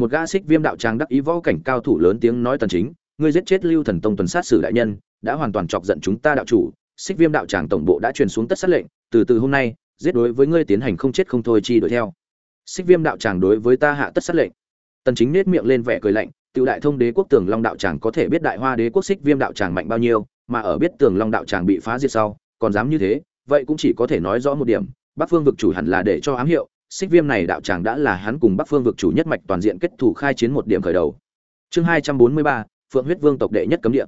một gã xích viêm đạo tràng đắc ý võ cảnh cao thủ lớn tiếng nói tần chính, ngươi giết chết lưu thần tông tuần sát sử đại nhân, đã hoàn toàn chọc giận chúng ta đạo chủ, xích viêm đạo tràng tổng bộ đã truyền xuống tất sát lệnh, từ từ hôm nay, giết đối với ngươi tiến hành không chết không thôi chi đuổi theo. Xích viêm đạo tràng đối với ta hạ tất sát lệnh. Tần chính nét miệng lên vẻ cười lạnh, tiểu đại thông đế quốc tường long đạo tràng có thể biết đại hoa đế quốc xích viêm đạo tràng mạnh bao nhiêu, mà ở biết tường long đạo tràng bị phá diệt sau, còn dám như thế, vậy cũng chỉ có thể nói rõ một điểm, bắc phương vực chủ hẳn là để cho ám hiệu xích viêm này đạo tràng đã là hắn cùng bắc phương vực chủ nhất mạch toàn diện kết thủ khai chiến một điểm khởi đầu. Chương hai trăm bốn mươi ba, phượng huyết vương tộc đệ nhất cấm địa.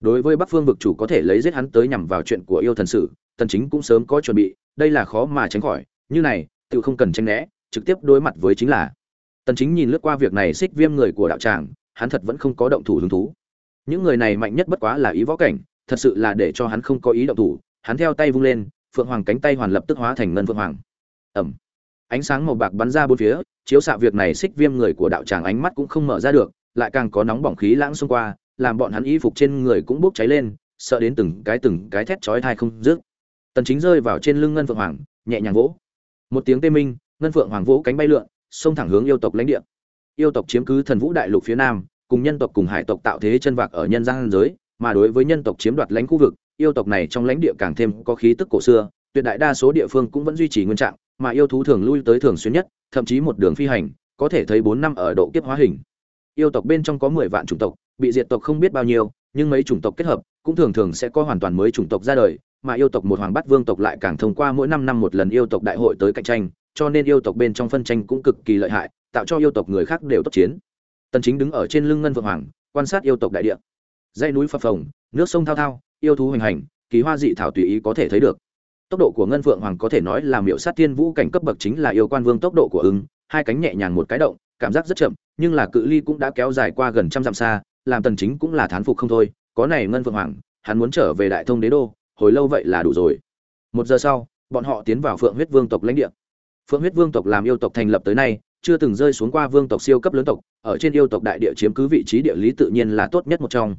Đối với bắc phương vực chủ có thể lấy giết hắn tới nhằm vào chuyện của yêu thần sử, tần chính cũng sớm có chuẩn bị, đây là khó mà tránh khỏi, như này, tự không cần tranh né, trực tiếp đối mặt với chính là. Tần chính nhìn lướt qua việc này xích viêm người của đạo tràng, hắn thật vẫn không có động thủ hứng thú. Những người này mạnh nhất bất quá là ý võ cảnh, thật sự là để cho hắn không có ý động thủ, hắn theo tay vung lên, phượng hoàng cánh tay hoàn lập tức hóa thành ngân phượng hoàng. Ẩm ánh sáng màu bạc bắn ra bốn phía, chiếu xạ việc này xích viêm người của đạo tràng ánh mắt cũng không mở ra được, lại càng có nóng bỏng khí lãng xung qua, làm bọn hắn y phục trên người cũng bốc cháy lên, sợ đến từng cái từng cái thét chói thai không dứt. Tần chính rơi vào trên lưng ngân phượng hoàng, nhẹ nhàng vỗ. Một tiếng tê minh, ngân phượng hoàng vỗ cánh bay lượn, xông thẳng hướng yêu tộc lãnh địa. Yêu tộc chiếm cứ thần vũ đại lục phía nam, cùng nhân tộc cùng hải tộc tạo thế chân vạc ở nhân gian giới, mà đối với nhân tộc chiếm đoạt lãnh khu vực, yêu tộc này trong lãnh địa càng thêm có khí tức cổ xưa, tuyệt đại đa số địa phương cũng vẫn duy trì nguyên trạng mà yêu thú thường lui tới thường xuyên nhất, thậm chí một đường phi hành, có thể thấy bốn năm ở độ kiếp hóa hình. Yêu tộc bên trong có mười vạn chủng tộc, bị diệt tộc không biết bao nhiêu, nhưng mấy chủng tộc kết hợp, cũng thường thường sẽ có hoàn toàn mới chủng tộc ra đời, mà yêu tộc một hoàng bát vương tộc lại càng thông qua mỗi năm năm một lần yêu tộc đại hội tới cạnh tranh, cho nên yêu tộc bên trong phân tranh cũng cực kỳ lợi hại, tạo cho yêu tộc người khác đều tốt chiến. Tần chính đứng ở trên lưng ngân vượng hoàng, quan sát yêu tộc đại địa. Dãy núi phập phồng, nước sông thao thao, yêu thú hoành hành, kỳ hoa dị thảo tùy ý có thể thấy được tốc độ của ngân phượng hoàng có thể nói là miệu sát thiên vũ cảnh cấp bậc chính là yêu quan vương tốc độ của ứng, hai cánh nhẹ nhàng một cái động, cảm giác rất chậm, nhưng là cự ly cũng đã kéo dài qua gần trăm dặm xa, làm tần chính cũng là thán phục không thôi, có này ngân phượng hoàng, hắn muốn trở về đại thông đế đô, hồi lâu vậy là đủ rồi. Một giờ sau, bọn họ tiến vào phượng huyết vương tộc lãnh địa. Phượng huyết vương tộc làm yêu tộc thành lập tới nay, chưa từng rơi xuống qua vương tộc siêu cấp lớn tộc, ở trên yêu tộc đại địa chiếm cứ vị trí địa lý tự nhiên là tốt nhất một trong.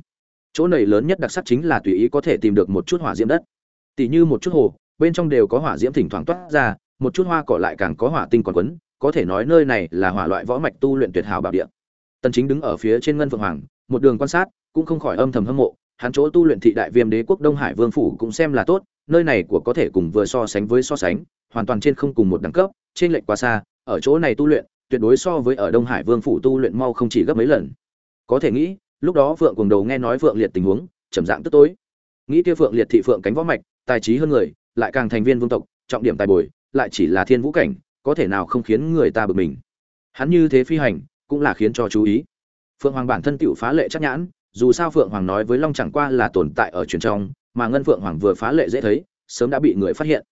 Chỗ này lớn nhất đặc sắc chính là tùy ý có thể tìm được một chút hỏa diễm đất. Tỷ như một chút hồ bên trong đều có hỏa diễm thỉnh thoảng toát ra, một chút hoa cỏ lại càng có hỏa tinh còn quấn, có thể nói nơi này là hỏa loại võ mạch tu luyện tuyệt hảo bảo địa. Tần chính đứng ở phía trên ngân phượng hoàng, một đường quan sát, cũng không khỏi âm thầm hâm mộ, hắn chỗ tu luyện thị đại viêm đế quốc đông hải vương phủ cũng xem là tốt, nơi này của có thể cùng vừa so sánh với so sánh, hoàn toàn trên không cùng một đẳng cấp, trên lệch quá xa, ở chỗ này tu luyện, tuyệt đối so với ở đông hải vương phủ tu luyện mau không chỉ gấp mấy lần. Có thể nghĩ, lúc đó phượng cùng đầu nghe nói phượng liệt tình huống trầm dạng tức tối. Nghĩ kia phượng liệt thị phượng cánh võ mạch, tài trí hơn người lại càng thành viên vương tộc, trọng điểm tài bồi, lại chỉ là thiên vũ cảnh, có thể nào không khiến người ta bực mình. Hắn như thế phi hành, cũng là khiến cho chú ý. Phượng hoàng bản thân tựu phá lệ chắc nhãn, dù sao phượng hoàng nói với long chẳng qua là tồn tại ở truyền trong, mà ngân phượng hoàng vừa phá lệ dễ thấy, sớm đã bị người phát hiện.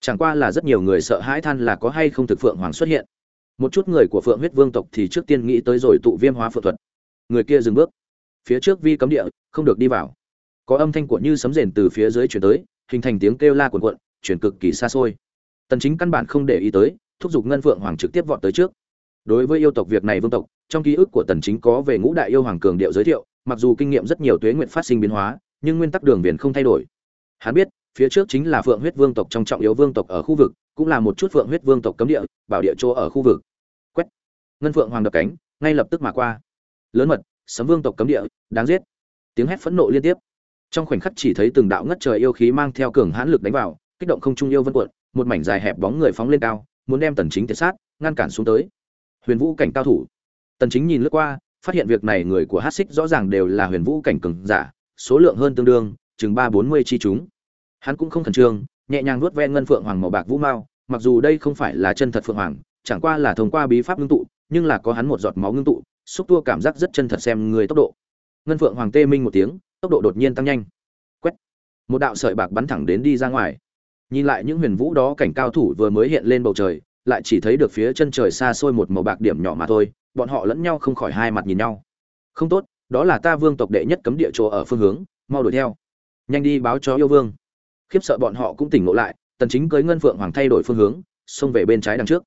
Chẳng qua là rất nhiều người sợ hãi than là có hay không thực phượng hoàng xuất hiện. Một chút người của phượng huyết vương tộc thì trước tiên nghĩ tới rồi tụ viêm hóa phượng thuật. Người kia dừng bước. Phía trước vi cấm địa, không được đi vào. Có âm thanh của như sấm rền từ phía dưới chuyển tới hình thành tiếng kêu la cuộn cuộn, chuyển cực kỳ xa xôi. Tần chính căn bản không để ý tới, thúc giục ngân phượng hoàng trực tiếp vọt tới trước. Đối với yêu tộc việc này vương tộc, trong ký ức của tần chính có về ngũ đại yêu hoàng cường điệu giới thiệu, mặc dù kinh nghiệm rất nhiều tuế nguyện phát sinh biến hóa, nhưng nguyên tắc đường viền không thay đổi. Hắn biết, phía trước chính là phượng huyết vương tộc trong trọng yếu vương tộc ở khu vực, cũng là một chút phượng huyết vương tộc cấm địa, bảo địa chỗ ở khu vực. Quét! Ngân phượng hoàng đập cánh, ngay lập tức mà qua. Lớn mật, sấm vương tộc cấm địa, đáng giết. Tiếng hét phẫn nộ liên tiếp trong khoảnh khắc chỉ thấy từng đạo ngất trời yêu khí mang theo cường hãn lực đánh vào, kích động không trung yêu vân cuộn, một mảnh dài hẹp bóng người phóng lên cao, muốn đem tần chính tiệt sát, ngăn cản xuống tới. Huyền vũ cảnh cao thủ. Tần chính nhìn lướt qua, phát hiện việc này người của hát xích rõ ràng đều là huyền vũ cảnh cường giả, số lượng hơn tương đương, chừng ba bốn mươi chi chúng. Hắn cũng không khẩn trương, nhẹ nhàng nuốt ve ngân phượng hoàng màu bạc vũ mao, mặc dù đây không phải là chân thật phượng hoàng, chẳng qua là thông qua bí pháp ngưng tụ, nhưng là có hắn một giọt máu ngưng tụ, xúc tua cảm giác rất chân thật xem người tốc độ. Ngân phượng hoàng tê minh một tiếng tốc độ đột nhiên tăng nhanh. Quét. Một đạo sợi bạc bắn thẳng đến đi ra ngoài. Nhìn lại những huyền vũ đó, cảnh cao thủ vừa mới hiện lên bầu trời, lại chỉ thấy được phía chân trời xa xôi một màu bạc điểm nhỏ mà thôi, bọn họ lẫn nhau không khỏi hai mặt nhìn nhau. Không tốt, đó là ta vương tộc đệ nhất cấm địa chỗ ở phương hướng, mau đuổi theo. Nhanh đi báo cho yêu vương. Khiếp sợ bọn họ cũng tỉnh ngộ lại, tần chính cưới ngân phượng hoàng thay đổi phương hướng, xông về bên trái đằng trước.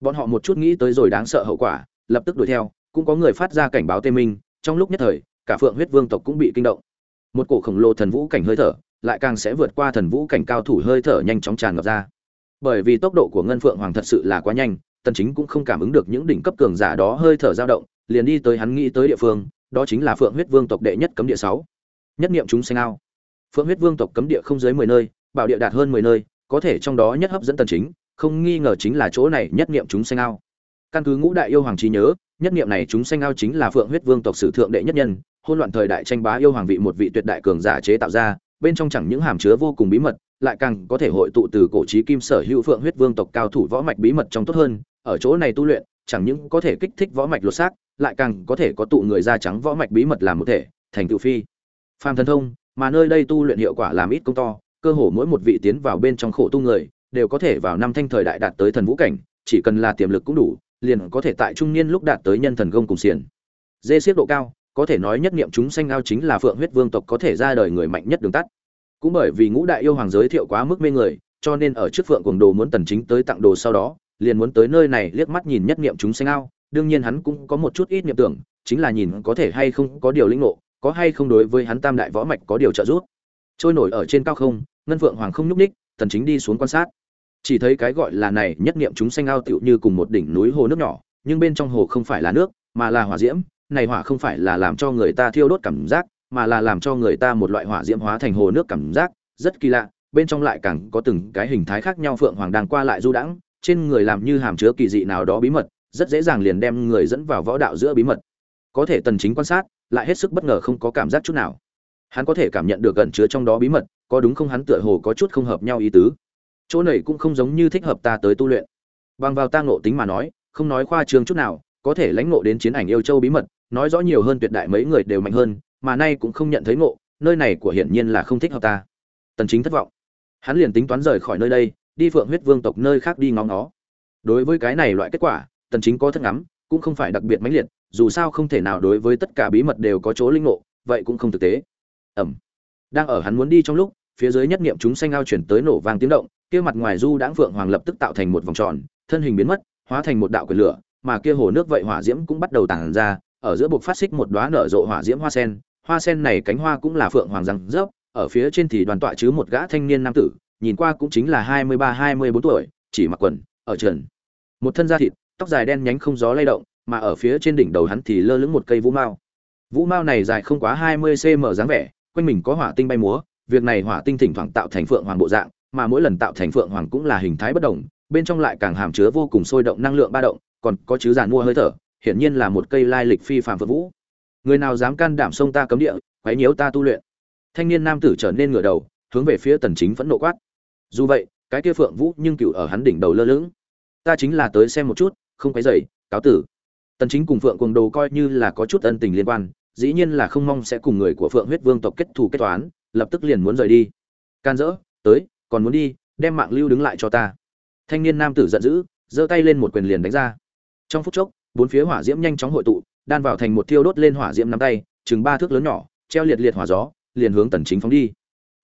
Bọn họ một chút nghĩ tới rồi đáng sợ hậu quả, lập tức đuổi theo, cũng có người phát ra cảnh báo tê minh, trong lúc nhất thời, cả phượng huyết vương tộc cũng bị kinh động một cổ khổng lồ thần vũ cảnh hơi thở, lại càng sẽ vượt qua thần vũ cảnh cao thủ hơi thở nhanh chóng tràn ngập ra. Bởi vì tốc độ của ngân phượng hoàng thật sự là quá nhanh, tần chính cũng không cảm ứng được những đỉnh cấp cường giả đó hơi thở dao động, liền đi tới hắn nghĩ tới địa phương, đó chính là phượng huyết vương tộc đệ nhất cấm địa sáu. Nhất niệm chúng sinh ao. Phượng huyết vương tộc cấm địa không dưới mười nơi, bảo địa đạt hơn mười nơi, có thể trong đó nhất hấp dẫn tần chính, không nghi ngờ chính là chỗ này nhất niệm chúng sinh ao. Căn cứ ngũ đại yêu hoàng trí nhớ nhất niệm này chúng sanh ao chính là phượng huyết vương tộc sử thượng đệ nhất nhân hôn loạn thời đại tranh bá yêu hoàng vị một vị tuyệt đại cường giả chế tạo ra, bên trong chẳng những hàm chứa vô cùng bí mật, lại càng có thể hội tụ từ cổ trí kim sở hữu phượng huyết vương tộc cao thủ võ mạch bí mật trong tốt hơn, ở chỗ này tu luyện, chẳng những có thể kích thích võ mạch lột xác, lại càng có thể có tụ người da trắng võ mạch bí mật làm một thể, thành tựu phi. Phàm thần thông, mà nơi đây tu luyện hiệu quả làm ít công to, cơ hồ mỗi một vị tiến vào bên trong khổ tu người, đều có thể vào năm thanh thời đại đạt tới thần vũ cảnh, chỉ cần là tiềm lực cũng đủ liền có thể tại trung niên lúc đạt tới nhân thần công cùng xiển. Dê siết độ cao, có thể nói nhất niệm chúng sanh ao chính là phượng huyết vương tộc có thể ra đời người mạnh nhất đường tắt. Cũng bởi vì ngũ đại yêu hoàng giới thiệu quá mức mê người, cho nên ở trước phượng cuồng đồ muốn tần chính tới tặng đồ sau đó, liền muốn tới nơi này liếc mắt nhìn nhất niệm chúng sanh ao. Đương nhiên hắn cũng có một chút ít niệm tưởng, chính là nhìn có thể hay không có điều linh ngộ, có hay không đối với hắn tam đại võ mạch có điều trợ giúp. Trôi nổi ở trên cao không, ngân phượng hoàng không nhúc ních tần chính đi xuống quan sát chỉ thấy cái gọi là này nhất niệm chúng sanh ao tựu như cùng một đỉnh núi hồ nước nhỏ, nhưng bên trong hồ không phải là nước, mà là hỏa diễm. Này hỏa không phải là làm cho người ta thiêu đốt cảm giác, mà là làm cho người ta một loại hỏa diễm hóa thành hồ nước cảm giác. Rất kỳ lạ, bên trong lại càng có từng cái hình thái khác nhau phượng hoàng đang qua lại du đãng, trên người làm như hàm chứa kỳ dị nào đó bí mật, rất dễ dàng liền đem người dẫn vào võ đạo giữa bí mật. Có thể tần chính quan sát, lại hết sức bất ngờ không có cảm giác chút nào. Hắn có thể cảm nhận được gần chứa trong đó bí mật, có đúng không? Hắn tựa hồ có chút không hợp nhau ý tứ chỗ này cũng không giống như thích hợp ta tới tu luyện. Bằng vào ta ngộ tính mà nói, không nói khoa trương chút nào, có thể lãnh ngộ đến chiến ảnh yêu châu bí mật, nói rõ nhiều hơn tuyệt đại mấy người đều mạnh hơn, mà nay cũng không nhận thấy ngộ, nơi này của hiển nhiên là không thích hợp ta. Tần chính thất vọng. Hắn liền tính toán rời khỏi nơi đây, đi phượng huyết vương tộc nơi khác đi ngóng nó đối với cái này loại kết quả, tần chính có thất ngắm, cũng không phải đặc biệt mãnh liệt, dù sao không thể nào đối với tất cả bí mật đều có chỗ linh ngộ, vậy cũng không thực tế. Ẩm. Đang ở hắn muốn đi trong lúc phía dưới nhất niệm chúng xanh ao chuyển tới nổ vang tiếng động, kia mặt ngoài du đãng phượng hoàng lập tức tạo thành một vòng tròn, thân hình biến mất, hóa thành một đạo quyền lửa, mà kia hồ nước vậy hỏa diễm cũng bắt đầu tản ra, ở giữa buộc phát xích một đóa nở rộ hỏa diễm hoa sen hoa sen này cánh hoa cũng là phượng hoàng răng rớp, ở phía trên thì đoàn tọa chứ một gã thanh niên nam tử, nhìn qua cũng chính là hai mươi ba, hai mươi bốn tuổi, chỉ mặc quần, ở trần. Một thân da thịt, tóc dài đen nhánh không gió lay động, mà ở phía trên đỉnh đầu hắn thì lơ lửng một cây vũ mao. Vũ mao này dài không quá hai mươi cm dáng vẻ, quanh mình có hỏa tinh bay múa việc này hỏa tinh thỉnh thoảng tạo thành phượng hoàng bộ dạng, mà mỗi lần tạo thành phượng hoàng cũng là hình thái bất động bên trong lại càng hàm chứa vô cùng sôi động năng lượng ba động, còn có chứ giàn mua hơi thở, hiển nhiên là một cây lai lịch phi phàm phượng vũ. Người nào dám can đảm sông ta cấm địa, quấy nhiễu ta tu luyện. Thanh niên nam tử trở nên ngửa đầu, hướng về phía tần chính vẫn nộ quát. Dù vậy, cái kia phượng vũ nhưng cựu ở hắn đỉnh đầu lơ lửng. Ta chính là tới xem một chút, không quấy rầy, cáo tử. Tần chính cùng phượng cuồng đồ coi như là có chút ân tình liên quan, dĩ nhiên là không mong sẽ cùng người của phượng huyết vương tộc kết thù kết toán lập tức liền muốn rời đi. Can dỡ, tới, còn muốn đi, đem mạng lưu đứng lại cho ta. Thanh niên nam tử giận dữ, giơ tay lên một quyền liền đánh ra. Trong phút chốc, bốn phía hỏa diễm nhanh chóng hội tụ, đan vào thành một thiêu đốt lên hỏa diễm nắm tay, chừng ba thước lớn nhỏ, treo liệt liệt hỏa gió, liền hướng tần chính phóng đi.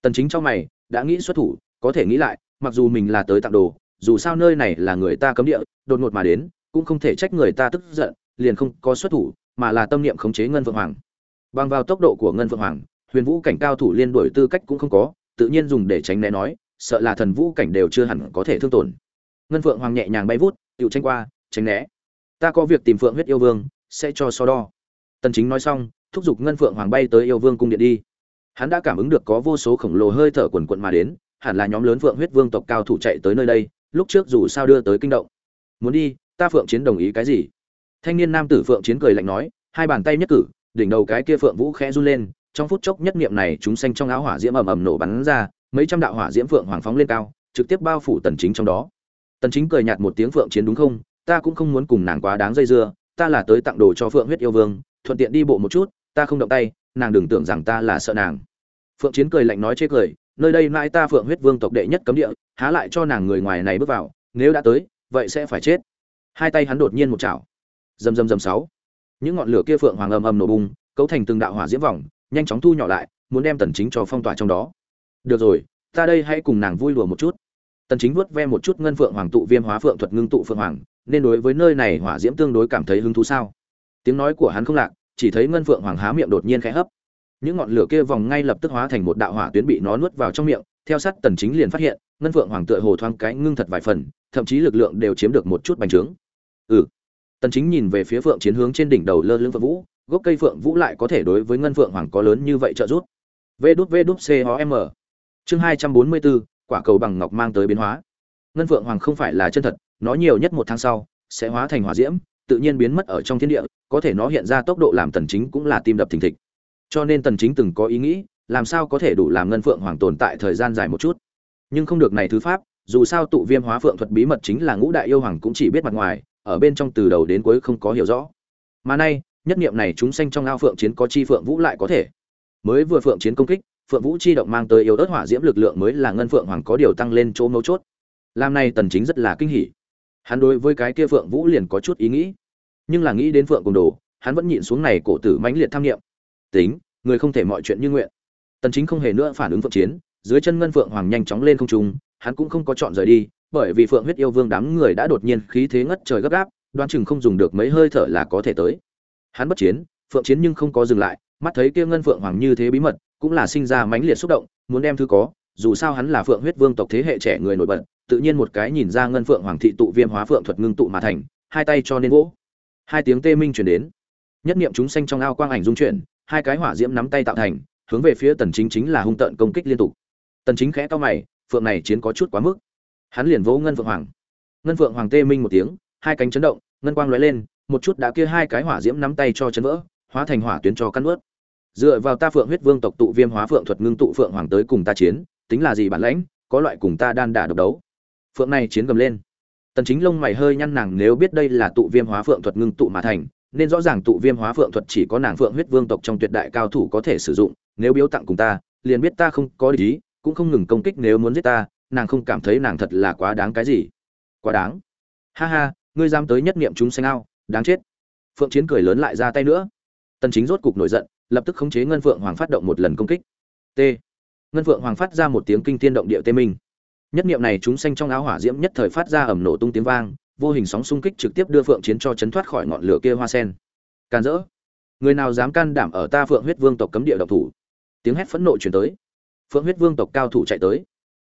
Tần chính trong mày, đã nghĩ xuất thủ, có thể nghĩ lại, mặc dù mình là tới tặng đồ, dù sao nơi này là người ta cấm địa, đột ngột mà đến, cũng không thể trách người ta tức giận, liền không có xuất thủ, mà là tâm niệm khống chế ngân phượng hoàng. Bằng vào tốc độ của ngân phượng hoàng huyền vũ cảnh cao thủ liên đổi tư cách cũng không có, tự nhiên dùng để tránh né nói, sợ là thần vũ cảnh đều chưa hẳn có thể thương tổn. Ngân phượng hoàng nhẹ nhàng bay vút tự tranh qua, tránh né. Ta có việc tìm phượng huyết yêu vương, sẽ cho so đo. Tần chính nói xong, thúc giục ngân phượng hoàng bay tới yêu vương cung điện đi. Hắn đã cảm ứng được có vô số khổng lồ hơi thở quần quận mà đến, hẳn là nhóm lớn phượng huyết vương tộc cao thủ chạy tới nơi đây, lúc trước dù sao đưa tới kinh động. Muốn đi, ta phượng chiến đồng ý cái gì? Thanh niên nam tử phượng chiến cười lạnh nói, hai bàn tay nhất cử, đỉnh đầu cái kia phượng vũ khẽ run lên trong phút chốc nhất niệm này chúng xanh trong áo hỏa diễm ầm ầm nổ bắn ra, mấy trăm đạo hỏa diễm phượng hoàng phóng lên cao, trực tiếp bao phủ tần chính trong đó. Tần chính cười nhạt một tiếng phượng chiến đúng không? Ta cũng không muốn cùng nàng quá đáng dây dưa, ta là tới tặng đồ cho phượng huyết yêu vương, thuận tiện đi bộ một chút, ta không động tay, nàng đừng tưởng rằng ta là sợ nàng. Phượng chiến cười lạnh nói chế cười, nơi đây mãi ta phượng huyết vương tộc đệ nhất cấm địa, há lại cho nàng người ngoài này bước vào, nếu đã tới, vậy sẽ phải chết. Hai tay hắn đột nhiên một chảo. Rầm rầm rầm sáu. Những ngọn lửa kia phượng hoàng ầm ầm nổ bùng, cấu thành từng đạo hỏa diễm vòng nhanh chóng thu nhỏ lại, muốn đem tần chính cho phong tỏa trong đó. Được rồi, ta đây hãy cùng nàng vui đùa một chút. Tần chính vuốt ve một chút ngân phượng hoàng tụ viêm hóa phượng thuật ngưng tụ phượng hoàng, nên đối với nơi này hỏa diễm tương đối cảm thấy hứng thú sao? Tiếng nói của hắn không lạc, chỉ thấy ngân phượng hoàng há miệng đột nhiên khẽ hấp. Những ngọn lửa kia vòng ngay lập tức hóa thành một đạo hỏa tuyến bị nó nuốt vào trong miệng, theo sát tần chính liền phát hiện, ngân phượng hoàng tựa hồ thoáng cái ngưng thật vài phần, thậm chí lực lượng đều chiếm được một chút bành trướng. Ừ. Tần chính nhìn về phía phượng chiến hướng trên đỉnh đầu lơ lửng phượng vũ gốc cây phượng vũ lại có thể đối với ngân phượng hoàng có lớn như vậy trợ giúp? Vê đút vê đút c ho m. Chương 244, quả cầu bằng ngọc mang tới biến hóa. Ngân phượng hoàng không phải là chân thật nó nhiều nhất một tháng sau sẽ hóa thành hỏa diễm tự nhiên biến mất ở trong thiên địa có thể nó hiện ra tốc độ làm tần chính cũng là tim đập thình thịch. Cho nên tần chính từng có ý nghĩ làm sao có thể đủ làm ngân phượng hoàng tồn tại thời gian dài một chút? Nhưng không được này thứ pháp dù sao tụ viêm hóa phượng thuật bí mật chính là ngũ đại yêu hoàng cũng chỉ biết mặt ngoài ở bên trong từ đầu đến cuối không có hiểu rõ. Mà nay nhất niệm này chúng sanh trong ao phượng chiến có chi phượng vũ lại có thể. Mới vừa phượng chiến công kích, phượng vũ chi động mang tới yếu ớt hỏa diễm lực lượng mới là ngân phượng hoàng có điều tăng lên chỗ mấu chốt. Làm này tần chính rất là kinh hỉ. Hắn đối với cái kia phượng vũ liền có chút ý nghĩ. Nhưng là nghĩ đến phượng cùng đồ, hắn vẫn nhịn xuống này cổ tử mãnh liệt tham nghiệm tính, người không thể mọi chuyện như nguyện. Tần chính không hề nữa phản ứng phượng chiến, dưới chân ngân phượng hoàng nhanh chóng lên không trung, hắn cũng không có chọn rời đi, bởi vì phượng huyết yêu vương đám người đã đột nhiên khí thế ngất trời gấp gáp, đoán chừng không dùng được mấy hơi thở là có thể tới hắn bất chiến, phượng chiến nhưng không có dừng lại, mắt thấy kia ngân phượng hoàng như thế bí mật, cũng là sinh ra mãnh liệt xúc động, muốn đem thứ có, dù sao hắn là phượng huyết vương tộc thế hệ trẻ người nổi bật, tự nhiên một cái nhìn ra ngân phượng hoàng thị tụ viêm hóa phượng thuật ngưng tụ mà thành, hai tay cho nên vỗ. Hai tiếng tê minh truyền đến. Nhất niệm chúng sanh trong ao quang ảnh dung chuyển, hai cái hỏa diễm nắm tay tạo thành, hướng về phía tần chính chính là hung tận công kích liên tục. Tần chính khẽ to mày, phượng này chiến có chút quá mức. Hắn liền vỗ ngân phượng hoàng. Ngân phượng hoàng tê minh một tiếng, hai cánh chấn động, ngân quang lóe lên một chút đã kia hai cái hỏa diễm nắm tay cho chấn vỡ, hóa thành hỏa tuyến cho căn ướt dựa vào ta phượng huyết vương tộc tụ viêm hóa phượng thuật ngưng tụ phượng hoàng tới cùng ta chiến, tính là gì bản lãnh, có loại cùng ta đan đả độc đấu. Phượng này chiến gầm lên. Tần chính lông mày hơi nhăn nàng, nếu biết đây là tụ viêm hóa phượng thuật ngưng tụ mà thành, nên rõ ràng tụ viêm hóa phượng thuật chỉ có nàng phượng huyết vương tộc trong tuyệt đại cao thủ có thể sử dụng, nếu biếu tặng cùng ta, liền biết ta không có ý, cũng không ngừng công kích nếu muốn giết ta, nàng không cảm thấy nàng thật là quá đáng cái gì. Quá đáng. Ha ha, ngươi dám tới nhất niệm chúng sanh ao đáng chết. Phượng chiến cười lớn lại ra tay nữa. Tần chính rốt cục nổi giận, lập tức khống chế ngân phượng hoàng phát động một lần công kích. T. Ngân phượng hoàng phát ra một tiếng kinh thiên động địa tê minh. Nhất niệm này chúng sanh trong áo hỏa diễm nhất thời phát ra ầm nổ tung tiếng vang, vô hình sóng xung kích trực tiếp đưa phượng chiến cho chấn thoát khỏi ngọn lửa kia hoa sen. Can dỡ người nào dám can đảm ở ta phượng huyết vương tộc cấm địa độc thủ? Tiếng hét phẫn nộ truyền tới. Phượng huyết vương tộc cao thủ chạy tới.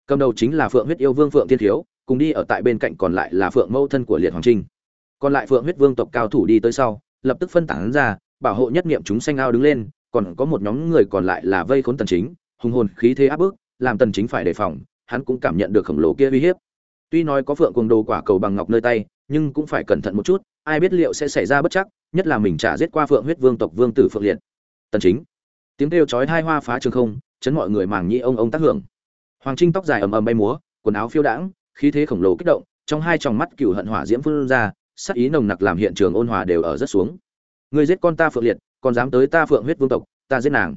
Cầm đầu chính là phượng huyết yêu vương phượng thiên thiếu, cùng đi ở tại bên cạnh còn lại là phượng mẫu thân của liệt hoàng trinh còn lại phượng huyết vương tộc cao thủ đi tới sau, lập tức phân tán ra, bảo hộ nhất niệm chúng xanh ao đứng lên, còn có một nhóm người còn lại là vây khốn tần chính, hùng hồn khí thế áp bức, làm tần chính phải đề phòng, hắn cũng cảm nhận được khổng lồ kia uy hiếp. Tuy nói có phượng cuồng đồ quả cầu bằng ngọc nơi tay, nhưng cũng phải cẩn thận một chút, ai biết liệu sẽ xảy ra bất chắc, nhất là mình trả giết qua phượng huyết vương tộc vương tử phượng liệt. Tần chính, tiếng kêu chói hai hoa phá trường không, chấn mọi người màng nhĩ ông ông tác hưởng. Hoàng trinh tóc dài ầm ầm bay múa, quần áo phiêu đãng, khí thế khổng lồ kích động, trong hai tròng mắt cửu hận hỏa diễm phun ra sắc ý nồng nặc làm hiện trường ôn hòa đều ở rất xuống. Người giết con ta phượng liệt, còn dám tới ta phượng huyết vương tộc, ta giết nàng.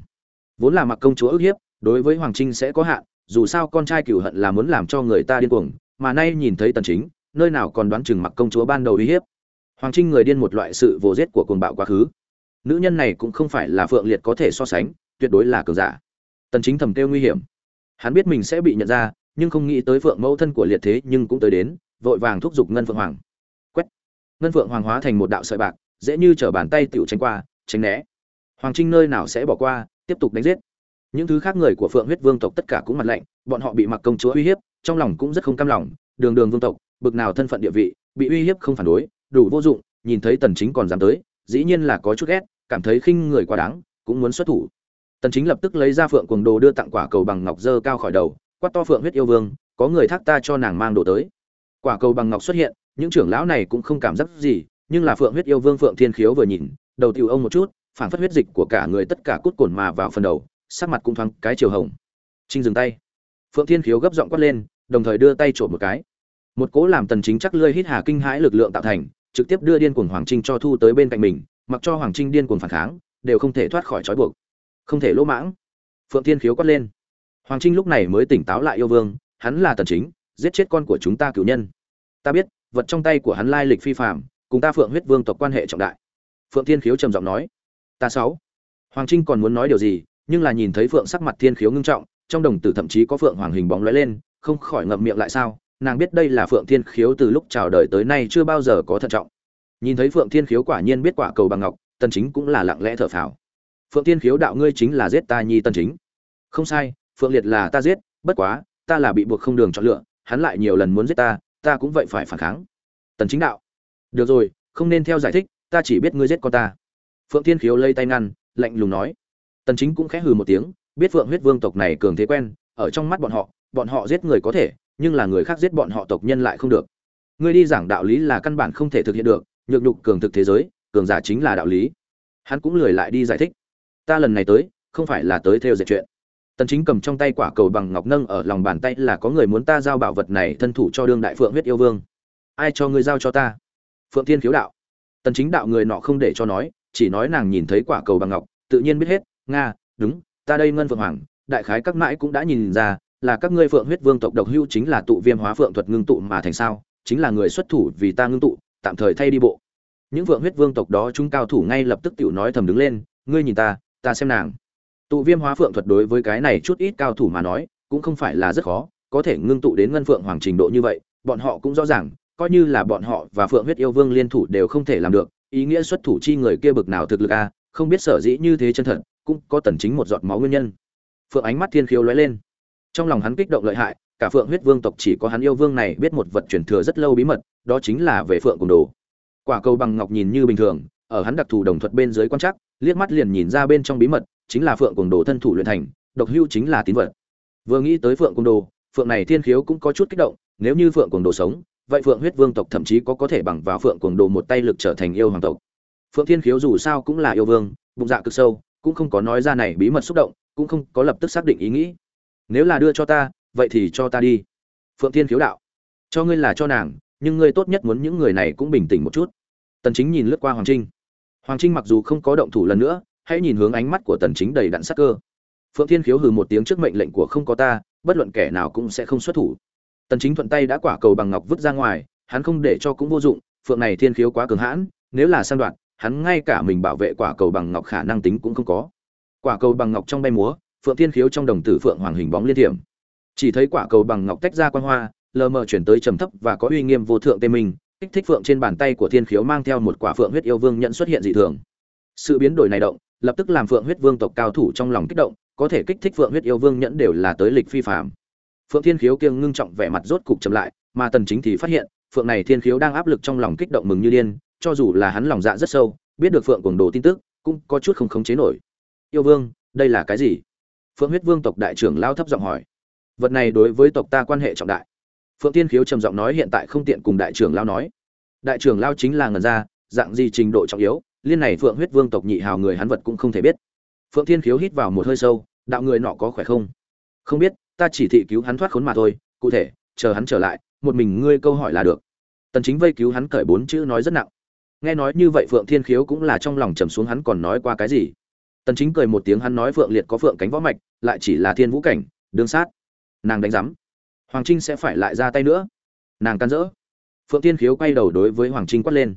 Vốn là mặc công chúa ức hiếp, đối với hoàng trinh sẽ có hạn, dù sao con trai cửu hận là muốn làm cho người ta điên cuồng, mà nay nhìn thấy tần chính, nơi nào còn đoán chừng mặc công chúa ban đầu uy hiếp. Hoàng trinh người điên một loại sự vô giết của cuồng bạo quá khứ. Nữ nhân này cũng không phải là phượng liệt có thể so sánh, tuyệt đối là cường giả. Tần chính thầm kêu nguy hiểm. Hắn biết mình sẽ bị nhận ra, nhưng không nghĩ tới phượng mẫu thân của liệt thế nhưng cũng tới đến, vội vàng thúc giục ngân phượng hoàng ngân phượng hoàng hóa thành một đạo sợi bạc, dễ như trở bàn tay tiểu tránh qua, tránh né. Hoàng trinh nơi nào sẽ bỏ qua, tiếp tục đánh giết. Những thứ khác người của phượng huyết vương tộc tất cả cũng mặt lạnh, bọn họ bị mặc công chúa uy hiếp, trong lòng cũng rất không cam lòng. Đường đường vương tộc, bực nào thân phận địa vị, bị uy hiếp không phản đối, đủ vô dụng, nhìn thấy tần chính còn dám tới, dĩ nhiên là có chút ghét, cảm thấy khinh người quá đáng, cũng muốn xuất thủ. Tần chính lập tức lấy ra phượng cuồng đồ đưa tặng quả cầu bằng ngọc dơ cao khỏi đầu, quát to phượng huyết yêu vương, có người thác ta cho nàng mang đồ tới. Quả cầu bằng ngọc xuất hiện những trưởng lão này cũng không cảm giác gì, nhưng là phượng huyết yêu vương phượng thiên khiếu vừa nhìn, đầu tiểu ông một chút phản phất huyết dịch của cả người tất cả cút cồn mà vào phần đầu, sắc mặt cũng thoáng cái chiều hồng. Trinh dừng tay. Phượng thiên khiếu gấp giọng quát lên, đồng thời đưa tay trộm một cái. Một cố làm tần chính chắc lơi hít hà kinh hãi lực lượng tạo thành, trực tiếp đưa điên cuồng hoàng trinh cho thu tới bên cạnh mình, mặc cho hoàng trinh điên cuồng phản kháng, đều không thể thoát khỏi trói buộc. Không thể lỗ mãng. Phượng thiên khiếu quát lên. Hoàng trinh lúc này mới tỉnh táo lại yêu vương, hắn là tần chính, giết chết con của chúng ta cửu nhân. Ta biết vật trong tay của hắn lai lịch phi phàm, cùng ta phượng huyết vương tộc quan hệ trọng đại. Phượng thiên khiếu trầm giọng nói. Ta sáu. Hoàng trinh còn muốn nói điều gì, nhưng là nhìn thấy phượng sắc mặt thiên khiếu ngưng trọng, trong đồng tử thậm chí có phượng hoàng hình bóng lóe lên, không khỏi ngậm miệng lại sao, nàng biết đây là phượng thiên khiếu từ lúc chào đời tới nay chưa bao giờ có thận trọng. Nhìn thấy phượng thiên khiếu quả nhiên biết quả cầu bằng ngọc, tần chính cũng là lặng lẽ thở phào. Phượng thiên khiếu đạo ngươi chính là giết ta nhi tần chính. Không sai, phượng liệt là ta giết, bất quá, ta là bị buộc không đường chọn lựa, hắn lại nhiều lần muốn giết ta ta cũng vậy phải phản kháng. Tần chính đạo. Được rồi, không nên theo giải thích, ta chỉ biết ngươi giết con ta. Phượng thiên khiếu lây tay ngăn, lạnh lùng nói. Tần chính cũng khẽ hừ một tiếng, biết phượng huyết vương tộc này cường thế quen, ở trong mắt bọn họ bọn họ giết người có thể, nhưng là người khác giết bọn họ tộc nhân lại không được. Ngươi đi giảng đạo lý là căn bản không thể thực hiện được, nhược nhục cường thực thế giới, cường giả chính là đạo lý. Hắn cũng lười lại đi giải thích. Ta lần này tới, không phải là tới theo dệt chuyện tần chính cầm trong tay quả cầu bằng ngọc nâng ở lòng bàn tay là có người muốn ta giao bảo vật này thân thủ cho đương đại phượng huyết yêu vương. Ai cho ngươi giao cho ta? Phượng thiên khiếu đạo. Tần chính đạo người nọ không để cho nói, chỉ nói nàng nhìn thấy quả cầu bằng ngọc, tự nhiên biết hết, nga, đúng, ta đây ngân phượng hoàng, đại khái các mãi cũng đã nhìn ra, là các ngươi phượng huyết vương tộc độc hưu chính là tụ viêm hóa phượng thuật ngưng tụ mà thành sao, chính là người xuất thủ vì ta ngưng tụ, tạm thời thay đi bộ. Những phượng huyết vương tộc đó chúng cao thủ ngay lập tức tiểu nói thầm đứng lên, ngươi nhìn ta ta xem nàng tụ viêm hóa phượng thuật đối với cái này chút ít cao thủ mà nói, cũng không phải là rất khó, có thể ngưng tụ đến ngân phượng hoàng trình độ như vậy, bọn họ cũng rõ ràng, coi như là bọn họ và phượng huyết yêu vương liên thủ đều không thể làm được, ý nghĩa xuất thủ chi người kia bực nào thực lực a không biết sở dĩ như thế chân thật, cũng có tần chính một giọt máu nguyên nhân. Phượng ánh mắt thiên khiếu lóe lên. Trong lòng hắn kích động lợi hại, cả phượng huyết vương tộc chỉ có hắn yêu vương này biết một vật truyền thừa rất lâu bí mật, đó chính là về phượng cùng đồ. Quả cầu bằng ngọc nhìn như bình thường, ở hắn đặc thù đồng thuật bên dưới quan chắc liếc mắt liền nhìn ra bên trong bí mật chính là phượng cùng đồ thân thủ luyện thành, độc hưu chính là tín vật. Vừa nghĩ tới phượng cùng đồ, phượng này thiên khiếu cũng có chút kích động, nếu như phượng cùng đồ sống, vậy phượng huyết vương tộc thậm chí có có thể bằng vào phượng cùng đồ một tay lực trở thành yêu hoàng tộc. Phượng thiên khiếu dù sao cũng là yêu vương, bụng dạ cực sâu, cũng không có nói ra này bí mật xúc động, cũng không có lập tức xác định ý nghĩ. Nếu là đưa cho ta, vậy thì cho ta đi. Phượng thiên khiếu đạo, cho ngươi là cho nàng, nhưng ngươi tốt nhất muốn những người này cũng bình tĩnh một chút. Tần chính nhìn lướt qua hoàng trinh. Hoàng trinh mặc dù không có động thủ lần nữa hãy nhìn hướng ánh mắt của tần chính đầy đặn sắc cơ. Phượng thiên khiếu hừ một tiếng trước mệnh lệnh của không có ta, bất luận kẻ nào cũng sẽ không xuất thủ. Tần chính thuận tay đã quả cầu bằng ngọc vứt ra ngoài, hắn không để cho cũng vô dụng, phượng này thiên khiếu quá cường hãn, nếu là sang đoạn, hắn ngay cả mình bảo vệ quả cầu bằng ngọc khả năng tính cũng không có. Quả cầu bằng ngọc trong bay múa, phượng thiên khiếu trong đồng tử phượng hoàng hình bóng liên thiểm. Chỉ thấy quả cầu bằng ngọc tách ra quan hoa, lờ mờ chuyển tới trầm thấp và có uy nghiêm vô thượng tê minh, kích thích phượng trên bàn tay của thiên khiếu mang theo một quả phượng huyết yêu vương nhận xuất hiện dị thường. Sự biến đổi này động lập tức làm phượng huyết vương tộc cao thủ trong lòng kích động, có thể kích thích phượng huyết yêu vương nhẫn đều là tới lịch phi phạm phượng thiên khiếu kiêng ngưng trọng vẻ mặt rốt cục chậm lại, mà tần chính thì phát hiện, phượng này thiên khiếu đang áp lực trong lòng kích động mừng như điên, cho dù là hắn lòng dạ rất sâu, biết được phượng cuồng đồ tin tức, cũng có chút không khống chế nổi. Yêu vương, đây là cái gì? Phượng huyết vương tộc đại trưởng lao thấp giọng hỏi. Vật này đối với tộc ta quan hệ trọng đại. Phượng thiên khiếu trầm giọng nói hiện tại không tiện cùng đại trưởng lao nói. Đại trưởng lao chính là ngần ra, dạng gì trình độ trọng yếu? Liên này phượng huyết vương tộc nhị hào người hắn vật cũng không thể biết. Phượng thiên khiếu hít vào một hơi sâu, đạo người nọ có khỏe không? Không biết, ta chỉ thị cứu hắn thoát khốn mà thôi, cụ thể, chờ hắn trở lại, một mình ngươi câu hỏi là được. Tần chính vây cứu hắn cởi bốn chữ nói rất nặng. Nghe nói như vậy phượng thiên khiếu cũng là trong lòng trầm xuống hắn còn nói qua cái gì? Tần chính cười một tiếng hắn nói phượng liệt có phượng cánh võ mạch, lại chỉ là thiên vũ cảnh đương sát. Nàng đánh giám. Hoàng trinh sẽ phải lại ra tay nữa. Nàng can dỡ. Phượng thiên khiếu quay đầu đối với hoàng trinh quát lên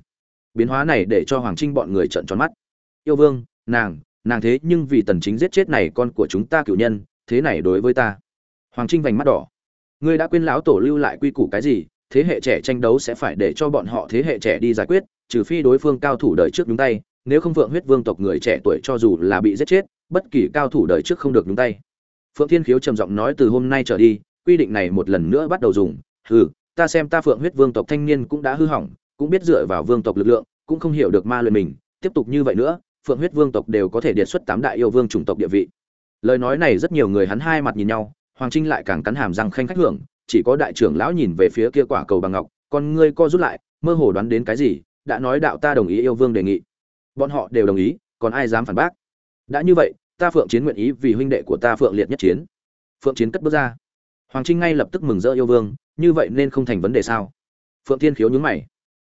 biến hóa này để cho hoàng trinh bọn người trợn tròn mắt. Yêu vương, nàng nàng thế nhưng vì tần chính giết chết này con của chúng ta cựu nhân, thế này đối với ta. Hoàng trinh vành mắt đỏ. Ngươi đã quên lão tổ lưu lại quy củ cái gì, thế hệ trẻ tranh đấu sẽ phải để cho bọn họ thế hệ trẻ đi giải quyết, trừ phi đối phương cao thủ đời trước nhúng tay, nếu không phượng huyết vương tộc người trẻ tuổi cho dù là bị giết chết, bất kỳ cao thủ đời trước không được nhúng tay. Phượng thiên khiếu trầm giọng nói từ hôm nay trở đi, quy định này một lần nữa bắt đầu dùng. Hừ, ta xem ta phượng huyết vương tộc thanh niên cũng đã hư hỏng cũng biết dựa vào vương tộc lực lượng, cũng không hiểu được ma luyện mình, tiếp tục như vậy nữa, phượng huyết vương tộc đều có thể điệt xuất tám đại yêu vương chủng tộc địa vị. Lời nói này rất nhiều người hắn hai mặt nhìn nhau, hoàng trinh lại càng cắn hàm răng khanh khách hưởng, chỉ có đại trưởng lão nhìn về phía kia quả cầu bằng ngọc, con ngươi co rút lại, mơ hồ đoán đến cái gì, đã nói đạo ta đồng ý yêu vương đề nghị. Bọn họ đều đồng ý, còn ai dám phản bác? Đã như vậy, ta phượng chiến nguyện ý vì huynh đệ của ta phượng liệt nhất chiến. Phượng chiến cất bước ra. Hoàng trinh ngay lập tức mừng rỡ yêu vương, như vậy nên không thành vấn đề sao? Phượng thiên khiếu nhướng mày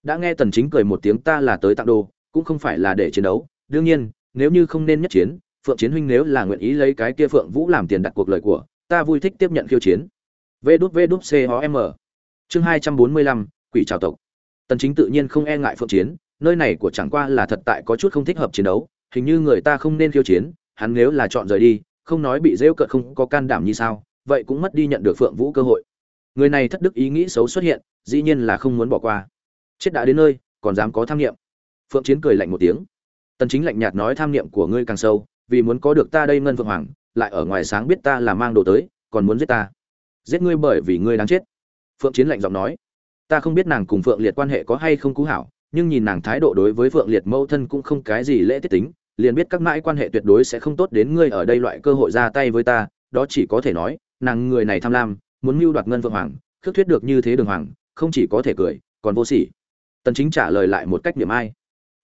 đã nghe tần chính cười một tiếng ta là tới tặng đồ, cũng không phải là để chiến đấu. Đương nhiên, nếu như không nên nhất chiến, phượng chiến huynh nếu là nguyện ý lấy cái kia phượng vũ làm tiền đặt cuộc lời của, ta vui thích tiếp nhận khiêu chiến. Vê đút vê đút c m. Chương hai trăm bốn mươi lăm, quỷ trào tộc. Tần chính tự nhiên không e ngại phượng chiến, nơi này của chẳng qua là thật tại có chút không thích hợp chiến đấu, hình như người ta không nên khiêu chiến, hắn nếu là chọn rời đi, không nói bị rêu cợt không có can đảm như sao, vậy cũng mất đi nhận được phượng vũ cơ hội. Người này thất đức ý nghĩ xấu xuất hiện, dĩ nhiên là không muốn bỏ qua chết đã đến nơi, còn dám có tham nghiệm phượng chiến cười lạnh một tiếng. Tần chính lạnh nhạt nói tham nghiệm của ngươi càng sâu, vì muốn có được ta đây ngân phượng hoàng, lại ở ngoài sáng biết ta là mang đồ tới, còn muốn giết ta. Giết ngươi bởi vì ngươi đáng chết. Phượng chiến lạnh giọng nói. Ta không biết nàng cùng phượng liệt quan hệ có hay không cú hảo, nhưng nhìn nàng thái độ đối với phượng liệt mẫu thân cũng không cái gì lễ tiết tính, liền biết các mãi quan hệ tuyệt đối sẽ không tốt đến ngươi ở đây loại cơ hội ra tay với ta, đó chỉ có thể nói, nàng người này tham lam, muốn mưu đoạt ngân phượng hoàng, khước thuyết được như thế đường hoàng, không chỉ có thể cười, còn vô sỉ tần chính trả lời lại một cách niệm ai.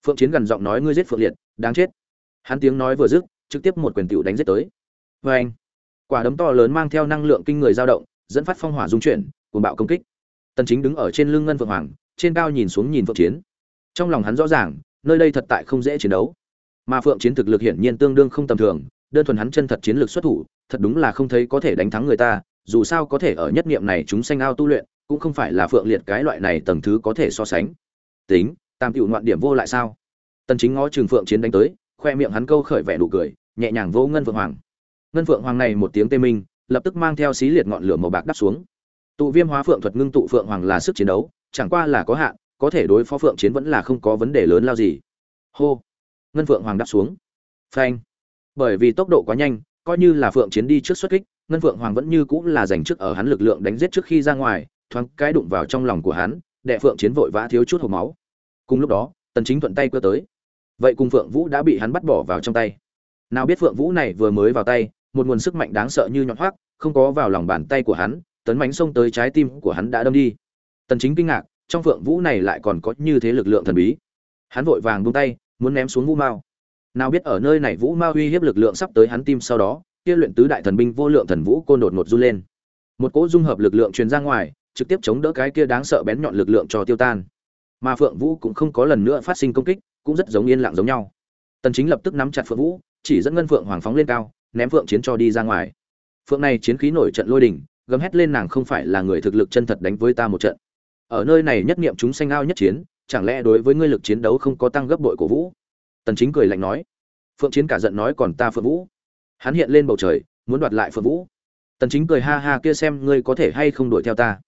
Phượng chiến gần giọng nói ngươi giết phượng liệt, đáng chết. Hắn tiếng nói vừa dứt, trực tiếp một quyền tiểu đánh giết tới. Với anh, quả đấm to lớn mang theo năng lượng kinh người dao động, dẫn phát phong hỏa dung chuyển, cuồng bạo công kích. Tần chính đứng ở trên lưng ngân phượng hoàng, trên cao nhìn xuống nhìn phượng chiến. Trong lòng hắn rõ ràng, nơi đây thật tại không dễ chiến đấu. Mà phượng chiến thực lực hiển nhiên tương đương không tầm thường, đơn thuần hắn chân thật chiến lược xuất thủ, thật đúng là không thấy có thể đánh thắng người ta, dù sao có thể ở nhất niệm này chúng sanh ao tu luyện, cũng không phải là phượng liệt cái loại này tầng thứ có thể so sánh tính, tam cựu ngoạn điểm vô lại sao? Tần chính ngó trường phượng chiến đánh tới, khoe miệng hắn câu khởi vẻ nụ cười, nhẹ nhàng vô ngân phượng hoàng. Ngân phượng hoàng này một tiếng tê minh, lập tức mang theo xí liệt ngọn lửa màu bạc đắp xuống. Tụ viêm hóa phượng thuật ngưng tụ phượng hoàng là sức chiến đấu, chẳng qua là có hạn, có thể đối phó phượng chiến vẫn là không có vấn đề lớn lao gì. Hô! Ngân phượng hoàng đáp xuống. Phanh! Bởi vì tốc độ quá nhanh, coi như là phượng chiến đi trước xuất kích, ngân phượng hoàng vẫn như cũng là giành trước ở hắn lực lượng đánh giết trước khi ra ngoài, thoáng cái đụng vào trong lòng của hắn đệ phượng chiến vội vã thiếu chút hộp máu. Cùng lúc đó, tần chính thuận tay cơ tới. Vậy cùng phượng vũ đã bị hắn bắt bỏ vào trong tay. Nào biết phượng vũ này vừa mới vào tay, một nguồn sức mạnh đáng sợ như nhọn hoác, không có vào lòng bàn tay của hắn, tấn mánh xông tới trái tim của hắn đã đâm đi. Tần chính kinh ngạc, trong phượng vũ này lại còn có như thế lực lượng thần bí. Hắn vội vàng buông tay, muốn ném xuống vũ mao. Nào biết ở nơi này vũ mao uy hiếp lực lượng sắp tới hắn tim sau đó, kia luyện tứ đại thần binh vô lượng thần vũ côn đột ngột du lên. Một cỗ dung hợp lực lượng truyền ra ngoài trực tiếp chống đỡ cái kia đáng sợ bén nhọn lực lượng cho tiêu tan. Mà phượng vũ cũng không có lần nữa phát sinh công kích cũng rất giống yên lặng giống nhau. Tần chính lập tức nắm chặt phượng vũ chỉ dẫn ngân phượng hoàng phóng lên cao ném phượng chiến cho đi ra ngoài. Phượng này chiến khí nổi trận lôi đỉnh, gầm hét lên nàng không phải là người thực lực chân thật đánh với ta một trận. Ở nơi này nhất niệm chúng sanh ao nhất chiến chẳng lẽ đối với ngươi lực chiến đấu không có tăng gấp bội của vũ? Tần chính cười lạnh nói. Phượng chiến cả giận nói còn ta phượng vũ. Hắn hiện lên bầu trời muốn đoạt lại phượng vũ. Tần chính cười ha ha kia xem ngươi có thể hay không đuổi theo ta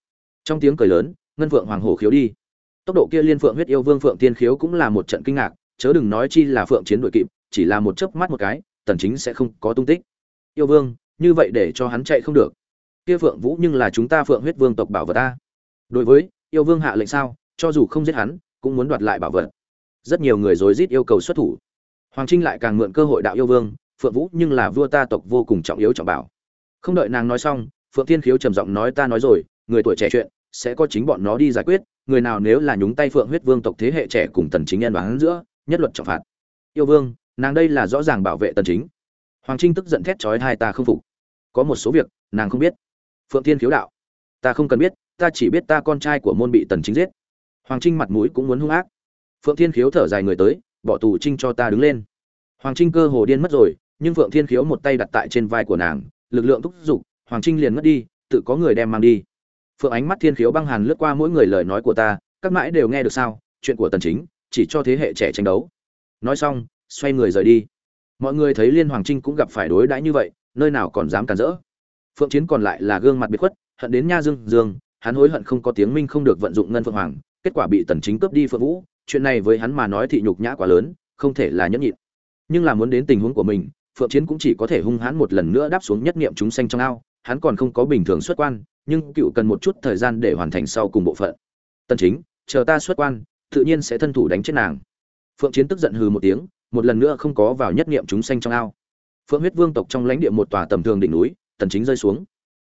trong tiếng cười lớn, ngân phượng hoàng hổ khiếu đi. Tốc độ kia liên phượng huyết yêu vương phượng tiên khiếu cũng là một trận kinh ngạc, chớ đừng nói chi là phượng chiến đuổi kịp, chỉ là một chớp mắt một cái, tần chính sẽ không có tung tích. Yêu vương, như vậy để cho hắn chạy không được. Kia phượng vũ nhưng là chúng ta phượng huyết vương tộc bảo vật ta. Đối với, yêu vương hạ lệnh sao, cho dù không giết hắn, cũng muốn đoạt lại bảo vật. Rất nhiều người rối rít yêu cầu xuất thủ. Hoàng trinh lại càng mượn cơ hội đạo yêu vương, phượng vũ nhưng là vua ta tộc vô cùng trọng yếu trọng bảo. Không đợi nàng nói xong, phượng thiên khiếu trầm giọng nói ta nói rồi người tuổi trẻ chuyện, sẽ có chính bọn nó đi giải quyết, người nào nếu là nhúng tay phượng huyết vương tộc thế hệ trẻ cùng tần chính nhân đoán giữa, nhất luật trọng phạt. Yêu vương, nàng đây là rõ ràng bảo vệ tần chính. Hoàng trinh tức giận thét chói hai ta không phục. Có một số việc, nàng không biết. Phượng thiên khiếu đạo, ta không cần biết, ta chỉ biết ta con trai của môn bị tần chính giết. Hoàng trinh mặt mũi cũng muốn hung ác. Phượng thiên khiếu thở dài người tới, bỏ tù trinh cho ta đứng lên. Hoàng trinh cơ hồ điên mất rồi, nhưng phượng thiên khiếu một tay đặt tại trên vai của nàng, lực lượng thúc giục, hoàng trinh liền mất đi, tự có người đem mang đi phượng ánh mắt thiên khiếu băng hàn lướt qua mỗi người lời nói của ta, các mãi đều nghe được sao, chuyện của tần chính, chỉ cho thế hệ trẻ tranh đấu. Nói xong, xoay người rời đi. Mọi người thấy liên hoàng trinh cũng gặp phải đối đãi như vậy, nơi nào còn dám cản rỡ. Phượng chiến còn lại là gương mặt biệt khuất, hận đến nha dương dương, hắn hối hận không có tiếng minh không được vận dụng ngân phượng hoàng, kết quả bị tần chính cướp đi phượng vũ, chuyện này với hắn mà nói thị nhục nhã quá lớn, không thể là nhẫn nhịn. Nhưng là muốn đến tình huống của mình, phượng chiến cũng chỉ có thể hung hãn một lần nữa đáp xuống nhất niệm chúng sanh trong ao, hắn còn không có bình thường xuất quan nhưng cựu cần một chút thời gian để hoàn thành sau cùng bộ phận. Tần chính, chờ ta xuất quan, tự nhiên sẽ thân thủ đánh chết nàng. Phượng chiến tức giận hừ một tiếng, một lần nữa không có vào nhất niệm chúng sanh trong ao. Phượng huyết vương tộc trong lãnh địa một tòa tầm thường đỉnh núi, tần chính rơi xuống.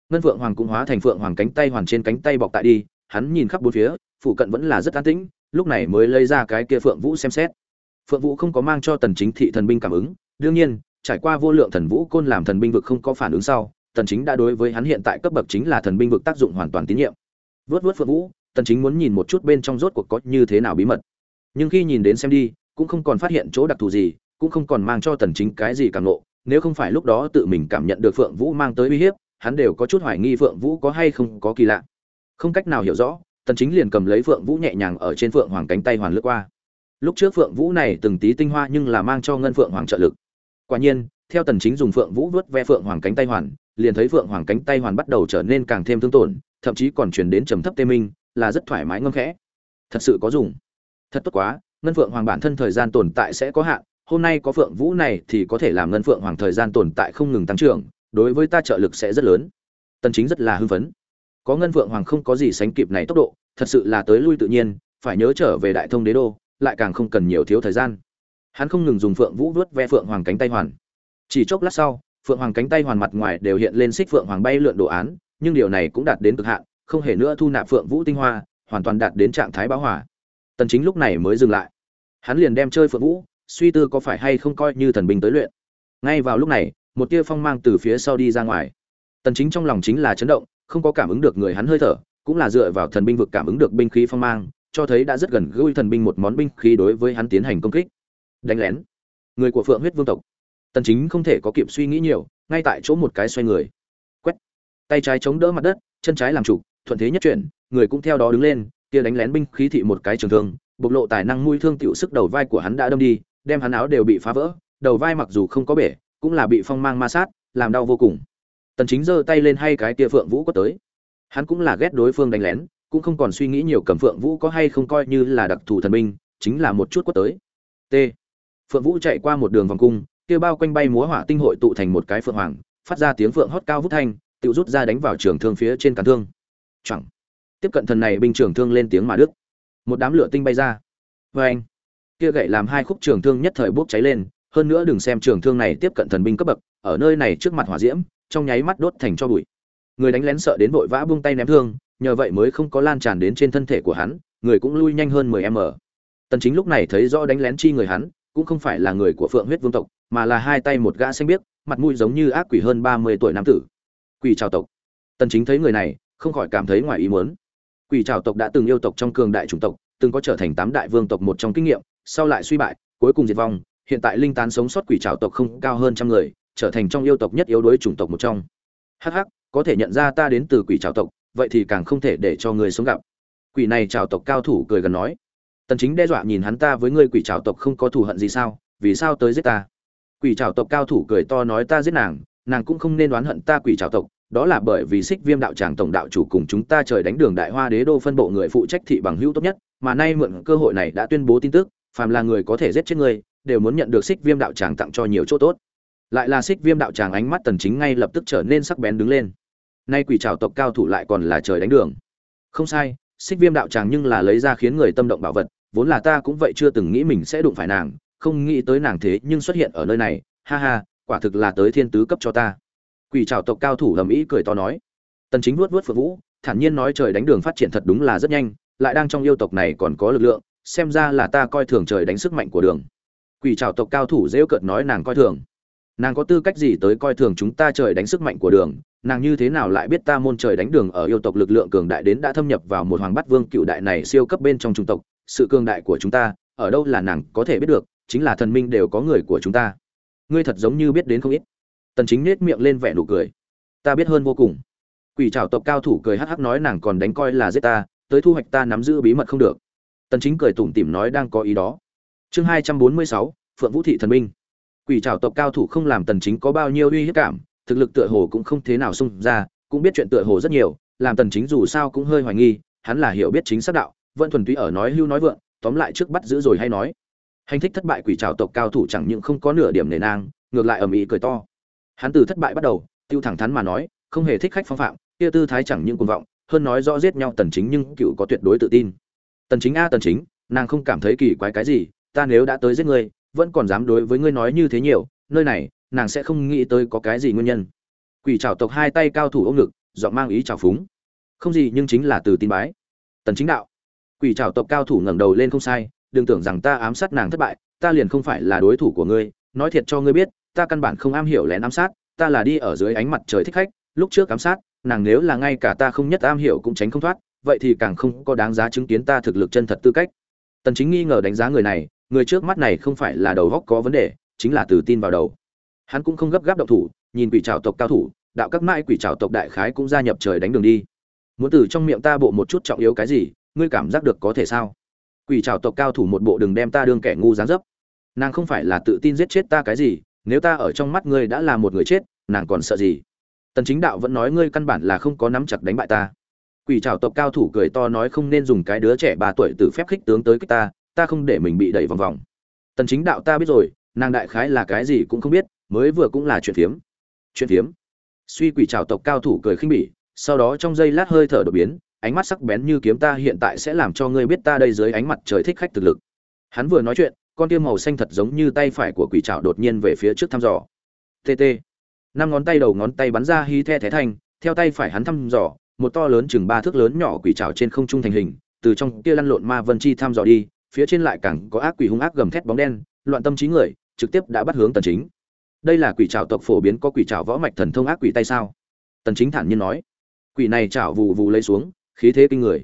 Ngân phượng hoàng cũng hóa thành phượng hoàng cánh tay hoàn trên cánh tay bọc tại đi, hắn nhìn khắp bốn phía, phụ cận vẫn là rất an tĩnh, lúc này mới lấy ra cái kia phượng vũ xem xét. Phượng vũ không có mang cho tần chính thị thần binh cảm ứng, đương nhiên, trải qua vô lượng thần vũ côn làm thần binh vực không có phản ứng sau tần chính đã đối với hắn hiện tại cấp bậc chính là thần binh vực tác dụng hoàn toàn tín nhiệm. Vớt vớt phượng vũ, tần chính muốn nhìn một chút bên trong rốt cuộc có như thế nào bí mật. Nhưng khi nhìn đến xem đi, cũng không còn phát hiện chỗ đặc thù gì, cũng không còn mang cho tần chính cái gì cảm nộ nếu không phải lúc đó tự mình cảm nhận được phượng vũ mang tới uy hiếp, hắn đều có chút hoài nghi phượng vũ có hay không có kỳ lạ. Không cách nào hiểu rõ, tần chính liền cầm lấy phượng vũ nhẹ nhàng ở trên phượng hoàng cánh tay hoàn lướt qua. Lúc trước phượng vũ này từng tí tinh hoa nhưng là mang cho ngân phượng hoàng trợ lực. Quả nhiên, theo tần chính dùng phượng vũ vớt ve phượng hoàng cánh tay hoàn liền thấy vượng hoàng cánh tay hoàn bắt đầu trở nên càng thêm thương tổn, thậm chí còn truyền đến trầm thấp tê minh, là rất thoải mái ngâm khẽ. Thật sự có dùng. Thật tốt quá, ngân phượng hoàng bản thân thời gian tồn tại sẽ có hạn, hôm nay có phượng vũ này thì có thể làm ngân phượng hoàng thời gian tồn tại không ngừng tăng trưởng, đối với ta trợ lực sẽ rất lớn. Tần chính rất là hưng phấn. Có ngân phượng hoàng không có gì sánh kịp này tốc độ, thật sự là tới lui tự nhiên, phải nhớ trở về đại thông đế đô, lại càng không cần nhiều thiếu thời gian. Hắn không ngừng dùng phượng vũ vớt ve phượng hoàng cánh tay hoàn. Chỉ chốc lát sau phượng hoàng cánh tay hoàn mặt ngoài đều hiện lên xích phượng hoàng bay lượn đồ án, nhưng điều này cũng đạt đến cực hạn, không hề nữa thu nạp phượng vũ tinh hoa, hoàn toàn đạt đến trạng thái bão hỏa tần chính lúc này mới dừng lại. Hắn liền đem chơi phượng vũ, suy tư có phải hay không coi như thần binh tới luyện. Ngay vào lúc này, một tia phong mang từ phía sau đi ra ngoài. Tần chính trong lòng chính là chấn động, không có cảm ứng được người hắn hơi thở, cũng là dựa vào thần binh vực cảm ứng được binh khí phong mang, cho thấy đã rất gần gũi thần binh một món binh khí đối với hắn tiến hành công kích. Đánh lén. Người của phượng huyết vương tộc tần chính không thể có kịp suy nghĩ nhiều, ngay tại chỗ một cái xoay người. Quét. Tay trái chống đỡ mặt đất, chân trái làm chủ, thuận thế nhất chuyển, người cũng theo đó đứng lên, kia đánh lén binh khí thị một cái trường thương, bộc lộ tài năng mũi thương tiểu sức đầu vai của hắn đã đâm đi, đem hắn áo đều bị phá vỡ, đầu vai mặc dù không có bể, cũng là bị phong mang ma sát, làm đau vô cùng. Tần chính giơ tay lên hay cái kia phượng vũ có tới. Hắn cũng là ghét đối phương đánh lén, cũng không còn suy nghĩ nhiều cầm phượng vũ có hay không coi như là đặc thù thần binh, chính là một chút quất tới. T. Phượng vũ chạy qua một đường vòng cung kia bao quanh bay múa hỏa tinh hội tụ thành một cái phượng hoàng, phát ra tiếng phượng hót cao vút thanh tự rút ra đánh vào trường thương phía trên cán thương. Chẳng tiếp cận thần này binh trường thương lên tiếng mà đức một đám lửa tinh bay ra. Vê anh, kia gậy làm hai khúc trường thương nhất thời bốc cháy lên, hơn nữa đừng xem trường thương này tiếp cận thần binh cấp bậc, ở nơi này trước mặt hỏa diễm, trong nháy mắt đốt thành cho bụi. Người đánh lén sợ đến vội vã buông tay ném thương, nhờ vậy mới không có lan tràn đến trên thân thể của hắn, người cũng lui nhanh hơn 10 m. Tần chính lúc này thấy rõ đánh lén chi người hắn cũng không phải là người của phượng huyết vương tộc, mà là hai tay một gã xanh biếc, mặt mũi giống như ác quỷ hơn 30 tuổi nam tử. Quỷ trào tộc. Tần chính thấy người này, không khỏi cảm thấy ngoài ý muốn. Quỷ trào tộc đã từng yêu tộc trong cường đại chủng tộc, từng có trở thành tám đại vương tộc một trong kinh nghiệm, sau lại suy bại, cuối cùng diệt vong, hiện tại linh tán sống sót quỷ trào tộc không cao hơn trăm người, trở thành trong yêu tộc nhất yếu đuối chủng tộc một trong. Hắc hắc, có thể nhận ra ta đến từ quỷ trào tộc, vậy thì càng không thể để cho người sống gặp. Quỷ này trào tộc cao thủ cười gần nói tần chính đe dọa nhìn hắn ta với ngươi quỷ trảo tộc không có thù hận gì sao? Vì sao tới giết ta? Quỷ trảo tộc cao thủ cười to nói ta giết nàng nàng cũng không nên đoán hận ta quỷ trảo tộc. Đó là bởi vì xích viêm đạo tràng tổng đạo chủ cùng chúng ta trời đánh đường đại hoa đế đô phân bộ người phụ trách thị bằng hữu tốt nhất, mà nay mượn cơ hội này đã tuyên bố tin tức, phàm là người có thể giết chết ngươi, đều muốn nhận được xích viêm đạo tràng tặng cho nhiều chỗ tốt. Lại là xích viêm đạo tràng ánh mắt tần chính ngay lập tức trở nên sắc bén đứng lên. Nay quỷ trảo tộc cao thủ lại còn là trời đánh đường. Không sai, xích viêm đạo tràng nhưng là lấy ra khiến người tâm động bảo vật vốn là ta cũng vậy chưa từng nghĩ mình sẽ đụng phải nàng, không nghĩ tới nàng thế nhưng xuất hiện ở nơi này, ha ha, quả thực là tới thiên tứ cấp cho ta. Quỷ trào tộc cao thủ lầm ý cười to nói. Tần chính vuốt vuốt phượng vũ, thản nhiên nói trời đánh đường phát triển thật đúng là rất nhanh, lại đang trong yêu tộc này còn có lực lượng, xem ra là ta coi thường trời đánh sức mạnh của đường. Quỷ trào tộc cao thủ rêu cợt nói nàng coi thường. Nàng có tư cách gì tới coi thường chúng ta trời đánh sức mạnh của đường, nàng như thế nào lại biết ta môn trời đánh đường ở yêu tộc lực lượng cường đại đến đã thâm nhập vào một hoàng bát vương cựu đại này siêu cấp bên trong trung tộc sự cường đại của chúng ta ở đâu là nàng có thể biết được chính là thần minh đều có người của chúng ta. Ngươi thật giống như biết đến không ít. Tần chính nết miệng lên vẻ nụ cười. Ta biết hơn vô cùng. Quỷ trảo tộc cao thủ cười hắc hắc nói nàng còn đánh coi là giết ta tới thu hoạch ta nắm giữ bí mật không được. Tần chính cười tủm tỉm nói đang có ý đó. Chương 246, phượng vũ thị thần minh. Quỷ trảo tộc cao thủ không làm tần chính có bao nhiêu uy hiếp cảm thực lực tựa hồ cũng không thế nào xung ra cũng biết chuyện tựa hồ rất nhiều làm tần chính dù sao cũng hơi hoài nghi hắn là hiểu biết chính xác đạo vẫn thuần túy ở nói hưu nói vượng, tóm lại trước bắt giữ rồi hay nói. Hành thích thất bại quỷ trào tộc cao thủ chẳng những không có nửa điểm nề nang, ngược lại ầm ĩ cười to. Hắn từ thất bại bắt đầu, tiêu thẳng thắn mà nói, không hề thích khách phong phạm, kia tư thái chẳng những cuồng vọng, hơn nói rõ giết nhau tần chính nhưng cựu có tuyệt đối tự tin. Tần chính a tần chính, nàng không cảm thấy kỳ quái cái gì, ta nếu đã tới giết ngươi, vẫn còn dám đối với ngươi nói như thế nhiều, nơi này, nàng sẽ không nghĩ tới có cái gì nguyên nhân. Quỷ trào tộc hai tay cao thủ ôm ngực, giọng mang ý trào phúng. Không gì nhưng chính là từ tin bái. Tần chính đạo quỷ trào tộc cao thủ ngẩng đầu lên không sai, đừng tưởng rằng ta ám sát nàng thất bại, ta liền không phải là đối thủ của ngươi, nói thiệt cho ngươi biết, ta căn bản không am hiểu lén ám sát, ta là đi ở dưới ánh mặt trời thích khách, lúc trước ám sát, nàng nếu là ngay cả ta không nhất am hiểu cũng tránh không thoát, vậy thì càng không có đáng giá chứng kiến ta thực lực chân thật tư cách. Tần chính nghi ngờ đánh giá người này, người trước mắt này không phải là đầu góc có vấn đề, chính là từ tin vào đầu. Hắn cũng không gấp gáp động thủ, nhìn quỷ trào tộc cao thủ, đạo các mãi quỷ trào tộc đại khái cũng gia nhập trời đánh đường đi. Muốn từ trong miệng ta bộ một chút trọng yếu cái gì ngươi cảm giác được có thể sao? Quỷ trào tộc cao thủ một bộ đừng đem ta đương kẻ ngu dáng dấp. Nàng không phải là tự tin giết chết ta cái gì, nếu ta ở trong mắt ngươi đã là một người chết, nàng còn sợ gì? Tần chính đạo vẫn nói ngươi căn bản là không có nắm chặt đánh bại ta. Quỷ trào tộc cao thủ cười to nói không nên dùng cái đứa trẻ ba tuổi từ phép khích tướng tới kích ta ta không để mình bị đẩy vòng vòng. Tần chính đạo ta biết rồi, nàng đại khái là cái gì cũng không biết, mới vừa cũng là chuyện phiếm. Chuyện phiếm. Suy quỷ trào tộc cao thủ cười khinh bỉ, sau đó trong giây lát hơi thở đột biến ánh mắt sắc bén như kiếm ta hiện tại sẽ làm cho ngươi biết ta đây dưới ánh mặt trời thích khách thực lực. Hắn vừa nói chuyện con tia màu xanh thật giống như tay phải của quỷ trảo đột nhiên về phía trước thăm dò. Tt năm ngón tay đầu ngón tay bắn ra hí the thé thành, theo tay phải hắn thăm dò một to lớn chừng ba thước lớn nhỏ quỷ trảo trên không trung thành hình từ trong kia lăn lộn ma vân chi thăm dò đi phía trên lại càng có ác quỷ hung ác gầm thét bóng đen loạn tâm trí người trực tiếp đã bắt hướng tần chính. Đây là quỷ trảo tộc phổ biến có quỷ trảo võ mạch thần thông ác quỷ tay sao? Tần chính thản nhiên nói. Quỷ này trảo vù vù lấy xuống khí thế kinh người.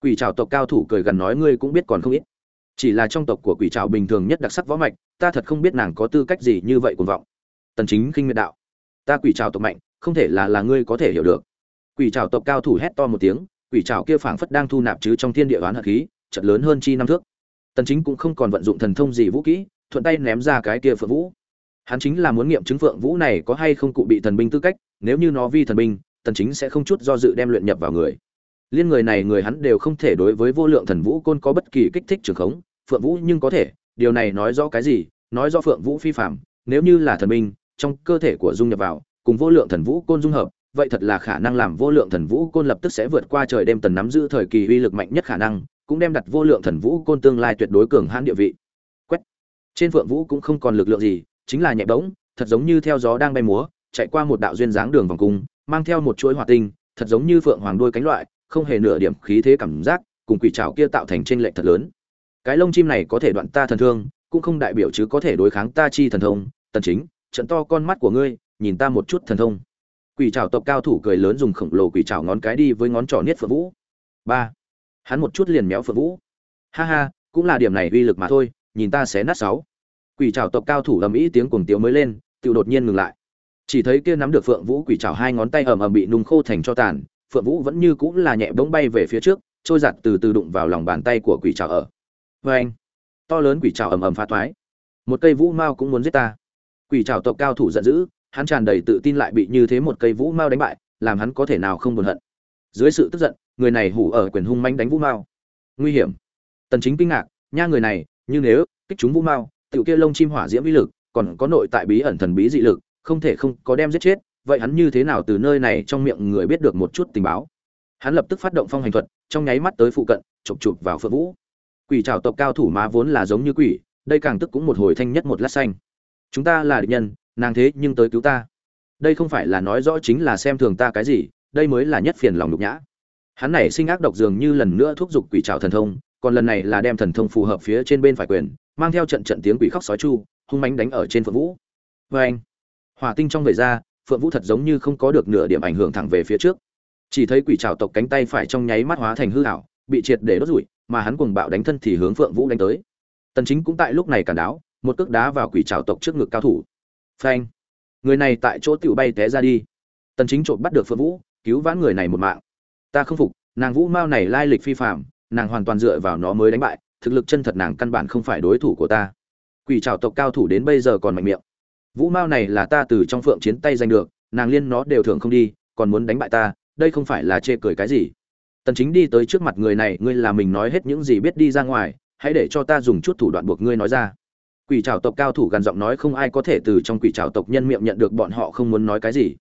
Quỷ trảo tộc cao thủ cười gần nói, ngươi cũng biết còn không ít. Chỉ là trong tộc của quỷ trảo bình thường nhất đặc sắc võ mạch, ta thật không biết nàng có tư cách gì như vậy cuồng vọng. Tần chính khinh miệt đạo, ta quỷ trảo tộc mạnh, không thể là là ngươi có thể hiểu được. Quỷ trảo tộc cao thủ hét to một tiếng, quỷ trảo kia phảng phất đang thu nạp chứ trong thiên địa oán hận khí, chợt lớn hơn chi năm thước. Tần chính cũng không còn vận dụng thần thông gì vũ kỹ, thuận tay ném ra cái kia phượng vũ. Hắn chính là muốn nghiệm chứng phượng vũ này có hay không cụ bị thần binh tư cách, nếu như nó vi thần binh, tần chính sẽ không chút do dự đem luyện nhập vào người liên người này người hắn đều không thể đối với vô lượng thần vũ côn có bất kỳ kích thích trường khống, phượng vũ nhưng có thể, điều này nói rõ cái gì? Nói rõ phượng vũ phi phạm nếu như là thần minh, trong cơ thể của dung nhập vào, cùng vô lượng thần vũ côn dung hợp, vậy thật là khả năng làm vô lượng thần vũ côn lập tức sẽ vượt qua trời đêm tần nắm giữ thời kỳ uy lực mạnh nhất khả năng, cũng đem đặt vô lượng thần vũ côn tương lai tuyệt đối cường hãn địa vị. Quét. Trên phượng vũ cũng không còn lực lượng gì, chính là nhẹ bỗng, thật giống như theo gió đang bay múa, chạy qua một đạo duyên dáng đường vòng cung, mang theo một chuỗi hỏa tinh, thật giống như phượng hoàng đuôi cánh loại không hề nửa điểm khí thế cảm giác, cùng quỷ trảo kia tạo thành trên lệch thật lớn. Cái lông chim này có thể đoạn ta thần thương, cũng không đại biểu chứ có thể đối kháng ta chi thần thông. Tần chính, trận to con mắt của ngươi, nhìn ta một chút thần thông. Quỷ trảo tộc cao thủ cười lớn dùng khổng lồ quỷ trảo ngón cái đi với ngón trỏ niết phượng vũ. Ba. Hắn một chút liền méo phượng vũ. Ha ha, cũng là điểm này uy lực mà thôi, nhìn ta xé nát sáu. Quỷ trảo tộc cao thủ ầm ĩ tiếng cuồng tiếu mới lên, tự đột nhiên ngừng lại. Chỉ thấy kia nắm được phượng vũ quỷ trảo hai ngón tay ầm ầm bị nung khô thành cho tàn phượng vũ vẫn như cũng là nhẹ bỗng bay về phía trước, trôi giặt từ từ đụng vào lòng bàn tay của quỷ trào ở. Vê anh. To lớn quỷ trào ầm ầm phá toái. Một cây vũ mao cũng muốn giết ta. Quỷ trào tộc cao thủ giận dữ, hắn tràn đầy tự tin lại bị như thế một cây vũ mao đánh bại, làm hắn có thể nào không buồn hận. Dưới sự tức giận, người này hủ ở quyền hung manh đánh vũ mao. Nguy hiểm. Tần chính kinh ngạc, nha người này, như nếu, kích chúng vũ mao, tiểu kia lông chim hỏa diễm uy lực, còn có nội tại bí ẩn thần bí dị lực, không thể không có đem giết chết vậy hắn như thế nào từ nơi này trong miệng người biết được một chút tình báo? Hắn lập tức phát động phong hành thuật, trong nháy mắt tới phụ cận, chụp chụp vào phượng vũ. Quỷ trào tộc cao thủ má vốn là giống như quỷ, đây càng tức cũng một hồi thanh nhất một lát xanh. Chúng ta là địch nhân, nàng thế nhưng tới cứu ta. Đây không phải là nói rõ chính là xem thường ta cái gì, đây mới là nhất phiền lòng nhục nhã. Hắn này sinh ác độc dường như lần nữa thúc giục quỷ trào thần thông, còn lần này là đem thần thông phù hợp phía trên bên phải quyền, mang theo trận trận tiếng quỷ khóc sói chu, hung mánh đánh ở trên phượng vũ. Vê anh hỏa tinh trong người ra phượng vũ thật giống như không có được nửa điểm ảnh hưởng thẳng về phía trước. Chỉ thấy quỷ trào tộc cánh tay phải trong nháy mắt hóa thành hư ảo, bị triệt để đốt rủi, mà hắn cuồng bạo đánh thân thì hướng phượng vũ đánh tới. Tần chính cũng tại lúc này cản đáo, một cước đá vào quỷ trào tộc trước ngực cao thủ. Phanh! Người này tại chỗ tiểu bay té ra đi. Tần chính trộm bắt được phượng vũ, cứu vãn người này một mạng. Ta không phục, nàng vũ mao này lai lịch phi phạm nàng hoàn toàn dựa vào nó mới đánh bại, thực lực chân thật nàng căn bản không phải đối thủ của ta. Quỷ trào tộc cao thủ đến bây giờ còn mạnh miệng vũ mao này là ta từ trong phượng chiến tay giành được, nàng liên nó đều thường không đi, còn muốn đánh bại ta, đây không phải là chê cười cái gì. Tần chính đi tới trước mặt người này, ngươi là mình nói hết những gì biết đi ra ngoài, hãy để cho ta dùng chút thủ đoạn buộc ngươi nói ra. Quỷ trào tộc cao thủ gần giọng nói không ai có thể từ trong quỷ trào tộc nhân miệng nhận được bọn họ không muốn nói cái gì.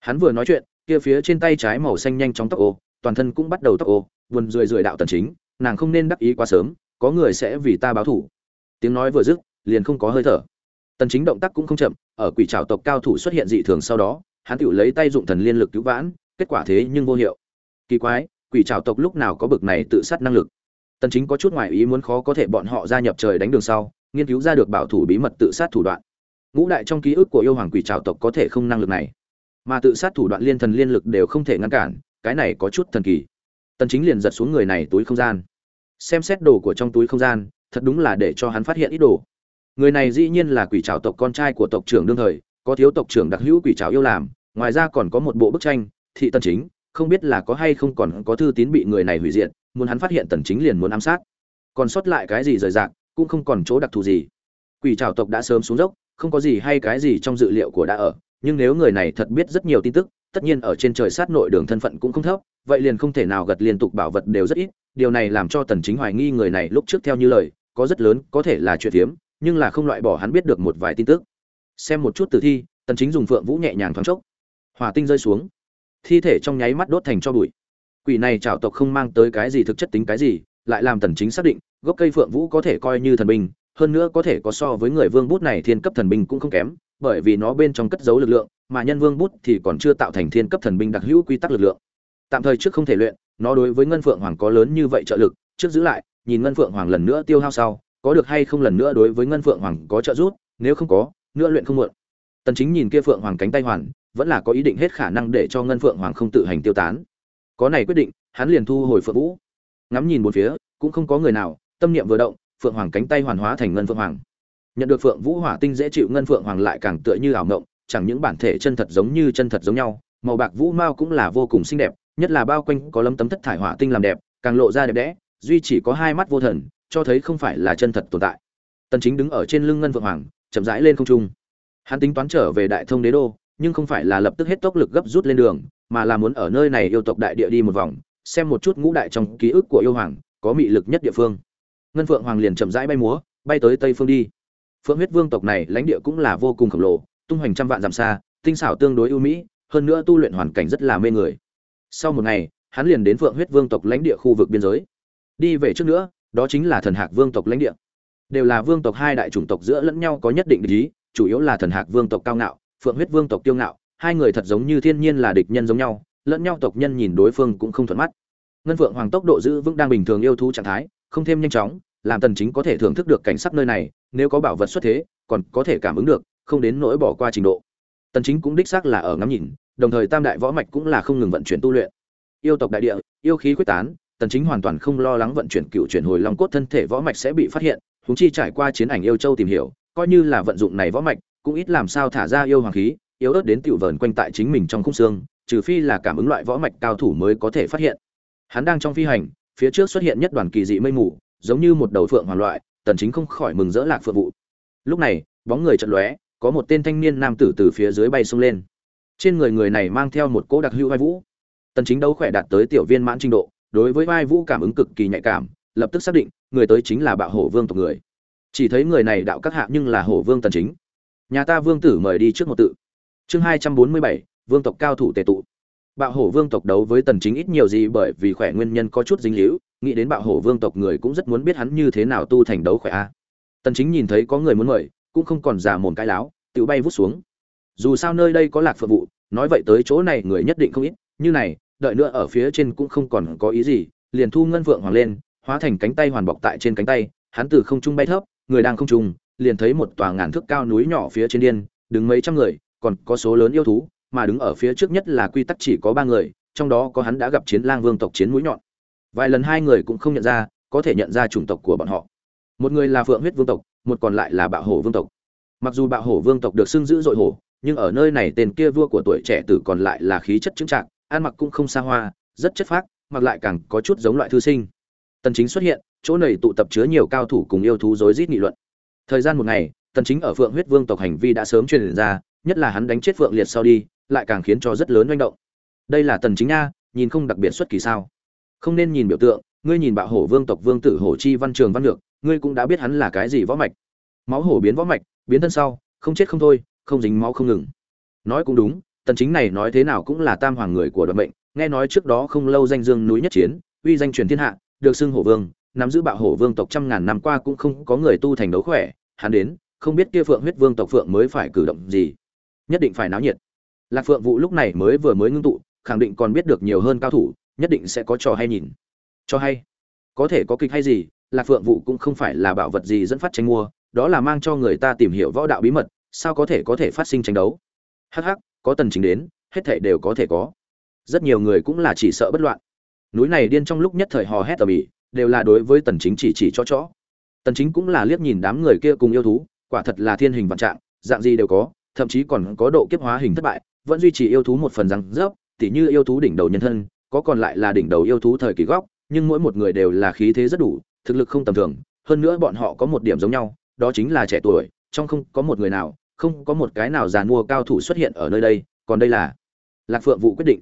Hắn vừa nói chuyện, kia phía trên tay trái màu xanh nhanh chóng tóc ô, toàn thân cũng bắt đầu tóc ô, buồn rười rượi đạo tần chính, nàng không nên đắc ý quá sớm, có người sẽ vì ta báo thủ. Tiếng nói vừa dứt, liền không có hơi thở tần chính động tác cũng không chậm, ở quỷ trảo tộc cao thủ xuất hiện dị thường sau đó, hắn tự lấy tay dụng thần liên lực cứu vãn, kết quả thế nhưng vô hiệu. Kỳ quái, quỷ trảo tộc lúc nào có bực này tự sát năng lực? Tần chính có chút ngoài ý muốn khó có thể bọn họ gia nhập trời đánh đường sau, nghiên cứu ra được bảo thủ bí mật tự sát thủ đoạn. Ngũ đại trong ký ức của yêu hoàng quỷ trảo tộc có thể không năng lực này. Mà tự sát thủ đoạn liên thần liên lực đều không thể ngăn cản, cái này có chút thần kỳ. Tần chính liền giật xuống người này túi không gian. Xem xét đồ của trong túi không gian, thật đúng là để cho hắn phát hiện ít đồ người này dĩ nhiên là quỷ trảo tộc con trai của tộc trưởng đương thời, có thiếu tộc trưởng đặc hữu quỷ trảo yêu làm, ngoài ra còn có một bộ bức tranh, thị tần chính, không biết là có hay không còn có thư tín bị người này hủy diệt, muốn hắn phát hiện tần chính liền muốn ám sát còn sót lại cái gì rời rạc, cũng không còn chỗ đặc thù gì quỷ trảo tộc đã sớm xuống dốc, không có gì hay cái gì trong dự liệu của đã ở, nhưng nếu người này thật biết rất nhiều tin tức, tất nhiên ở trên trời sát nội đường thân phận cũng không thấp, vậy liền không thể nào gật liên tục bảo vật đều rất ít, điều này làm cho tần chính hoài nghi người này lúc trước theo như lời, có rất lớn, có thể là chuyện tiếm nhưng là không loại bỏ hắn biết được một vài tin tức. Xem một chút tử thi, tần chính dùng phượng vũ nhẹ nhàng thoáng chốc. Hỏa tinh rơi xuống. Thi thể trong nháy mắt đốt thành cho bụi. Quỷ này chảo tộc không mang tới cái gì thực chất tính cái gì, lại làm tần chính xác định, gốc cây phượng vũ có thể coi như thần binh, hơn nữa có thể có so với người vương bút này thiên cấp thần binh cũng không kém, bởi vì nó bên trong cất giấu lực lượng, mà nhân vương bút thì còn chưa tạo thành thiên cấp thần binh đặc hữu quy tắc lực lượng. Tạm thời trước không thể luyện, nó đối với ngân phượng hoàng có lớn như vậy trợ lực, trước giữ lại, nhìn ngân phượng hoàng lần nữa tiêu hao sau có được hay không lần nữa đối với ngân phượng hoàng có trợ giúp, nếu không có, nữa luyện không muộn. Tần chính nhìn kia phượng hoàng cánh tay hoàn, vẫn là có ý định hết khả năng để cho ngân phượng hoàng không tự hành tiêu tán. Có này quyết định, hắn liền thu hồi phượng vũ. Ngắm nhìn bốn phía, cũng không có người nào, tâm niệm vừa động, phượng hoàng cánh tay hoàn hóa thành ngân phượng hoàng. Nhận được phượng vũ hỏa tinh dễ chịu, ngân phượng hoàng lại càng tựa như ảo ngộng chẳng những bản thể chân thật giống như chân thật giống nhau, màu bạc vũ mao cũng là vô cùng xinh đẹp, nhất là bao quanh có lấm tấm thất thải hỏa tinh làm đẹp, càng lộ ra đẹp đẽ, duy chỉ có hai mắt vô thần cho thấy không phải là chân thật tồn tại. Tần chính đứng ở trên lưng ngân Vượng hoàng, chậm rãi lên không trung. Hắn tính toán trở về đại thông đế đô, nhưng không phải là lập tức hết tốc lực gấp rút lên đường, mà là muốn ở nơi này yêu tộc đại địa đi một vòng, xem một chút ngũ đại trong ký ức của yêu hoàng, có mị lực nhất địa phương. Ngân phượng hoàng liền chậm rãi bay múa, bay tới tây phương đi. Phượng huyết vương tộc này lãnh địa cũng là vô cùng khổng lồ, tung hoành trăm vạn dặm xa, tinh xảo tương đối ưu mỹ, hơn nữa tu luyện hoàn cảnh rất là mê người. Sau một ngày, hắn liền đến phượng huyết vương tộc lãnh địa khu vực biên giới. Đi về trước nữa đó chính là thần hạc vương tộc lãnh địa. Đều là vương tộc hai đại chủng tộc giữa lẫn nhau có nhất định lý chủ yếu là thần hạc vương tộc cao ngạo, phượng huyết vương tộc tiêu ngạo, hai người thật giống như thiên nhiên là địch nhân giống nhau, lẫn nhau tộc nhân nhìn đối phương cũng không thuận mắt. Ngân phượng hoàng tốc độ giữ vững đang bình thường yêu thú trạng thái, không thêm nhanh chóng, làm tần chính có thể thưởng thức được cảnh sắc nơi này, nếu có bảo vật xuất thế, còn có thể cảm ứng được, không đến nỗi bỏ qua trình độ. Tần chính cũng đích xác là ở ngắm nhìn, đồng thời tam đại võ mạch cũng là không ngừng vận chuyển tu luyện. Yêu tộc đại địa, yêu khí quyết tán tần chính hoàn toàn không lo lắng vận chuyển cựu chuyển hồi long cốt thân thể võ mạch sẽ bị phát hiện chúng chi trải qua chiến ảnh yêu châu tìm hiểu, coi như là vận dụng này võ mạch, cũng ít làm sao thả ra yêu hoàng khí, yếu ớt đến tiểu vờn quanh tại chính mình trong khung xương, trừ phi là cảm ứng loại võ mạch cao thủ mới có thể phát hiện. Hắn đang trong phi hành, phía trước xuất hiện nhất đoàn kỳ dị mây mù, giống như một đầu phượng hoàng loại, tần chính không khỏi mừng rỡ lạc phượng vụ. Lúc này, bóng người chợt lóe, có một tên thanh niên nam tử từ phía dưới bay xuống lên. Trên người người này mang theo một cỗ đặc hữu vai vũ. Tần chính đấu khỏe đạt tới tiểu viên mãn trình độ đối với vai vũ cảm ứng cực kỳ nhạy cảm lập tức xác định người tới chính là bạo hổ vương tộc người. Chỉ thấy người này đạo các hạ nhưng là hổ vương tần chính. Nhà ta vương tử mời đi trước một tự. Chương 247, vương tộc cao thủ tề tụ. Bạo hổ vương tộc đấu với tần chính ít nhiều gì bởi vì khỏe nguyên nhân có chút dính líu nghĩ đến bạo hổ vương tộc người cũng rất muốn biết hắn như thế nào tu thành đấu khỏe a. Tần chính nhìn thấy có người muốn mời cũng không còn giả mồm cái láo tự bay vút xuống. Dù sao nơi đây có lạc phượng vụ nói vậy tới chỗ này người nhất định không ít như này đợi nữa ở phía trên cũng không còn có ý gì, liền thu ngân vượng hoàng lên, hóa thành cánh tay hoàn bọc tại trên cánh tay, hắn từ không trung bay thấp, người đang không trung, liền thấy một tòa ngàn thước cao núi nhỏ phía trên điên, đứng mấy trăm người, còn có số lớn yêu thú, mà đứng ở phía trước nhất là quy tắc chỉ có ba người, trong đó có hắn đã gặp chiến lang vương tộc chiến mũi nhọn. Vài lần hai người cũng không nhận ra, có thể nhận ra chủng tộc của bọn họ. Một người là phượng huyết vương tộc, một còn lại là bạo hổ vương tộc. Mặc dù bạo hổ vương tộc được xưng giữ dội hổ, nhưng ở nơi này tên kia vua của tuổi trẻ tử còn lại là khí chất chứng trạng ăn mặc cũng không xa hoa, rất chất phác, mặc lại càng có chút giống loại thư sinh. Tần chính xuất hiện, chỗ này tụ tập chứa nhiều cao thủ cùng yêu thú rối rít nghị luận. Thời gian một ngày, tần chính ở phượng huyết vương tộc hành vi đã sớm truyền ra, nhất là hắn đánh chết phượng liệt sau đi, lại càng khiến cho rất lớn manh động. Đây là tần chính nha nhìn không đặc biệt xuất kỳ sao. Không nên nhìn biểu tượng, ngươi nhìn bạo hổ vương tộc vương tử hổ chi văn trường văn lược, ngươi cũng đã biết hắn là cái gì võ mạch. Máu hổ biến võ mạch, biến thân sau, không chết không thôi, không dính máu không ngừng. Nói cũng đúng tần chính này nói thế nào cũng là tam hoàng người của đoạn mệnh, nghe nói trước đó không lâu danh dương núi nhất chiến, uy danh truyền thiên hạ, được xưng hổ vương, nắm giữ bạo hổ vương tộc trăm ngàn năm qua cũng không có người tu thành đấu khỏe, hắn đến, không biết kia phượng huyết vương tộc phượng mới phải cử động gì. Nhất định phải náo nhiệt. Lạc phượng vụ lúc này mới vừa mới ngưng tụ, khẳng định còn biết được nhiều hơn cao thủ, nhất định sẽ có trò hay nhìn. Cho hay. Có thể có kịch hay gì, lạc phượng vụ cũng không phải là bảo vật gì dẫn phát tranh mua, đó là mang cho người ta tìm hiểu võ đạo bí mật, sao có thể có thể phát sinh tranh đấu? Hắc hắc có tần chính đến, hết thảy đều có thể có. Rất nhiều người cũng là chỉ sợ bất loạn. Núi này điên trong lúc nhất thời hò hét ở bỉ đều là đối với tần chính chỉ chỉ cho chó. Tần chính cũng là liếc nhìn đám người kia cùng yêu thú, quả thật là thiên hình vạn trạng, dạng gì đều có, thậm chí còn có độ kiếp hóa hình thất bại, vẫn duy trì yêu thú một phần răng rớp, tỉ như yêu thú đỉnh đầu nhân thân, có còn lại là đỉnh đầu yêu thú thời kỳ góc, nhưng mỗi một người đều là khí thế rất đủ, thực lực không tầm thường, hơn nữa bọn họ có một điểm giống nhau, đó chính là trẻ tuổi, trong không có một người nào không có một cái nào giàn mua cao thủ xuất hiện ở nơi đây, còn đây là lạc phượng vụ quyết định.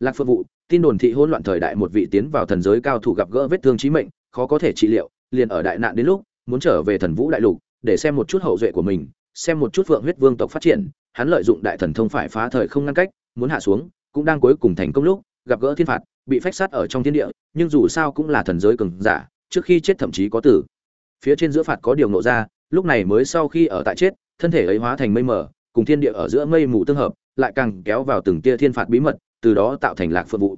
Lạc phượng vụ tin đồn thị hỗn loạn thời đại một vị tiến vào thần giới cao thủ gặp gỡ vết thương chí mệnh, khó có thể trị liệu, liền ở đại nạn đến lúc, muốn trở về thần vũ đại lục, để xem một chút hậu duệ của mình, xem một chút phượng huyết vương tộc phát triển, hắn lợi dụng đại thần thông phải phá thời không ngăn cách, muốn hạ xuống, cũng đang cuối cùng thành công lúc, gặp gỡ thiên phạt, bị phách sát ở trong thiên địa, nhưng dù sao cũng là thần giới cường giả, trước khi chết thậm chí có tử. Phía trên giữa phạt có điều nộ ra, lúc này mới sau khi ở tại chết thân thể ấy hóa thành mây mờ, cùng thiên địa ở giữa mây mù tương hợp, lại càng kéo vào từng tia thiên phạt bí mật, từ đó tạo thành lạc phượng vụ.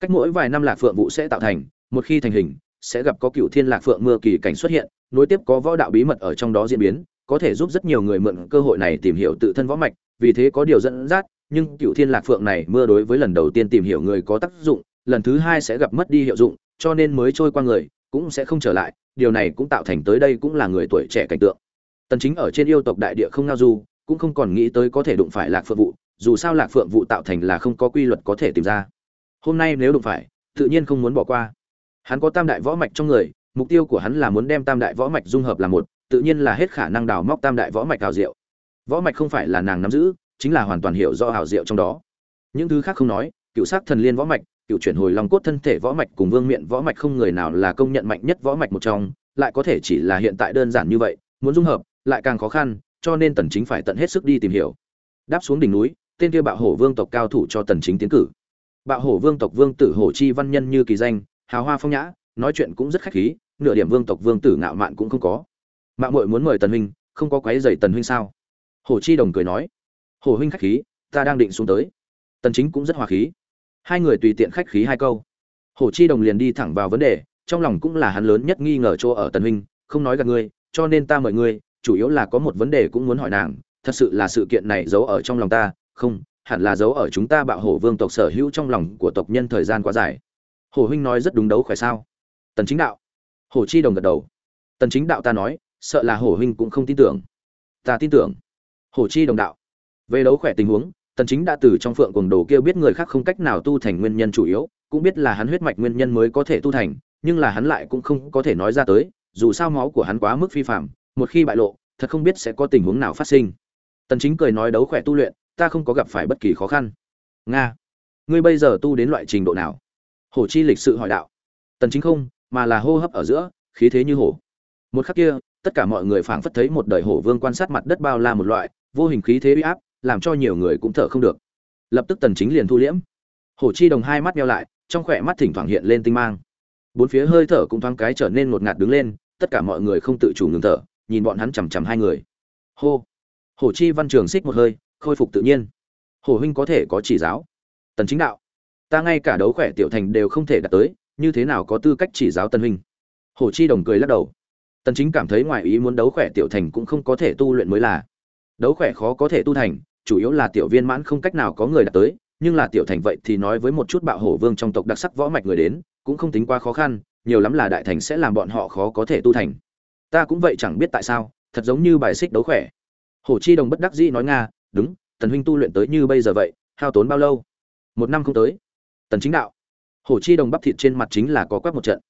Cách mỗi vài năm lạc phượng vụ sẽ tạo thành, một khi thành hình, sẽ gặp có cựu thiên lạc phượng mưa kỳ cảnh xuất hiện, nối tiếp có võ đạo bí mật ở trong đó diễn biến, có thể giúp rất nhiều người mượn cơ hội này tìm hiểu tự thân võ mạch, vì thế có điều dẫn dắt, nhưng cựu thiên lạc phượng này mưa đối với lần đầu tiên tìm hiểu người có tác dụng, lần thứ hai sẽ gặp mất đi hiệu dụng, cho nên mới trôi qua người, cũng sẽ không trở lại, điều này cũng tạo thành tới đây cũng là người tuổi trẻ cảnh tượng tần chính ở trên yêu tộc đại địa không ngao du, cũng không còn nghĩ tới có thể đụng phải lạc phượng vụ dù sao lạc phượng vụ tạo thành là không có quy luật có thể tìm ra. Hôm nay nếu đụng phải, tự nhiên không muốn bỏ qua. Hắn có tam đại võ mạch trong người, mục tiêu của hắn là muốn đem tam đại võ mạch dung hợp là một, tự nhiên là hết khả năng đào móc tam đại võ mạch hào diệu. Võ mạch không phải là nàng nắm giữ, chính là hoàn toàn hiểu do hào diệu trong đó. Những thứ khác không nói, cựu sắc thần liên võ mạch, cựu chuyển hồi long cốt thân thể võ mạch cùng vương miện võ mạch không người nào là công nhận mạnh nhất võ mạch một trong, lại có thể chỉ là hiện tại đơn giản như vậy, muốn dung hợp lại càng khó khăn, cho nên tần chính phải tận hết sức đi tìm hiểu. Đáp xuống đỉnh núi, tên kia bạo hổ vương tộc cao thủ cho tần chính tiến cử. Bạo hổ vương tộc vương tử hổ chi văn nhân như kỳ danh, hào hoa phong nhã, nói chuyện cũng rất khách khí, nửa điểm vương tộc vương tử ngạo mạn cũng không có. Mạng muội muốn mời tần huynh, không có quấy giày tần huynh sao? Hổ chi đồng cười nói. Hổ huynh khách khí, ta đang định xuống tới. Tần chính cũng rất hòa khí. Hai người tùy tiện khách khí hai câu. Hổ chi đồng liền đi thẳng vào vấn đề, trong lòng cũng là hắn lớn nhất nghi ngờ chỗ ở tần huynh, không nói gạt ngươi, cho nên ta mời ngươi chủ yếu là có một vấn đề cũng muốn hỏi nàng, thật sự là sự kiện này giấu ở trong lòng ta, không, hẳn là giấu ở chúng ta bạo hổ vương tộc sở hữu trong lòng của tộc nhân thời gian quá dài. Hổ huynh nói rất đúng đấu khỏe sao? Tần chính đạo. Hổ chi đồng gật đầu. Tần chính đạo ta nói, sợ là hổ huynh cũng không tin tưởng. Ta tin tưởng. Hổ chi đồng đạo. Về đấu khỏe tình huống, tần chính đã từ trong phượng cuồng đồ kia biết người khác không cách nào tu thành nguyên nhân chủ yếu, cũng biết là hắn huyết mạch nguyên nhân mới có thể tu thành, nhưng là hắn lại cũng không có thể nói ra tới, dù sao máu của hắn quá mức phi phạm một khi bại lộ, thật không biết sẽ có tình huống nào phát sinh. Tần chính cười nói đấu khỏe tu luyện, ta không có gặp phải bất kỳ khó khăn. Nga, ngươi bây giờ tu đến loại trình độ nào? Hổ chi lịch sự hỏi đạo. Tần chính không, mà là hô hấp ở giữa, khí thế như hổ. Một khắc kia, tất cả mọi người phảng phất thấy một đời hổ vương quan sát mặt đất bao la một loại, vô hình khí thế uy áp, làm cho nhiều người cũng thở không được. Lập tức tần chính liền thu liễm. Hổ chi đồng hai mắt meo lại, trong khỏe mắt thỉnh thoảng hiện lên tinh mang. Bốn phía hơi thở cũng thoáng cái trở nên ngột ngạt đứng lên, tất cả mọi người không tự chủ ngừng thở nhìn bọn hắn chằm chằm hai người. Hô. Hổ chi văn trường xích một hơi, khôi phục tự nhiên. Hổ huynh có thể có chỉ giáo. Tần chính đạo. Ta ngay cả đấu khỏe tiểu thành đều không thể đạt tới, như thế nào có tư cách chỉ giáo tần huynh? Hổ chi đồng cười lắc đầu. Tần chính cảm thấy ngoài ý muốn đấu khỏe tiểu thành cũng không có thể tu luyện mới là. Đấu khỏe khó có thể tu thành, chủ yếu là tiểu viên mãn không cách nào có người đạt tới, nhưng là tiểu thành vậy thì nói với một chút bạo hổ vương trong tộc đặc sắc võ mạch người đến, cũng không tính quá khó khăn, nhiều lắm là đại thành sẽ làm bọn họ khó có thể tu thành ta cũng vậy chẳng biết tại sao, thật giống như bài xích đấu khỏe. Hổ chi đồng bất đắc dĩ nói nga, đúng, tần huynh tu luyện tới như bây giờ vậy, hao tốn bao lâu? Một năm không tới. Tần chính đạo. Hổ chi đồng bắp thịt trên mặt chính là có quét một trận.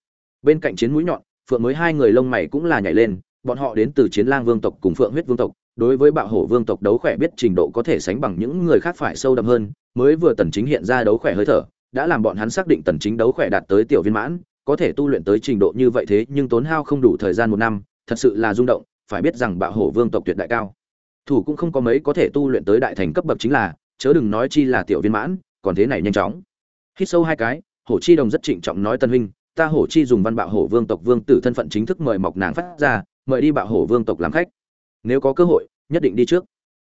Bên cạnh chiến mũi nhọn, phượng mới hai người lông mày cũng là nhảy lên, bọn họ đến từ chiến lang vương tộc cùng phượng huyết vương tộc, đối với bạo hổ vương tộc đấu khỏe biết trình độ có thể sánh bằng những người khác phải sâu đậm hơn, mới vừa tần chính hiện ra đấu khỏe hơi thở, đã làm bọn hắn xác định tần chính đấu khỏe đạt tới tiểu viên mãn, có thể tu luyện tới trình độ như vậy thế nhưng tốn hao không đủ thời gian một năm thật sự là rung động, phải biết rằng bạo hổ vương tộc tuyệt đại cao. Thủ cũng không có mấy có thể tu luyện tới đại thành cấp bậc chính là, chớ đừng nói chi là tiểu viên mãn, còn thế này nhanh chóng. Hít sâu hai cái, hổ chi đồng rất trịnh trọng nói tân huynh, ta hổ chi dùng văn bạo hổ vương tộc vương tử thân phận chính thức mời mọc nàng phát ra, mời đi bạo hổ vương tộc làm khách. Nếu có cơ hội, nhất định đi trước.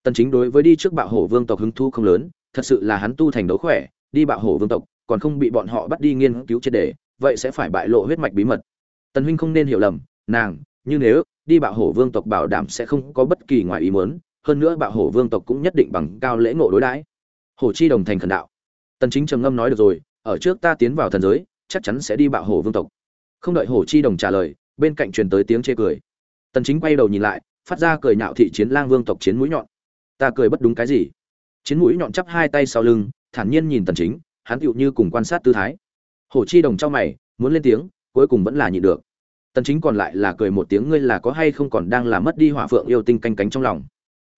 Tần chính đối với đi trước bạo hổ vương tộc hứng thu không lớn, thật sự là hắn tu thành đấu khỏe, đi bạo hổ vương tộc, còn không bị bọn họ bắt đi nghiên cứu triệt để, vậy sẽ phải bại lộ huyết mạch bí mật. Tần huynh không nên hiểu lầm, nàng như nếu, đi bạo hổ vương tộc bảo đảm sẽ không có bất kỳ ngoài ý muốn, hơn nữa bạo hổ vương tộc cũng nhất định bằng cao lễ ngộ đối đãi. Hổ chi đồng thành khẩn đạo. Tần chính trầm ngâm nói được rồi, ở trước ta tiến vào thần giới, chắc chắn sẽ đi bạo hổ vương tộc. Không đợi hổ chi đồng trả lời, bên cạnh truyền tới tiếng chê cười. Tần chính quay đầu nhìn lại, phát ra cười nhạo thị chiến lang vương tộc chiến mũi nhọn. Ta cười bất đúng cái gì? Chiến mũi nhọn chắp hai tay sau lưng, thản nhiên nhìn tần chính, hắn tựu như cùng quan sát tư thái. Hổ chi đồng trong mày, muốn lên tiếng, cuối cùng vẫn là nhịn được tần chính còn lại là cười một tiếng, ngươi là có hay không còn đang là mất đi hỏa phượng yêu tinh canh cánh trong lòng?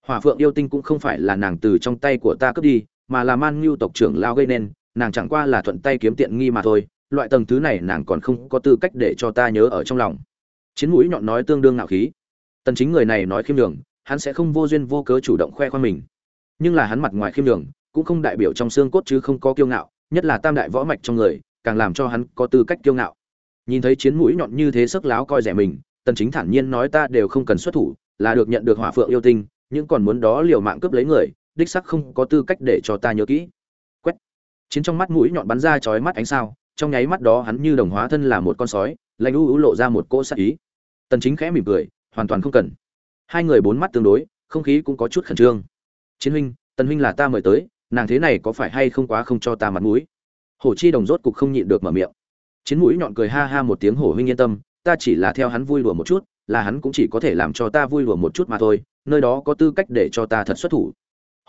Hỏa phượng yêu tinh cũng không phải là nàng từ trong tay của ta cướp đi, mà là man ngưu tộc trưởng lao gây nên, nàng chẳng qua là thuận tay kiếm tiện nghi mà thôi, loại tầng thứ này nàng còn không có tư cách để cho ta nhớ ở trong lòng. Chiến mũi nhọn nói tương đương ngạo khí. Tần chính người này nói khiêm đường hắn sẽ không vô duyên vô cớ chủ động khoe khoang mình. Nhưng là hắn mặt ngoài khiêm đường cũng không đại biểu trong xương cốt chứ không có kiêu ngạo, nhất là tam đại võ mạch trong người, càng làm cho hắn có tư cách kiêu ngạo nhìn thấy chiến mũi nhọn như thế sức láo coi rẻ mình, tần chính thản nhiên nói ta đều không cần xuất thủ, là được nhận được hỏa phượng yêu tinh, nhưng còn muốn đó liều mạng cướp lấy người, đích sắc không có tư cách để cho ta nhớ kỹ. Quét. Chiến trong mắt mũi nhọn bắn ra chói mắt ánh sao, trong nháy mắt đó hắn như đồng hóa thân là một con sói, lạnh u u lộ ra một cỗ sát ý. Tần chính khẽ mỉm cười, hoàn toàn không cần. Hai người bốn mắt tương đối, không khí cũng có chút khẩn trương. Chiến huynh, tần huynh là ta mời tới, nàng thế này có phải hay không quá không cho ta mặt mũi? Hổ chi đồng rốt cục không nhịn được mở miệng chiến mũi nhọn cười ha ha một tiếng hổ huynh yên tâm, ta chỉ là theo hắn vui đùa một chút, là hắn cũng chỉ có thể làm cho ta vui đùa một chút mà thôi, nơi đó có tư cách để cho ta thật xuất thủ.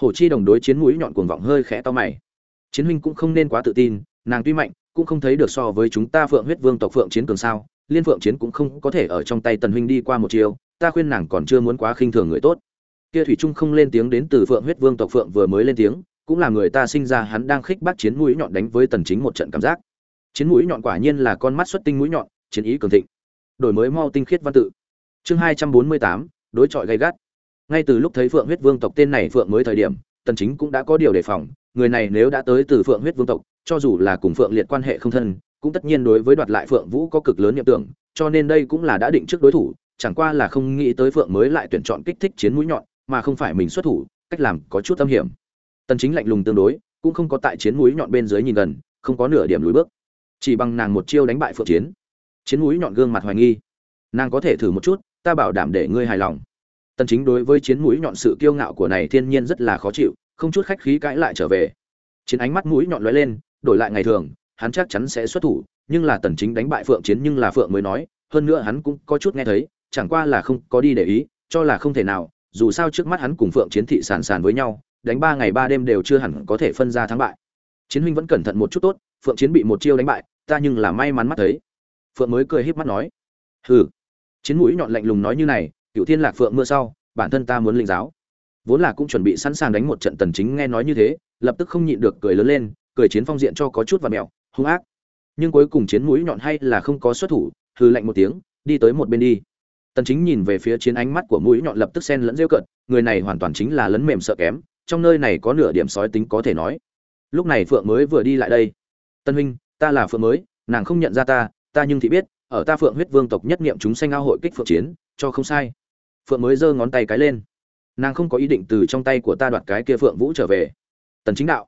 Hổ chi đồng đối chiến mũi nhọn cuồng vọng hơi khẽ to mày. Chiến huynh cũng không nên quá tự tin, nàng tuy mạnh, cũng không thấy được so với chúng ta phượng huyết vương tộc phượng chiến cường sao, liên phượng chiến cũng không có thể ở trong tay tần huynh đi qua một chiều, ta khuyên nàng còn chưa muốn quá khinh thường người tốt. Kia thủy trung không lên tiếng đến từ phượng huyết vương tộc phượng vừa mới lên tiếng, cũng là người ta sinh ra hắn đang khích bác chiến mũi nhọn đánh với tần chính một trận cảm giác chiến mũi nhọn quả nhiên là con mắt xuất tinh mũi nhọn chiến ý cường thịnh. Đổi mới mau tinh khiết văn tự. Chương 248, đối chọi gay gắt. Ngay từ lúc thấy phượng huyết vương tộc tên này phượng mới thời điểm tần chính cũng đã có điều đề phòng người này nếu đã tới từ phượng huyết vương tộc cho dù là cùng phượng liệt quan hệ không thân cũng tất nhiên đối với đoạt lại phượng vũ có cực lớn niệm tưởng cho nên đây cũng là đã định trước đối thủ chẳng qua là không nghĩ tới phượng mới lại tuyển chọn kích thích chiến mũi nhọn mà không phải mình xuất thủ cách làm có chút tâm hiểm. Tần chính lạnh lùng tương đối cũng không có tại chiến mũi nhọn bên dưới nhìn gần không có nửa điểm lùi bước chỉ bằng nàng một chiêu đánh bại phượng chiến chiến mũi nhọn gương mặt hoài nghi nàng có thể thử một chút ta bảo đảm để ngươi hài lòng tần chính đối với chiến mũi nhọn sự kiêu ngạo của này thiên nhiên rất là khó chịu không chút khách khí cãi lại trở về chiến ánh mắt mũi nhọn lóe lên đổi lại ngày thường hắn chắc chắn sẽ xuất thủ nhưng là tần chính đánh bại phượng chiến nhưng là phượng mới nói hơn nữa hắn cũng có chút nghe thấy chẳng qua là không có đi để ý cho là không thể nào dù sao trước mắt hắn cùng phượng chiến thị sàn sàn với nhau đánh ba ngày ba đêm đều chưa hẳn có thể phân ra thắng bại chiến huynh vẫn cẩn thận một chút tốt phượng chiến bị một chiêu đánh bại ta nhưng là may mắn mắt thấy. Phượng mới cười híp mắt nói. Hừ. Chiến mũi nhọn lạnh lùng nói như này cựu thiên lạc phượng mưa sau, bản thân ta muốn linh giáo. Vốn là cũng chuẩn bị sẵn sàng đánh một trận tần chính nghe nói như thế, lập tức không nhịn được cười lớn lên, cười chiến phong diện cho có chút và mèo hung ác. Nhưng cuối cùng chiến mũi nhọn hay là không có xuất thủ, hừ lạnh một tiếng, đi tới một bên đi. Tần chính nhìn về phía chiến ánh mắt của mũi nhọn lập tức xen lẫn rêu cận người này hoàn toàn chính là lấn mềm sợ kém, trong nơi này có nửa điểm sói tính có thể nói. Lúc này phượng mới vừa đi lại đây. Tân huynh ta là phượng mới, nàng không nhận ra ta ta nhưng thì biết, ở ta phượng huyết vương tộc nhất niệm chúng sanh ao hội kích phượng chiến, cho không sai. Phượng mới giơ ngón tay cái lên. Nàng không có ý định từ trong tay của ta đoạt cái kia phượng vũ trở về. Tần chính đạo.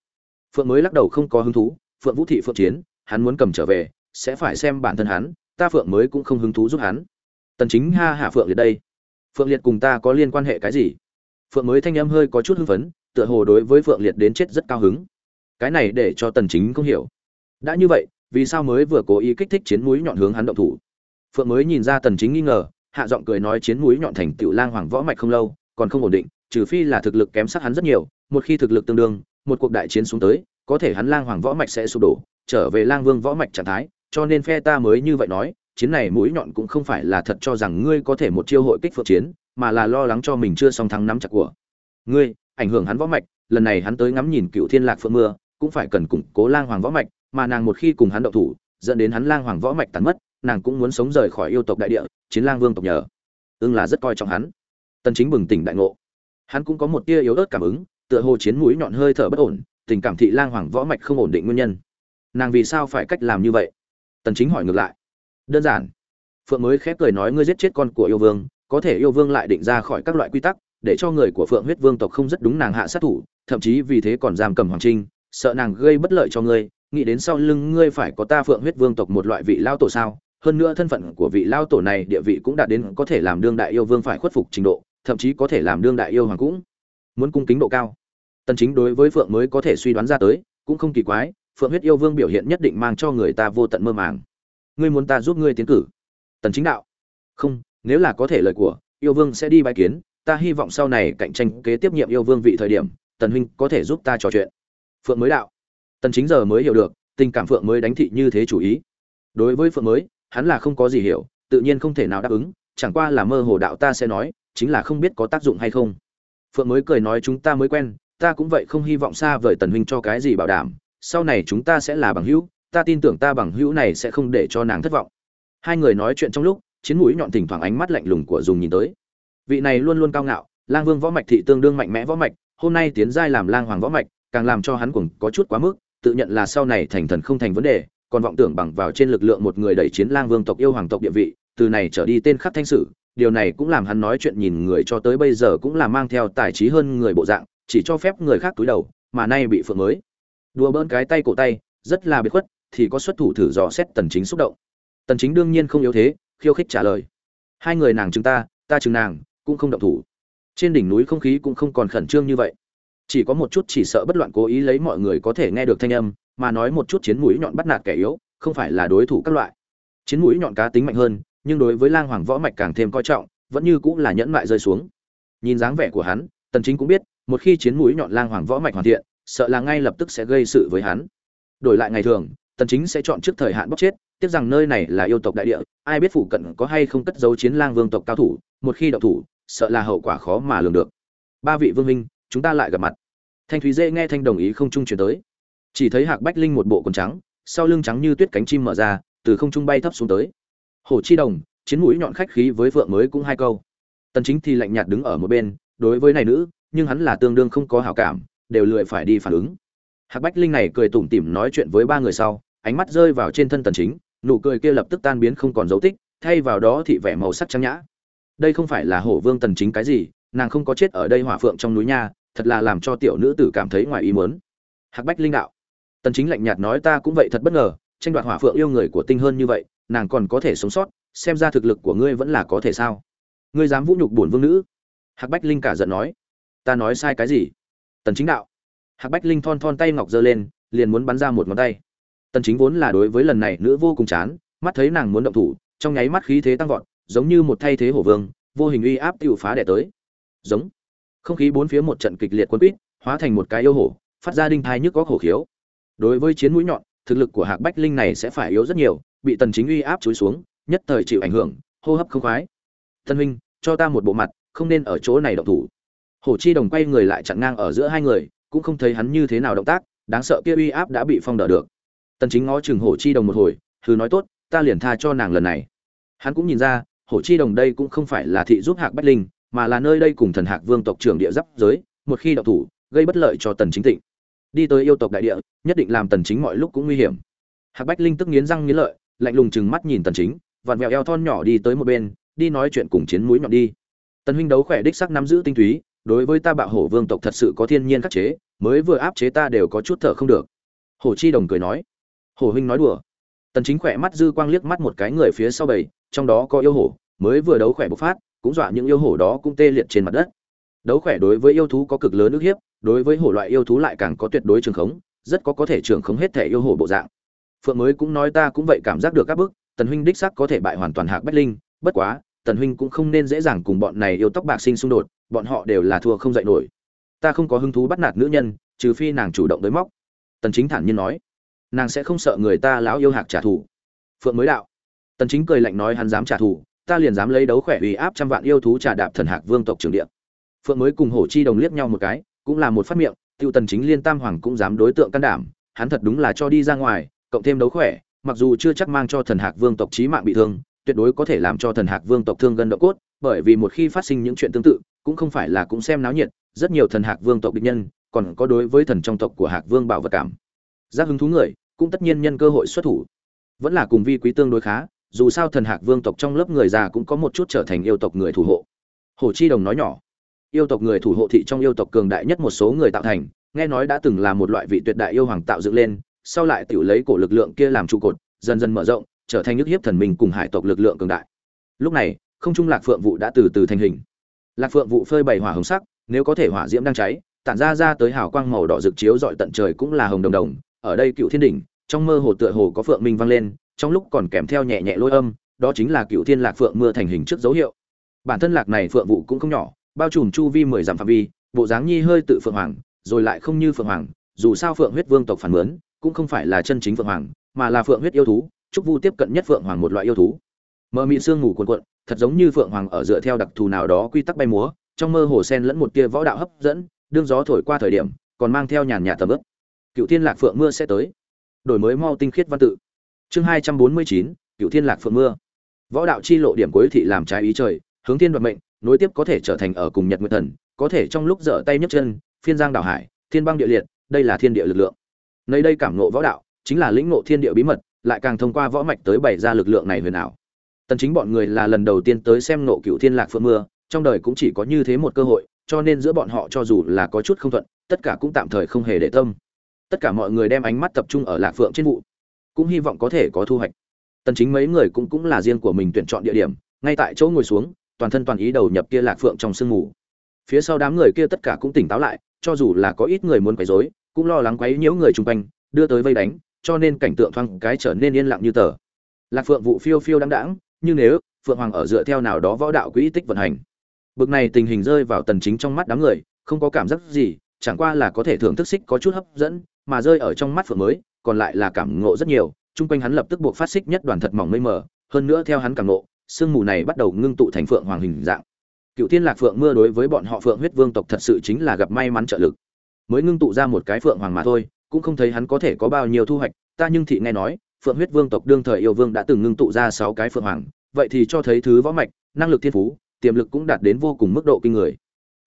Phượng mới lắc đầu không có hứng thú, phượng vũ thị phượng chiến, hắn muốn cầm trở về, sẽ phải xem bản thân hắn, ta phượng mới cũng không hứng thú giúp hắn. Tần chính ha hạ phượng liệt đây. Phượng liệt cùng ta có liên quan hệ cái gì? Phượng mới thanh âm hơi có chút hưng phấn, tựa hồ đối với phượng liệt đến chết rất cao hứng. Cái này để cho tần chính không hiểu đã như vậy, vì sao mới vừa cố ý kích thích chiến mũi nhọn hướng hắn động thủ? Phượng mới nhìn ra tần chính nghi ngờ, hạ giọng cười nói chiến mũi nhọn thành tiểu lang hoàng võ mạch không lâu, còn không ổn định, trừ phi là thực lực kém sắc hắn rất nhiều, một khi thực lực tương đương, một cuộc đại chiến xuống tới, có thể hắn lang hoàng võ mạch sẽ sụp đổ, trở về lang vương võ mạch trạng thái, cho nên phe ta mới như vậy nói, chiến này mũi nhọn cũng không phải là thật cho rằng ngươi có thể một chiêu hội kích phượng chiến, mà là lo lắng cho mình chưa xong thắng nắm chặt của ngươi, ảnh hưởng hắn võ mạch, lần này hắn tới ngắm nhìn cựu thiên lạc phượng mưa, cũng phải cần củng cố lang hoàng võ mạch mà nàng một khi cùng hắn động thủ, dẫn đến hắn lang hoàng võ mạch tàn mất, nàng cũng muốn sống rời khỏi yêu tộc đại địa, chiến lang vương tộc nhờ. Ưng là rất coi trọng hắn. Tần chính bừng tỉnh đại ngộ. Hắn cũng có một tia yếu ớt cảm ứng, tựa hồ chiến mũi nhọn hơi thở bất ổn, tình cảm thị lang hoàng võ mạch không ổn định nguyên nhân. Nàng vì sao phải cách làm như vậy? Tần chính hỏi ngược lại. Đơn giản. Phượng mới khép cười nói ngươi giết chết con của yêu vương, có thể yêu vương lại định ra khỏi các loại quy tắc, để cho người của phượng huyết vương tộc không rất đúng nàng hạ sát thủ, thậm chí vì thế còn giam cầm hoàng trinh, sợ nàng gây bất lợi cho ngươi nghĩ đến sau lưng ngươi phải có ta phượng huyết vương tộc một loại vị lao tổ sao? Hơn nữa thân phận của vị lao tổ này địa vị cũng đạt đến có thể làm đương đại yêu vương phải khuất phục trình độ, thậm chí có thể làm đương đại yêu hoàng cũng muốn cung kính độ cao. Tần chính đối với phượng mới có thể suy đoán ra tới, cũng không kỳ quái, phượng huyết yêu vương biểu hiện nhất định mang cho người ta vô tận mơ màng. Ngươi muốn ta giúp ngươi tiến cử? Tần chính đạo. Không, nếu là có thể lời của, yêu vương sẽ đi bái kiến, ta hy vọng sau này cạnh tranh kế tiếp nhiệm yêu vương vị thời điểm, tần huynh có thể giúp ta trò chuyện. Phượng mới đạo tần chính giờ mới hiểu được, tình cảm phượng mới đánh thị như thế chủ ý. Đối với phượng mới, hắn là không có gì hiểu, tự nhiên không thể nào đáp ứng, chẳng qua là mơ hồ đạo ta sẽ nói, chính là không biết có tác dụng hay không. Phượng mới cười nói chúng ta mới quen, ta cũng vậy không hy vọng xa vời tần huynh cho cái gì bảo đảm, sau này chúng ta sẽ là bằng hữu, ta tin tưởng ta bằng hữu này sẽ không để cho nàng thất vọng. Hai người nói chuyện trong lúc, chiến mũi nhọn thỉnh thoảng ánh mắt lạnh lùng của dùng nhìn tới. Vị này luôn luôn cao ngạo, lang vương võ mạch thị tương đương mạnh mẽ võ mạch, hôm nay tiến giai làm lang hoàng võ mạch, càng làm cho hắn cũng có chút quá mức tự nhận là sau này thành thần không thành vấn đề, còn vọng tưởng bằng vào trên lực lượng một người đẩy chiến lang vương tộc yêu hoàng tộc địa vị, từ này trở đi tên khắc thanh sử, điều này cũng làm hắn nói chuyện nhìn người cho tới bây giờ cũng là mang theo tài trí hơn người bộ dạng, chỉ cho phép người khác túi đầu, mà nay bị phượng mới. Đùa bỡn cái tay cổ tay, rất là biệt khuất, thì có xuất thủ thử dò xét tần chính xúc động. Tần chính đương nhiên không yếu thế, khiêu khích trả lời. Hai người nàng chúng ta ta chừng nàng, cũng không động thủ. Trên đỉnh núi không khí cũng không còn khẩn trương như vậy chỉ có một chút chỉ sợ bất loạn cố ý lấy mọi người có thể nghe được thanh âm, mà nói một chút chiến mũi nhọn bắt nạt kẻ yếu, không phải là đối thủ các loại. Chiến mũi nhọn cá tính mạnh hơn, nhưng đối với lang hoàng võ mạch càng thêm coi trọng, vẫn như cũng là nhẫn mại rơi xuống. Nhìn dáng vẻ của hắn, tần chính cũng biết, một khi chiến mũi nhọn lang hoàng võ mạch hoàn thiện, sợ là ngay lập tức sẽ gây sự với hắn. Đổi lại ngày thường, tần chính sẽ chọn trước thời hạn bóc chết, tiếc rằng nơi này là yêu tộc đại địa, ai biết phụ cận có hay không cất giấu chiến lang vương tộc cao thủ, một khi động thủ, sợ là hậu quả khó mà lường được. Ba vị vương minh chúng ta lại gặp mặt. Thanh thúy dễ nghe thanh đồng ý không trung chuyển tới. Chỉ thấy hạc bách linh một bộ quần trắng, sau lưng trắng như tuyết cánh chim mở ra, từ không trung bay thấp xuống tới. Hồ chi đồng, chiến mũi nhọn khách khí với vượng mới cũng hai câu. Tần chính thì lạnh nhạt đứng ở một bên, đối với này nữ, nhưng hắn là tương đương không có hảo cảm, đều lười phải đi phản ứng. Hạc bách linh này cười tủm tỉm nói chuyện với ba người sau, ánh mắt rơi vào trên thân tần chính, nụ cười kia lập tức tan biến không còn dấu tích, thay vào đó thị vẻ màu sắc trắng nhã. Đây không phải là hổ vương tần chính cái gì nàng không có chết ở đây hỏa phượng trong núi nha, thật là làm cho tiểu nữ tử cảm thấy ngoài ý muốn. Hạc bách linh đạo, tần chính lạnh nhạt nói ta cũng vậy thật bất ngờ, tranh đoạt hỏa phượng yêu người của tinh hơn như vậy, nàng còn có thể sống sót, xem ra thực lực của ngươi vẫn là có thể sao? Ngươi dám vũ nhục bổn vương nữ? Hạc bách linh cả giận nói. Ta nói sai cái gì? Tần chính đạo, hạc bách linh thon thon tay ngọc giơ lên, liền muốn bắn ra một ngón tay. Tần chính vốn là đối với lần này nữ vô cùng chán, mắt thấy nàng muốn động thủ, trong nháy mắt khí thế tăng vọt, giống như một thay thế hổ vương, vô hình uy áp tiêu phá đệ tới giống. Không khí bốn phía một trận kịch liệt quân quýt, hóa thành một cái yêu hổ, phát ra đinh thai nhức có hổ khiếu. Đối với chiến mũi nhọn, thực lực của hạc bách linh này sẽ phải yếu rất nhiều, bị tần chính uy áp chúi xuống, nhất thời chịu ảnh hưởng, hô hấp không khoái. Tân huynh, cho ta một bộ mặt, không nên ở chỗ này động thủ. Hổ chi đồng quay người lại chặn ngang ở giữa hai người, cũng không thấy hắn như thế nào động tác, đáng sợ kia uy áp đã bị phong đỡ được. Tần chính ngó chừng hổ chi đồng một hồi thứ nói tốt, ta liền tha cho nàng lần này. Hắn cũng nhìn ra, hổ chi đồng đây cũng không phải là thị giúp hạc bách linh mà là nơi đây cùng thần hạc vương tộc trưởng địa giáp giới, một khi động thủ, gây bất lợi cho tần chính tịnh đi tới yêu tộc đại địa, nhất định làm tần chính mọi lúc cũng nguy hiểm. Hạc bách linh tức nghiến răng nghiến lợi, lạnh lùng chừng mắt nhìn tần chính, vặn vẹo eo thon nhỏ đi tới một bên, đi nói chuyện cùng chiến mũi nhọn đi. Tần huynh đấu khỏe đích sắc nắm giữ tinh túy, đối với ta bạo hổ vương tộc thật sự có thiên nhiên khắc chế, mới vừa áp chế ta đều có chút thở không được. Hổ chi đồng cười nói. Hổ huynh nói đùa. Tần chính khỏe mắt dư quang liếc mắt một cái người phía sau bầy, trong đó có yêu hổ, mới vừa đấu khỏe bộc phát cũng dọa những yêu hổ đó cũng tê liệt trên mặt đất. Đấu khỏe đối với yêu thú có cực lớn ức hiếp, đối với hổ loại yêu thú lại càng có tuyệt đối trường khống, rất có có thể trường khống hết thể yêu hổ bộ dạng. Phượng mới cũng nói ta cũng vậy cảm giác được các bước tần huynh đích sắc có thể bại hoàn toàn hạc bách linh, bất quá, tần huynh cũng không nên dễ dàng cùng bọn này yêu tóc bạc sinh xung đột, bọn họ đều là thua không dậy nổi. Ta không có hứng thú bắt nạt nữ nhân, trừ phi nàng chủ động tới móc. Tần chính thản nhiên nói, nàng sẽ không sợ người ta lão yêu hạc trả thù. Phượng mới đạo. Tần chính cười lạnh nói hắn dám trả thù ta liền dám lấy đấu khỏe uy áp trăm vạn yêu thú trà đạp thần hạc vương tộc trưởng địa. Phượng mới cùng hổ chi đồng liếc nhau một cái, cũng là một phát miệng, tiêu tần chính liên tam hoàng cũng dám đối tượng can đảm, hắn thật đúng là cho đi ra ngoài, cộng thêm đấu khỏe, mặc dù chưa chắc mang cho thần hạc vương tộc chí mạng bị thương, tuyệt đối có thể làm cho thần hạc vương tộc thương gần độ cốt, bởi vì một khi phát sinh những chuyện tương tự, cũng không phải là cũng xem náo nhiệt, rất nhiều thần hạc vương tộc địch nhân, còn có đối với thần trong tộc của hạc vương bảo vật cảm. Giác hứng thú người, cũng tất nhiên nhân cơ hội xuất thủ. Vẫn là cùng vi quý tương đối khá dù sao thần hạc vương tộc trong lớp người già cũng có một chút trở thành yêu tộc người thủ hộ. Hồ chi đồng nói nhỏ, yêu tộc người thủ hộ thị trong yêu tộc cường đại nhất một số người tạo thành, nghe nói đã từng là một loại vị tuyệt đại yêu hoàng tạo dựng lên, sau lại tự lấy cổ lực lượng kia làm trụ cột, dần dần mở rộng, trở thành nước hiếp thần minh cùng hải tộc lực lượng cường đại. Lúc này, không trung lạc phượng vụ đã từ từ thành hình. Lạc phượng vụ phơi bày hỏa hồng sắc, nếu có thể hỏa diễm đang cháy, tản ra ra tới hào quang màu đỏ rực chiếu dọi tận trời cũng là hồng đồng đồng. Ở đây cựu thiên đỉnh, trong mơ hồ tựa hồ có phượng minh vang lên trong lúc còn kèm theo nhẹ nhẹ lôi âm, đó chính là cựu thiên lạc phượng mưa thành hình trước dấu hiệu. Bản thân lạc này phượng vụ cũng không nhỏ, bao trùm chu vi mười dặm phạm vi, bộ dáng nhi hơi tự phượng hoàng, rồi lại không như phượng hoàng, dù sao phượng huyết vương tộc phản mướn, cũng không phải là chân chính phượng hoàng, mà là phượng huyết yêu thú, trúc vu tiếp cận nhất phượng hoàng một loại yêu thú. Mơ mị sương ngủ cuồn cuộn, thật giống như phượng hoàng ở dựa theo đặc thù nào đó quy tắc bay múa, trong mơ hồ sen lẫn một tia võ đạo hấp dẫn, đương gió thổi qua thời điểm, còn mang theo nhàn nhạt tầm ướp. Cựu thiên lạc phượng mưa sẽ tới. Đổi mới mau tinh khiết văn tự chương hai trăm bốn mươi chín, cựu thiên lạc phượng mưa. Võ đạo chi lộ điểm cuối thị làm trái ý trời, hướng thiên đoạt mệnh, nối tiếp có thể trở thành ở cùng nhật nguyệt thần, có thể trong lúc dở tay nhấc chân, phiên giang đảo hải, thiên băng địa liệt, đây là thiên địa lực lượng. Nơi đây cảm ngộ võ đạo, chính là lĩnh ngộ thiên địa bí mật, lại càng thông qua võ mạch tới bày ra lực lượng này huyền ảo. Tần chính bọn người là lần đầu tiên tới xem ngộ cựu thiên lạc phượng mưa, trong đời cũng chỉ có như thế một cơ hội, cho nên giữa bọn họ cho dù là có chút không thuận, tất cả cũng tạm thời không hề để tâm. Tất cả mọi người đem ánh mắt tập trung ở lạc phượng trên vụ cũng hy vọng có thể có thu hoạch. Tần chính mấy người cũng cũng là riêng của mình tuyển chọn địa điểm ngay tại chỗ ngồi xuống toàn thân toàn ý đầu nhập kia lạc phượng trong sương mù. Phía sau đám người kia tất cả cũng tỉnh táo lại cho dù là có ít người muốn quấy rối cũng lo lắng quấy nhiễu người chung quanh đưa tới vây đánh cho nên cảnh tượng thoáng cái trở nên yên lặng như tờ. Lạc phượng vụ phiêu phiêu đắng đắng, như nếu phượng hoàng ở dựa theo nào đó võ đạo quỹ tích vận hành. Bực này tình hình rơi vào tần chính trong mắt đám người không có cảm giác gì chẳng qua là có thể thưởng thức xích có chút hấp dẫn mà rơi ở trong mắt phượng mới còn lại là cảm ngộ rất nhiều, chung quanh hắn lập tức buộc phát xích nhất đoàn thật mỏng mây mờ, hơn nữa theo hắn cảm ngộ, sương mù này bắt đầu ngưng tụ thành phượng hoàng hình dạng. Cựu thiên lạc phượng mưa đối với bọn họ phượng huyết vương tộc thật sự chính là gặp may mắn trợ lực. Mới ngưng tụ ra một cái phượng hoàng mà thôi, cũng không thấy hắn có thể có bao nhiêu thu hoạch, ta nhưng thị nghe nói, phượng huyết vương tộc đương thời yêu vương đã từng ngưng tụ ra sáu cái phượng hoàng, vậy thì cho thấy thứ võ mạch, năng lực thiên phú, tiềm lực cũng đạt đến vô cùng mức độ kinh người.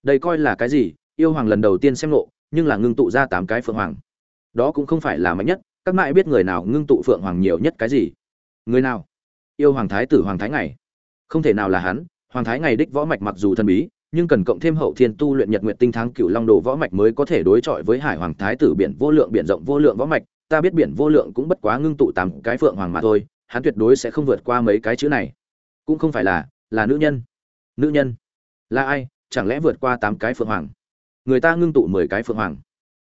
Đây coi là cái gì? Yêu hoàng lần đầu tiên xem nộ nhưng là ngưng tụ ra tám cái phượng hoàng đó cũng không phải là mạnh nhất, các mãi biết người nào ngưng tụ phượng hoàng nhiều nhất cái gì? Người nào? Yêu hoàng thái tử hoàng thái ngày. Không thể nào là hắn, hoàng thái ngày đích võ mạch mặc dù thần bí, nhưng cần cộng thêm hậu thiên tu luyện nhật nguyện tinh thắng cựu long đồ võ mạch mới có thể đối chọi với hải hoàng thái tử biển vô lượng, biển rộng vô lượng võ mạch. Ta biết biển vô lượng cũng bất quá ngưng tụ tám cái phượng hoàng mà thôi, hắn tuyệt đối sẽ không vượt qua mấy cái chữ này. Cũng không phải là là nữ nhân. Nữ nhân? Là ai? Chẳng lẽ vượt qua tám cái phượng hoàng? Người ta ngưng tụ mười cái phượng hoàng.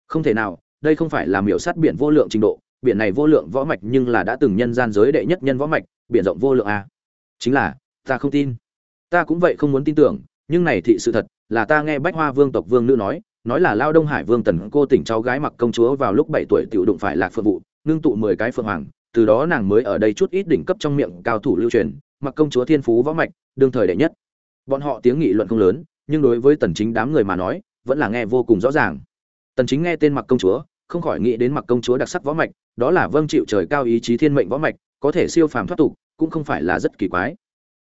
Không thể nào đây không phải là miểu sát biển vô lượng trình độ, biển này vô lượng võ mạch nhưng là đã từng nhân gian giới đệ nhất nhân võ mạch, biển rộng vô lượng a. Chính là, ta không tin. Ta cũng vậy không muốn tin tưởng, nhưng này thị sự thật, là ta nghe bách hoa vương tộc vương nữ nói nói là lao đông hải vương tần cô tỉnh cháu gái mặc công chúa vào lúc bảy tuổi tiểu đụng phải lạc phượng vụ ngưng tụ mười cái phượng hoàng, từ đó nàng mới ở đây chút ít đỉnh cấp trong miệng cao thủ lưu truyền, mặc công chúa thiên phú võ mạch, đương thời đệ nhất. Bọn họ tiếng nghị luận không lớn, nhưng đối với tần chính đám người mà nói, vẫn là nghe vô cùng rõ ràng. Tần chính nghe tên mặc công chúa không khỏi nghĩ đến mặc công chúa đặc sắc võ mạch, đó là vâng chịu trời cao ý chí thiên mệnh võ mạch, có thể siêu phàm thoát tục, cũng không phải là rất kỳ quái.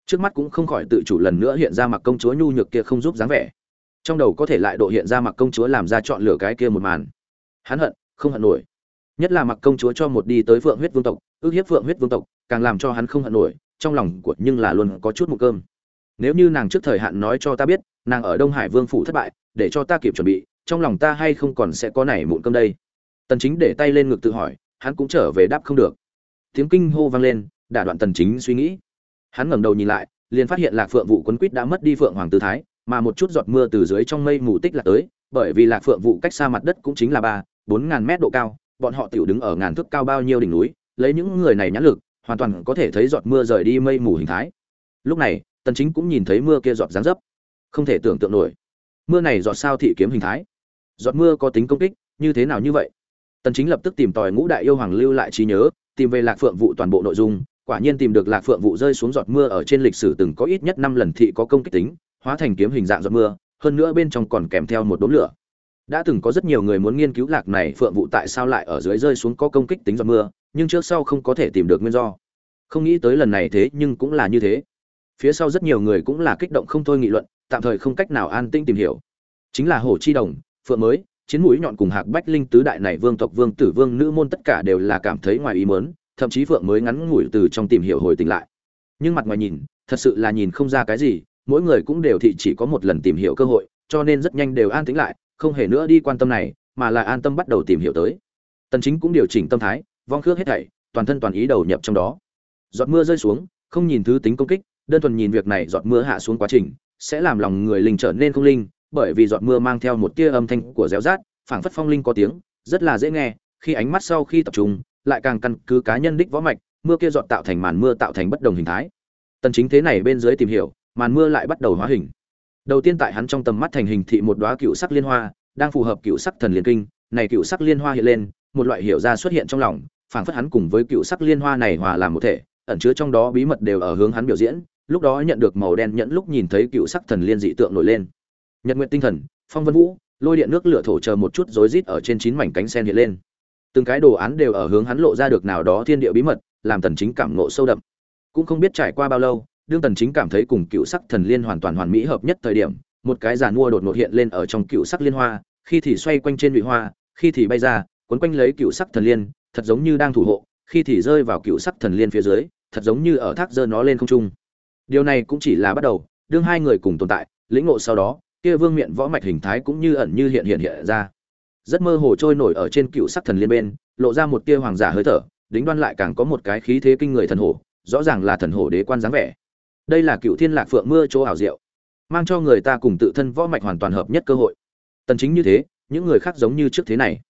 Trước mắt cũng không khỏi tự chủ lần nữa hiện ra mặc công chúa nhu nhược kia không giúp dáng vẻ. Trong đầu có thể lại độ hiện ra mặc công chúa làm ra chọn lựa cái kia một màn. Hắn hận, không hận nổi. Nhất là mặc công chúa cho một đi tới phượng huyết vương tộc, ước hiếp phượng huyết vương tộc, càng làm cho hắn không hận nổi, trong lòng của nhưng là luôn có chút một cơm. Nếu như nàng trước thời hạn nói cho ta biết, nàng ở đông hải vương phủ thất bại, để cho ta kịp chuẩn bị, trong lòng ta hay không còn sẽ có nảy mụn cơm đây? Tần chính để tay lên ngực tự hỏi, hắn cũng trở về đáp không được. Tiếng kinh hô vang lên, đả đoạn tần chính suy nghĩ. Hắn ngẩng đầu nhìn lại, liền phát hiện lạc phượng vụ quấn quýt đã mất đi phượng hoàng tư thái, mà một chút giọt mưa từ dưới trong mây mù tích là tới, bởi vì lạc phượng vụ cách xa mặt đất cũng chính là ba, bốn ngàn mét độ cao, bọn họ tiểu đứng ở ngàn thước cao bao nhiêu đỉnh núi, lấy những người này nhãn lực, hoàn toàn có thể thấy giọt mưa rời đi mây mù hình thái. Lúc này, tần chính cũng nhìn thấy mưa kia giọt dáng dấp. Không thể tưởng tượng nổi. Mưa này giọt sao thị kiếm hình thái? Giọt mưa có tính công kích, như thế nào như vậy? Tần chính lập tức tìm tòi ngũ đại yêu hoàng lưu lại trí nhớ, tìm về lạc phượng vụ toàn bộ nội dung, quả nhiên tìm được lạc phượng vụ rơi xuống giọt mưa ở trên lịch sử từng có ít nhất năm lần thị có công kích tính, hóa thành kiếm hình dạng giọt mưa, hơn nữa bên trong còn kèm theo một đốm lửa. Đã từng có rất nhiều người muốn nghiên cứu lạc này phượng vụ tại sao lại ở dưới rơi xuống có công kích tính giọt mưa, nhưng trước sau không có thể tìm được nguyên do. Không nghĩ tới lần này thế nhưng cũng là như thế. Phía sau rất nhiều người cũng là kích động không thôi nghị luận, tạm thời không cách nào an tĩnh tìm hiểu. Chính là hồ chi đồng, phượng mới chiến mũi nhọn cùng hạc bách linh tứ đại này vương tộc vương tử vương nữ môn tất cả đều là cảm thấy ngoài ý mớn thậm chí phượng mới ngắn ngủi từ trong tìm hiểu hồi tỉnh lại. Nhưng mặt ngoài nhìn, thật sự là nhìn không ra cái gì, mỗi người cũng đều thị chỉ có một lần tìm hiểu cơ hội, cho nên rất nhanh đều an tĩnh lại, không hề nữa đi quan tâm này, mà là an tâm bắt đầu tìm hiểu tới. Tần chính cũng điều chỉnh tâm thái, vong khước hết thảy, toàn thân toàn ý đầu nhập trong đó. Giọt mưa rơi xuống, không nhìn thứ tính công kích, đơn thuần nhìn việc này giọt mưa hạ xuống quá trình, sẽ làm lòng người linh trở nên không linh bởi vì giọt mưa mang theo một tia âm thanh của réo rát, phảng phất phong linh có tiếng, rất là dễ nghe, khi ánh mắt sau khi tập trung, lại càng căn cứ cá nhân đích võ mạch, mưa kia giọt tạo thành màn mưa tạo thành bất đồng hình thái. Tần chính thế này bên dưới tìm hiểu, màn mưa lại bắt đầu hóa hình. Đầu tiên tại hắn trong tầm mắt thành hình thị một đóa cựu sắc liên hoa, đang phù hợp cựu sắc thần liên kinh, này cựu sắc liên hoa hiện lên, một loại hiểu ra xuất hiện trong lòng, phảng phất hắn cùng với cựu sắc liên hoa này hòa làm một thể, ẩn chứa trong đó bí mật đều ở hướng hắn biểu diễn, lúc đó nhận được màu đen nhẫn lúc nhìn thấy cựu sắc thần liên dị tượng nổi lên nhật nguyện tinh thần, phong vân vũ, lôi điện nước lửa thổ chờ một chút rối rít ở trên chín mảnh cánh sen hiện lên. Từng cái đồ án đều ở hướng hắn lộ ra được nào đó thiên địa bí mật, làm tần chính cảm ngộ sâu đậm. Cũng không biết trải qua bao lâu, đương tần chính cảm thấy cùng cựu sắc thần liên hoàn toàn hoàn mỹ hợp nhất thời điểm, một cái giàn mua đột ngột hiện lên ở trong cựu sắc liên hoa, khi thì xoay quanh trên vị hoa, khi thì bay ra quấn quanh lấy cựu sắc thần liên, thật giống như đang thủ hộ, khi thì rơi vào cựu sắc thần liên phía dưới, thật giống như ở thác dơ nó lên không trung. Điều này cũng chỉ là bắt đầu, đương hai người cùng tồn tại, lĩnh ngộ sau đó kia vương miện võ mạch hình thái cũng như ẩn như hiện hiện hiện ra. Rất mơ hồ trôi nổi ở trên cựu sắc thần liên bên, lộ ra một tia hoàng giả hơi thở, đính đoan lại càng có một cái khí thế kinh người thần hổ, rõ ràng là thần hổ đế quan dáng vẻ. Đây là cựu thiên lạc phượng mưa chỗ ảo diệu, mang cho người ta cùng tự thân võ mạch hoàn toàn hợp nhất cơ hội. Tần chính như thế, những người khác giống như trước thế này.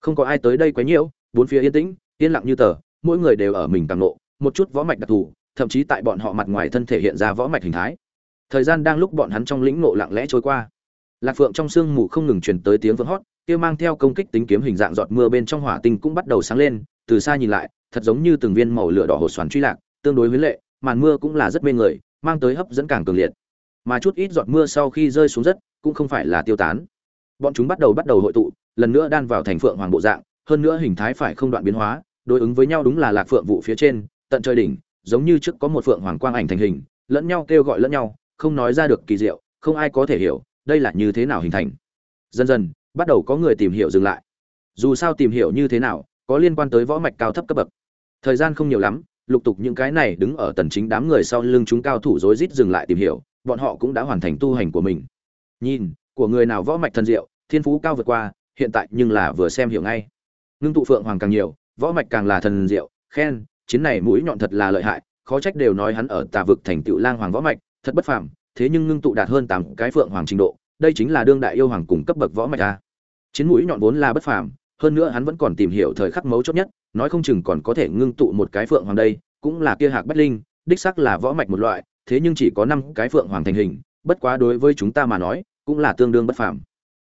Không có ai tới đây quấy nhiễu, bốn phía yên tĩnh, yên lặng như tờ, mỗi người đều ở mình tăng nộ một chút võ mạch đặc thù, thậm chí tại bọn họ mặt ngoài thân thể hiện ra võ mạch hình thái thời gian đang lúc bọn hắn trong lĩnh ngộ lặng lẽ trôi qua. Lạc phượng trong sương mù không ngừng truyền tới tiếng vỡ hót, kia mang theo công kích tính kiếm hình dạng giọt mưa bên trong hỏa tinh cũng bắt đầu sáng lên, từ xa nhìn lại, thật giống như từng viên màu lửa đỏ hồ xoắn truy lạc, tương đối với lệ, màn mưa cũng là rất mê người, mang tới hấp dẫn càng cường liệt. Mà chút ít giọt mưa sau khi rơi xuống rất cũng không phải là tiêu tán. Bọn chúng bắt đầu bắt đầu hội tụ, lần nữa đan vào thành phượng hoàng bộ dạng, hơn nữa hình thái phải không đoạn biến hóa, đối ứng với nhau đúng là lạc phượng vụ phía trên, tận trời đỉnh, giống như trước có một phượng hoàng quang ảnh thành hình, lẫn nhau kêu gọi lẫn nhau không nói ra được kỳ diệu, không ai có thể hiểu, đây là như thế nào hình thành. Dần dần, bắt đầu có người tìm hiểu dừng lại. Dù sao tìm hiểu như thế nào, có liên quan tới võ mạch cao thấp cấp bậc. Thời gian không nhiều lắm, lục tục những cái này đứng ở tần chính đám người sau lưng chúng cao thủ rối rít dừng lại tìm hiểu, bọn họ cũng đã hoàn thành tu hành của mình. Nhìn, của người nào võ mạch thần diệu, thiên phú cao vượt qua, hiện tại nhưng là vừa xem hiểu ngay. Ngưng tụ phượng hoàng càng nhiều, võ mạch càng là thần diệu, khen, chiến này mũi nhọn thật là lợi hại, khó trách đều nói hắn ở tà vực thành tựu lang hoàng võ mạch thật bất phàm, thế nhưng ngưng tụ đạt hơn tám cái phượng hoàng trình độ, đây chính là đương đại yêu hoàng cùng cấp bậc võ mạch a. Chiến mũi nhọn vốn là bất phàm, hơn nữa hắn vẫn còn tìm hiểu thời khắc mấu chốt nhất, nói không chừng còn có thể ngưng tụ một cái phượng hoàng đây, cũng là kia hạc bách linh, đích xác là võ mạch một loại, thế nhưng chỉ có năm cái phượng hoàng thành hình, bất quá đối với chúng ta mà nói, cũng là tương đương bất phàm.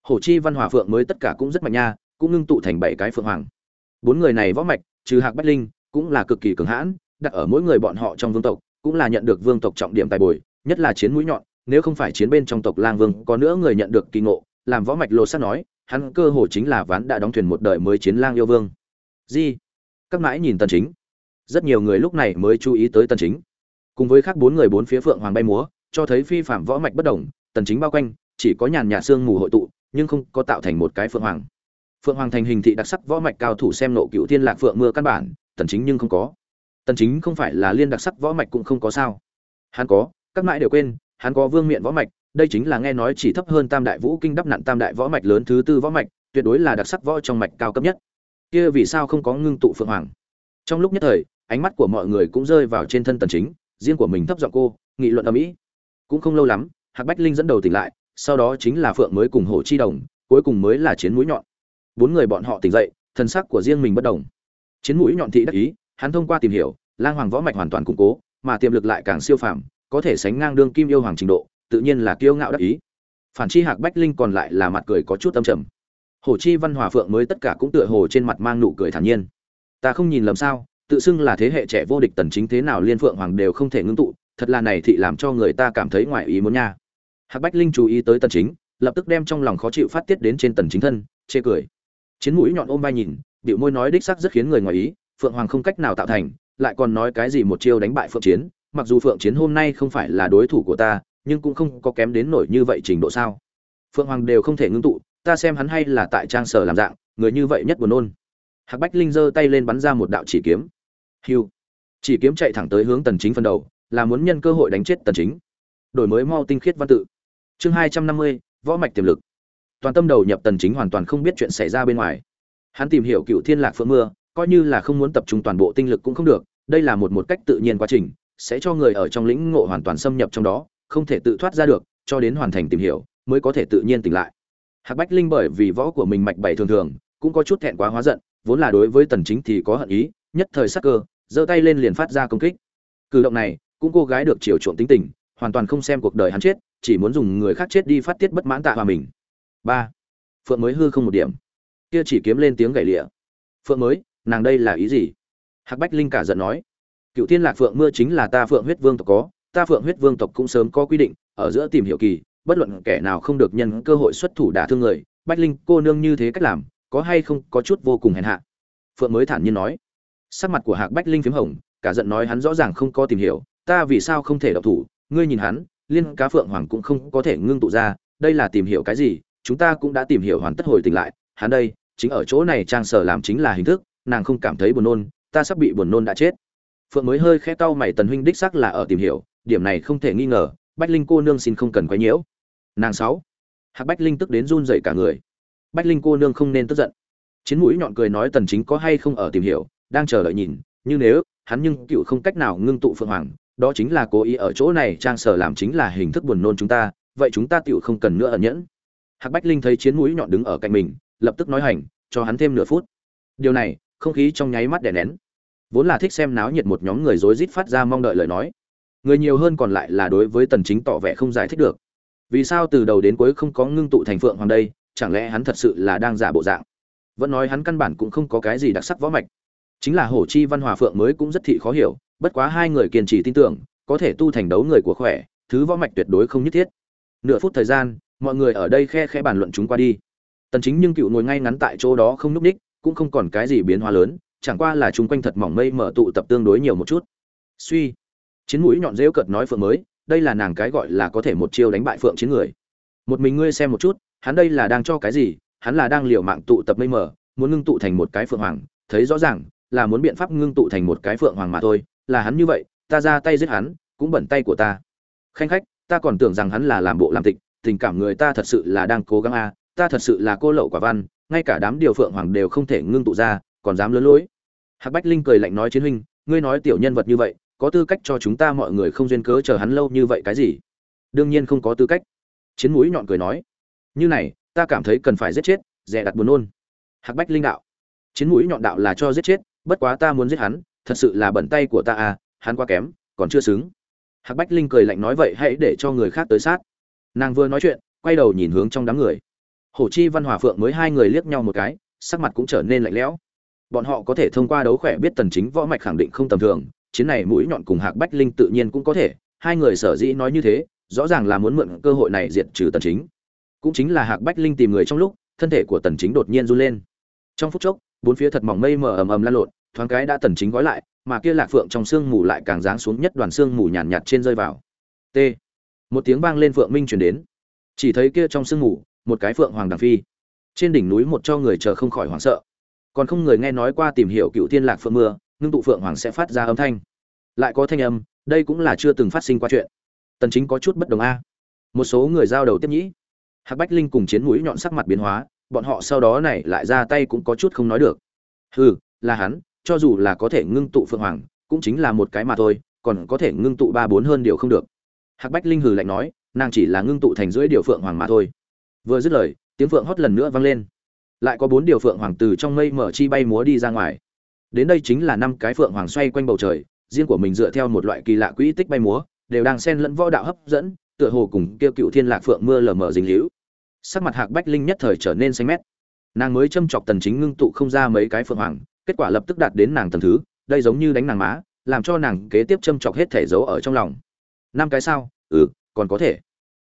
Hổ chi văn hòa phượng mới tất cả cũng rất mạnh nha, cũng ngưng tụ thành bảy cái phượng hoàng. Bốn người này võ mạch, trừ hạc bách linh, cũng là cực kỳ cường hãn, đặt ở mỗi người bọn họ trong vương tộc, cũng là nhận được vương tộc trọng điểm tài bồi nhất là chiến mũi nhọn, nếu không phải chiến bên trong tộc lang vương, có nữa người nhận được kỳ ngộ, làm võ mạch lột sát nói, hắn cơ hồ chính là ván đã đóng thuyền một đời mới chiến lang yêu vương. Di, các mãi nhìn tần chính. Rất nhiều người lúc này mới chú ý tới tần chính. Cùng với khác bốn người bốn phía phượng hoàng bay múa, cho thấy phi phạm võ mạch bất động tần chính bao quanh, chỉ có nhàn nhạt xương mù hội tụ, nhưng không có tạo thành một cái phượng hoàng. Phượng hoàng thành hình thị đặc sắc võ mạch cao thủ xem nộ cựu thiên lạc phượng mưa căn bản, tần chính nhưng không có. Tần chính không phải là liên đặc sắc võ mạch cũng không có sao. Hắn có các mãi đều quên, hắn có vương miện võ mạch, đây chính là nghe nói chỉ thấp hơn tam đại vũ kinh đắp nặn tam đại võ mạch lớn thứ tư võ mạch, tuyệt đối là đặc sắc võ trong mạch cao cấp nhất. Kia vì sao không có ngưng tụ phượng hoàng? Trong lúc nhất thời, ánh mắt của mọi người cũng rơi vào trên thân tần chính, riêng của mình thấp giọng cô, nghị luận ở mỹ cũng không lâu lắm, hạc bách linh dẫn đầu tỉnh lại, sau đó chính là phượng mới cùng hổ chi đồng, cuối cùng mới là chiến mũi nhọn. Bốn người bọn họ tỉnh dậy thần sắc của riêng mình bất đồng. Chiến mũi nhọn thị đắc ý, hắn thông qua tìm hiểu, lang hoàng võ mạch hoàn toàn củng cố, mà tiềm lực lại càng siêu phàm có thể sánh ngang đương kim yêu hoàng trình độ, tự nhiên là kiêu ngạo đắc ý. Phản chi hạc bách linh còn lại là mặt cười có chút âm trầm. Hồ chi văn hòa phượng mới tất cả cũng tựa hồ trên mặt mang nụ cười thản nhiên. Ta không nhìn lầm sao, tự xưng là thế hệ trẻ vô địch tần chính thế nào liên phượng hoàng đều không thể ngưng tụ, thật là này thị làm cho người ta cảm thấy ngoài ý muốn nha. Hạc bách linh chú ý tới tần chính, lập tức đem trong lòng khó chịu phát tiết đến trên tần chính thân, chê cười. Chiến mũi nhọn ôm vai nhìn, biểu môi nói đích xác rất khiến người ngoài ý, phượng hoàng không cách nào tạo thành, lại còn nói cái gì một chiêu đánh bại phượng chiến mặc dù phượng chiến hôm nay không phải là đối thủ của ta, nhưng cũng không có kém đến nổi như vậy trình độ sao. Phượng hoàng đều không thể ngưng tụ, ta xem hắn hay là tại trang sở làm dạng, người như vậy nhất buồn nôn. Hạc bách linh giơ tay lên bắn ra một đạo chỉ kiếm. Hiu. Chỉ kiếm chạy thẳng tới hướng tần chính phân đầu, là muốn nhân cơ hội đánh chết tần chính. Đổi mới mau tinh khiết văn tự. Chương hai trăm năm mươi, võ mạch tiềm lực. Toàn tâm đầu nhập tần chính hoàn toàn không biết chuyện xảy ra bên ngoài. Hắn tìm hiểu cựu thiên lạc phượng mưa, coi như là không muốn tập trung toàn bộ tinh lực cũng không được, đây là một một cách tự nhiên quá trình sẽ cho người ở trong lĩnh ngộ hoàn toàn xâm nhập trong đó, không thể tự thoát ra được, cho đến hoàn thành tìm hiểu, mới có thể tự nhiên tỉnh lại. Hạc bách linh bởi vì võ của mình mạch bảy thường thường, cũng có chút thẹn quá hóa giận, vốn là đối với tần chính thì có hận ý, nhất thời sắc cơ, giơ tay lên liền phát ra công kích. Cử động này, cũng cô gái được chiều chuộng tính tình, hoàn toàn không xem cuộc đời hắn chết, chỉ muốn dùng người khác chết đi phát tiết bất mãn tạ hòa mình. Ba. Phượng mới hư không một điểm. Kia chỉ kiếm lên tiếng gãy lịa. Phượng mới, nàng đây là ý gì? Hạc bách linh cả giận nói cựu thiên lạc phượng mưa chính là ta phượng huyết vương tộc có, ta phượng huyết vương tộc cũng sớm có quy định, ở giữa tìm hiểu kỳ, bất luận kẻ nào không được nhân cơ hội xuất thủ đả thương người, bách linh cô nương như thế cách làm, có hay không có chút vô cùng hèn hạ. Phượng mới thản nhiên nói. Sắc mặt của hạc bách linh p h í m hồng, cả giận nói hắn rõ ràng không có tìm hiểu, ta vì sao không thể độc thủ, ngươi nhìn hắn, liên cá phượng hoàng cũng không có thể ngưng tụ ra, đây là tìm hiểu cái gì, chúng ta cũng đã tìm hiểu hoàn tất hồi tỉnh lại, hắn đây, chính ở chỗ này trang sở làm chính là hình thức, nàng không cảm thấy buồn nôn, ta sắp bị buồn nôn đã chết phượng mới hơi khẽ cau mày tần huynh đích xác là ở tìm hiểu, điểm này không thể nghi ngờ, bách linh cô nương xin không cần quấy nhiễu. Nàng sáu. Hạc bách linh tức đến run rẩy cả người. Bách linh cô nương không nên tức giận. Chiến mũi nhọn cười nói tần chính có hay không ở tìm hiểu, đang chờ đợi nhìn, như nếu, hắn nhưng cựu không cách nào ngưng tụ phượng hoàng, đó chính là cố ý ở chỗ này trang sở làm chính là hình thức buồn nôn chúng ta, vậy chúng ta tựu không cần nữa ẩn nhẫn. Hạc bách linh thấy chiến mũi nhọn đứng ở cạnh mình, lập tức nói hành, cho hắn thêm nửa phút. Điều này, không khí trong nháy mắt đè nén vốn là thích xem náo nhiệt một nhóm người rối rít phát ra mong đợi lời nói. Người nhiều hơn còn lại là đối với tần chính tỏ vẻ không giải thích được. Vì sao từ đầu đến cuối không có ngưng tụ thành phượng hoàng đây, chẳng lẽ hắn thật sự là đang giả bộ dạng? Vẫn nói hắn căn bản cũng không có cái gì đặc sắc võ mạch. Chính là hổ chi văn hòa phượng mới cũng rất thị khó hiểu, bất quá hai người kiên trì tin tưởng, có thể tu thành đấu người của khỏe, thứ võ mạch tuyệt đối không nhất thiết. Nửa phút thời gian, mọi người ở đây khe khe bàn luận chúng qua đi. Tần chính nhưng cựu ngồi ngay ngắn tại chỗ đó không núp đích cũng không còn cái gì biến hóa lớn chẳng qua là chúng quanh thật mỏng mây mở tụ tập tương đối nhiều một chút. Suy, chiến mũi nhọn rêu cợt nói phượng mới, đây là nàng cái gọi là có thể một chiêu đánh bại phượng chiến người. Một mình ngươi xem một chút, hắn đây là đang cho cái gì, hắn là đang liều mạng tụ tập mây mở muốn ngưng tụ thành một cái phượng hoàng, thấy rõ ràng, là muốn biện pháp ngưng tụ thành một cái phượng hoàng mà thôi, là hắn như vậy, ta ra tay giết hắn, cũng bẩn tay của ta. Khanh khách, ta còn tưởng rằng hắn là làm bộ làm tịch, tình cảm người ta thật sự là đang cố gắng a, ta thật sự là cô lậu quả văn, ngay cả đám điều phượng hoàng đều không thể ngưng tụ ra còn dám lớn lối. Hạc bách linh cười lạnh nói, chiến huynh, ngươi nói tiểu nhân vật như vậy, có tư cách cho chúng ta mọi người không duyên cớ chờ hắn lâu như vậy cái gì? Đương nhiên không có tư cách. Chiến mũi nhọn cười nói, như này, ta cảm thấy cần phải giết chết, dè đặt buồn nôn. Hạc bách linh đạo, chiến mũi nhọn đạo là cho giết chết, bất quá ta muốn giết hắn, thật sự là bẩn tay của ta à hắn quá kém, còn chưa xứng. Hạc bách linh cười lạnh nói, vậy hãy để cho người khác tới sát. Nàng vừa nói chuyện, quay đầu nhìn hướng trong đám người. Hổ chi văn hòa phượng mới hai người liếc nhau một cái, sắc mặt cũng trở nên lạnh lẽo bọn họ có thể thông qua đấu khỏe biết tần chính võ mạch khẳng định không tầm thường chiến này mũi nhọn cùng hạc bách linh tự nhiên cũng có thể hai người sở dĩ nói như thế rõ ràng là muốn mượn cơ hội này diệt trừ tần chính. Cũng chính là hạc bách linh tìm người trong lúc thân thể của tần chính đột nhiên run lên. Trong phút chốc bốn phía thật mỏng mây mờ ầm ầm lan lộn thoáng cái đã tần chính gói lại mà kia lạc phượng trong xương mù lại càng giáng xuống nhất đoàn xương mù nhàn nhạt, nhạt trên rơi vào. T. Một tiếng vang lên phượng minh truyền đến. Chỉ thấy kia trong xương mù một cái phượng hoàng đằng phi. Trên đỉnh núi một cho người chờ không khỏi hoảng sợ còn không người nghe nói qua tìm hiểu cựu tiên lạc phượng mưa, ngưng tụ phượng hoàng sẽ phát ra âm thanh. Lại có thanh âm, đây cũng là chưa từng phát sinh qua chuyện. Tần chính có chút bất đồng a. Một số người giao đầu tiếp nhĩ. Hạc bách linh cùng chiến mũi nhọn sắc mặt biến hóa, bọn họ sau đó này lại ra tay cũng có chút không nói được. Hừ, là hắn, cho dù là có thể ngưng tụ phượng hoàng, cũng chính là một cái mà thôi, còn có thể ngưng tụ ba bốn hơn điều không được. Hạc bách linh hừ lạnh nói, nàng chỉ là ngưng tụ thành rưỡi điều phượng hoàng mà thôi. Vừa dứt lời, tiếng phượng hót lần nữa vang lên lại có bốn điều phượng hoàng từ trong mây mở chi bay múa đi ra ngoài. Đến đây chính là năm cái phượng hoàng xoay quanh bầu trời, riêng của mình dựa theo một loại kỳ lạ quỹ tích bay múa, đều đang xen lẫn võ đạo hấp dẫn, tựa hồ cùng kêu cựu thiên lạc phượng mưa lờ mờ dính hữu sắc mặt hạc bách linh nhất thời trở nên xanh mét. Nàng mới châm chọc tần chính ngưng tụ không ra mấy cái phượng hoàng, kết quả lập tức đạt đến nàng tầng thứ, đây giống như đánh nàng má, làm cho nàng kế tiếp châm chọc hết thể giấu ở trong lòng. Năm cái sao? Ừ còn có thể.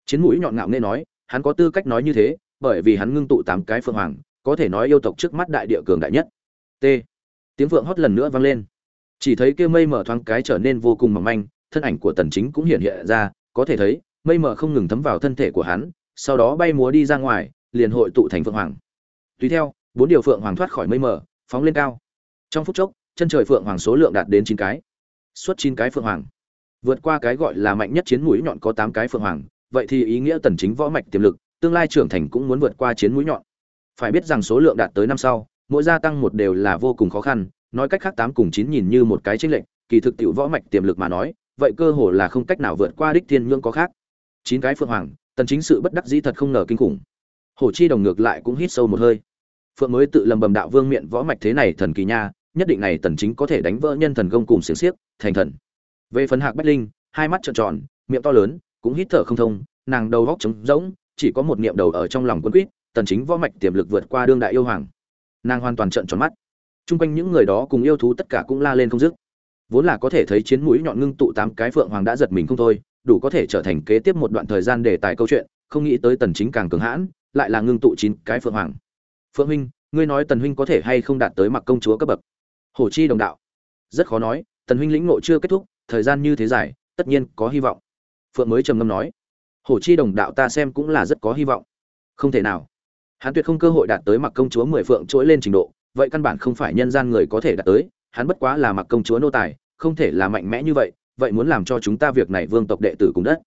Chiến mũi nhọn ngạo nghe nói, hắn có tư cách nói như thế, bởi vì hắn ngưng tụ tám cái phượng hoàng có thể nói yêu tộc trước mắt đại địa cường đại nhất. T. Tiếng vượng hót lần nữa vang lên. Chỉ thấy kia mây mở thoáng cái trở nên vô cùng mỏng manh, thân ảnh của tần chính cũng hiện hiện ra, có thể thấy, mây mở không ngừng thấm vào thân thể của hắn, sau đó bay múa đi ra ngoài, liền hội tụ thành phượng hoàng. Tùy theo, bốn điều phượng hoàng thoát khỏi mây mở phóng lên cao. Trong phút chốc, chân trời phượng hoàng số lượng đạt đến chín cái. Suốt chín cái phượng hoàng. Vượt qua cái gọi là mạnh nhất chiến mũi nhọn có tám cái phượng hoàng, vậy thì ý nghĩa tần chính võ mạch tiềm lực, tương lai trưởng thành cũng muốn vượt qua chiến mũi nhọn phải biết rằng số lượng đạt tới năm sau mỗi gia tăng một đều là vô cùng khó khăn nói cách khác tám cùng chín nhìn như một cái chênh lệnh kỳ thực tiểu võ mạch tiềm lực mà nói vậy cơ hồ là không cách nào vượt qua đích thiên ngưỡng có khác. Chín cái phượng hoàng tần chính sự bất đắc dĩ thật không ngờ kinh khủng. Hổ chi đồng ngược lại cũng hít sâu một hơi. Phượng mới tự lầm bầm đạo vương miệng võ mạch thế này thần kỳ nha nhất định này tần chính có thể đánh vỡ nhân thần công cùng xiềng xiếc thành thần. Về phần hạc bách linh hai mắt trợn tròn miệng to lớn cũng hít thở không thông nàng đầu góc trống rỗng chỉ có một niệm đầu ở trong lòng quân quyết, tần chính võ mạch tiềm lực vượt qua đương đại yêu hoàng. Nàng hoàn toàn trợn tròn mắt. Chung quanh những người đó cùng yêu thú tất cả cũng la lên không dứt. Vốn là có thể thấy chiến mũi nhọn ngưng tụ tám cái phượng hoàng đã giật mình không thôi, đủ có thể trở thành kế tiếp một đoạn thời gian để tài câu chuyện, không nghĩ tới tần chính càng cường hãn, lại là ngưng tụ chín cái phượng hoàng. Phượng huynh, ngươi nói tần huynh có thể hay không đạt tới mặc công chúa cấp bậc? Hổ chi đồng đạo. Rất khó nói, tần huynh lĩnh ngộ chưa kết thúc, thời gian như thế dài, tất nhiên có hy vọng. Phượng mới trầm ngâm nói. Hổ chi đồng đạo ta xem cũng là rất có hy vọng. Không thể nào hắn tuyệt không cơ hội đạt tới mặc công chúa mười phượng chuỗi lên trình độ, vậy căn bản không phải nhân gian người có thể đạt tới, hắn bất quá là mặc công chúa nô tài, không thể là mạnh mẽ như vậy vậy muốn làm cho chúng ta việc này vương tộc đệ tử cùng đất.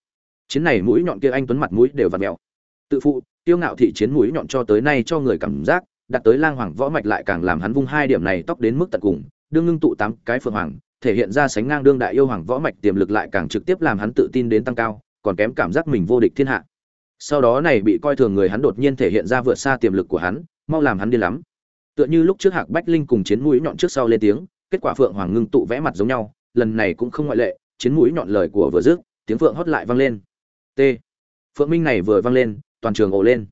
Chiến này mũi nhọn kia anh tuấn mặt mũi đều vặt mèo. Tự phụ, tiêu ngạo thị chiến mũi nhọn cho tới nay cho người cảm giác đặt tới lang hoàng võ mạch lại càng làm hắn vung hai điểm này tóc đến mức tận cùng, đương ngưng tụ tám cái phượng hoàng, thể hiện ra sánh ngang đương đại yêu hoàng võ mạch tiềm lực lại càng trực tiếp làm hắn tự tin đến tăng cao, còn kém cảm giác mình vô địch thiên hạ sau đó này bị coi thường người hắn đột nhiên thể hiện ra vượt xa tiềm lực của hắn, mau làm hắn điên lắm. Tựa như lúc trước hạc bách linh cùng chiến mũi nhọn trước sau lên tiếng, kết quả phượng hoàng ngưng tụ vẽ mặt giống nhau, lần này cũng không ngoại lệ, chiến mũi nhọn lời của vừa dứt, tiếng phượng hót lại vang lên. T. Phượng minh này vừa vang lên, toàn trường ồ lên.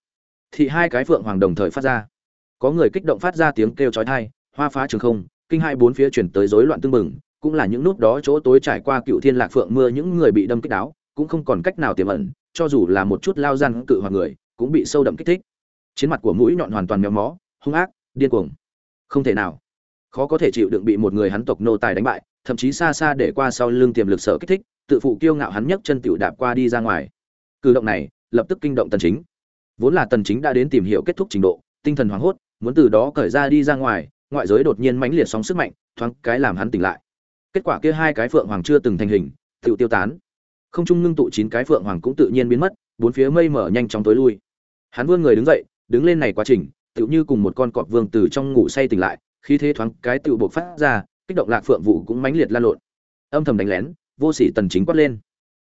Thì hai cái phượng hoàng đồng thời phát ra. Có người kích động phát ra tiếng kêu chói tai, hoa phá trường không, kinh hai bốn phía chuyển tới rối loạn tương mừng cũng là những nút đó chỗ tối trải qua cựu thiên lạc phượng mưa những người bị đâm kích đáo, cũng không còn cách nào tiềm ẩn cho dù là một chút lao gian cự hoặc người, cũng bị sâu đậm kích thích. Chiến mặt của mũi nhọn hoàn toàn méo mó, hung ác, điên cuồng. Không thể nào. Khó có thể chịu đựng bị một người hắn tộc nô tài đánh bại, thậm chí xa xa để qua sau lưng tiềm lực sở kích thích, tự phụ kiêu ngạo hắn nhấc chân tiểu đạp qua đi ra ngoài. Cử động này, lập tức kinh động tần chính. Vốn là tần chính đã đến tìm hiểu kết thúc trình độ, tinh thần hoảng hốt, muốn từ đó cởi ra đi ra ngoài, ngoại giới đột nhiên mãnh liệt sóng sức mạnh, thoáng cái làm hắn tỉnh lại. Kết quả kia hai cái phượng hoàng chưa từng thành hình tựu tiêu tán không trung ngưng tụ chín cái phượng hoàng cũng tự nhiên biến mất, bốn phía mây mở nhanh chóng tối lui. Hắn vươn người đứng dậy, đứng lên này quá trình, tựu như cùng một con cọp vương từ trong ngủ say tỉnh lại khi thế thoáng cái tựu buộc phát ra, kích động lạc phượng vụ cũng mãnh liệt lan lộn. Âm thầm đánh lén, vô sỉ tần chính quát lên.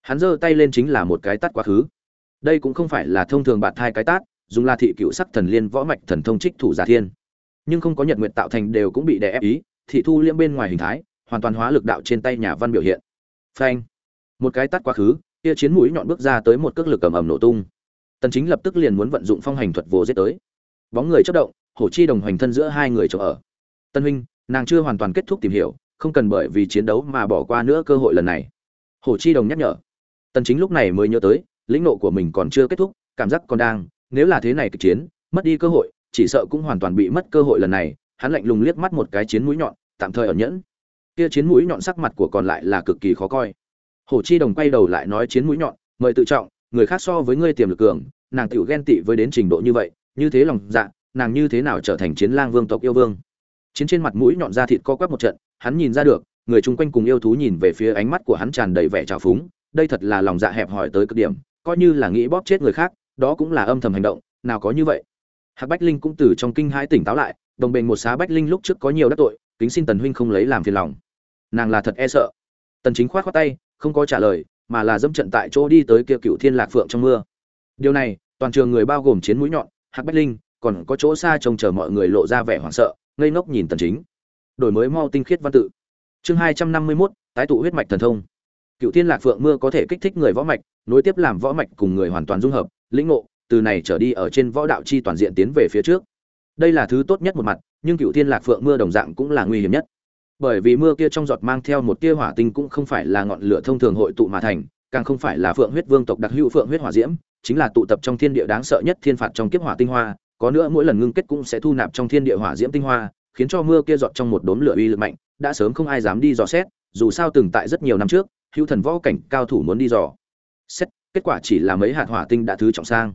Hắn giơ tay lên chính là một cái tát quá khứ. Đây cũng không phải là thông thường bạn thai cái tát, dùng là thị cựu sắc thần liên võ mạch thần thông trích thủ giả thiên. Nhưng không có nhật nguyệt tạo thành đều cũng bị đè ép ý, thị thu liễm bên ngoài hình thái, hoàn toàn hóa lực đạo trên tay nhà văn biểu hiện. Phanh một cái tát quá khứ, kia chiến mũi nhọn bước ra tới một cước lực cầm ầm nổ tung. Tần chính lập tức liền muốn vận dụng phong hành thuật vô giết tới. Bóng người chớp động, hổ chi đồng hoành thân giữa hai người chỗ ở. Tân huynh, nàng chưa hoàn toàn kết thúc tìm hiểu, không cần bởi vì chiến đấu mà bỏ qua nữa cơ hội lần này. Hổ chi đồng nhắc nhở. Tần chính lúc này mới nhớ tới, lĩnh nộ của mình còn chưa kết thúc, cảm giác còn đang, nếu là thế này kịch chiến, mất đi cơ hội, chỉ sợ cũng hoàn toàn bị mất cơ hội lần này, hắn lạnh lùng liếc mắt một cái chiến mũi nhọn, tạm thời ở nhẫn. Kia chiến mũi nhọn sắc mặt của còn lại là cực kỳ khó coi hổ chi đồng quay đầu lại nói chiến mũi nhọn, mời tự trọng, người khác so với ngươi tiềm lực cường, nàng tiểu ghen tị với đến trình độ như vậy, như thế lòng dạ nàng như thế nào trở thành chiến lang vương tộc yêu vương? Chiến trên mặt mũi nhọn ra thịt co quắp một trận, hắn nhìn ra được, người chung quanh cùng yêu thú nhìn về phía ánh mắt của hắn tràn đầy vẻ trào phúng, đây thật là lòng dạ hẹp hòi tới cực điểm, coi như là nghĩ bóp chết người khác, đó cũng là âm thầm hành động, nào có như vậy. Hạc bách linh cũng từ trong kinh hãi tỉnh táo lại, đồng bình một xá bách linh lúc trước có nhiều đắc tội, kính xin tần huynh không lấy làm phiền lòng. Nàng là thật e sợ. Tần chính khoát khoát tay không có trả lời mà là dâm trận tại chỗ đi tới kia cựu thiên lạc phượng trong mưa. Điều này toàn trường người bao gồm chiến mũi nhọn hạc bách linh còn có chỗ xa trông chờ mọi người lộ ra vẻ hoảng sợ ngây ngốc nhìn tần chính. Đổi mới mau tinh khiết văn tự. Chương 251, tái tụ huyết mạch thần thông. Cựu thiên lạc phượng mưa có thể kích thích người võ mạch nối tiếp làm võ mạch cùng người hoàn toàn dung hợp lĩnh ngộ từ này trở đi ở trên võ đạo chi toàn diện tiến về phía trước. Đây là thứ tốt nhất một mặt nhưng cựu thiên lạc phượng mưa đồng dạng cũng là nguy hiểm nhất bởi vì mưa kia trong giọt mang theo một tia hỏa tinh cũng không phải là ngọn lửa thông thường hội tụ mà thành, càng không phải là phượng huyết vương tộc đặc hữu phượng huyết hỏa diễm, chính là tụ tập trong thiên địa đáng sợ nhất thiên phạt trong kiếp hỏa tinh hoa, có nữa mỗi lần ngưng kết cũng sẽ thu nạp trong thiên địa hỏa diễm tinh hoa, khiến cho mưa kia giọt trong một đốm lửa uy lực mạnh, đã sớm không ai dám đi dò xét, dù sao từng tại rất nhiều năm trước, hữu thần võ cảnh cao thủ muốn đi dò xét, kết quả chỉ là mấy hạt hỏa tinh đã thứ trọng sang.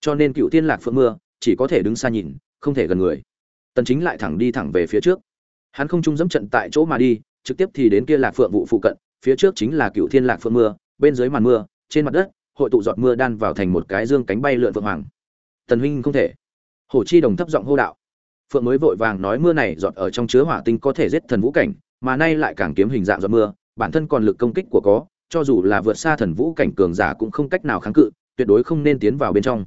Cho nên cựu thiên lạc phượng mưa, chỉ có thể đứng xa nhìn, không thể gần người. Tần chính lại thẳng đi thẳng về phía trước hắn không trung dẫm trận tại chỗ mà đi, trực tiếp thì đến kia lạc phượng vụ phụ cận, phía trước chính là cựu thiên lạc phượng mưa, bên dưới màn mưa, trên mặt đất, hội tụ giọt mưa đan vào thành một cái dương cánh bay lượn phượng hoàng. Tần huynh không thể. Hổ chi đồng thấp giọng hô đạo. Phượng mới vội vàng nói mưa này giọt ở trong chứa hỏa tinh có thể giết thần vũ cảnh, mà nay lại càng kiếm hình dạng giọt mưa, bản thân còn lực công kích của có, cho dù là vượt xa thần vũ cảnh cường giả cũng không cách nào kháng cự, tuyệt đối không nên tiến vào bên trong.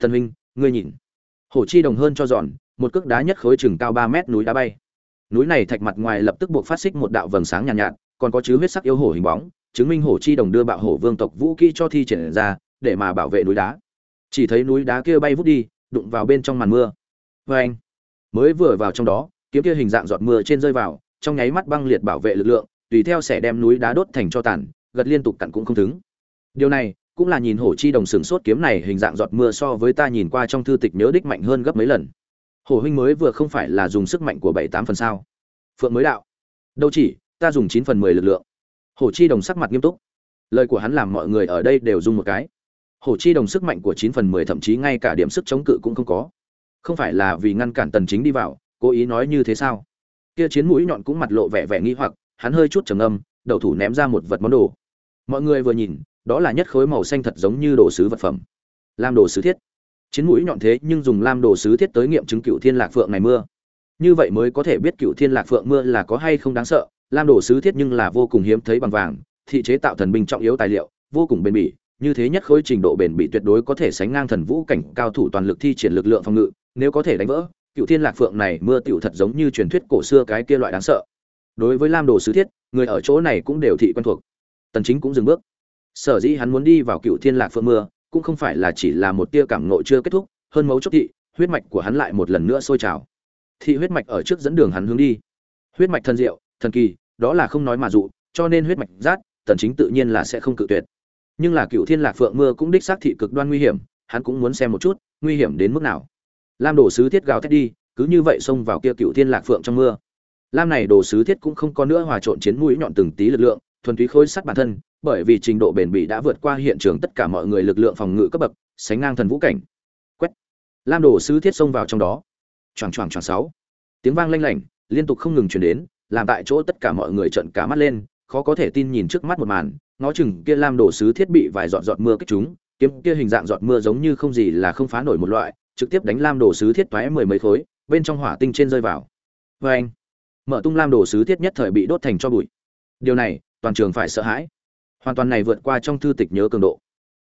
Tần huynh, ngươi nhìn. Hổ chi đồng hơn cho giòn một cước đá nhất khối chừng cao ba mét núi đá bay núi này thạch mặt ngoài lập tức buộc phát xích một đạo vầng sáng nhàn nhạt, nhạt còn có chứa huyết sắc yêu hổ hình bóng chứng minh hổ chi đồng đưa bạo hổ vương tộc vũ kỹ cho thi triển ra để mà bảo vệ núi đá. Chỉ thấy núi đá kia bay vút đi đụng vào bên trong màn mưa. Vê anh mới vừa vào trong đó kiếm kia hình dạng giọt mưa trên rơi vào trong nháy mắt băng liệt bảo vệ lực lượng tùy theo sẽ đem núi đá đốt thành cho tàn gật liên tục cặn cũng không thứng điều này cũng là nhìn hổ chi đồng sừng sốt kiếm này hình dạng giọt mưa so với ta nhìn qua trong thư tịch nhớ đích mạnh hơn gấp mấy lần hổ huynh mới vừa không phải là dùng sức mạnh của bảy tám phần sao? Phượng mới đạo. Đâu chỉ, ta dùng chín phần mười lực lượng. Hổ chi đồng sắc mặt nghiêm túc. Lời của hắn làm mọi người ở đây đều dùng một cái. Hổ chi đồng sức mạnh của chín phần mười thậm chí ngay cả điểm sức chống cự cũng không có. Không phải là vì ngăn cản tần chính đi vào, cố ý nói như thế sao? Kia chiến mũi nhọn cũng mặt lộ vẻ vẻ nghi hoặc, hắn hơi chút trầm âm đầu thủ ném ra một vật món đồ. Mọi người vừa nhìn, đó là nhất khối màu xanh thật giống như đồ sứ vật phẩm. Làm đồ sứ thiết chiến mũi nhọn thế nhưng dùng lam đồ sứ thiết tới nghiệm chứng cựu thiên lạc phượng này mưa. Như vậy mới có thể biết cựu thiên lạc phượng mưa là có hay không đáng sợ. Lam đồ sứ thiết nhưng là vô cùng hiếm thấy bằng vàng, thị chế tạo thần binh trọng yếu tài liệu, vô cùng bền bỉ, như thế nhất khối trình độ bền bỉ tuyệt đối có thể sánh ngang thần vũ cảnh cao thủ toàn lực thi triển lực lượng phòng ngự, nếu có thể đánh vỡ, cựu thiên lạc phượng này mưa tiểu thật giống như truyền thuyết cổ xưa cái kia loại đáng sợ. Đối với lam đồ sứ thiết, người ở chỗ này cũng đều thị quen thuộc. Tần chính cũng dừng bước. Sở dĩ hắn muốn đi vào cựu thiên lạc phượng mưa cũng không phải là chỉ là một tia cảm ngộ chưa kết thúc, hơn mấu chốt thị huyết mạch của hắn lại một lần nữa sôi trào. Thị huyết mạch ở trước dẫn đường hắn hướng đi. Huyết mạch thần diệu, thần kỳ, đó là không nói mà dụ, cho nên huyết mạch rát, tần chính tự nhiên là sẽ không cự tuyệt. Nhưng là cửu thiên lạc phượng mưa cũng đích xác thị cực đoan nguy hiểm, hắn cũng muốn xem một chút, nguy hiểm đến mức nào. Lam đồ sứ thiết gào thét đi, cứ như vậy xông vào kia cửu thiên lạc phượng trong mưa. Lam này đồ sứ thiết cũng không có nữa hòa trộn chiến mũi nhọn từng tí lực lượng thuần túy khối sắt bản thân, bởi vì trình độ bền bỉ đã vượt qua hiện trường tất cả mọi người lực lượng phòng ngự cấp bậc, sánh ngang thần vũ cảnh. Quét. Lam đồ sứ thiết xông vào trong đó. Choàng choàng choàng sáu. Tiếng vang lanh lảnh, liên tục không ngừng truyền đến, làm tại chỗ tất cả mọi người trợn cả mắt lên, khó có thể tin nhìn trước mắt một màn, ngó chừng kia lam đồ sứ thiết bị vài giọt giọt mưa kích chúng, kiếm kia hình dạng giọt mưa giống như không gì là không phá nổi một loại, trực tiếp đánh lam đồ sứ thiết toé mười mấy khối, bên trong hỏa tinh trên rơi vào. Vê anh mở tung lam đồ sứ thiết nhất thời bị đốt thành cho bụi. Điều này toàn trường phải sợ hãi. Hoàn toàn này vượt qua trong thư tịch nhớ cường độ.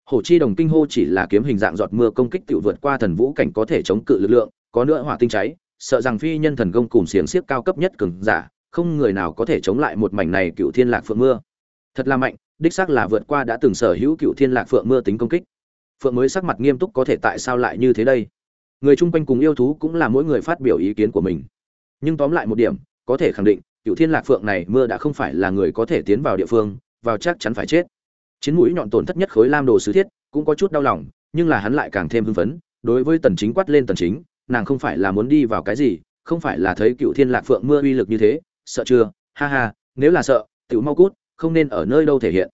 Hổ chi đồng kinh hô chỉ là kiếm hình dạng giọt mưa công kích tự vượt qua thần vũ cảnh có thể chống cự lực lượng, có nữa hỏa tinh cháy, sợ rằng phi nhân thần công cùng xiềng xiếc cao cấp nhất cường giả, không người nào có thể chống lại một mảnh này cựu thiên lạc phượng mưa. Thật là mạnh, đích xác là vượt qua đã từng sở hữu cựu thiên lạc phượng mưa tính công kích. Phượng mới sắc mặt nghiêm túc có thể tại sao lại như thế đây? Người chung quanh cùng yêu thú cũng là mỗi người phát biểu ý kiến của mình. Nhưng tóm lại một điểm, có thể khẳng định cựu thiên lạc phượng này mưa đã không phải là người có thể tiến vào địa phương, vào chắc chắn phải chết. Chiến mũi nhọn tổn thất nhất khối lam đồ sứ thiết cũng có chút đau lòng, nhưng là hắn lại càng thêm hưng phấn, đối với tần chính quát lên tần chính, nàng không phải là muốn đi vào cái gì, không phải là thấy cựu thiên lạc phượng mưa uy lực như thế, sợ chưa? Ha ha, nếu là sợ, tiểu mau cút, không nên ở nơi đâu thể hiện.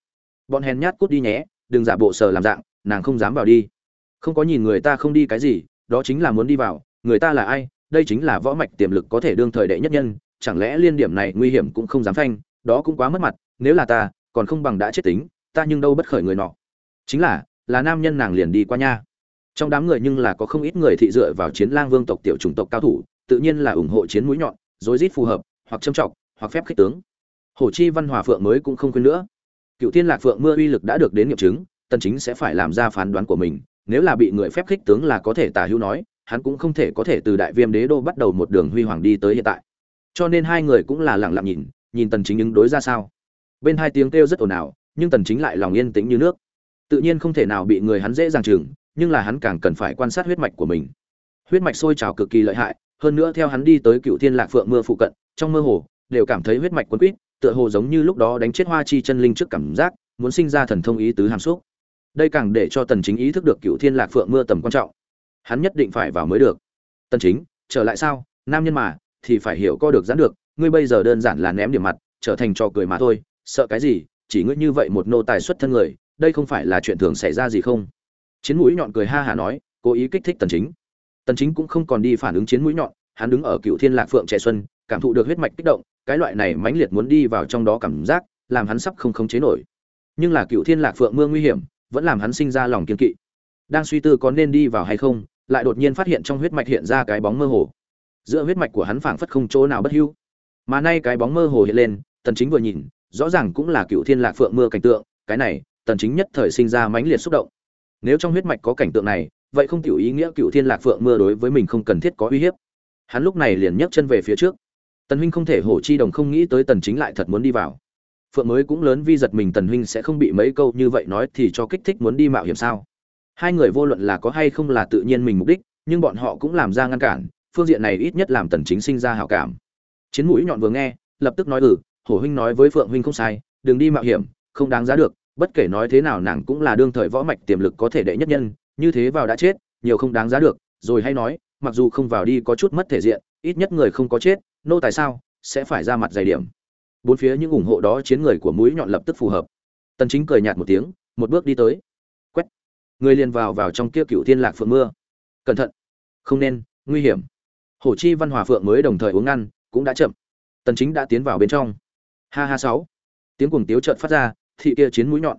Bọn hèn nhát cút đi nhé, đừng giả bộ sờ làm dạng, nàng không dám vào đi. Không có nhìn người ta không đi cái gì, đó chính là muốn đi vào, người ta là ai, đây chính là võ mạch tiềm lực có thể đương thời đệ nhất nhân chẳng lẽ liên điểm này nguy hiểm cũng không dám phanh, đó cũng quá mất mặt, nếu là ta, còn không bằng đã chết tính, ta nhưng đâu bất khởi người nọ. Chính là là nam nhân nàng liền đi qua nha. Trong đám người nhưng là có không ít người thị dựa vào chiến lang vương tộc tiểu chủng tộc cao thủ, tự nhiên là ủng hộ chiến mũi nhọn, rối rít phù hợp, hoặc châm trọng, hoặc phép khích tướng. Hổ chi văn hòa phượng mới cũng không quên nữa. Cựu Tiên lạc phượng mưa uy lực đã được đến nghiệm chứng, tần chính sẽ phải làm ra phán đoán của mình, nếu là bị người phép khích tướng là có thể tả hữu nói, hắn cũng không thể có thể từ đại viêm đế đô bắt đầu một đường huy hoàng đi tới hiện tại cho nên hai người cũng là lặng lặng nhìn nhìn tần chính ứng đối ra sao. Bên hai tiếng kêu rất ồn ào, nhưng tần chính lại lòng yên tĩnh như nước. Tự nhiên không thể nào bị người hắn dễ dàng chừng, nhưng là hắn càng cần phải quan sát huyết mạch của mình. Huyết mạch sôi trào cực kỳ lợi hại, hơn nữa theo hắn đi tới cựu thiên lạc phượng mưa phụ cận, trong mơ hồ, đều cảm thấy huyết mạch quấn quýt, tựa hồ giống như lúc đó đánh chết hoa chi chân linh trước cảm giác, muốn sinh ra thần thông ý tứ hàm xúc. Đây càng để cho tần chính ý thức được cựu thiên lạc phượng mưa tầm quan trọng. Hắn nhất định phải vào mới được. Tần chính, trở lại sao? Nam nhân mà thì phải hiểu co được giãn được, ngươi bây giờ đơn giản là ném điểm mặt, trở thành trò cười mà thôi, sợ cái gì, chỉ ngươi như vậy một nô tài xuất thân người, đây không phải là chuyện thường xảy ra gì không? Chiến mũi nhọn cười ha hả nói, cố ý kích thích tần chính. Tần chính cũng không còn đi phản ứng chiến mũi nhọn, hắn đứng ở cựu thiên lạc phượng trẻ xuân, cảm thụ được huyết mạch kích động, cái loại này mãnh liệt muốn đi vào trong đó cảm giác, làm hắn sắp không khống chế nổi. Nhưng là cựu thiên lạc phượng mưa nguy hiểm, vẫn làm hắn sinh ra lòng kiên kỵ. Đang suy tư có nên đi vào hay không, lại đột nhiên phát hiện trong huyết mạch hiện ra cái bóng mơ hồ giữa huyết mạch của hắn phảng phất không chỗ nào bất hưu. Mà nay cái bóng mơ hồ hiện lên, tần chính vừa nhìn, rõ ràng cũng là cựu thiên lạc phượng mưa cảnh tượng, cái này, tần chính nhất thời sinh ra mãnh liệt xúc động. Nếu trong huyết mạch có cảnh tượng này, vậy không tiểu ý nghĩa cựu thiên lạc phượng mưa đối với mình không cần thiết có uy hiếp. Hắn lúc này liền nhấc chân về phía trước. Tần huynh không thể hổ chi đồng không nghĩ tới tần chính lại thật muốn đi vào. Phượng mới cũng lớn vi giật mình tần huynh sẽ không bị mấy câu như vậy nói thì cho kích thích muốn đi mạo hiểm sao? Hai người vô luận là có hay không là tự nhiên mình mục đích, nhưng bọn họ cũng làm ra ngăn cản phương diện này ít nhất làm tần chính sinh ra hảo cảm. Chiến mũi nhọn vừa nghe, lập tức nói ừ hổ huynh nói với phượng huynh không sai, đừng đi mạo hiểm, không đáng giá được, bất kể nói thế nào nàng cũng là đương thời võ mạch tiềm lực có thể đệ nhất nhân, như thế vào đã chết, nhiều không đáng giá được, rồi hay nói, mặc dù không vào đi có chút mất thể diện, ít nhất người không có chết, nô tài sao, sẽ phải ra mặt dày điểm. Bốn phía những ủng hộ đó chiến người của mũi nhọn lập tức phù hợp. Tần chính cười nhạt một tiếng, một bước đi tới. Quét. Người liền vào vào trong kia cựu thiên lạc phượng mưa. Cẩn thận. Không nên, nguy hiểm hổ chi văn hòa phượng mới đồng thời uống ngăn cũng đã chậm. Tần chính đã tiến vào bên trong. Ha ha sáu. Tiếng cuồng tiếu chợt phát ra, thị kia chiến mũi nhọn.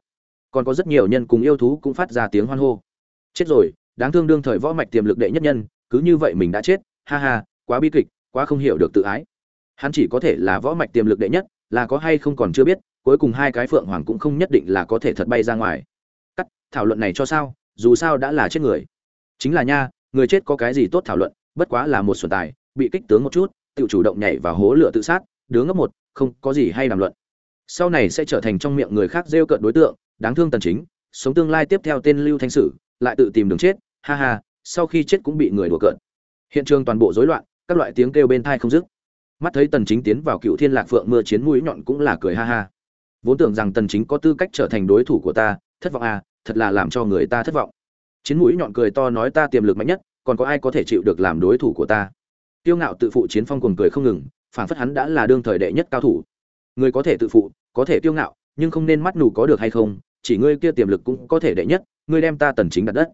Còn có rất nhiều nhân cùng yêu thú cũng phát ra tiếng hoan hô. Chết rồi, đáng thương đương thời võ mạch tiềm lực đệ nhất nhân, cứ như vậy mình đã chết. Ha ha, quá bi kịch, quá không hiểu được tự ái. Hắn chỉ có thể là võ mạch tiềm lực đệ nhất, là có hay không còn chưa biết, cuối cùng hai cái phượng hoàng cũng không nhất định là có thể thật bay ra ngoài. Cắt, thảo luận này cho sao, dù sao đã là chết người. Chính là nha, người chết có cái gì tốt thảo luận? Bất quá là một xuân tài, bị kích tướng một chút tự chủ động nhảy vào hố lửa tự sát, đứa ngốc một, không có gì hay đàm luận. Sau này sẽ trở thành trong miệng người khác rêu cợt đối tượng, đáng thương tần chính, sống tương lai tiếp theo tên lưu thanh sử, lại tự tìm đường chết, ha ha, sau khi chết cũng bị người đùa cợt. Hiện trường toàn bộ rối loạn, các loại tiếng kêu bên tai không dứt. Mắt thấy tần chính tiến vào cựu thiên lạc phượng mưa chiến mũi nhọn cũng là cười ha ha. Vốn tưởng rằng tần chính có tư cách trở thành đối thủ của ta, thất vọng à thật là làm cho người ta thất vọng. Chiến mũi nhọn cười to nói ta tiềm lực mạnh nhất còn có ai có thể chịu được làm đối thủ của ta? Tiêu ngạo tự phụ chiến phong cuồng cười không ngừng phản phất hắn đã là đương thời đệ nhất cao thủ. Người có thể tự phụ, có thể tiêu ngạo, nhưng không nên mắt nù có được hay không, chỉ ngươi kia tiềm lực cũng có thể đệ nhất, ngươi đem ta tần chính đặt đất.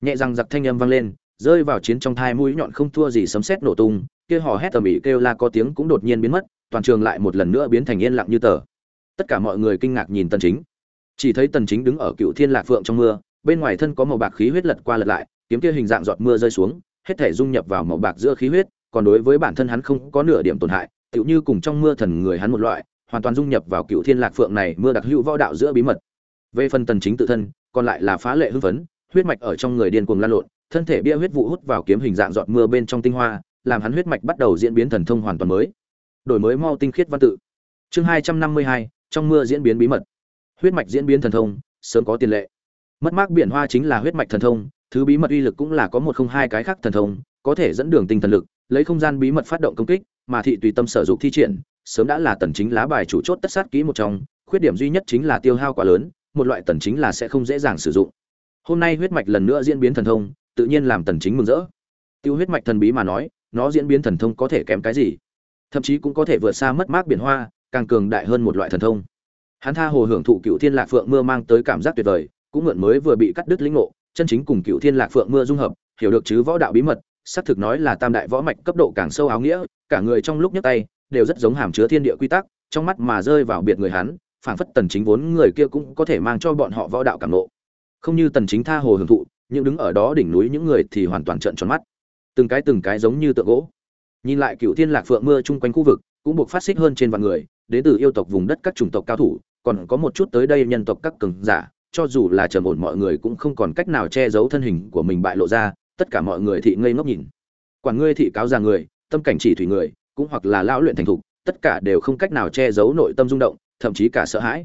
Nhẹ răng giặc thanh âm vang lên, rơi vào chiến trong thai mũi nhọn không thua gì sấm sét nổ tung, kia hò hét tầm ĩ kêu la có tiếng cũng đột nhiên biến mất, toàn trường lại một lần nữa biến thành yên lặng như tờ. Tất cả mọi người kinh ngạc nhìn tần chính. Chỉ thấy tần chính đứng ở cựu thiên lạc phượng trong mưa, bên ngoài thân có màu bạc khí huyết lật qua lật lại kiếm kia hình dạng giọt mưa rơi xuống, hết thể dung nhập vào màu bạc giữa khí huyết, còn đối với bản thân hắn không có nửa điểm tổn hại, tựu như cùng trong mưa thần người hắn một loại, hoàn toàn dung nhập vào cựu thiên lạc phượng này mưa đặc hữu võ đạo giữa bí mật. Về phần tần chính tự thân, còn lại là phá lệ hưng phấn, huyết mạch ở trong người điên cuồng lan lộn, thân thể bia huyết vụ hút vào kiếm hình dạng giọt mưa bên trong tinh hoa, làm hắn huyết mạch bắt đầu diễn biến thần thông hoàn toàn mới. Đổi mới mau tinh khiết văn tự. Chương hai trăm năm mươi hai, trong mưa diễn biến bí mật. Huyết mạch diễn biến thần thông, sớm có tiền lệ. Mất mát biển hoa chính là huyết mạch thần thông thứ bí mật uy lực cũng là có một không hai cái khác thần thông, có thể dẫn đường tinh thần lực, lấy không gian bí mật phát động công kích, mà thị tùy tâm sở dụng thi triển, sớm đã là tần chính lá bài chủ chốt tất sát kỹ một trong, khuyết điểm duy nhất chính là tiêu hao quá lớn, một loại tần chính là sẽ không dễ dàng sử dụng. Hôm nay huyết mạch lần nữa diễn biến thần thông, tự nhiên làm tần chính mừng rỡ. Tiêu huyết mạch thần bí mà nói, nó diễn biến thần thông có thể kém cái gì? Thậm chí cũng có thể vượt xa mất mát biển hoa, càng cường đại hơn một loại thần thông. Hắn tha hồ hưởng thụ cựu thiên lạc phượng mưa mang tới cảm giác tuyệt vời, cũng mượn mới vừa bị cắt đứt lĩnh ngộ chân chính cùng cựu thiên lạc phượng mưa dung hợp, hiểu được chứ võ đạo bí mật, xác thực nói là tam đại võ mạch cấp độ càng sâu áo nghĩa, cả người trong lúc nhấc tay, đều rất giống hàm chứa thiên địa quy tắc, trong mắt mà rơi vào biệt người hắn, phảng phất tần chính vốn người kia cũng có thể mang cho bọn họ võ đạo cảm nộ. Không như tần chính tha hồ hưởng thụ nhưng đứng ở đó đỉnh núi những người thì hoàn toàn trợn tròn mắt. Từng cái từng cái giống như tượng gỗ. Nhìn lại cựu thiên lạc phượng mưa chung quanh khu vực, cũng buộc phát xích hơn trên vạn người, đến từ yêu tộc vùng đất các chủng tộc cao thủ, còn có một chút tới đây nhân tộc các cường giả cho dù là trầm ổn mọi người cũng không còn cách nào che giấu thân hình của mình bại lộ ra, tất cả mọi người thị ngây ngốc nhìn. Quản ngươi thị cáo già người, tâm cảnh chỉ thủy người, cũng hoặc là lão luyện thành thục, tất cả đều không cách nào che giấu nội tâm rung động, thậm chí cả sợ hãi.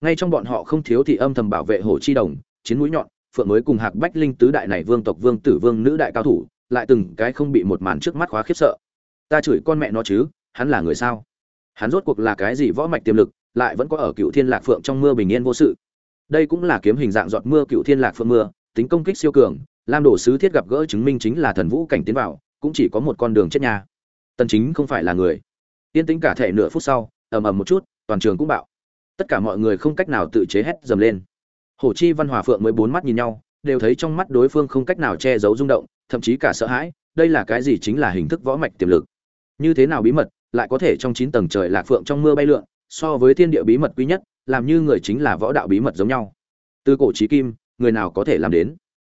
Ngay trong bọn họ không thiếu thị âm thầm bảo vệ hồ chi đồng, chiến mũi nhọn, phượng mới cùng hạc bách linh tứ đại này vương tộc, vương tử, vương nữ đại cao thủ, lại từng cái không bị một màn trước mắt khóa khiếp sợ. Ta chửi con mẹ nó chứ, hắn là người sao? Hắn rốt cuộc là cái gì võ mạch tiềm lực, lại vẫn có ở cựu thiên lạc phượng trong mưa bình yên vô sự? Đây cũng là kiếm hình dạng giọt mưa cựu thiên lạc phượng mưa, tính công kích siêu cường, lam đổ sứ thiết gặp gỡ chứng minh chính là thần vũ cảnh tiến vào, cũng chỉ có một con đường chết nhà tần chính không phải là người. Tiên tính cả thể nửa phút sau, ầm ầm một chút, toàn trường cũng bạo. Tất cả mọi người không cách nào tự chế hét dầm lên. Hổ chi, văn hòa phượng mới bốn mắt nhìn nhau, đều thấy trong mắt đối phương không cách nào che giấu rung động, thậm chí cả sợ hãi, đây là cái gì chính là hình thức võ mạch tiềm lực. Như thế nào bí mật, lại có thể trong chín tầng trời lạc phượng trong mưa bay lượn, so với thiên địa bí mật quý nhất làm như người chính là võ đạo bí mật giống nhau. Từ cổ chí kim, người nào có thể làm đến?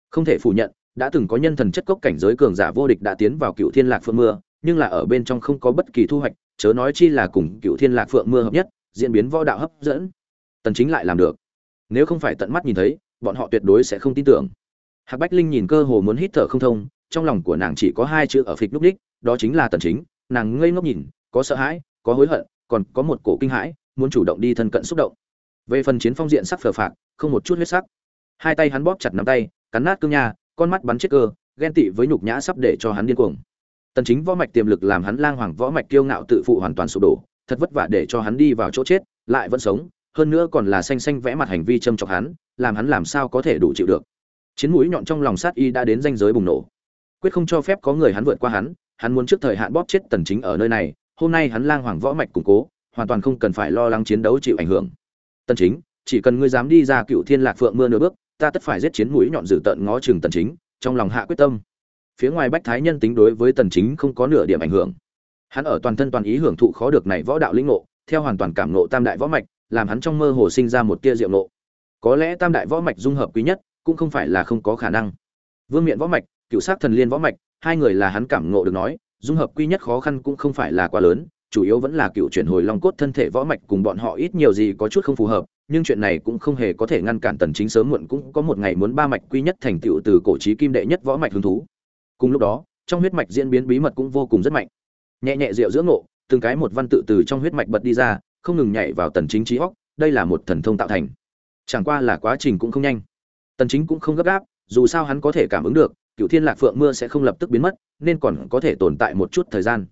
Không thể phủ nhận, đã từng có nhân thần chất cốc cảnh giới cường giả vô địch đã tiến vào cựu thiên lạc phượng mưa, nhưng là ở bên trong không có bất kỳ thu hoạch, chớ nói chi là cùng cựu thiên lạc phượng mưa hợp nhất, diễn biến võ đạo hấp dẫn. Tần chính lại làm được. Nếu không phải tận mắt nhìn thấy, bọn họ tuyệt đối sẽ không tin tưởng. Hạc bách linh nhìn cơ hồ muốn hít thở không thông, trong lòng của nàng chỉ có hai chữ ở phịch lúc đích, đó chính là tần chính, nàng ngây ngốc nhìn, có sợ hãi, có hối hận, còn có một cổ kinh hãi muốn chủ động đi thân cận xúc động. Về phần chiến phong diện sắc phờ phạc, không một chút huyết sắc. Hai tay hắn bóp chặt nắm tay, cắn nát cương nha, con mắt bắn chết cơ, ghen tị với nhục nhã sắp để cho hắn điên cuồng. Tần chính võ mạch tiềm lực làm hắn lang hoàng võ mạch kiêu ngạo tự phụ hoàn toàn sụp đổ, thật vất vả để cho hắn đi vào chỗ chết, lại vẫn sống, hơn nữa còn là xanh xanh vẽ mặt hành vi châm chọc hắn, làm hắn làm sao có thể đủ chịu được. Chiến mũi nhọn trong lòng sát y đã đến danh giới bùng nổ. Quyết không cho phép có người hắn vượt qua hắn hắn muốn trước thời hạn bóp chết tần chính ở nơi này, hôm nay hắn lang hoàng võ mạch củng cố hoàn toàn không cần phải lo lắng chiến đấu chịu ảnh hưởng. Tần chính, chỉ cần ngươi dám đi ra cựu thiên lạc phượng mưa nửa bước, ta tất phải giết chiến mũi nhọn dự tận ngó chừng tần chính, trong lòng hạ quyết tâm. Phía ngoài bách thái nhân tính đối với tần chính không có nửa điểm ảnh hưởng. Hắn ở toàn thân toàn ý hưởng thụ khó được này võ đạo linh ngộ, theo hoàn toàn cảm ngộ tam đại võ mạch, làm hắn trong mơ hồ sinh ra một tia diệu ngộ. Có lẽ tam đại võ mạch dung hợp quý nhất, cũng không phải là không có khả năng. Vương miện võ mạch, cựu sát thần liên võ mạch, hai người là hắn cảm ngộ được nói, dung hợp quy nhất khó khăn cũng không phải là quá lớn chủ yếu vẫn là cựu chuyển hồi long cốt thân thể võ mạch cùng bọn họ ít nhiều gì có chút không phù hợp, nhưng chuyện này cũng không hề có thể ngăn cản tần chính sớm muộn cũng có một ngày muốn ba mạch quy nhất thành tựu từ cổ chí kim đệ nhất võ mạch hứng thú. Cùng lúc đó, trong huyết mạch diễn biến bí mật cũng vô cùng rất mạnh. Nhẹ nhẹ rượu dưỡng ngộ, từng cái một văn tự từ trong huyết mạch bật đi ra, không ngừng nhảy vào tần chính trí óc, đây là một thần thông tạo thành. Chẳng qua là quá trình cũng không nhanh. Tần chính cũng không gấp gáp, dù sao hắn có thể cảm ứng được cựu thiên lạc phượng mưa sẽ không lập tức biến mất, nên còn có thể tồn tại một chút thời gian.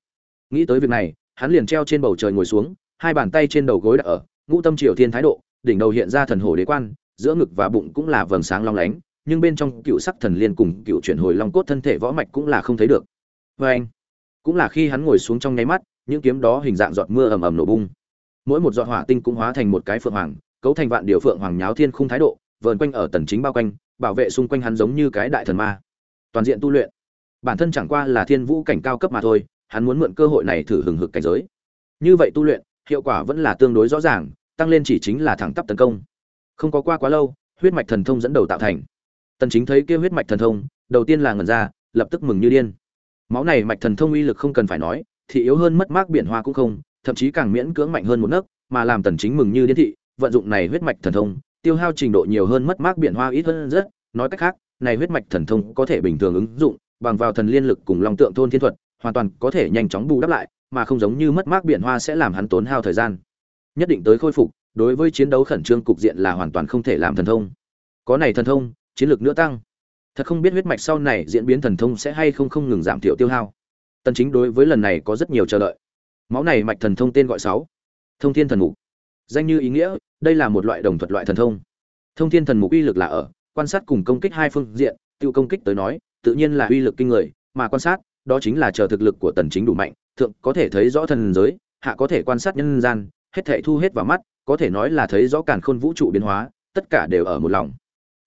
Nghĩ tới việc này hắn liền treo trên bầu trời ngồi xuống, hai bàn tay trên đầu gối đặt ở, ngũ tâm triều thiên thái độ, đỉnh đầu hiện ra thần hồ đế quan, giữa ngực và bụng cũng là vầng sáng long lánh, nhưng bên trong cựu sắc thần liên cùng cựu chuyển hồi long cốt thân thể võ mạch cũng là không thấy được. Vê anh, cũng là khi hắn ngồi xuống trong nháy mắt, những kiếm đó hình dạng giọt mưa ầm ầm nổ bung. Mỗi một giọt hỏa tinh cũng hóa thành một cái phượng hoàng, cấu thành vạn điều phượng hoàng nháo thiên khung thái độ, vờn quanh ở tần chính bao quanh, bảo vệ xung quanh hắn giống như cái đại thần ma. Toàn diện tu luyện. Bản thân chẳng qua là thiên vũ cảnh cao cấp mà thôi hắn muốn mượn cơ hội này thử hừng hực cảnh giới. Như vậy tu luyện, hiệu quả vẫn là tương đối rõ ràng, tăng lên chỉ chính là thẳng tắp tấn công. Không có qua quá lâu, huyết mạch thần thông dẫn đầu tạo thành. Tần chính thấy kia huyết mạch thần thông, đầu tiên là ngẩn ra, lập tức mừng như điên. Máu này mạch thần thông uy lực không cần phải nói, thì yếu hơn mất mát biển hoa cũng không, thậm chí càng miễn cưỡng mạnh hơn một nấc, mà làm tần chính mừng như điên thị, vận dụng này huyết mạch thần thông, tiêu hao trình độ nhiều hơn mất mát biển hoa ít hơn rất, nói cách khác, này huyết mạch thần thông có thể bình thường ứng dụng, bằng vào thần liên lực cùng long tượng thôn thiên thuật hoàn toàn có thể nhanh chóng bù đắp lại, mà không giống như mất mát biển hoa sẽ làm hắn tốn hao thời gian. Nhất định tới khôi phục, đối với chiến đấu khẩn trương cục diện là hoàn toàn không thể làm thần thông. Có này thần thông, chiến lược nữa tăng. Thật không biết huyết mạch sau này diễn biến thần thông sẽ hay không không ngừng giảm thiểu tiêu hao. Tần chính đối với lần này có rất nhiều chờ đợi. Máu này mạch thần thông tên gọi sáu. Thông thiên thần mục. Danh như ý nghĩa, đây là một loại đồng thuật loại thần thông. Thông thiên thần mục uy lực là ở, quan sát cùng công kích hai phương diện tiêu công kích tới nói, tự nhiên là uy lực kinh người, mà quan sát đó chính là chờ thực lực của tần chính đủ mạnh, thượng có thể thấy rõ thần giới, hạ có thể quan sát nhân gian, hết thảy thu hết vào mắt, có thể nói là thấy rõ càn khôn vũ trụ biến hóa, tất cả đều ở một lòng.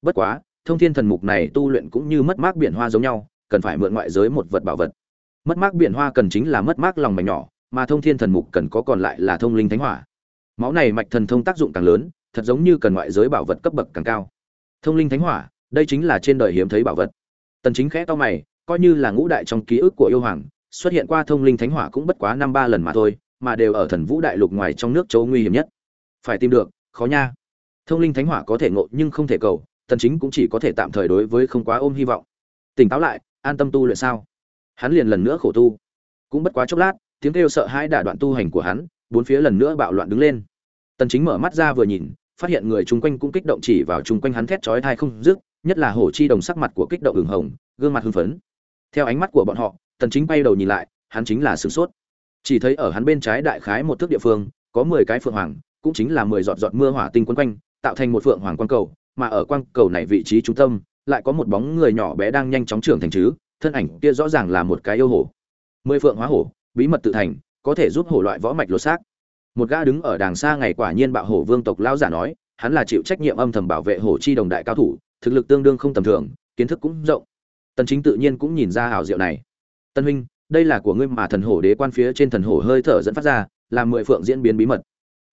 Bất quá, thông thiên thần mục này tu luyện cũng như mất mát biển hoa giống nhau, cần phải mượn ngoại giới một vật bảo vật. Mất mát biển hoa cần chính là mất mát lòng mảnh nhỏ, mà thông thiên thần mục cần có còn lại là thông linh thánh hỏa. Máu này mạch thần thông tác dụng càng lớn, thật giống như cần ngoại giới bảo vật cấp bậc càng cao. Thông linh thánh hỏa, đây chính là trên đời hiếm thấy bảo vật. Tần chính khẽ to mày coi như là ngũ đại trong ký ức của yêu hoàng, xuất hiện qua thông linh thánh hỏa cũng bất quá năm ba lần mà thôi, mà đều ở thần vũ đại lục ngoài trong nước chỗ nguy hiểm nhất. Phải tìm được, khó nha. Thông linh thánh hỏa có thể ngộ nhưng không thể cầu, tần chính cũng chỉ có thể tạm thời đối với không quá ôm hy vọng. Tỉnh táo lại, an tâm tu luyện sao? Hắn liền lần nữa khổ tu. Cũng bất quá chốc lát, tiếng kêu sợ hãi đả đoạn tu hành của hắn, bốn phía lần nữa bạo loạn đứng lên. Tần chính mở mắt ra vừa nhìn, phát hiện người chung quanh cũng kích động chỉ vào chung quanh hắn thét chói tai không dứt, nhất là hổ chi đồng sắc mặt của kích động ửng hồng, gương mặt hưng phấn theo ánh mắt của bọn họ, tần chính bay đầu nhìn lại, hắn chính là sửng sốt. Chỉ thấy ở hắn bên trái đại khái một thước địa phương, có 10 cái phượng hoàng, cũng chính là 10 giọt giọt mưa hỏa tinh quấn quanh, tạo thành một phượng hoàng quang cầu, mà ở quang cầu này vị trí trung tâm, lại có một bóng người nhỏ bé đang nhanh chóng trưởng thành chứ, thân ảnh kia rõ ràng là một cái yêu hổ. Mười phượng hóa hổ, bí mật tự thành, có thể giúp hổ loại võ mạch lột xác. Một gã đứng ở đàng xa ngày quả nhiên bạo hổ vương tộc lão giả nói, hắn là chịu trách nhiệm âm thầm bảo vệ hổ chi đồng đại cao thủ, thực lực tương đương không tầm thường, kiến thức cũng rộng tần chính tự nhiên cũng nhìn ra hảo diệu này. Tân huynh, đây là của ngươi mà thần hổ đế quan phía trên thần hổ hơi thở dẫn phát ra, làm mười phượng diễn biến bí mật.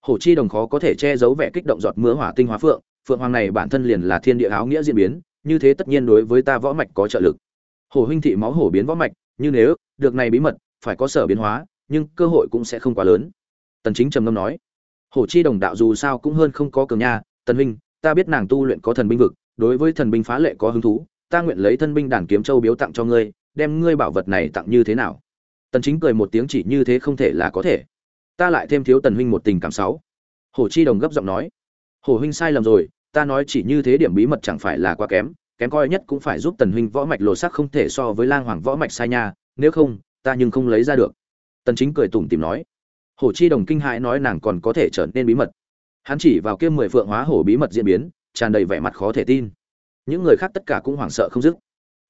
Hổ chi đồng khó có thể che giấu vẻ kích động giọt mưa hỏa tinh hóa phượng phượng hoàng này bản thân liền là thiên địa áo nghĩa diễn biến, như thế tất nhiên đối với ta võ mạch có trợ lực. Hổ huynh thị máu hổ biến võ mạch, như nếu, được này bí mật, phải có sở biến hóa, nhưng cơ hội cũng sẽ không quá lớn. Tần chính trầm ngâm nói, hổ chi đồng đạo dù sao cũng hơn không có cường nha, tần huynh, ta biết nàng tu luyện có thần binh vực, đối với thần binh phá lệ có hứng thú ta nguyện lấy thân binh đàn kiếm châu biếu tặng cho ngươi, đem ngươi bảo vật này tặng như thế nào? Tần chính cười một tiếng chỉ như thế không thể là có thể. Ta lại thêm thiếu tần huynh một tình cảm sáu. Hồ chi đồng gấp giọng nói. Hồ huynh sai lầm rồi, ta nói chỉ như thế điểm bí mật chẳng phải là quá kém kém coi nhất cũng phải giúp tần huynh võ mạch lộ sắc không thể so với lang hoàng võ mạch sai nha, nếu không, ta nhưng không lấy ra được. Tần chính cười tủm tỉm nói. Hồ chi đồng kinh hãi nói nàng còn có thể trở nên bí mật. Hắn chỉ vào kia mười phượng hóa hổ bí mật diễn biến, tràn đầy vẻ mặt khó thể tin những người khác tất cả cũng hoảng sợ không dứt.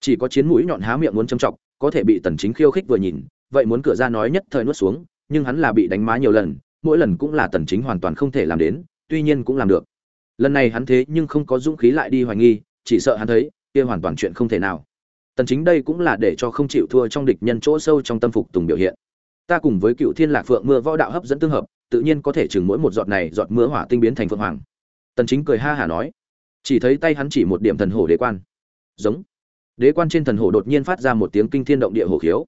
Chỉ có chiến mũi nhọn há miệng muốn châm trọng có thể bị tần chính khiêu khích vừa nhìn, vậy muốn cửa ra nói nhất thời nuốt xuống, nhưng hắn là bị đánh má nhiều lần, mỗi lần cũng là tần chính hoàn toàn không thể làm đến, tuy nhiên cũng làm được. Lần này hắn thế nhưng không có dũng khí lại đi hoài nghi, chỉ sợ hắn thấy, kia hoàn toàn chuyện không thể nào. Tần chính đây cũng là để cho không chịu thua trong địch nhân chỗ sâu trong tâm phục tùng biểu hiện. Ta cùng với cựu thiên lạc phượng mưa võ đạo hấp dẫn tương hợp, tự nhiên có thể chừng mỗi một giọt này giọt mưa hỏa tinh biến thành phượng hoàng. Tần chính cười ha hà nói chỉ thấy tay hắn chỉ một điểm thần hổ đế quan. Giống. Đế quan trên thần hổ đột nhiên phát ra một tiếng kinh thiên động địa hổ khiếu.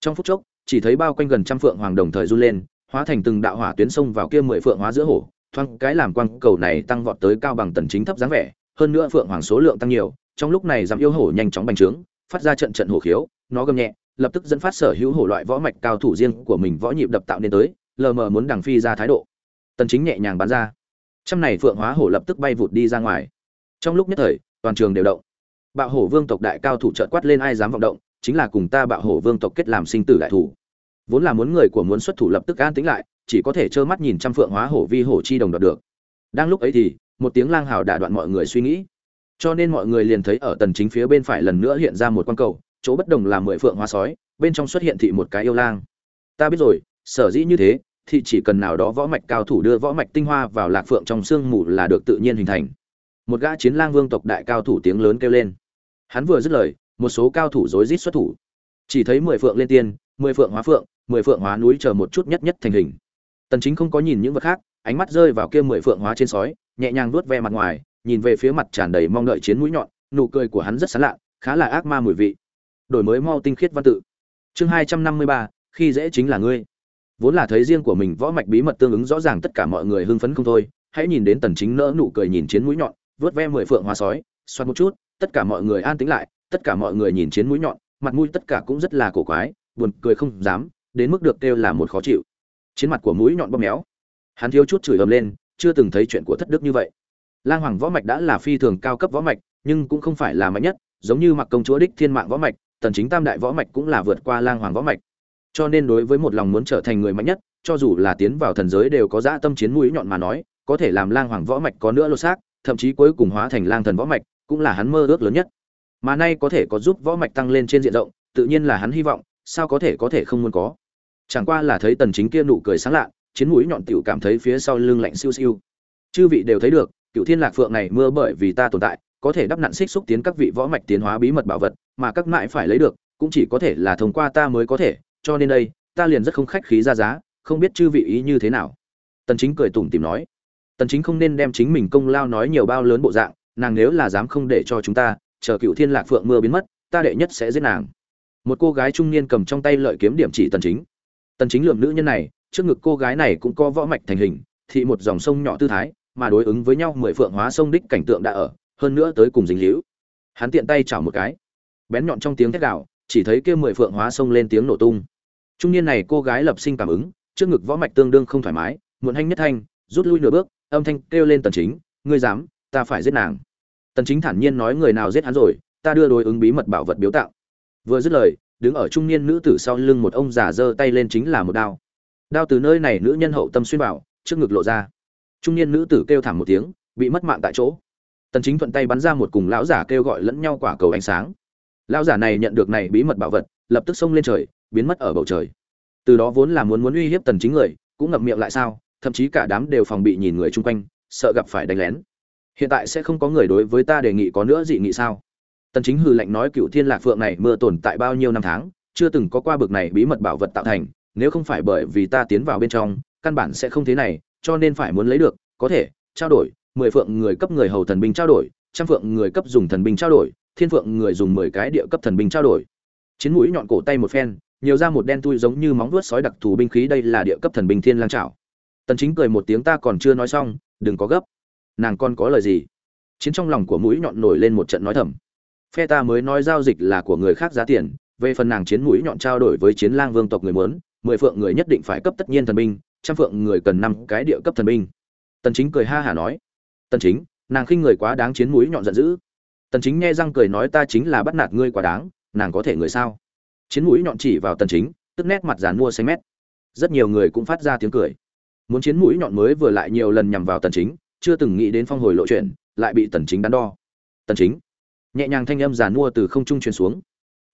Trong phút chốc, chỉ thấy bao quanh gần trăm phượng hoàng đồng thời run lên, hóa thành từng đạo hỏa tuyến sông vào kia mười phượng hóa giữa hổ, thoáng cái làm quang cầu này tăng vọt tới cao bằng tần chính thấp dáng vẻ, hơn nữa phượng hoàng số lượng tăng nhiều, trong lúc này giảm yêu hổ nhanh chóng bành trướng, phát ra trận trận hổ khiếu, nó gầm nhẹ, lập tức dẫn phát sở hữu hổ loại võ mạch cao thủ riêng của mình võ nhịp đập tạo nên tới, lờ mờ muốn đằng phi ra thái độ. Tần chính nhẹ nhàng bắn ra. Trăm này phượng hóa hổ lập tức bay vụt đi ra ngoài trong lúc nhất thời, toàn trường đều động. Bạo hổ vương tộc đại cao thủ chợt quát lên ai dám vọng động, chính là cùng ta bạo hổ vương tộc kết làm sinh tử đại thủ. Vốn là muốn người của muốn xuất thủ lập tức an tĩnh lại, chỉ có thể trơ mắt nhìn trăm phượng hóa hổ vi hổ chi đồng đoạt được. Đang lúc ấy thì, một tiếng lang hào đả đoạn mọi người suy nghĩ. Cho nên mọi người liền thấy ở tần chính phía bên phải lần nữa hiện ra một quan cầu, chỗ bất đồng là mười phượng hóa sói, bên trong xuất hiện thị một cái yêu lang. Ta biết rồi, sở dĩ như thế, thì chỉ cần nào đó võ mạch cao thủ đưa võ mạch tinh hoa vào lạc phượng trong xương mù là được tự nhiên hình thành một gã chiến lang vương tộc đại cao thủ tiếng lớn kêu lên. Hắn vừa dứt lời, một số cao thủ rối rít xuất thủ. Chỉ thấy mười phượng lên tiên, mười phượng hóa phượng, mười phượng hóa núi chờ một chút nhất nhất thành hình. Tần chính không có nhìn những vật khác, ánh mắt rơi vào kia mười phượng hóa trên sói, nhẹ nhàng vuốt ve mặt ngoài, nhìn về phía mặt tràn đầy mong đợi chiến mũi nhọn, nụ cười của hắn rất sán lạ khá là ác ma mùi vị. Đổi mới mau tinh khiết văn tự. Chương hai trăm năm mươi ba, khi dễ chính là ngươi. Vốn là thấy riêng của mình võ mạch bí mật tương ứng rõ ràng tất cả mọi người hưng phấn không thôi, hãy nhìn đến tần chính nỡ nụ cười nhìn chiến mũi nhọn vớt ve mười phượng hoa sói xoắn một chút, tất cả mọi người an tĩnh lại, tất cả mọi người nhìn chiến mũi nhọn, mặt mũi tất cả cũng rất là cổ quái, buồn cười không dám, đến mức được kêu là một khó chịu. Chiến mặt của mũi nhọn bóp méo. Hắn thiếu chút chửi ầm lên, chưa từng thấy chuyện của thất đức như vậy. Lang hoàng võ mạch đã là phi thường cao cấp võ mạch, nhưng cũng không phải là mạnh nhất, giống như mặc công chúa đích thiên mạng võ mạch, tần chính tam đại võ mạch cũng là vượt qua lang hoàng võ mạch. Cho nên đối với một lòng muốn trở thành người mạnh nhất, cho dù là tiến vào thần giới đều có dã tâm chiến mũi nhọn mà nói, có thể làm lang hoàng võ mạch có nữa lô xác thậm chí cuối cùng hóa thành lang thần võ mạch, cũng là hắn mơ ước lớn nhất. Mà nay có thể có giúp võ mạch tăng lên trên diện rộng, tự nhiên là hắn hy vọng, sao có thể có thể không muốn có? Chẳng qua là thấy tần chính kia nụ cười sáng lạ, chiến mũi nhọn tiểu cảm thấy phía sau lưng lạnh siêu siêu. Chư vị đều thấy được, cựu thiên lạc phượng này mưa bởi vì ta tồn tại, có thể đắp nặn xích xúc tiến các vị võ mạch tiến hóa bí mật bảo vật, mà các mại phải lấy được, cũng chỉ có thể là thông qua ta mới có thể, cho nên đây, ta liền rất không khách khí ra giá, không biết chư vị ý như thế nào. Tần chính cười tủm tỉm nói tần chính không nên đem chính mình công lao nói nhiều bao lớn bộ dạng, nàng nếu là dám không để cho chúng ta, chờ cựu thiên lạc phượng mưa biến mất, ta đệ nhất sẽ giết nàng. Một cô gái trung niên cầm trong tay lợi kiếm điểm chỉ tần chính. Tần chính lượng nữ nhân này, trước ngực cô gái này cũng có võ mạch thành hình, thị một dòng sông nhỏ tư thái, mà đối ứng với nhau mười phượng hóa sông đích cảnh tượng đã ở, hơn nữa tới cùng dính liễu hắn tiện tay chảo một cái. Bén nhọn trong tiếng thét gào, chỉ thấy kia mười phượng hóa sông lên tiếng nổ tung. Trung niên này cô gái lập sinh cảm ứng, trước ngực võ mạch tương đương không thoải mái, muộn hanh nhất thanh, rút lui nửa bước âm thanh kêu lên tần chính, ngươi dám, ta phải giết nàng. Tần chính thản nhiên nói người nào giết hắn rồi, ta đưa đối ứng bí mật bảo vật biếu tặng vừa dứt lời, đứng ở trung niên nữ tử sau lưng một ông già giơ tay lên chính là một đao. Đao từ nơi này nữ nhân hậu tâm xuyên bảo trước ngực lộ ra. Trung niên nữ tử kêu thảm một tiếng, bị mất mạng tại chỗ. Tần chính thuận tay bắn ra một cùng lão giả kêu gọi lẫn nhau quả cầu ánh sáng. Lão giả này nhận được này bí mật bảo vật, lập tức xông lên trời, biến mất ở bầu trời. Từ đó vốn là muốn muốn uy hiếp tần chính người, cũng ngậm miệng lại sao? Thậm chí cả đám đều phòng bị nhìn người chung quanh, sợ gặp phải đánh lén. Hiện tại sẽ không có người đối với ta đề nghị có nữa dị nghị sao? Tần chính hừ lạnh nói cựu thiên lạc phượng này mưa tồn tại bao nhiêu năm tháng, chưa từng có qua bực này bí mật bảo vật tạo thành, nếu không phải bởi vì ta tiến vào bên trong, căn bản sẽ không thế này, cho nên phải muốn lấy được, có thể, trao đổi, mười phượng người cấp người hầu thần binh trao đổi, trăm phượng người cấp dùng thần binh trao đổi, thiên phượng người dùng mười cái địa cấp thần binh trao đổi. Chiến mũi nhọn cổ tay một phen, nhiều ra một đen tui giống như móng vuốt sói đặc thù binh khí, đây là địa cấp thần binh thiên lang trảo tần chính cười một tiếng, ta còn chưa nói xong, đừng có gấp. Nàng còn có lời gì? Chiến trong lòng của mũi nhọn nổi lên một trận nói thầm. Phe ta mới nói giao dịch là của người khác giá tiền, về phần nàng chiến mũi nhọn trao đổi với chiến lang vương tộc người muốn, mười phượng người nhất định phải cấp tất nhiên thần binh, trăm phượng người cần năm cái địa cấp thần binh. Tần chính cười ha hà nói. Tần chính, nàng khinh người quá đáng chiến mũi nhọn giận dữ. Tần chính nghe răng cười nói, ta chính là bắt nạt ngươi quá đáng, nàng có thể người sao? Chiến mũi nhọn chỉ vào tần chính, tức nét mặt giàn mua xanh mét. Rất nhiều người cũng phát ra tiếng cười muốn chiến mũi nhọn mới vừa lại nhiều lần nhằm vào tần chính, chưa từng nghĩ đến phong hồi lộ chuyện, lại bị tần chính đắn đo. Tần chính, nhẹ nhàng thanh âm giàn mua từ không trung truyền xuống.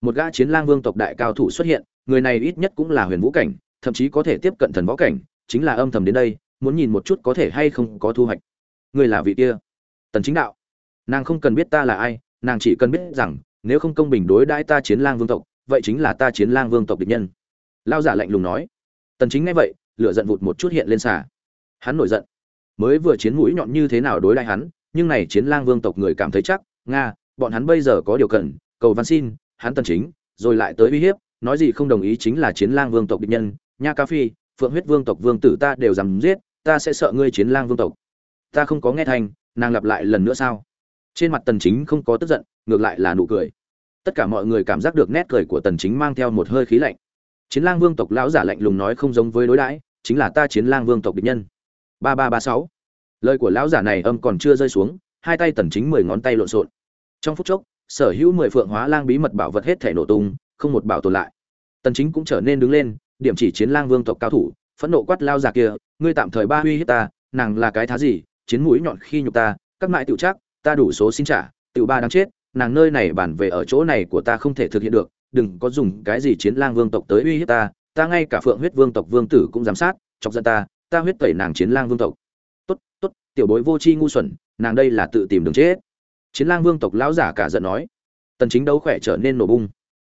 Một gã chiến lang vương tộc đại cao thủ xuất hiện, người này ít nhất cũng là huyền vũ cảnh, thậm chí có thể tiếp cận thần võ cảnh, chính là âm thầm đến đây, muốn nhìn một chút có thể hay không có thu hoạch. Người là vị kia. Tần chính đạo, nàng không cần biết ta là ai, nàng chỉ cần biết rằng, nếu không công bình đối đãi ta chiến lang vương tộc, vậy chính là ta chiến lang vương tộc địch nhân. Lao giả lạnh lùng nói. Tần chính nghe vậy lửa giận vụt một chút hiện lên xả hắn nổi giận. Mới vừa chiến mũi nhọn như thế nào đối đãi hắn, nhưng này chiến lang vương tộc người cảm thấy chắc, nga, bọn hắn bây giờ có điều cần, cầu văn xin, hắn tần chính, rồi lại tới uy hiếp, nói gì không đồng ý chính là chiến lang vương tộc địch nhân, nha ca phi, phượng huyết vương tộc vương tử ta đều dám giết, ta sẽ sợ ngươi chiến lang vương tộc. Ta không có nghe thành, nàng lặp lại lần nữa sao? Trên mặt tần chính không có tức giận, ngược lại là nụ cười. Tất cả mọi người cảm giác được nét cười của tần chính mang theo một hơi khí lạnh. Chiến lang vương tộc lão giả lạnh lùng nói không giống với đối đãi chính là ta chiến lang vương tộc địch nhân. Ba ba ba sáu. Lời của lão giả này âm còn chưa rơi xuống, hai tay tần chính mười ngón tay lộn xộn. Trong phút chốc, sở hữu mười phượng hóa lang bí mật bảo vật hết thể nổ tung, không một bảo tồn lại. Tần chính cũng trở nên đứng lên, điểm chỉ chiến lang vương tộc cao thủ, phẫn nộ quát lao giả kia, ngươi tạm thời ba huy hiếp ta, nàng là cái thá gì, chiến mũi nhọn khi nhục ta, các mại tiểu chắc ta đủ số xin trả, tiểu ba đáng chết, nàng nơi này bản về ở chỗ này của ta không thể thực hiện được, đừng có dùng cái gì chiến lang vương tộc tới uy hiếp ta ta ngay cả phượng huyết vương tộc vương tử cũng giám sát, chọc giận ta ta huyết tẩy nàng chiến lang vương tộc. Tốt tốt, tiểu bối vô tri ngu xuẩn, nàng đây là tự tìm đường chết. Chiến lang vương tộc lão giả cả giận nói. Tần chính đấu khỏe trở nên nổ bung.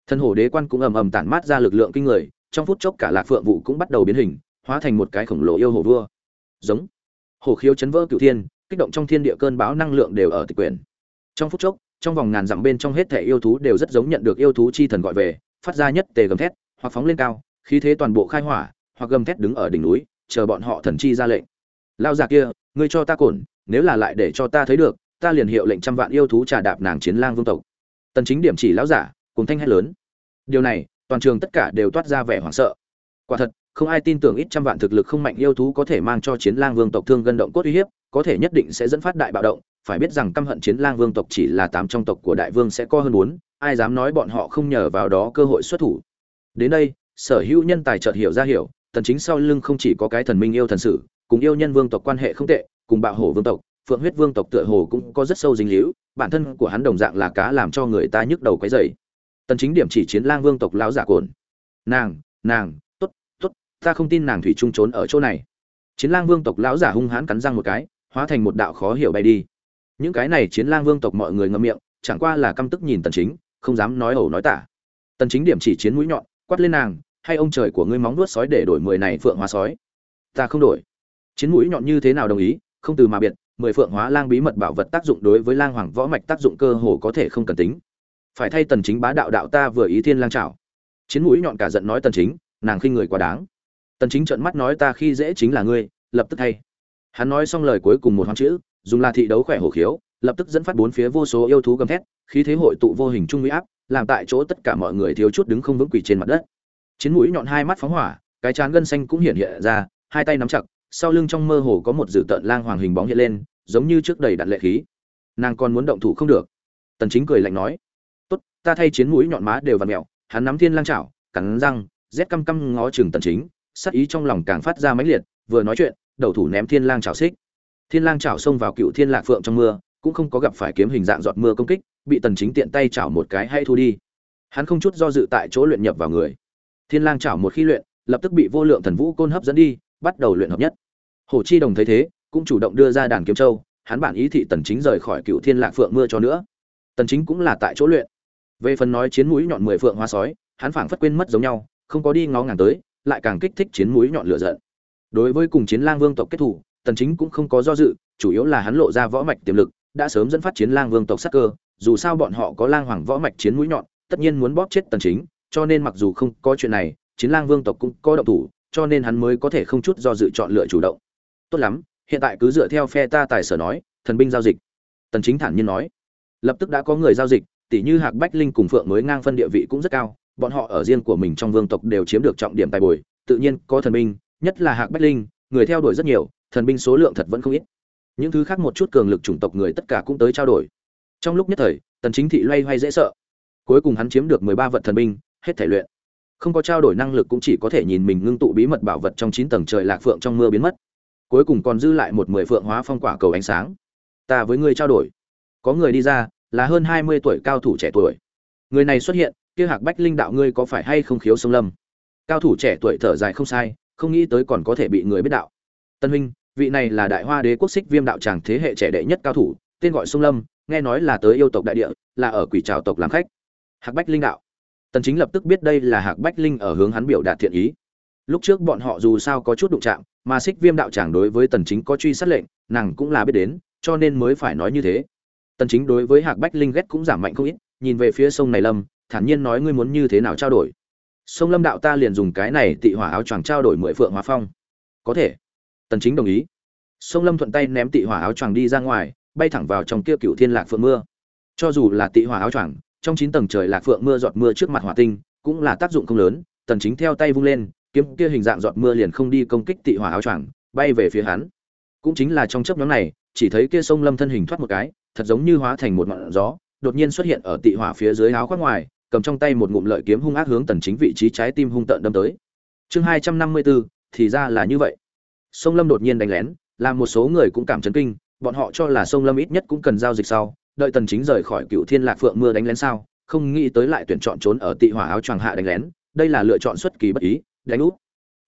Thân hổ đế quan cũng ầm ầm tản mát ra lực lượng kinh người, trong phút chốc cả lạc phượng vụ cũng bắt đầu biến hình, hóa thành một cái khổng lồ yêu hồ vua. Giống. Hồ khiếu chấn vỡ cửu thiên, kích động trong thiên địa cơn bão năng lượng đều ở tịch quyền trong phút chốc, trong vòng ngàn dặm bên trong hết thể yêu thú đều rất giống nhận được yêu thú chi thần gọi về, phát ra nhất tề gầm thét, hoặc phóng lên cao khí thế toàn bộ khai hỏa, hoặc gầm thét đứng ở đỉnh núi, chờ bọn họ thần chi ra lệnh. Lao già kia, ngươi cho ta cổn, nếu là lại để cho ta thấy được, ta liền hiệu lệnh trăm vạn yêu thú trà đạp nàng chiến lang vương tộc. Tần chính điểm chỉ lão giả cùng thanh hét lớn. Điều này, toàn trường tất cả đều toát ra vẻ hoảng sợ. Quả thật, không ai tin tưởng ít trăm vạn thực lực không mạnh yêu thú có thể mang cho chiến lang vương tộc thương gân động cốt uy hiếp, có thể nhất định sẽ dẫn phát đại bạo động. Phải biết rằng căm hận chiến lang vương tộc chỉ là tám trong tộc của đại vương sẽ có hơn bốn, ai dám nói bọn họ không nhờ vào đó cơ hội xuất thủ. Đến đây sở hữu nhân tài chợt hiểu ra hiểu, tần chính sau lưng không chỉ có cái thần minh yêu thần sử, cùng yêu nhân vương tộc quan hệ không tệ, cùng bạo hổ vương tộc, phượng huyết vương tộc tựa hồ cũng có rất sâu dính líu, bản thân của hắn đồng dạng là cá làm cho người ta nhức đầu quấy rầy. Tần chính điểm chỉ chiến lang vương tộc lão giả cồn nàng nàng, tốt tốt, ta không tin nàng thủy trung trốn ở chỗ này. Chiến lang vương tộc lão giả hung hãn cắn răng một cái, hóa thành một đạo khó hiểu bay đi. Những cái này chiến lang vương tộc mọi người ngậm miệng, chẳng qua là căm tức nhìn tần chính, không dám nói ẩu nói tả. Tần chính điểm chỉ chiến mũi nhọn, quát lên nàng hay ông trời của ngươi móng nuốt sói để đổi mười này phượng hóa sói? Ta không đổi. Chiến mũi nhọn như thế nào đồng ý? Không từ mà biệt, mười phượng hóa lang bí mật bảo vật tác dụng đối với lang hoàng võ mạch tác dụng cơ hồ có thể không cần tính. Phải thay tần chính bá đạo đạo ta vừa ý thiên lang chảo chiến mũi nhọn cả giận nói tần chính, nàng khinh người quá đáng. Tần chính trợn mắt nói ta khi dễ chính là ngươi, lập tức thay. Hắn nói xong lời cuối cùng một hoang chữ, dùng là thị đấu khỏe hổ khiếu, lập tức dẫn phát bốn phía vô số yêu thú gầm thét, khí thế hội tụ vô hình trung uy áp, làm tại chỗ tất cả mọi người thiếu chút đứng không vững quỳ trên mặt đất chiến mũi nhọn hai mắt phóng hỏa, cái chán gân xanh cũng hiện hiện ra, hai tay nắm chặt, sau lưng trong mơ hồ có một dự tợn lang hoàng hình bóng hiện lên, giống như trước đầy đặt lệ khí. Nàng còn muốn động thủ không được. Tần chính cười lạnh nói, tốt, ta thay chiến mũi nhọn má đều vặn mèo, hắn nắm thiên lang chảo, cắn răng, rét căm căm ngó chừng tần chính sát ý trong lòng càng phát ra mãnh liệt, vừa nói chuyện, đầu thủ ném thiên lang chảo xích. Thiên lang chảo xông vào cựu thiên lạc phượng trong mưa, cũng không có gặp phải kiếm hình dạng giọt mưa công kích, bị tần chính tiện tay chảo một cái hay thu đi. Hắn không chút do dự tại chỗ luyện nhập vào người thiên lang chảo một khi luyện, lập tức bị vô lượng thần vũ côn hấp dẫn đi, bắt đầu luyện hợp nhất. Hồ chi đồng thấy thế, cũng chủ động đưa ra đàn kiếm châu, hắn bản ý thị tần chính rời khỏi cựu thiên lạc phượng mưa cho nữa. Tần chính cũng là tại chỗ luyện. Về phần nói chiến mũi nhọn mười phượng hoa sói, hắn phảng phất quên mất giống nhau, không có đi ngó ngàng tới, lại càng kích thích chiến mũi nhọn lửa giận. Đối với cùng chiến lang vương tộc kết thủ, tần chính cũng không có do dự, chủ yếu là hắn lộ ra võ mạch tiềm lực, đã sớm dẫn phát chiến lang vương tộc sát cơ, dù sao bọn họ có lang hoàng võ mạch chiến mũi nhọn, tất nhiên muốn bóp chết tần chính cho nên mặc dù không có chuyện này, chiến lang vương tộc cũng có động thủ, cho nên hắn mới có thể không chút do dự chọn lựa chủ động. Tốt lắm, hiện tại cứ dựa theo phe ta tài sở nói, thần binh giao dịch. Tần chính thản nhiên nói. Lập tức đã có người giao dịch tỷ như hạc bách linh cùng phượng mới ngang phân địa vị cũng rất cao, bọn họ ở riêng của mình trong vương tộc đều chiếm được trọng điểm tài bồi, tự nhiên có thần binh, nhất là hạc bách linh, người theo đuổi rất nhiều, thần binh số lượng thật vẫn không ít. Những thứ khác một chút cường lực chủng tộc người tất cả cũng tới trao đổi. Trong lúc nhất thời, tần chính thị loay hoay dễ sợ. Cuối cùng hắn chiếm được 13 vật thần binh hết thể luyện. Không có trao đổi năng lực cũng chỉ có thể nhìn mình ngưng tụ bí mật bảo vật trong chín tầng trời lạc phượng trong mưa biến mất. Cuối cùng còn dư lại một mười phượng hóa phong quả cầu ánh sáng. Ta với ngươi trao đổi. Có người đi ra, là hơn 20 tuổi cao thủ trẻ tuổi. Người này xuất hiện, kia hạc bách linh đạo ngươi có phải hay không khiếu sông lâm? Cao thủ trẻ tuổi thở dài không sai, không nghĩ tới còn có thể bị người biết đạo. Tân huynh, vị này là đại hoa đế quốc xích viêm đạo tràng thế hệ trẻ đệ nhất cao thủ, tên gọi sông lâm, nghe nói là tới yêu tộc đại địa, là ở quỷ trào tộc làm khách. Hạc bách linh đạo tần chính lập tức biết đây là hạc bách linh ở hướng hắn biểu đạt thiện ý. Lúc trước bọn họ dù sao có chút đụng chạm, mà Sích viêm đạo tràng đối với tần chính có truy sát lệnh, nàng cũng là biết đến, cho nên mới phải nói như thế. Tần chính đối với hạc bách linh ghét cũng giảm mạnh không ít, nhìn về phía sông này lâm, thản nhiên nói ngươi muốn như thế nào trao đổi. Sông lâm đạo ta liền dùng cái này tị hỏa áo choàng trao đổi mười phượng hóa phong. Có thể. Tần chính đồng ý. Sông lâm thuận tay ném tị hỏa áo choàng đi ra ngoài, bay thẳng vào trong kia cựu thiên lạc phượng mưa. Cho dù là tị hỏa áo choàng trong chín tầng trời lạc phượng mưa giọt mưa trước mặt hỏa tinh cũng là tác dụng không lớn tần chính theo tay vung lên kiếm kia hình dạng giọt mưa liền không đi công kích tị hỏa áo choàng bay về phía hắn. Cũng chính là trong chớp nhoáng này chỉ thấy kia sông lâm thân hình thoát một cái thật giống như hóa thành một ngọn gió đột nhiên xuất hiện ở tị hỏa phía dưới áo khoác ngoài cầm trong tay một ngụm lợi kiếm hung ác hướng tần chính vị trí trái tim hung tợn đâm tới. Chương 254, thì ra là như vậy. Sông lâm đột nhiên đánh lén làm một số người cũng cảm chấn kinh bọn họ cho là sông lâm ít nhất cũng cần giao dịch sau đợi tần chính rời khỏi cựu thiên lạc phượng mưa đánh lén sao, không nghĩ tới lại tuyển chọn trốn ở tị hỏa áo choàng hạ đánh lén, đây là lựa chọn xuất kỳ bất ý, đánh úp.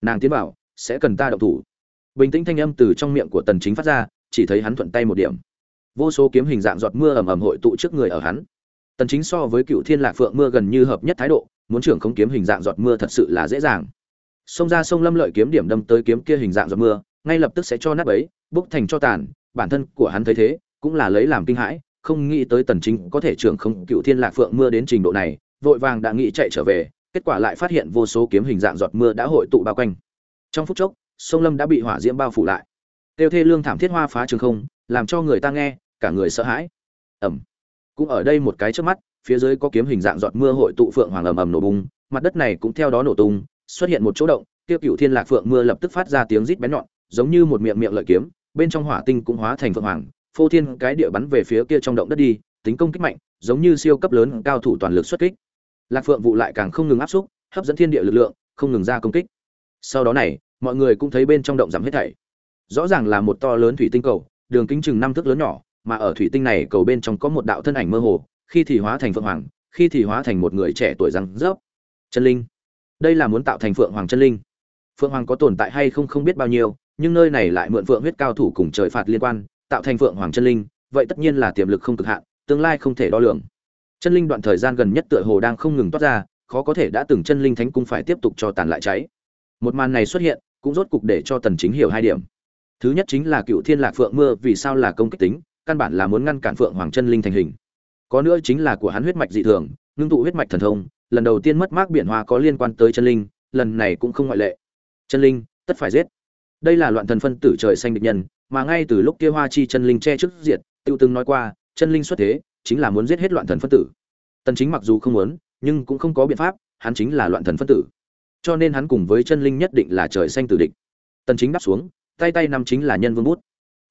Nàng tiến bảo sẽ cần ta động thủ. Bình tĩnh thanh âm từ trong miệng của tần chính phát ra, chỉ thấy hắn thuận tay một điểm. Vô số kiếm hình dạng giọt mưa ầm ầm hội tụ trước người ở hắn. Tần chính so với cựu thiên lạc phượng mưa gần như hợp nhất thái độ, muốn trưởng không kiếm hình dạng giọt mưa thật sự là dễ dàng. Xông ra sông lâm lợi kiếm điểm đâm tới kiếm kia hình dạng giọt mưa, ngay lập tức sẽ cho nát ấy bốc thành cho tàn, bản thân của hắn thấy thế, cũng là lấy làm kinh hãi không nghĩ tới tần chính có thể trưởng không cựu thiên lạc phượng mưa đến trình độ này, vội vàng đã nghĩ chạy trở về, kết quả lại phát hiện vô số kiếm hình dạng giọt mưa đã hội tụ bao quanh. Trong phút chốc, sông lâm đã bị hỏa diễm bao phủ lại. Tiêu thê lương thảm thiết hoa phá trường không, làm cho người ta nghe, cả người sợ hãi. Ầm! cũng ở đây một cái chớp mắt, phía dưới có kiếm hình dạng giọt mưa hội tụ phượng hoàng ầm ầm nổ bung mặt đất này cũng theo đó nổ tung, xuất hiện một chỗ động tiêu cựu thiên lạc phượng mưa lập tức phát ra tiếng rít bén nhọn, giống như một miệng miệng lợi kiếm, bên trong hỏa tinh cũng hóa thành phượng hoàng phô thiên cái địa bắn về phía kia trong động đất đi, tính công kích mạnh, giống như siêu cấp lớn cao thủ toàn lực xuất kích. Lạc phượng vụ lại càng không ngừng áp xúc, hấp dẫn thiên địa lực lượng, không ngừng ra công kích. Sau đó này, mọi người cũng thấy bên trong động giảm hết thảy. Rõ ràng là một to lớn thủy tinh cầu, đường kính chừng năm thước lớn nhỏ, mà ở thủy tinh này cầu bên trong có một đạo thân ảnh mơ hồ, khi thì hóa thành phượng hoàng, khi thì hóa thành một người trẻ tuổi răng rớp. Chân linh. Đây là muốn tạo thành phượng hoàng chân linh. Phượng hoàng có tồn tại hay không không biết bao nhiêu, nhưng nơi này lại mượn phượng huyết cao thủ cùng trời phạt liên quan tạo thành phượng hoàng chân linh, vậy tất nhiên là tiềm lực không cực hạn, tương lai không thể đo lường. Chân linh đoạn thời gian gần nhất tựa hồ đang không ngừng toát ra, khó có thể đã từng chân linh thánh cung phải tiếp tục cho tàn lại cháy. Một màn này xuất hiện, cũng rốt cục để cho tần chính hiểu hai điểm. Thứ nhất chính là cựu thiên lạc phượng mưa, vì sao là công kích tính, căn bản là muốn ngăn cản phượng hoàng chân linh thành hình. Có nữa chính là của hắn huyết mạch dị thường, ngưng tụ huyết mạch thần thông, lần đầu tiên mất mát biển hoa có liên quan tới chân linh, lần này cũng không ngoại lệ. Chân linh, tất phải giết. Đây là loạn thần phân tử trời xanh địch nhân mà ngay từ lúc kia hoa chi chân linh che trước diệt, tiêu từng nói qua, chân linh xuất thế, chính là muốn giết hết loạn thần phân tử. Tần chính mặc dù không muốn, nhưng cũng không có biện pháp, hắn chính là loạn thần phân tử. Cho nên hắn cùng với chân linh nhất định là trời xanh tử địch. Tần chính đáp xuống, tay tay nắm chính là nhân vương bút.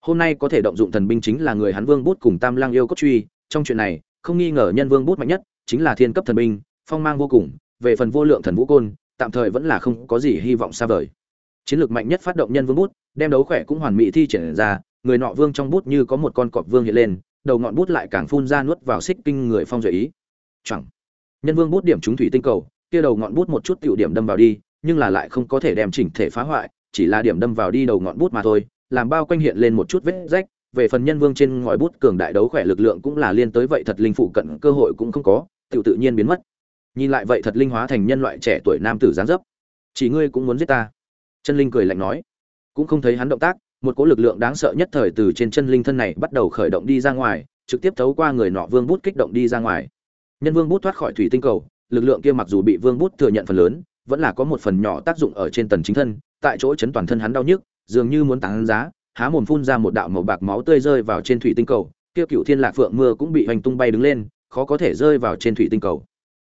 Hôm nay có thể động dụng thần binh chính là người hắn vương bút cùng tam lang yêu cốt truy. Trong chuyện này, không nghi ngờ nhân vương bút mạnh nhất, chính là thiên cấp thần binh, phong mang vô cùng, về phần vô lượng thần vũ côn, tạm thời vẫn là không có gì hy vọng xa vời. Chiến lược mạnh nhất phát động nhân vương bút đem đấu khỏe cũng hoàn mỹ thi triển ra, người nọ vương trong bút như có một con cọp vương hiện lên, đầu ngọn bút lại càng phun ra nuốt vào xích kinh người phong duệ ý. Chẳng nhân vương bút điểm trúng thủy tinh cầu, kia đầu ngọn bút một chút tiểu điểm đâm vào đi, nhưng là lại không có thể đem chỉnh thể phá hoại, chỉ là điểm đâm vào đi đầu ngọn bút mà thôi, làm bao quanh hiện lên một chút vết rách, về phần nhân vương trên ngòi bút cường đại đấu khỏe lực lượng cũng là liên tới vậy thật linh phụ cận cơ hội cũng không có, tiểu tự nhiên biến mất. Nhìn lại vậy thật linh hóa thành nhân loại trẻ tuổi nam tử giáng dấp. Chỉ ngươi cũng muốn giết ta. Chân linh cười lạnh nói cũng không thấy hắn động tác, một cỗ lực lượng đáng sợ nhất thời từ trên chân linh thân này bắt đầu khởi động đi ra ngoài, trực tiếp thấu qua người nọ vương bút kích động đi ra ngoài. Nhân vương bút thoát khỏi thủy tinh cầu, lực lượng kia mặc dù bị vương bút thừa nhận phần lớn, vẫn là có một phần nhỏ tác dụng ở trên tần chính thân, tại chỗ chấn toàn thân hắn đau nhức, dường như muốn tán giá, há mồm phun ra một đạo màu bạc máu tươi rơi vào trên thủy tinh cầu, kia cựu thiên lạc phượng mưa cũng bị hoành tung bay đứng lên, khó có thể rơi vào trên thủy tinh cầu.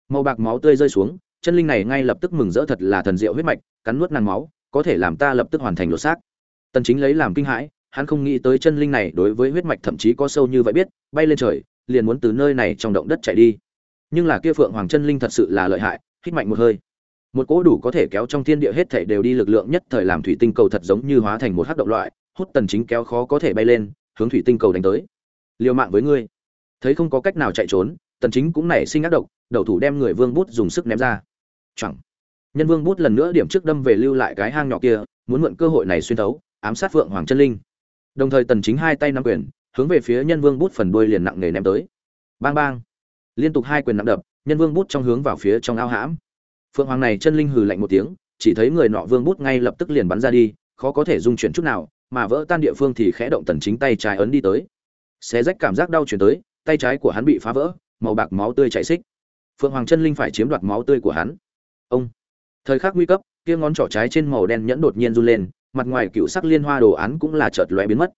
Màu bạc máu tươi rơi xuống, chân linh này ngay lập tức mừng rỡ thật là thần diệu huyết mạch, cắn nuốt nàng máu có thể làm ta lập tức hoàn thành lột xác. Tần chính lấy làm kinh hãi, hắn không nghĩ tới chân linh này đối với huyết mạch thậm chí có sâu như vậy biết, bay lên trời, liền muốn từ nơi này trong động đất chạy đi. Nhưng là kia phượng hoàng chân linh thật sự là lợi hại, hít mạnh một hơi. Một cỗ đủ có thể kéo trong thiên địa hết thảy đều đi lực lượng nhất thời làm thủy tinh cầu thật giống như hóa thành một hắc động loại, hút tần chính kéo khó có thể bay lên, hướng thủy tinh cầu đánh tới. Liều mạng với ngươi. Thấy không có cách nào chạy trốn, tần chính cũng nảy sinh ác độc, đầu thủ đem người vương bút dùng sức ném ra. Chẳng nhân vương bút lần nữa điểm trước đâm về lưu lại cái hang nhỏ kia, muốn mượn cơ hội này xuyên thấu, ám sát phượng hoàng chân linh. Đồng thời tần chính hai tay nắm quyền, hướng về phía nhân vương bút phần đuôi liền nặng nề ném tới. Bang bang. Liên tục hai quyền nặng đập, nhân vương bút trong hướng vào phía trong ao hãm. Phượng hoàng này chân linh hừ lạnh một tiếng, chỉ thấy người nọ vương bút ngay lập tức liền bắn ra đi, khó có thể dung chuyển chút nào, mà vỡ tan địa phương thì khẽ động tần chính tay trái ấn đi tới. Xé rách cảm giác đau chuyển tới, tay trái của hắn bị phá vỡ, màu bạc máu tươi chảy xích. Phượng hoàng chân linh phải chiếm đoạt máu tươi của hắn. Ông thời khắc nguy cấp, kia ngón trỏ trái trên màu đen nhẫn đột nhiên run lên, mặt ngoài cựu sắc liên hoa đồ án cũng là chợt lóe biến mất.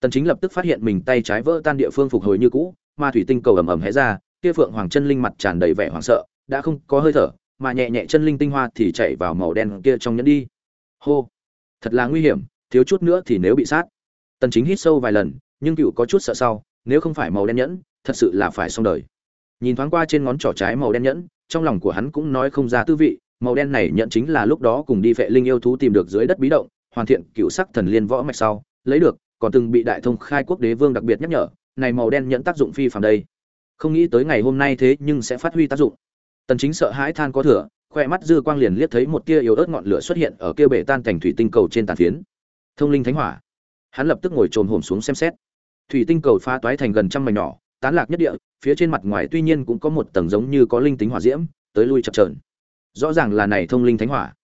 Tần chính lập tức phát hiện mình tay trái vỡ tan địa phương phục hồi như cũ ma thủy tinh cầu ầm ầm hé ra, kia phượng hoàng chân linh mặt tràn đầy vẻ hoảng sợ, đã không có hơi thở, mà nhẹ nhẹ chân linh tinh hoa thì chảy vào màu đen kia trong nhẫn đi. Hô! Thật là nguy hiểm, thiếu chút nữa thì nếu bị sát. Tần chính hít sâu vài lần, nhưng cựu có chút sợ sau, nếu không phải màu đen nhẫn, thật sự là phải xong đời. Nhìn thoáng qua trên ngón trỏ trái màu đen nhẫn, trong lòng của hắn cũng nói không ra tư vị màu đen này nhận chính là lúc đó cùng đi vệ linh yêu thú tìm được dưới đất bí động, hoàn thiện cựu sắc thần liên võ mạch sau, lấy được, còn từng bị đại thông khai quốc đế vương đặc biệt nhắc nhở, này màu đen nhẫn tác dụng phi phàm đây. Không nghĩ tới ngày hôm nay thế nhưng sẽ phát huy tác dụng. Tần chính sợ hãi than có thừa khoe mắt dư quang liền liếc thấy một tia yếu ớt ngọn lửa xuất hiện ở kia bể tan thành thủy tinh cầu trên tàn phiến. Thông linh thánh hỏa. Hắn lập tức ngồi trồn hổm xuống xem xét. Thủy tinh cầu phá toái thành gần trăm mảnh nhỏ, tán lạc nhất địa, phía trên mặt ngoài tuy nhiên cũng có một tầng giống như có linh tính hỏa diễm, tới lui chập chờn rõ ràng là này thông linh thánh hỏa.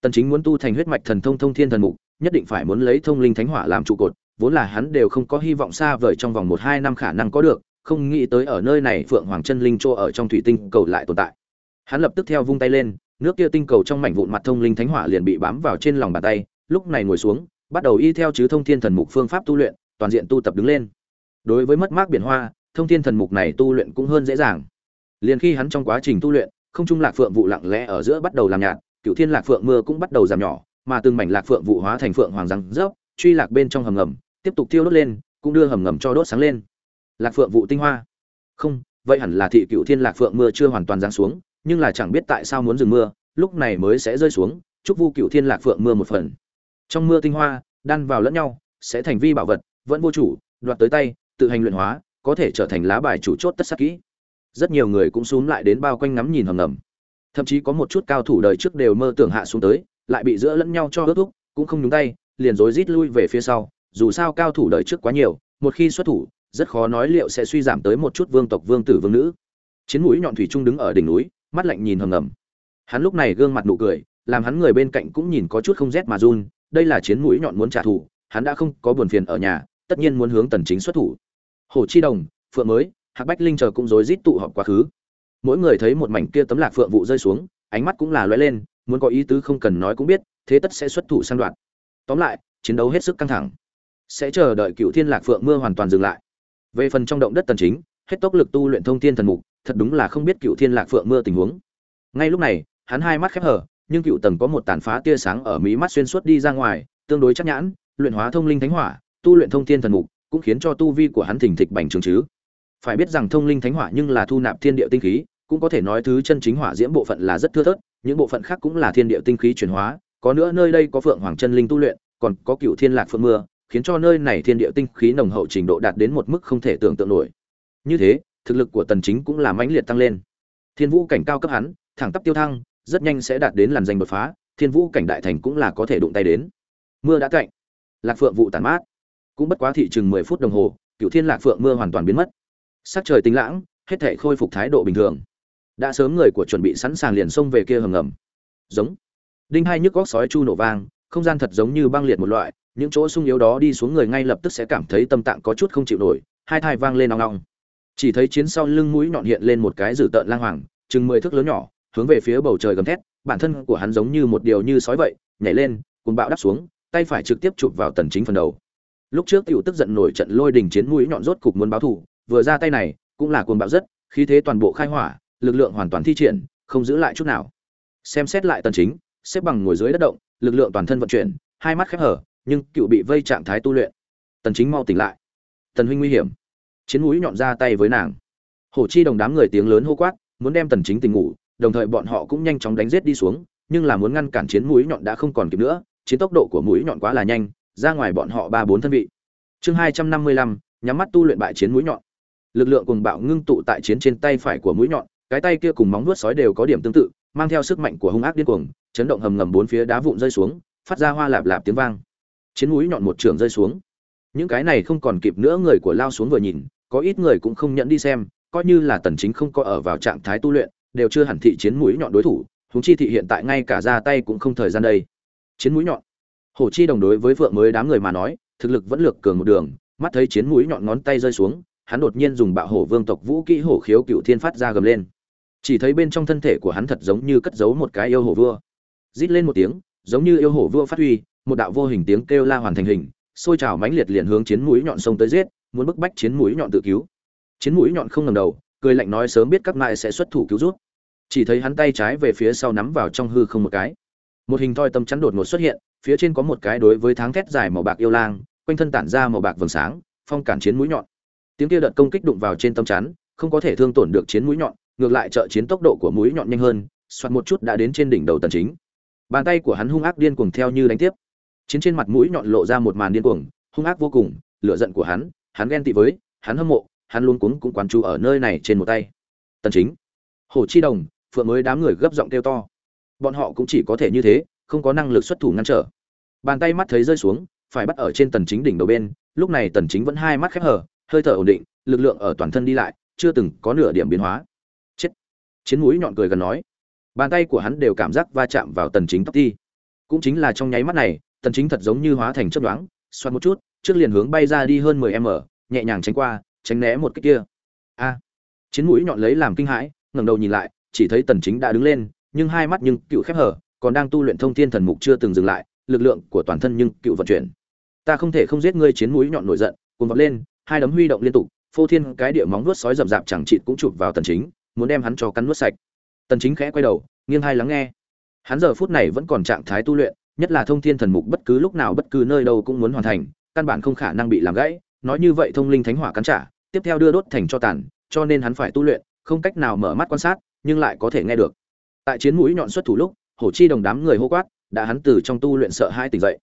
Tần chính muốn tu thành huyết mạch thần thông thông thiên thần mục, nhất định phải muốn lấy thông linh thánh hỏa làm trụ cột, vốn là hắn đều không có hy vọng xa vời trong vòng một hai năm khả năng có được, không nghĩ tới ở nơi này phượng hoàng chân linh chỗ ở trong thủy tinh cầu lại tồn tại. Hắn lập tức theo vung tay lên, nước kia tinh cầu trong mảnh vụn mặt thông linh thánh hỏa liền bị bám vào trên lòng bàn tay, lúc này ngồi xuống, bắt đầu y theo chứ thông thiên thần mục phương pháp tu luyện, toàn diện tu tập đứng lên. Đối với mất mát biển hoa, thông thiên thần mục này tu luyện cũng hơn dễ dàng. Liền khi hắn trong quá trình tu luyện không trung lạc phượng vụ lặng lẽ ở giữa bắt đầu làm nhạt cựu thiên lạc phượng mưa cũng bắt đầu giảm nhỏ, mà từng mảnh lạc phượng vụ hóa thành phượng hoàng răng rớp, truy lạc bên trong hầm ngầm, tiếp tục thiêu đốt lên, cũng đưa hầm ngầm cho đốt sáng lên. Lạc phượng vụ tinh hoa. Không, vậy hẳn là thị cựu thiên lạc phượng mưa chưa hoàn toàn giáng xuống, nhưng là chẳng biết tại sao muốn dừng mưa, lúc này mới sẽ rơi xuống, chúc vu cựu thiên lạc phượng mưa một phần. Trong mưa tinh hoa, đan vào lẫn nhau, sẽ thành vi bảo vật, vẫn vô chủ, đoạt tới tay, tự hành luyện hóa, có thể trở thành lá bài chủ chốt tất sắc kỹ rất nhiều người cũng xuống lại đến bao quanh ngắm nhìn hầm ngầm. Thậm chí có một chút cao thủ đời trước đều mơ tưởng hạ xuống tới, lại bị giữa lẫn nhau cho ước thúc, cũng không nhúng tay, liền rối rít lui về phía sau. Dù sao cao thủ đời trước quá nhiều, một khi xuất thủ, rất khó nói liệu sẽ suy giảm tới một chút vương tộc, vương tử, vương nữ. Chiến mũi nhọn thủy trung đứng ở đỉnh núi, mắt lạnh nhìn hầm ngầm. Hắn lúc này gương mặt nụ cười, làm hắn người bên cạnh cũng nhìn có chút không rét mà run, đây là chiến mũi nhọn muốn trả thù, hắn đã không có buồn phiền ở nhà, tất nhiên muốn hướng tần chính xuất thủ. Hồ chi đồng, phượng mới hạc bách linh chờ cũng rối rít tụ họp quá khứ. Mỗi người thấy một mảnh kia tấm lạc phượng vụ rơi xuống, ánh mắt cũng là lóe lên, muốn có ý tứ không cần nói cũng biết, thế tất sẽ xuất thủ sang đoạn tóm lại, chiến đấu hết sức căng thẳng. Sẽ chờ đợi cựu thiên lạc phượng mưa hoàn toàn dừng lại. Về phần trong động đất tần chính, hết tốc lực tu luyện thông thiên thần mục, thật đúng là không biết cựu thiên lạc phượng mưa tình huống. Ngay lúc này, hắn hai mắt khép hở nhưng cựu tầng có một tàn phá tia sáng ở mí mắt xuyên suốt đi ra ngoài, tương đối chắc nhãn, luyện hóa thông linh thánh hỏa, tu luyện thông thiên thần mục, cũng khiến cho tu vi của hắn thình thịch bành trướng chứ phải biết rằng thông linh thánh hỏa nhưng là thu nạp thiên địa tinh khí, cũng có thể nói thứ chân chính hỏa diễm bộ phận là rất thưa thớt, những bộ phận khác cũng là thiên địa tinh khí chuyển hóa. Có nữa nơi đây có phượng hoàng chân linh tu luyện, còn có cựu thiên lạc phượng mưa, khiến cho nơi này thiên địa tinh khí nồng hậu trình độ đạt đến một mức không thể tưởng tượng nổi. Như thế, thực lực của tần chính cũng là mãnh liệt tăng lên. Thiên vũ cảnh cao cấp hắn, thẳng tắp tiêu thăng, rất nhanh sẽ đạt đến làn danh đột phá, thiên vũ cảnh đại thành cũng là có thể đụng tay đến. Mưa đã cạnh lạc phượng vụ tàn mát. Cũng bất quá thị trường 10 phút đồng hồ, cựu thiên lạc phượng mưa hoàn toàn biến mất sắc trời tính lãng, hết thể khôi phục thái độ bình thường. Đã sớm người của chuẩn bị sẵn sàng liền xông về kia hầm ngầm. Giống. Đinh hai nhức góc sói chu nổ vang, không gian thật giống như băng liệt một loại, những chỗ sung yếu đó đi xuống người ngay lập tức sẽ cảm thấy tâm tạng có chút không chịu nổi, hai thai vang lên nong nong chỉ thấy chiến sau lưng mũi nhọn hiện lên một cái dử tợn lang hoàng, chừng mười thước lớn nhỏ, hướng về phía bầu trời gầm thét, bản thân của hắn giống như một điều như sói vậy, nhảy lên cùng bạo đắp xuống, tay phải trực tiếp chụp vào tần chính phần đầu. Lúc trước tiểu tức giận nổi trận lôi đình chiến mũi nhọn rốt cục muốn báo thù vừa ra tay này cũng là cuồng bạo rất khí thế toàn bộ khai hỏa lực lượng hoàn toàn thi triển không giữ lại chút nào. Xem xét lại tần chính xếp bằng ngồi dưới đất động lực lượng toàn thân vận chuyển hai mắt khép hở nhưng cựu bị vây trạng thái tu luyện. Tần chính mau tỉnh lại. Tần huynh nguy hiểm. Chiến mũi nhọn ra tay với nàng. Hổ chi đồng đám người tiếng lớn hô quát muốn đem tần chính tỉnh ngủ đồng thời bọn họ cũng nhanh chóng đánh giết đi xuống nhưng là muốn ngăn cản chiến mũi nhọn đã không còn kịp nữa chiến tốc độ của mũi nhọn quá là nhanh ra ngoài bọn họ ba bốn thân vị. Chương 255, nhắm mắt tu luyện bại chiến mũi nhọn lực lượng cùng bạo ngưng tụ tại chiến trên tay phải của mũi nhọn, cái tay kia cùng móng vuốt sói đều có điểm tương tự, mang theo sức mạnh của hung ác điên cuồng, chấn động hầm ngầm bốn phía đá vụn rơi xuống, phát ra hoa lạp lạp tiếng vang. Chiến mũi nhọn một trường rơi xuống. Những cái này không còn kịp nữa người của lao xuống vừa nhìn, có ít người cũng không nhận đi xem, coi như là tần chính không có ở vào trạng thái tu luyện, đều chưa hẳn thị chiến mũi nhọn đối thủ chúng chi thị hiện tại ngay cả ra tay cũng không thời gian đây. Chiến mũi nhọn. Hổ chi đồng đối với vượng mới đám người mà nói, thực lực vẫn lược cường một đường, mắt thấy chiến mũi nhọn ngón tay rơi xuống hắn đột nhiên dùng bạo hổ vương tộc vũ kỹ hổ khiếu cựu thiên phát ra gầm lên. Chỉ thấy bên trong thân thể của hắn thật giống như cất giấu một cái yêu hổ vua. Rít lên một tiếng, giống như yêu hổ vua phát huy, một đạo vô hình tiếng kêu la hoàn thành hình, xôi trào mãnh liệt liền hướng chiến mũi nhọn sông tới giết, muốn bức bách chiến mũi nhọn tự cứu. Chiến mũi nhọn không ngầm đầu, cười lạnh nói sớm biết các mại sẽ xuất thủ cứu rút chỉ thấy hắn tay trái về phía sau nắm vào trong hư không một cái. Một hình thoi tâm chắn đột ngột xuất hiện, phía trên có một cái đối với tháng thét dài màu bạc yêu lang, quanh thân tản ra màu bạc vầng sáng, phong cản chiến mũi nhọn tiếng kia đợt công kích đụng vào trên tâm chắn, không có thể thương tổn được chiến mũi nhọn, ngược lại trợ chiến tốc độ của mũi nhọn nhanh hơn, soạt một chút đã đến trên đỉnh đầu tần chính. Bàn tay của hắn hung ác điên cuồng theo như đánh tiếp. Chiến trên mặt mũi nhọn lộ ra một màn điên cuồng, hung ác vô cùng, lửa giận của hắn hắn ghen tị với, hắn hâm mộ, hắn luôn cuống cũng quán chú ở nơi này trên một tay. Tần chính, hồ chi đồng, phượng mới đám người gấp giọng kêu to. Bọn họ cũng chỉ có thể như thế, không có năng lực xuất thủ ngăn trở. Bàn tay mắt thấy rơi xuống, phải bắt ở trên tần chính đỉnh đầu bên, lúc này tần chính vẫn hai mắt khép hờ hơi thở ổn định, lực lượng ở toàn thân đi lại, chưa từng có nửa điểm biến hóa. Chết. Chiến mũi nhọn cười gần nói. Bàn tay của hắn đều cảm giác va chạm vào tần chính tóc ti. Cũng chính là trong nháy mắt này, tần chính thật giống như hóa thành chớp nhoáng xoan một chút, trước liền hướng bay ra đi hơn 10 m nhẹ nhàng tránh qua, tránh né một cái kia. A. Chiến mũi nhọn lấy làm kinh hãi, ngẩng đầu nhìn lại, chỉ thấy tần chính đã đứng lên, nhưng hai mắt nhưng cựu khép hở, còn đang tu luyện thông thiên thần mục chưa từng dừng lại, lực lượng của toàn thân nhưng cựu vận chuyển. Ta không thể không giết ngươi chiến mũi nhọn nổi giận cùng vọt lên hai đấm huy động liên tục, phô thiên cái địa móng vuốt sói rậm rạp chẳng chịt cũng chụp vào tần chính, muốn đem hắn cho cắn nuốt sạch. Tần chính khẽ quay đầu, nghiêng hai lắng nghe. Hắn giờ phút này vẫn còn trạng thái tu luyện, nhất là thông thiên thần mục bất cứ lúc nào bất cứ nơi đâu cũng muốn hoàn thành, căn bản không khả năng bị làm gãy, nói như vậy thông linh thánh hỏa cắn trả, tiếp theo đưa đốt thành cho tàn, cho nên hắn phải tu luyện, không cách nào mở mắt quan sát, nhưng lại có thể nghe được. Tại chiến mũi nhọn xuất thủ lúc, hổ chi đồng đám người hô quát, đã hắn từ trong tu luyện sợ hai tỉnh dậy.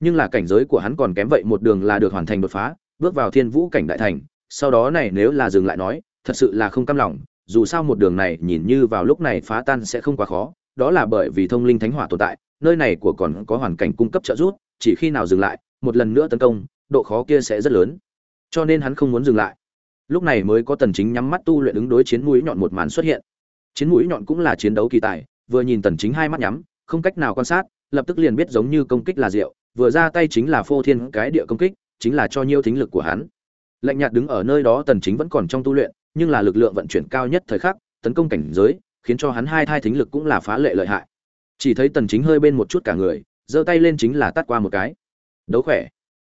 Nhưng là cảnh giới của hắn còn kém vậy, một đường là được hoàn thành đột phá bước vào thiên vũ cảnh đại thành, sau đó này nếu là dừng lại nói, thật sự là không cam lòng, dù sao một đường này nhìn như vào lúc này phá tan sẽ không quá khó, đó là bởi vì thông linh thánh hỏa tồn tại, nơi này của còn có hoàn cảnh cung cấp trợ giúp, chỉ khi nào dừng lại, một lần nữa tấn công, độ khó kia sẽ rất lớn. Cho nên hắn không muốn dừng lại. Lúc này mới có tần chính nhắm mắt tu luyện ứng đối chiến mũi nhọn một màn xuất hiện. Chiến mũi nhọn cũng là chiến đấu kỳ tài, vừa nhìn tần chính hai mắt nhắm, không cách nào quan sát, lập tức liền biết giống như công kích là rượu vừa ra tay chính là phô thiên cái địa công kích chính là cho nhiêu thính lực của hắn. Lạnh nhạt đứng ở nơi đó tần chính vẫn còn trong tu luyện, nhưng là lực lượng vận chuyển cao nhất thời khắc, tấn công cảnh giới, khiến cho hắn hai thai thính lực cũng là phá lệ lợi hại. Chỉ thấy tần chính hơi bên một chút cả người, giơ tay lên chính là tát qua một cái. Đấu khỏe.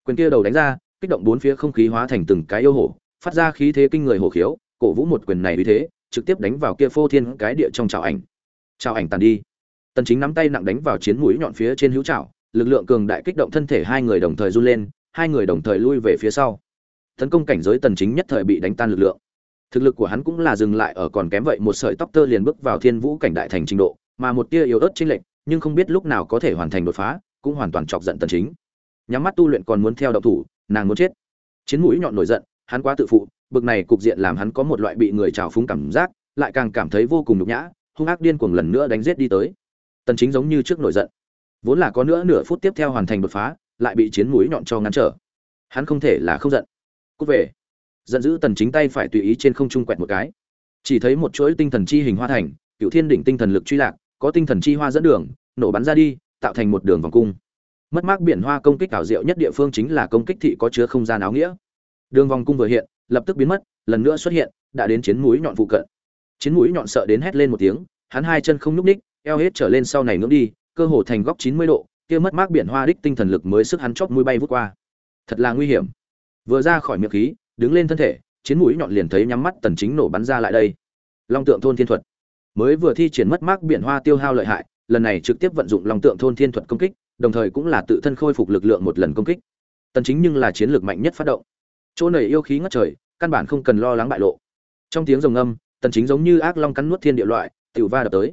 Quyền kia đầu đánh ra, kích động bốn phía không khí hóa thành từng cái yêu hổ, phát ra khí thế kinh người hổ khiếu, cổ vũ một quyền này như thế, trực tiếp đánh vào kia phô thiên cái địa trong chảo ảnh. Chảo ảnh tàn đi. Tần chính nắm tay nặng đánh vào chiến mũi nhọn phía trên hữu chảo lực lượng cường đại kích động thân thể hai người đồng thời run lên hai người đồng thời lui về phía sau. Tấn công cảnh giới tần chính nhất thời bị đánh tan lực lượng. Thực lực của hắn cũng là dừng lại ở còn kém vậy một sợi tóc tơ liền bước vào thiên vũ cảnh đại thành trình độ, mà một tia yếu ớt trinh lệnh nhưng không biết lúc nào có thể hoàn thành đột phá, cũng hoàn toàn chọc giận tần chính. Nhắm mắt tu luyện còn muốn theo động thủ, nàng muốn chết. Chiến mũi nhọn nổi giận, hắn quá tự phụ, bực này cục diện làm hắn có một loại bị người trào phúng cảm giác, lại càng cảm thấy vô cùng nhục nhã, hung ác điên cuồng lần nữa đánh giết đi tới. Tần chính giống như trước nổi giận. Vốn là có nữa nửa phút tiếp theo hoàn thành đột phá lại bị chiến mũi nhọn cho ngăn trở. Hắn không thể là không giận. Cút về. Giận dữ tần chính tay phải tùy ý trên không trung quẹt một cái. Chỉ thấy một chuỗi tinh thần chi hình hoa thành, cựu thiên đỉnh tinh thần lực truy lạc, có tinh thần chi hoa dẫn đường, nổ bắn ra đi, tạo thành một đường vòng cung. Mất mát biển hoa công kích ảo diệu nhất địa phương chính là công kích thị có chứa không gian áo nghĩa. Đường vòng cung vừa hiện, lập tức biến mất, lần nữa xuất hiện, đã đến chiến mũi nhọn phụ cận. Chiến mũi nhọn sợ đến hét lên một tiếng, hắn hai chân không nhúc ních eo hết trở lên sau này ngưỡng đi, cơ hồ thành góc 90 độ kia mất mát biển hoa đích tinh thần lực mới sức hắn chót mũi bay vút qua. Thật là nguy hiểm. Vừa ra khỏi miệng khí, đứng lên thân thể, chiến mũi nhọn liền thấy nhắm mắt tần chính nổ bắn ra lại đây. Long tượng thôn thiên thuật. Mới vừa thi triển mất mát biển hoa tiêu hao lợi hại, lần này trực tiếp vận dụng long tượng thôn thiên thuật công kích, đồng thời cũng là tự thân khôi phục lực lượng một lần công kích. Tần chính nhưng là chiến lược mạnh nhất phát động. Chỗ này yêu khí ngất trời, căn bản không cần lo lắng bại lộ. Trong tiếng rồng âm tần chính giống như ác long cắn nuốt thiên địa loại, tiểu va đập tới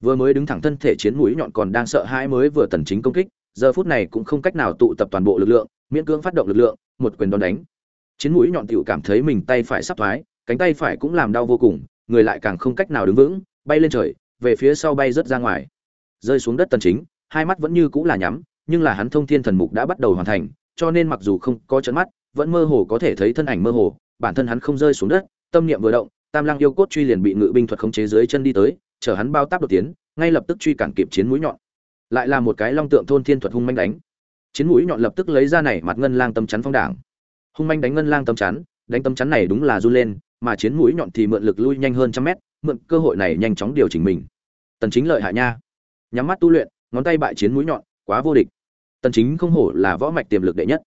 vừa mới đứng thẳng thân thể chiến mũi nhọn còn đang sợ hãi mới vừa tần chính công kích, giờ phút này cũng không cách nào tụ tập toàn bộ lực lượng, miễn cưỡng phát động lực lượng, một quyền đòn đánh. Chiến mũi nhọn tiểu cảm thấy mình tay phải sắp thoái, cánh tay phải cũng làm đau vô cùng, người lại càng không cách nào đứng vững, bay lên trời, về phía sau bay rất ra ngoài. Rơi xuống đất tần chính, hai mắt vẫn như cũ là nhắm, nhưng là hắn thông thiên thần mục đã bắt đầu hoàn thành, cho nên mặc dù không có chấn mắt, vẫn mơ hồ có thể thấy thân ảnh mơ hồ, bản thân hắn không rơi xuống đất, tâm niệm vừa động, tam lang yêu cốt truy liền bị ngự binh thuật khống chế dưới chân đi tới chờ hắn bao táp đột tiến, ngay lập tức truy cản kịp chiến mũi nhọn. Lại là một cái long tượng thôn thiên thuật hung manh đánh. Chiến mũi nhọn lập tức lấy ra này mặt ngân lang tâm chắn phong đảng. Hung manh đánh ngân lang tâm chắn, đánh tâm chắn này đúng là run lên, mà chiến mũi nhọn thì mượn lực lui nhanh hơn trăm mét, mượn cơ hội này nhanh chóng điều chỉnh mình. Tần chính lợi hại nha. Nhắm mắt tu luyện, ngón tay bại chiến mũi nhọn, quá vô địch. Tần chính không hổ là võ mạch tiềm lực đệ nhất.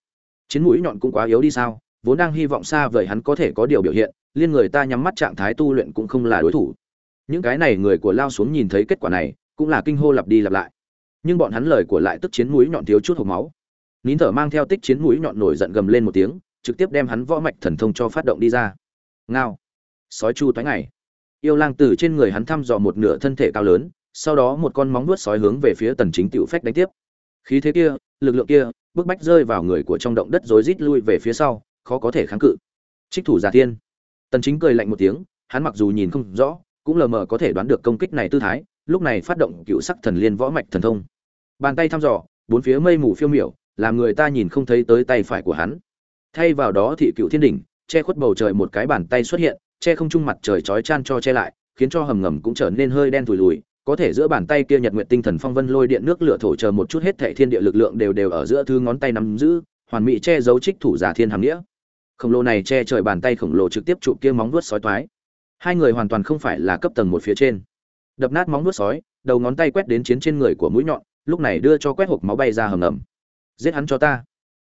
Chiến mũi nhọn cũng quá yếu đi sao, vốn đang hy vọng xa vời hắn có thể có điều biểu hiện, liên người ta nhắm mắt trạng thái tu luyện cũng không là đối thủ những cái này người của lao xuống nhìn thấy kết quả này, cũng là kinh hô lặp đi lặp lại. Nhưng bọn hắn lời của lại tức chiến mũi nhọn thiếu chút hộp máu. Nín thở mang theo tích chiến mũi nhọn nổi giận gầm lên một tiếng, trực tiếp đem hắn võ mạch thần thông cho phát động đi ra. Ngao. Sói chu toái ngày. Yêu lang từ trên người hắn thăm dò một nửa thân thể cao lớn, sau đó một con móng nuốt sói hướng về phía tần chính tiểu phách đánh tiếp. Khí thế kia, lực lượng kia, bức bách rơi vào người của trong động đất rối rít lui về phía sau, khó có thể kháng cự. Trích thủ giả thiên. Tần chính cười lạnh một tiếng, hắn mặc dù nhìn không rõ cũng lờ mờ có thể đoán được công kích này tư thái, lúc này phát động cựu sắc thần liên võ mạch thần thông. Bàn tay thăm dò, bốn phía mây mù phiêu miểu, làm người ta nhìn không thấy tới tay phải của hắn. Thay vào đó thị cựu thiên đỉnh, che khuất bầu trời một cái bàn tay xuất hiện, che không trung mặt trời chói chan cho che lại, khiến cho hầm ngầm cũng trở nên hơi đen thùi lùi, có thể giữa bàn tay kia nhật nguyện tinh thần phong vân lôi điện nước lửa thổ chờ một chút hết thệ thiên địa lực lượng đều đều ở giữa thứ ngón tay nắm giữ, hoàn mỹ che giấu trích thủ giả thiên hàm nghĩa. Khổng lồ này che trời bàn tay khổng lồ trực tiếp chụp kia móng vuốt sói toái hai người hoàn toàn không phải là cấp tầng một phía trên. Đập nát móng nuốt sói, đầu ngón tay quét đến chiến trên người của mũi nhọn, lúc này đưa cho quét hộp máu bay ra hầm ngầm. Giết hắn cho ta.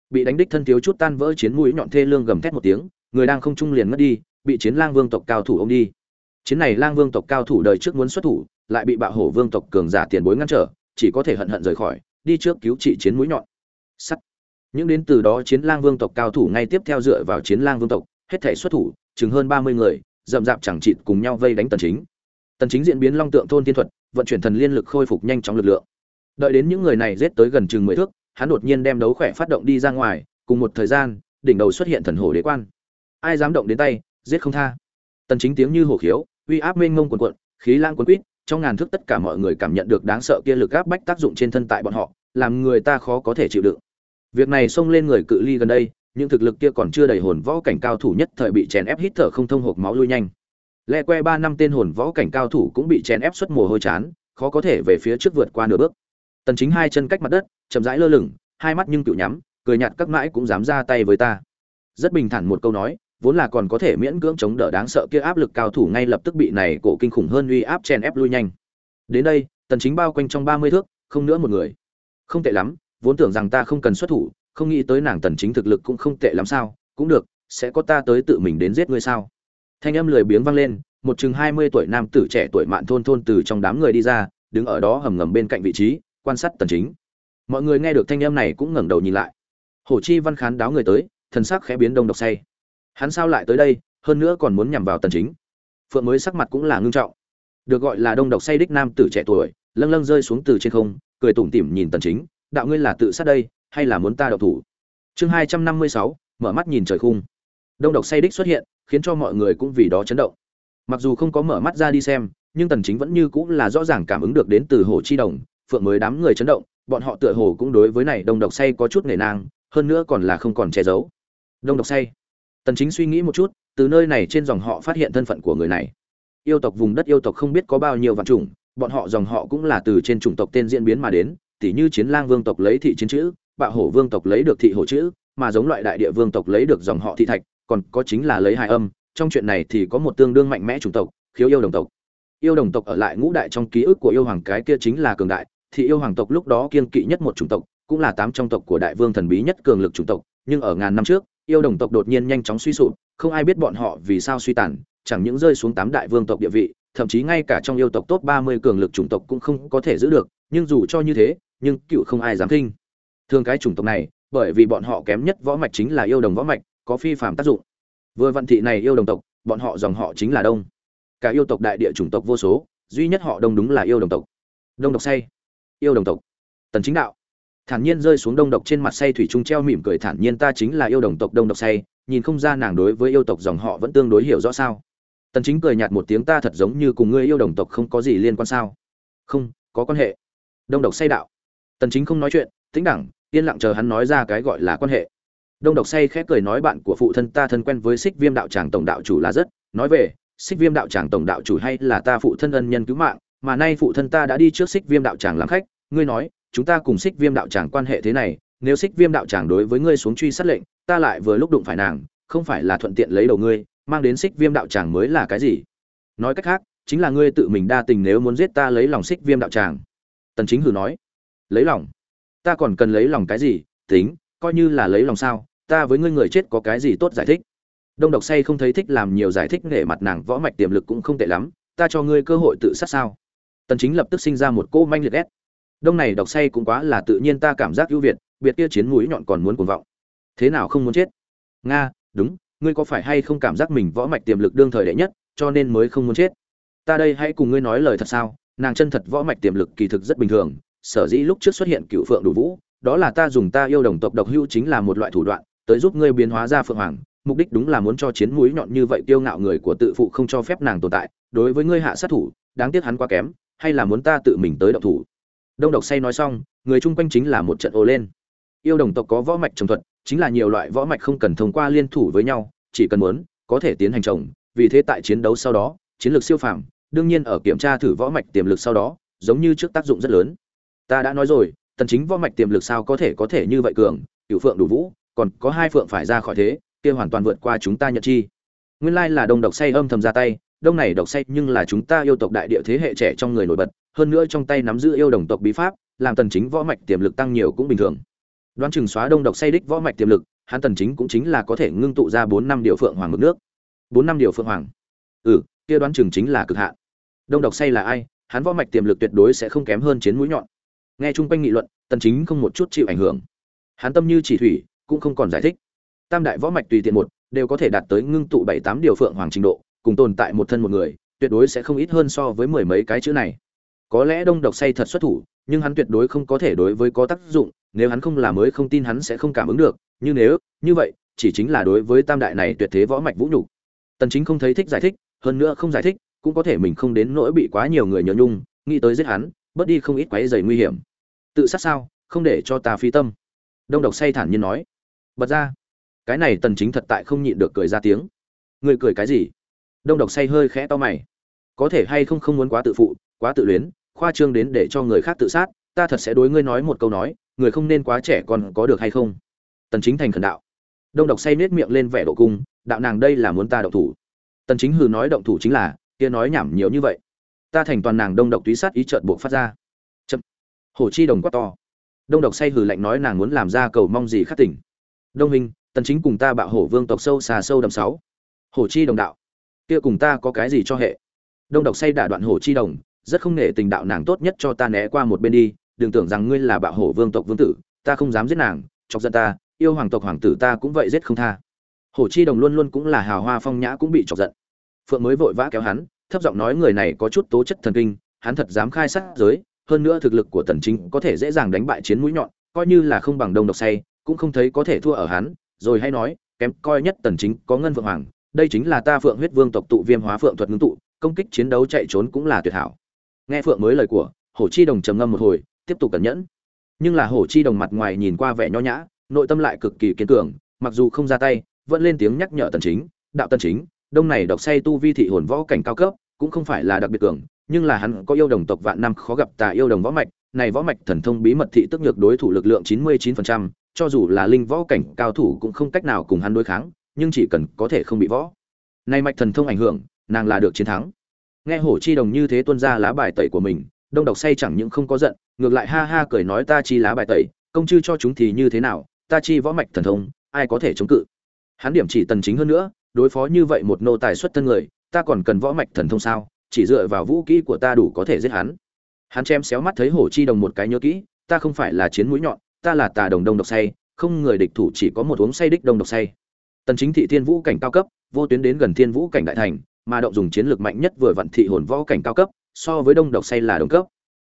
Bị đánh đích thân thiếu chút tan vỡ chiến mũi nhọn thê lương gầm thét một tiếng, người đang không trung liền mất đi, bị chiến lang vương tộc cao thủ ông đi. Chiến này lang vương tộc cao thủ đời trước muốn xuất thủ, lại bị bạo hổ vương tộc cường giả tiền bối ngăn trở, chỉ có thể hận hận rời khỏi, đi trước cứu trị chiến mũi nhọn. Sắt. Những đến từ đó chiến lang vương tộc cao thủ ngay tiếp theo dựa vào chiến lang vương tộc, hết thể xuất thủ, chừng hơn ba mươi người rậm rạp chẳng chịt cùng nhau vây đánh tần chính. Tần chính diễn biến long tượng thôn thiên thuật, vận chuyển thần liên lực khôi phục nhanh chóng lực lượng. Đợi đến những người này giết tới gần chừng mười thước, hắn đột nhiên đem đấu khỏe phát động đi ra ngoài, cùng một thời gian, đỉnh đầu xuất hiện thần hổ đế quan. Ai dám động đến tay, giết không tha. Tần chính tiếng như hổ khiếu, uy áp mênh mông cuồn cuộn, khí lang cuốn quýt, trong ngàn thước tất cả mọi người cảm nhận được đáng sợ kia lực áp bách tác dụng trên thân tại bọn họ, làm người ta khó có thể chịu đựng. Việc này xông lên người cự ly gần đây nhưng thực lực kia còn chưa đầy hồn võ cảnh cao thủ nhất thời bị chèn ép hít thở không thông hộp máu lui nhanh. Lẽ que ba năm tên hồn võ cảnh cao thủ cũng bị chèn ép xuất mồ hôi chán, khó có thể về phía trước vượt qua nửa bước. Tần chính hai chân cách mặt đất, chậm rãi lơ lửng, hai mắt nhưng tự nhắm, cười nhạt các mãi cũng dám ra tay với ta. Rất bình thản một câu nói, vốn là còn có thể miễn cưỡng chống đỡ đáng sợ kia áp lực cao thủ ngay lập tức bị này cổ kinh khủng hơn uy áp chèn ép lui nhanh. Đến đây, tần chính bao quanh trong 30 thước, không nữa một người. Không tệ lắm, vốn tưởng rằng ta không cần xuất thủ không nghĩ tới nàng tần chính thực lực cũng không tệ lắm sao, cũng được, sẽ có ta tới tự mình đến giết ngươi sao? Thanh âm lười biếng vang lên, một chừng 20 tuổi nam tử trẻ tuổi mạn thôn thôn từ trong đám người đi ra, đứng ở đó hầm ngầm bên cạnh vị trí, quan sát tần chính. Mọi người nghe được thanh âm này cũng ngẩng đầu nhìn lại. Hổ chi văn khán đáo người tới, thần sắc khẽ biến đông độc say. Hắn sao lại tới đây, hơn nữa còn muốn nhằm vào tần chính. Phượng mới sắc mặt cũng là ngưng trọng. Được gọi là đông độc say đích nam tử trẻ tuổi, lâng lâng rơi xuống từ trên không, cười tủm tỉm nhìn tần chính, đạo ngươi là tự sát đây hay là muốn ta đậu thủ? Chương 256, mở mắt nhìn trời khung. Đông độc say đích xuất hiện khiến cho mọi người cũng vì đó chấn động. Mặc dù không có mở mắt ra đi xem nhưng tần chính vẫn như cũng là rõ ràng cảm ứng được đến từ hồ chi đồng phượng mới đám người chấn động bọn họ tựa hồ cũng đối với này đông độc say có chút nể nang hơn nữa còn là không còn che giấu. Đông độc say. Tần chính suy nghĩ một chút từ nơi này trên dòng họ phát hiện thân phận của người này. Yêu tộc vùng đất yêu tộc không biết có bao nhiêu vạn chủng bọn họ dòng họ cũng là từ trên chủng tộc tên diễn biến mà đến tỉ như chiến lang vương tộc lấy thị chiến chữ bạo hổ vương tộc lấy được thị hổ chữ, mà giống loại đại địa vương tộc lấy được dòng họ thị thạch, còn có chính là lấy hài âm. Trong chuyện này thì có một tương đương mạnh mẽ chủng tộc, khiếu yêu đồng tộc. Yêu đồng tộc ở lại ngũ đại trong ký ức của yêu hoàng cái kia chính là cường đại, thì yêu hoàng tộc lúc đó kiên kỵ nhất một chủng tộc, cũng là tám trong tộc của đại vương thần bí nhất cường lực chủng tộc, nhưng ở ngàn năm trước, yêu đồng tộc đột nhiên nhanh chóng suy sụp, không ai biết bọn họ vì sao suy tàn, chẳng những rơi xuống tám đại vương tộc địa vị, thậm chí ngay cả trong yêu tộc top ba mươi cường lực chủng tộc cũng không có thể giữ được, nhưng dù cho như thế, nhưng cựu không ai dám kinh thường cái chủng tộc này, bởi vì bọn họ kém nhất võ mạch chính là yêu đồng võ mạch, có phi phạm tác dụng. Vừa vận thị này yêu đồng tộc, bọn họ dòng họ chính là đông. Cả yêu tộc đại địa chủng tộc vô số, duy nhất họ đông đúng là yêu đồng tộc. Đông độc say. Yêu đồng tộc. Tần chính đạo. Thản nhiên rơi xuống đông độc trên mặt say thủy trung treo mỉm cười thản nhiên ta chính là yêu đồng tộc đông độc say, nhìn không ra nàng đối với yêu tộc dòng họ vẫn tương đối hiểu rõ sao. Tần chính cười nhạt một tiếng ta thật giống như cùng ngươi yêu đồng tộc không có gì liên quan sao. Không, có quan hệ. Đông độc say đạo. Tần chính không nói chuyện, tĩnh đẳng yên lặng chờ hắn nói ra cái gọi là quan hệ. Đông độc say khẽ cười nói bạn của phụ thân ta thân quen với xích viêm đạo tràng tổng đạo chủ là rất, nói về, xích viêm đạo tràng tổng đạo chủ hay là ta phụ thân ân nhân cứu mạng, mà nay phụ thân ta đã đi trước xích viêm đạo tràng làm khách, ngươi nói, chúng ta cùng xích viêm đạo tràng quan hệ thế này, nếu xích viêm đạo tràng đối với ngươi xuống truy sát lệnh, ta lại vừa lúc đụng phải nàng, không phải là thuận tiện lấy đầu ngươi, mang đến xích viêm đạo tràng mới là cái gì? Nói cách khác, chính là ngươi tự mình đa tình nếu muốn giết ta lấy lòng xích viêm đạo tràng. Tần chính hừ nói. Lấy lòng ta còn cần lấy lòng cái gì, tính, coi như là lấy lòng sao, ta với ngươi người chết có cái gì tốt giải thích? Đông độc say không thấy thích làm nhiều giải thích nể mặt nàng võ mạch tiềm lực cũng không tệ lắm, ta cho ngươi cơ hội tự sát sao? Tần chính lập tức sinh ra một cô manh liệt ghét. Đông này độc say cũng quá là tự nhiên ta cảm giác ưu việt, biệt kia chiến mũi nhọn còn muốn cuồng vọng. Thế nào không muốn chết? Nga, đúng, ngươi có phải hay không cảm giác mình võ mạch tiềm lực đương thời đệ nhất, cho nên mới không muốn chết? Ta đây hãy cùng ngươi nói lời thật sao, nàng chân thật võ mạch tiềm lực kỳ thực rất bình thường sở dĩ lúc trước xuất hiện cựu phượng đủ vũ, đó là ta dùng ta yêu đồng tộc độc hưu chính là một loại thủ đoạn, tới giúp ngươi biến hóa ra phượng hoàng, mục đích đúng là muốn cho chiến mũi nhọn như vậy tiêu ngạo người của tự phụ không cho phép nàng tồn tại, đối với ngươi hạ sát thủ, đáng tiếc hắn quá kém, hay là muốn ta tự mình tới động thủ? Đông độc say nói xong, người chung quanh chính là một trận ồ lên. Yêu đồng tộc có võ mạch trồng thuật, chính là nhiều loại võ mạch không cần thông qua liên thủ với nhau, chỉ cần muốn, có thể tiến hành trồng, vì thế tại chiến đấu sau đó, chiến lược siêu phàm, đương nhiên ở kiểm tra thử võ mạch tiềm lực sau đó, giống như trước tác dụng rất lớn ta đã nói rồi, tần chính võ mạch tiềm lực sao có thể có thể như vậy cường, cửu phượng đủ vũ, còn có hai phượng phải ra khỏi thế, kia hoàn toàn vượt qua chúng ta nhận chi. Nguyên lai là đông độc say âm thầm ra tay, đông này độc say nhưng là chúng ta yêu tộc đại địa thế hệ trẻ trong người nổi bật, hơn nữa trong tay nắm giữ yêu đồng tộc bí pháp, làm tần chính võ mạch tiềm lực tăng nhiều cũng bình thường. Đoán chừng xóa đông độc say đích võ mạch tiềm lực, hắn tần chính cũng chính là có thể ngưng tụ ra bốn năm điều phượng hoàng mực nước. Bốn năm điều phượng hoàng? Ừ kia đoán chừng chính là cực hạn. Đông độc say là ai? Hắn võ mạch tiềm lực tuyệt đối sẽ không kém hơn chiến mũi nhọn nghe chung quanh nghị luận, tần chính không một chút chịu ảnh hưởng. Hắn tâm như chỉ thủy, cũng không còn giải thích. Tam đại võ mạch tùy tiện một, đều có thể đạt tới ngưng tụ bảy tám điều phượng hoàng trình độ, cùng tồn tại một thân một người, tuyệt đối sẽ không ít hơn so với mười mấy cái chữ này. Có lẽ đông độc say thật xuất thủ, nhưng hắn tuyệt đối không có thể đối với có tác dụng, nếu hắn không là mới không tin hắn sẽ không cảm ứng được, như nếu, như vậy, chỉ chính là đối với tam đại này tuyệt thế võ mạch vũ nhục. Tần chính không thấy thích giải thích, hơn nữa không giải thích, cũng có thể mình không đến nỗi bị quá nhiều người nhớ nhung, nghĩ tới giết hắn bớt đi không ít quấy rầy nguy hiểm. Tự sát sao? Không để cho ta phi tâm. Đông độc say thản nhiên nói. Bật ra. Cái này tần chính thật tại không nhịn được cười ra tiếng. Người cười cái gì? Đông độc say hơi khẽ to mày. Có thể hay không không muốn quá tự phụ, quá tự luyến, khoa trương đến để cho người khác tự sát, ta thật sẽ đối ngươi nói một câu nói, người không nên quá trẻ còn có được hay không? Tần chính thành khẩn đạo. Đông độc say nết miệng lên vẻ độ cung, đạo nàng đây là muốn ta động thủ. Tần chính hừ nói động thủ chính là, kia nói nhảm nhiều như vậy ta thành toàn nàng đông độc túy sát ý trợn buộc phát ra. Chậm. Hổ chi đồng quá to. Đông độc say hừ lạnh nói nàng muốn làm ra cầu mong gì khắc tỉnh. Đông hình tần chính cùng ta bạo hổ vương tộc sâu xà sâu đầm sáu. Hổ chi đồng đạo. Kia cùng ta có cái gì cho hệ? Đông độc say đả đoạn hổ chi đồng, rất không nể tình đạo nàng tốt nhất cho ta né qua một bên đi, đừng tưởng rằng ngươi là bạo hổ vương tộc vương tử, ta không dám giết nàng, chọc giận ta, yêu hoàng tộc hoàng tử ta cũng vậy giết không tha. Hổ chi đồng luôn luôn cũng là hào hoa phong nhã cũng bị chọc giận. Phượng mới vội vã kéo hắn thấp giọng nói người này có chút tố chất thần kinh, hắn thật dám khai sát giới, hơn nữa thực lực của tần chính có thể dễ dàng đánh bại chiến mũi nhọn, coi như là không bằng đông độc say, cũng không thấy có thể thua ở hắn, rồi hay nói, kém coi nhất tần chính có ngân vượng hoàng, đây chính là ta phượng huyết vương tộc tụ viêm hóa phượng thuật ngưng tụ, công kích chiến đấu chạy trốn cũng là tuyệt hảo. Nghe phượng mới lời của, hổ chi đồng trầm ngâm một hồi, tiếp tục cẩn nhẫn. Nhưng là hổ chi đồng mặt ngoài nhìn qua vẻ nho nhã, nội tâm lại cực kỳ kiên cường, mặc dù không ra tay, vẫn lên tiếng nhắc nhở tần chính, đạo tần chính, đông này độc say tu vi thị hồn võ cảnh cao cấp cũng không phải là đặc biệt cường nhưng là hắn có yêu đồng tộc vạn năm khó gặp tà yêu đồng võ mạch này võ mạch thần thông bí mật thị tức nhược đối thủ lực lượng 99%, cho dù là linh võ cảnh cao thủ cũng không cách nào cùng hắn đối kháng nhưng chỉ cần có thể không bị võ. Này mạch thần thông ảnh hưởng nàng là được chiến thắng. Nghe hổ chi đồng như thế tuân ra lá bài tẩy của mình đông độc say chẳng những không có giận ngược lại ha ha cười nói ta chi lá bài tẩy công chư cho chúng thì như thế nào ta chi võ mạch thần thông ai có thể chống cự? Hắn điểm chỉ tần chính hơn nữa đối phó như vậy một nô tài xuất thân người ta còn cần võ mạch thần thông sao? Chỉ dựa vào vũ kỹ của ta đủ có thể giết hắn. Hắn chém xéo mắt thấy hổ chi đồng một cái nhớ kỹ, ta không phải là chiến mũi nhọn, ta là tà đồng đông độc say, không người địch thủ chỉ có một uống say đích đông độc say. Tần chính thị thiên vũ cảnh cao cấp, vô tuyến đến gần thiên vũ cảnh đại thành, mà động dùng chiến lược mạnh nhất vừa vận thị hồn võ cảnh cao cấp, so với đông độc say là đồng cấp.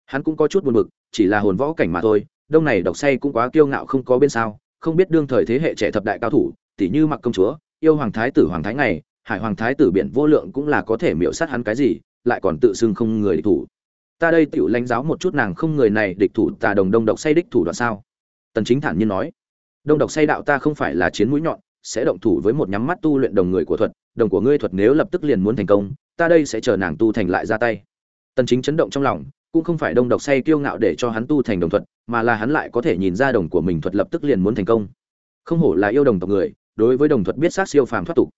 Hắn cũng có chút buồn bực, chỉ là hồn võ cảnh mà thôi, đông này độc say cũng quá kiêu ngạo không có bên sao, không biết đương thời thế hệ trẻ thập đại cao thủ tỷ như mặc công chúa, yêu hoàng thái tử hoàng thái ngày hải hoàng thái tử biển vô lượng cũng là có thể miễu sát hắn cái gì, lại còn tự xưng không người địch thủ. Ta đây tiểu lãnh giáo một chút nàng không người này địch thủ tà đồng đông độc say đích thủ đoạn sao? Tần chính thản nhiên nói. Đông độc say đạo ta không phải là chiến mũi nhọn, sẽ động thủ với một nhắm mắt tu luyện đồng người của thuật, đồng của ngươi thuật nếu lập tức liền muốn thành công, ta đây sẽ chờ nàng tu thành lại ra tay. Tần chính chấn động trong lòng, cũng không phải đông độc say kiêu ngạo để cho hắn tu thành đồng thuật, mà là hắn lại có thể nhìn ra đồng của mình thuật lập tức liền muốn thành công. Không hổ là yêu đồng tộc người, đối với đồng thuật biết sát siêu phàm thoát tục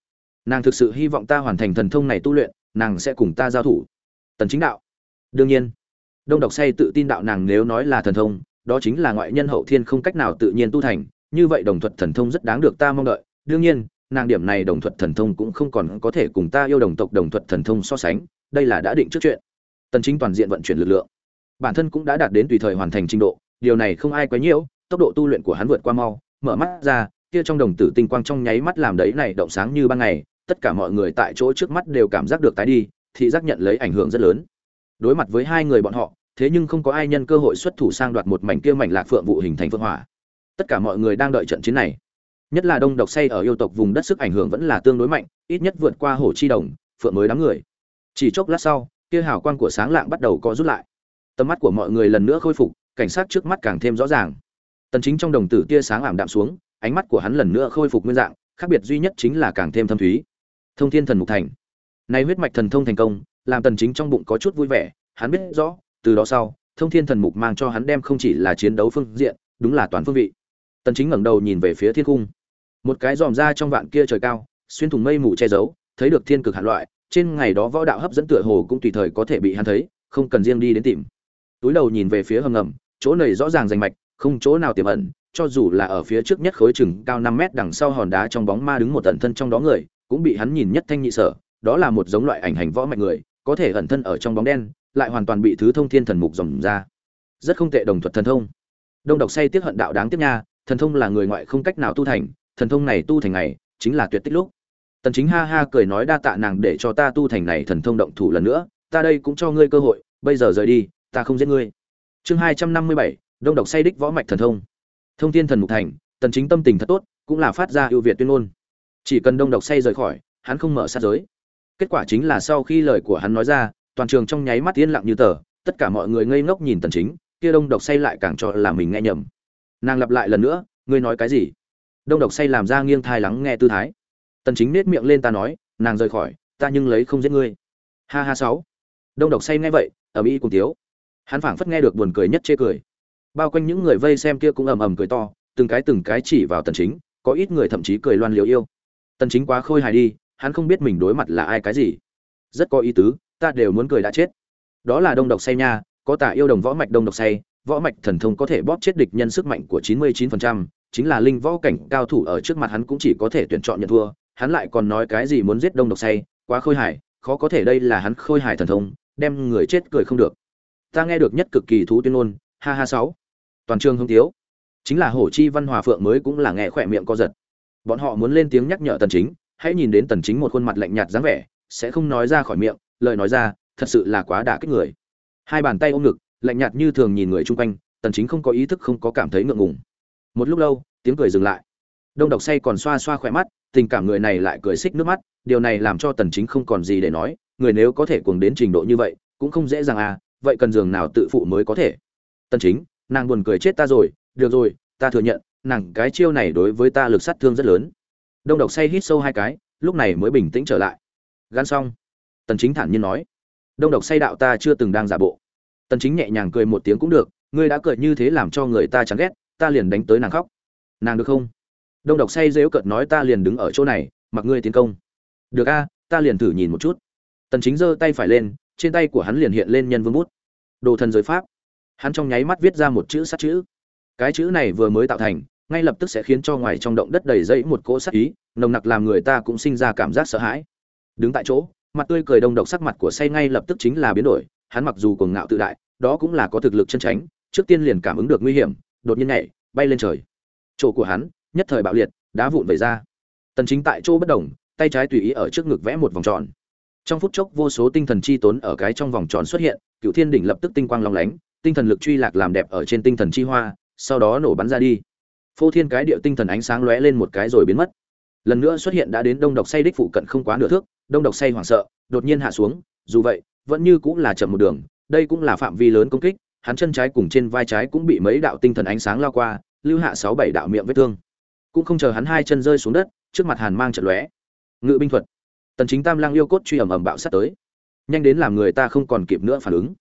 nàng thực sự hy vọng ta hoàn thành thần thông này tu luyện, nàng sẽ cùng ta giao thủ. Tần chính đạo. Đương nhiên. Đông độc say tự tin đạo nàng nếu nói là thần thông, đó chính là ngoại nhân hậu thiên không cách nào tự nhiên tu thành, như vậy đồng thuật thần thông rất đáng được ta mong đợi. Đương nhiên, nàng điểm này đồng thuật thần thông cũng không còn có thể cùng ta yêu đồng tộc đồng thuật thần thông so sánh, đây là đã định trước chuyện. Tần chính toàn diện vận chuyển lực lượng. Bản thân cũng đã đạt đến tùy thời hoàn thành trình độ, điều này không ai quấy nhiễu, tốc độ tu luyện của hắn vượt qua mau, mở mắt ra, kia trong đồng tử tinh quang trong nháy mắt làm đấy này động sáng như ban ngày tất cả mọi người tại chỗ trước mắt đều cảm giác được tái đi, thị giác nhận lấy ảnh hưởng rất lớn. Đối mặt với hai người bọn họ, thế nhưng không có ai nhân cơ hội xuất thủ sang đoạt một mảnh kia mảnh lạc phượng vụ hình thành phượng hỏa. Tất cả mọi người đang đợi trận chiến này. Nhất là đông độc say ở yêu tộc vùng đất sức ảnh hưởng vẫn là tương đối mạnh, ít nhất vượt qua hồ chi đồng, phượng mới đám người. Chỉ chốc lát sau, kia hào quang của sáng lạng bắt đầu có rút lại. Tầm mắt của mọi người lần nữa khôi phục, cảnh sát trước mắt càng thêm rõ ràng. Tần chính trong đồng tử tia sáng ảm đạm xuống, ánh mắt của hắn lần nữa khôi phục nguyên dạng, khác biệt duy nhất chính là càng thêm thâm thúy thông thiên thần mục thành. Nay huyết mạch thần thông thành công, làm tần chính trong bụng có chút vui vẻ, hắn biết rõ, từ đó sau, thông thiên thần mục mang cho hắn đem không chỉ là chiến đấu phương diện, đúng là toàn phương vị. Tần chính ngẩng đầu nhìn về phía thiên cung một cái dòm ra trong vạn kia trời cao, xuyên thủng mây mù che giấu, thấy được thiên cực hạn loại, trên ngày đó võ đạo hấp dẫn tựa hồ cũng tùy thời có thể bị hắn thấy, không cần riêng đi đến tìm. Túi đầu nhìn về phía hầm ngầm, chỗ này rõ ràng rành mạch, không chỗ nào tiềm ẩn, cho dù là ở phía trước nhất khối chừng cao 5 mét đằng sau hòn đá trong bóng ma đứng một tận thân trong đó người cũng bị hắn nhìn nhất thanh nhị sở đó là một giống loại ảnh hành võ mạnh người có thể ẩn thân ở trong bóng đen lại hoàn toàn bị thứ thông thiên thần mục dòng ra. Rất không tệ đồng thuật thần thông. Đông độc say tiếc hận đạo đáng tiếc nha thần thông là người ngoại không cách nào tu thành thần thông này tu thành này chính là tuyệt tích lúc. Tần chính ha ha cười nói đa tạ nàng để cho ta tu thành này thần thông động thủ lần nữa ta đây cũng cho ngươi cơ hội bây giờ rời đi ta không giết ngươi. Chương 257, đông độc say đích võ mạch thần thông. Thông thiên thần mục thành tần chính tâm tình thật tốt cũng là phát ra ưu việt tuyên ngôn chỉ cần đông độc say rời khỏi, hắn không mở sát giới. Kết quả chính là sau khi lời của hắn nói ra, toàn trường trong nháy mắt yên lặng như tờ, tất cả mọi người ngây ngốc nhìn tần chính, kia đông độc say lại càng cho là mình nghe nhầm. Nàng lặp lại lần nữa, ngươi nói cái gì? Đông độc say làm ra nghiêng thai lắng nghe tư thái. Tần chính nết miệng lên ta nói, nàng rời khỏi, ta nhưng lấy không giết ngươi. Ha ha sáu. Đông độc say nghe vậy, ầm ĩ cùng thiếu hắn phảng phất nghe được buồn cười nhất chê cười. Bao quanh những người vây xem kia cũng ầm ầm cười to, từng cái từng cái chỉ vào tần chính, có ít người thậm chí cười loan liều yêu tần chính quá khôi hài đi hắn không biết mình đối mặt là ai cái gì. Rất có ý tứ ta đều muốn cười đã chết. Đó là đông độc say nha có tả yêu đồng võ mạch đông độc say võ mạch thần thông có thể bóp chết địch nhân sức mạnh của 99%, chính là linh võ cảnh cao thủ ở trước mặt hắn cũng chỉ có thể tuyển chọn nhận thua hắn lại còn nói cái gì muốn giết đông độc say quá khôi hài khó có thể đây là hắn khôi hài thần thông đem người chết cười không được. Ta nghe được nhất cực kỳ thú tuyên ngôn ha ha sáu. Toàn trường hưng tiếu chính là hổ chi văn hòa phượng mới cũng là nghe khỏe miệng co giật bọn họ muốn lên tiếng nhắc nhở tần chính, hãy nhìn đến tần chính một khuôn mặt lạnh nhạt dáng vẻ, sẽ không nói ra khỏi miệng, lời nói ra, thật sự là quá đả kích người. Hai bàn tay ôm ngực, lạnh nhạt như thường nhìn người chung quanh, tần chính không có ý thức không có cảm thấy ngượng ngùng. Một lúc lâu, tiếng cười dừng lại. Đông độc say còn xoa xoa khỏe mắt, tình cảm người này lại cười xích nước mắt, điều này làm cho tần chính không còn gì để nói, người nếu có thể cuồng đến trình độ như vậy, cũng không dễ dàng à vậy cần giường nào tự phụ mới có thể? Tần chính, nàng buồn cười chết ta rồi, được rồi, ta thừa nhận nàng cái chiêu này đối với ta lực sát thương rất lớn. Đông độc say hít sâu hai cái, lúc này mới bình tĩnh trở lại. Gan xong. Tần chính thản nhiên nói. Đông độc say đạo ta chưa từng đang giả bộ. Tần chính nhẹ nhàng cười một tiếng cũng được, ngươi đã cười như thế làm cho người ta chán ghét, ta liền đánh tới nàng khóc. Nàng được không? Đông độc say dễu cợt nói ta liền đứng ở chỗ này, mặc ngươi tiến công. Được a, ta liền thử nhìn một chút. Tần chính giơ tay phải lên, trên tay của hắn liền hiện lên nhân vương bút. Đồ thần giới pháp. Hắn trong nháy mắt viết ra một chữ sát chữ. Cái chữ này vừa mới tạo thành ngay lập tức sẽ khiến cho ngoài trong động đất đầy dẫy một cỗ sát ý, nồng nặc làm người ta cũng sinh ra cảm giác sợ hãi. Đứng tại chỗ, mặt tươi cười đông độc sắc mặt của say ngay lập tức chính là biến đổi, hắn mặc dù cuồng ngạo tự đại, đó cũng là có thực lực chân tránh trước tiên liền cảm ứng được nguy hiểm, đột nhiên nhảy, bay lên trời. Chỗ của hắn, nhất thời bạo liệt, đá vụn vẩy ra. Tần chính tại chỗ bất động, tay trái tùy ý ở trước ngực vẽ một vòng tròn. Trong phút chốc vô số tinh thần chi tốn ở cái trong vòng tròn xuất hiện, cựu thiên đỉnh lập tức tinh quang long lánh, tinh thần lực truy lạc làm đẹp ở trên tinh thần chi hoa, sau đó nổ bắn ra đi phô thiên cái điệu tinh thần ánh sáng lóe lên một cái rồi biến mất. Lần nữa xuất hiện đã đến đông độc say đích phụ cận không quá nửa thước, đông độc say hoảng sợ, đột nhiên hạ xuống, dù vậy, vẫn như cũng là chậm một đường, đây cũng là phạm vi lớn công kích, hắn chân trái cùng trên vai trái cũng bị mấy đạo tinh thần ánh sáng lao qua, lưu hạ sáu bảy đạo miệng vết thương. Cũng không chờ hắn hai chân rơi xuống đất, trước mặt hàn mang trận lóe. Ngự binh thuật. Tần chính tam lang yêu cốt truy ầm ầm bạo sát tới. Nhanh đến làm người ta không còn kịp nữa phản ứng.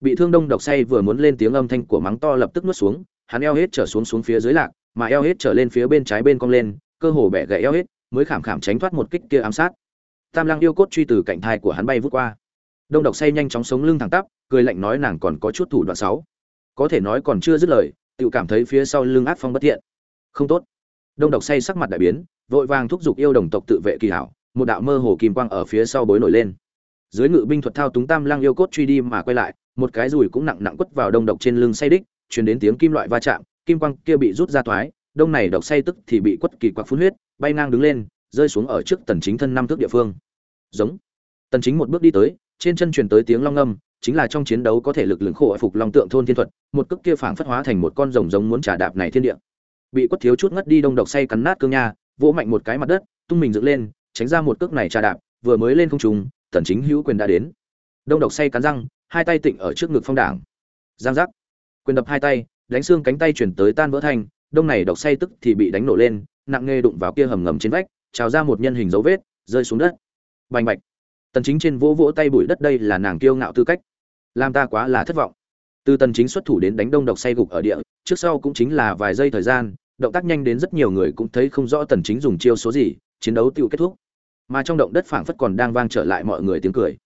Bị thương đông độc say vừa muốn lên tiếng âm thanh của mắng to lập tức nuốt xuống, hắn eo hết trở xuống xuống phía dưới lạc mà eo hết trở lên phía bên trái bên cong lên, cơ hồ bẻ gãy eo hết, mới khảm khảm tránh thoát một kích kia ám sát. Tam lăng yêu cốt truy từ cạnh thai của hắn bay vút qua. Đông độc say nhanh chóng sống lưng thẳng tắp, cười lạnh nói nàng còn có chút thủ đoạn sáu có thể nói còn chưa dứt lời tự cảm thấy phía sau lưng ác phong bất thiện. Không tốt. Đông độc say sắc mặt đại biến, vội vàng thúc giục yêu đồng tộc tự vệ kỳ hảo, một đạo mơ hồ kim quang ở phía sau bối nổi lên. Dưới ngự binh thuật thao túng tam lăng yêu cốt truy đi mà quay lại, một cái rùi cũng nặng nặng quất vào đông độc trên lưng say đích, truyền đến tiếng kim loại va chạm kim quang kia bị rút ra thoái, đông này độc say tức thì bị quất kỳ quặc phun huyết, bay ngang đứng lên, rơi xuống ở trước tần chính thân năm thước địa phương. Giống. Tần chính một bước đi tới, trên chân truyền tới tiếng long âm, chính là trong chiến đấu có thể lực lượng khổ phục long tượng thôn thiên thuật, một cước kia phảng phất hóa thành một con rồng giống muốn trả đạp này thiên địa. Bị quất thiếu chút ngất đi đông độc say cắn nát cương nha, vỗ mạnh một cái mặt đất, tung mình dựng lên, tránh ra một cước này trà đạp, vừa mới lên không trung, tần chính hữu quyền đã đến. Đông độc say cắn răng, hai tay tịnh ở trước ngực phong đảng. Giang giác. Quyền đập hai tay đánh xương cánh tay chuyển tới tan vỡ thành đông này độc say tức thì bị đánh nổ lên, nặng nghe đụng vào kia hầm ngầm trên vách, trào ra một nhân hình dấu vết, rơi xuống đất. Bành bạch. Tần chính trên vỗ vỗ tay bụi đất đây là nàng kiêu ngạo tư cách. Làm ta quá là thất vọng. Từ tần chính xuất thủ đến đánh đông độc say gục ở địa, trước sau cũng chính là vài giây thời gian, động tác nhanh đến rất nhiều người cũng thấy không rõ tần chính dùng chiêu số gì, chiến đấu tiêu kết thúc. Mà trong động đất phảng phất còn đang vang trở lại mọi người tiếng cười.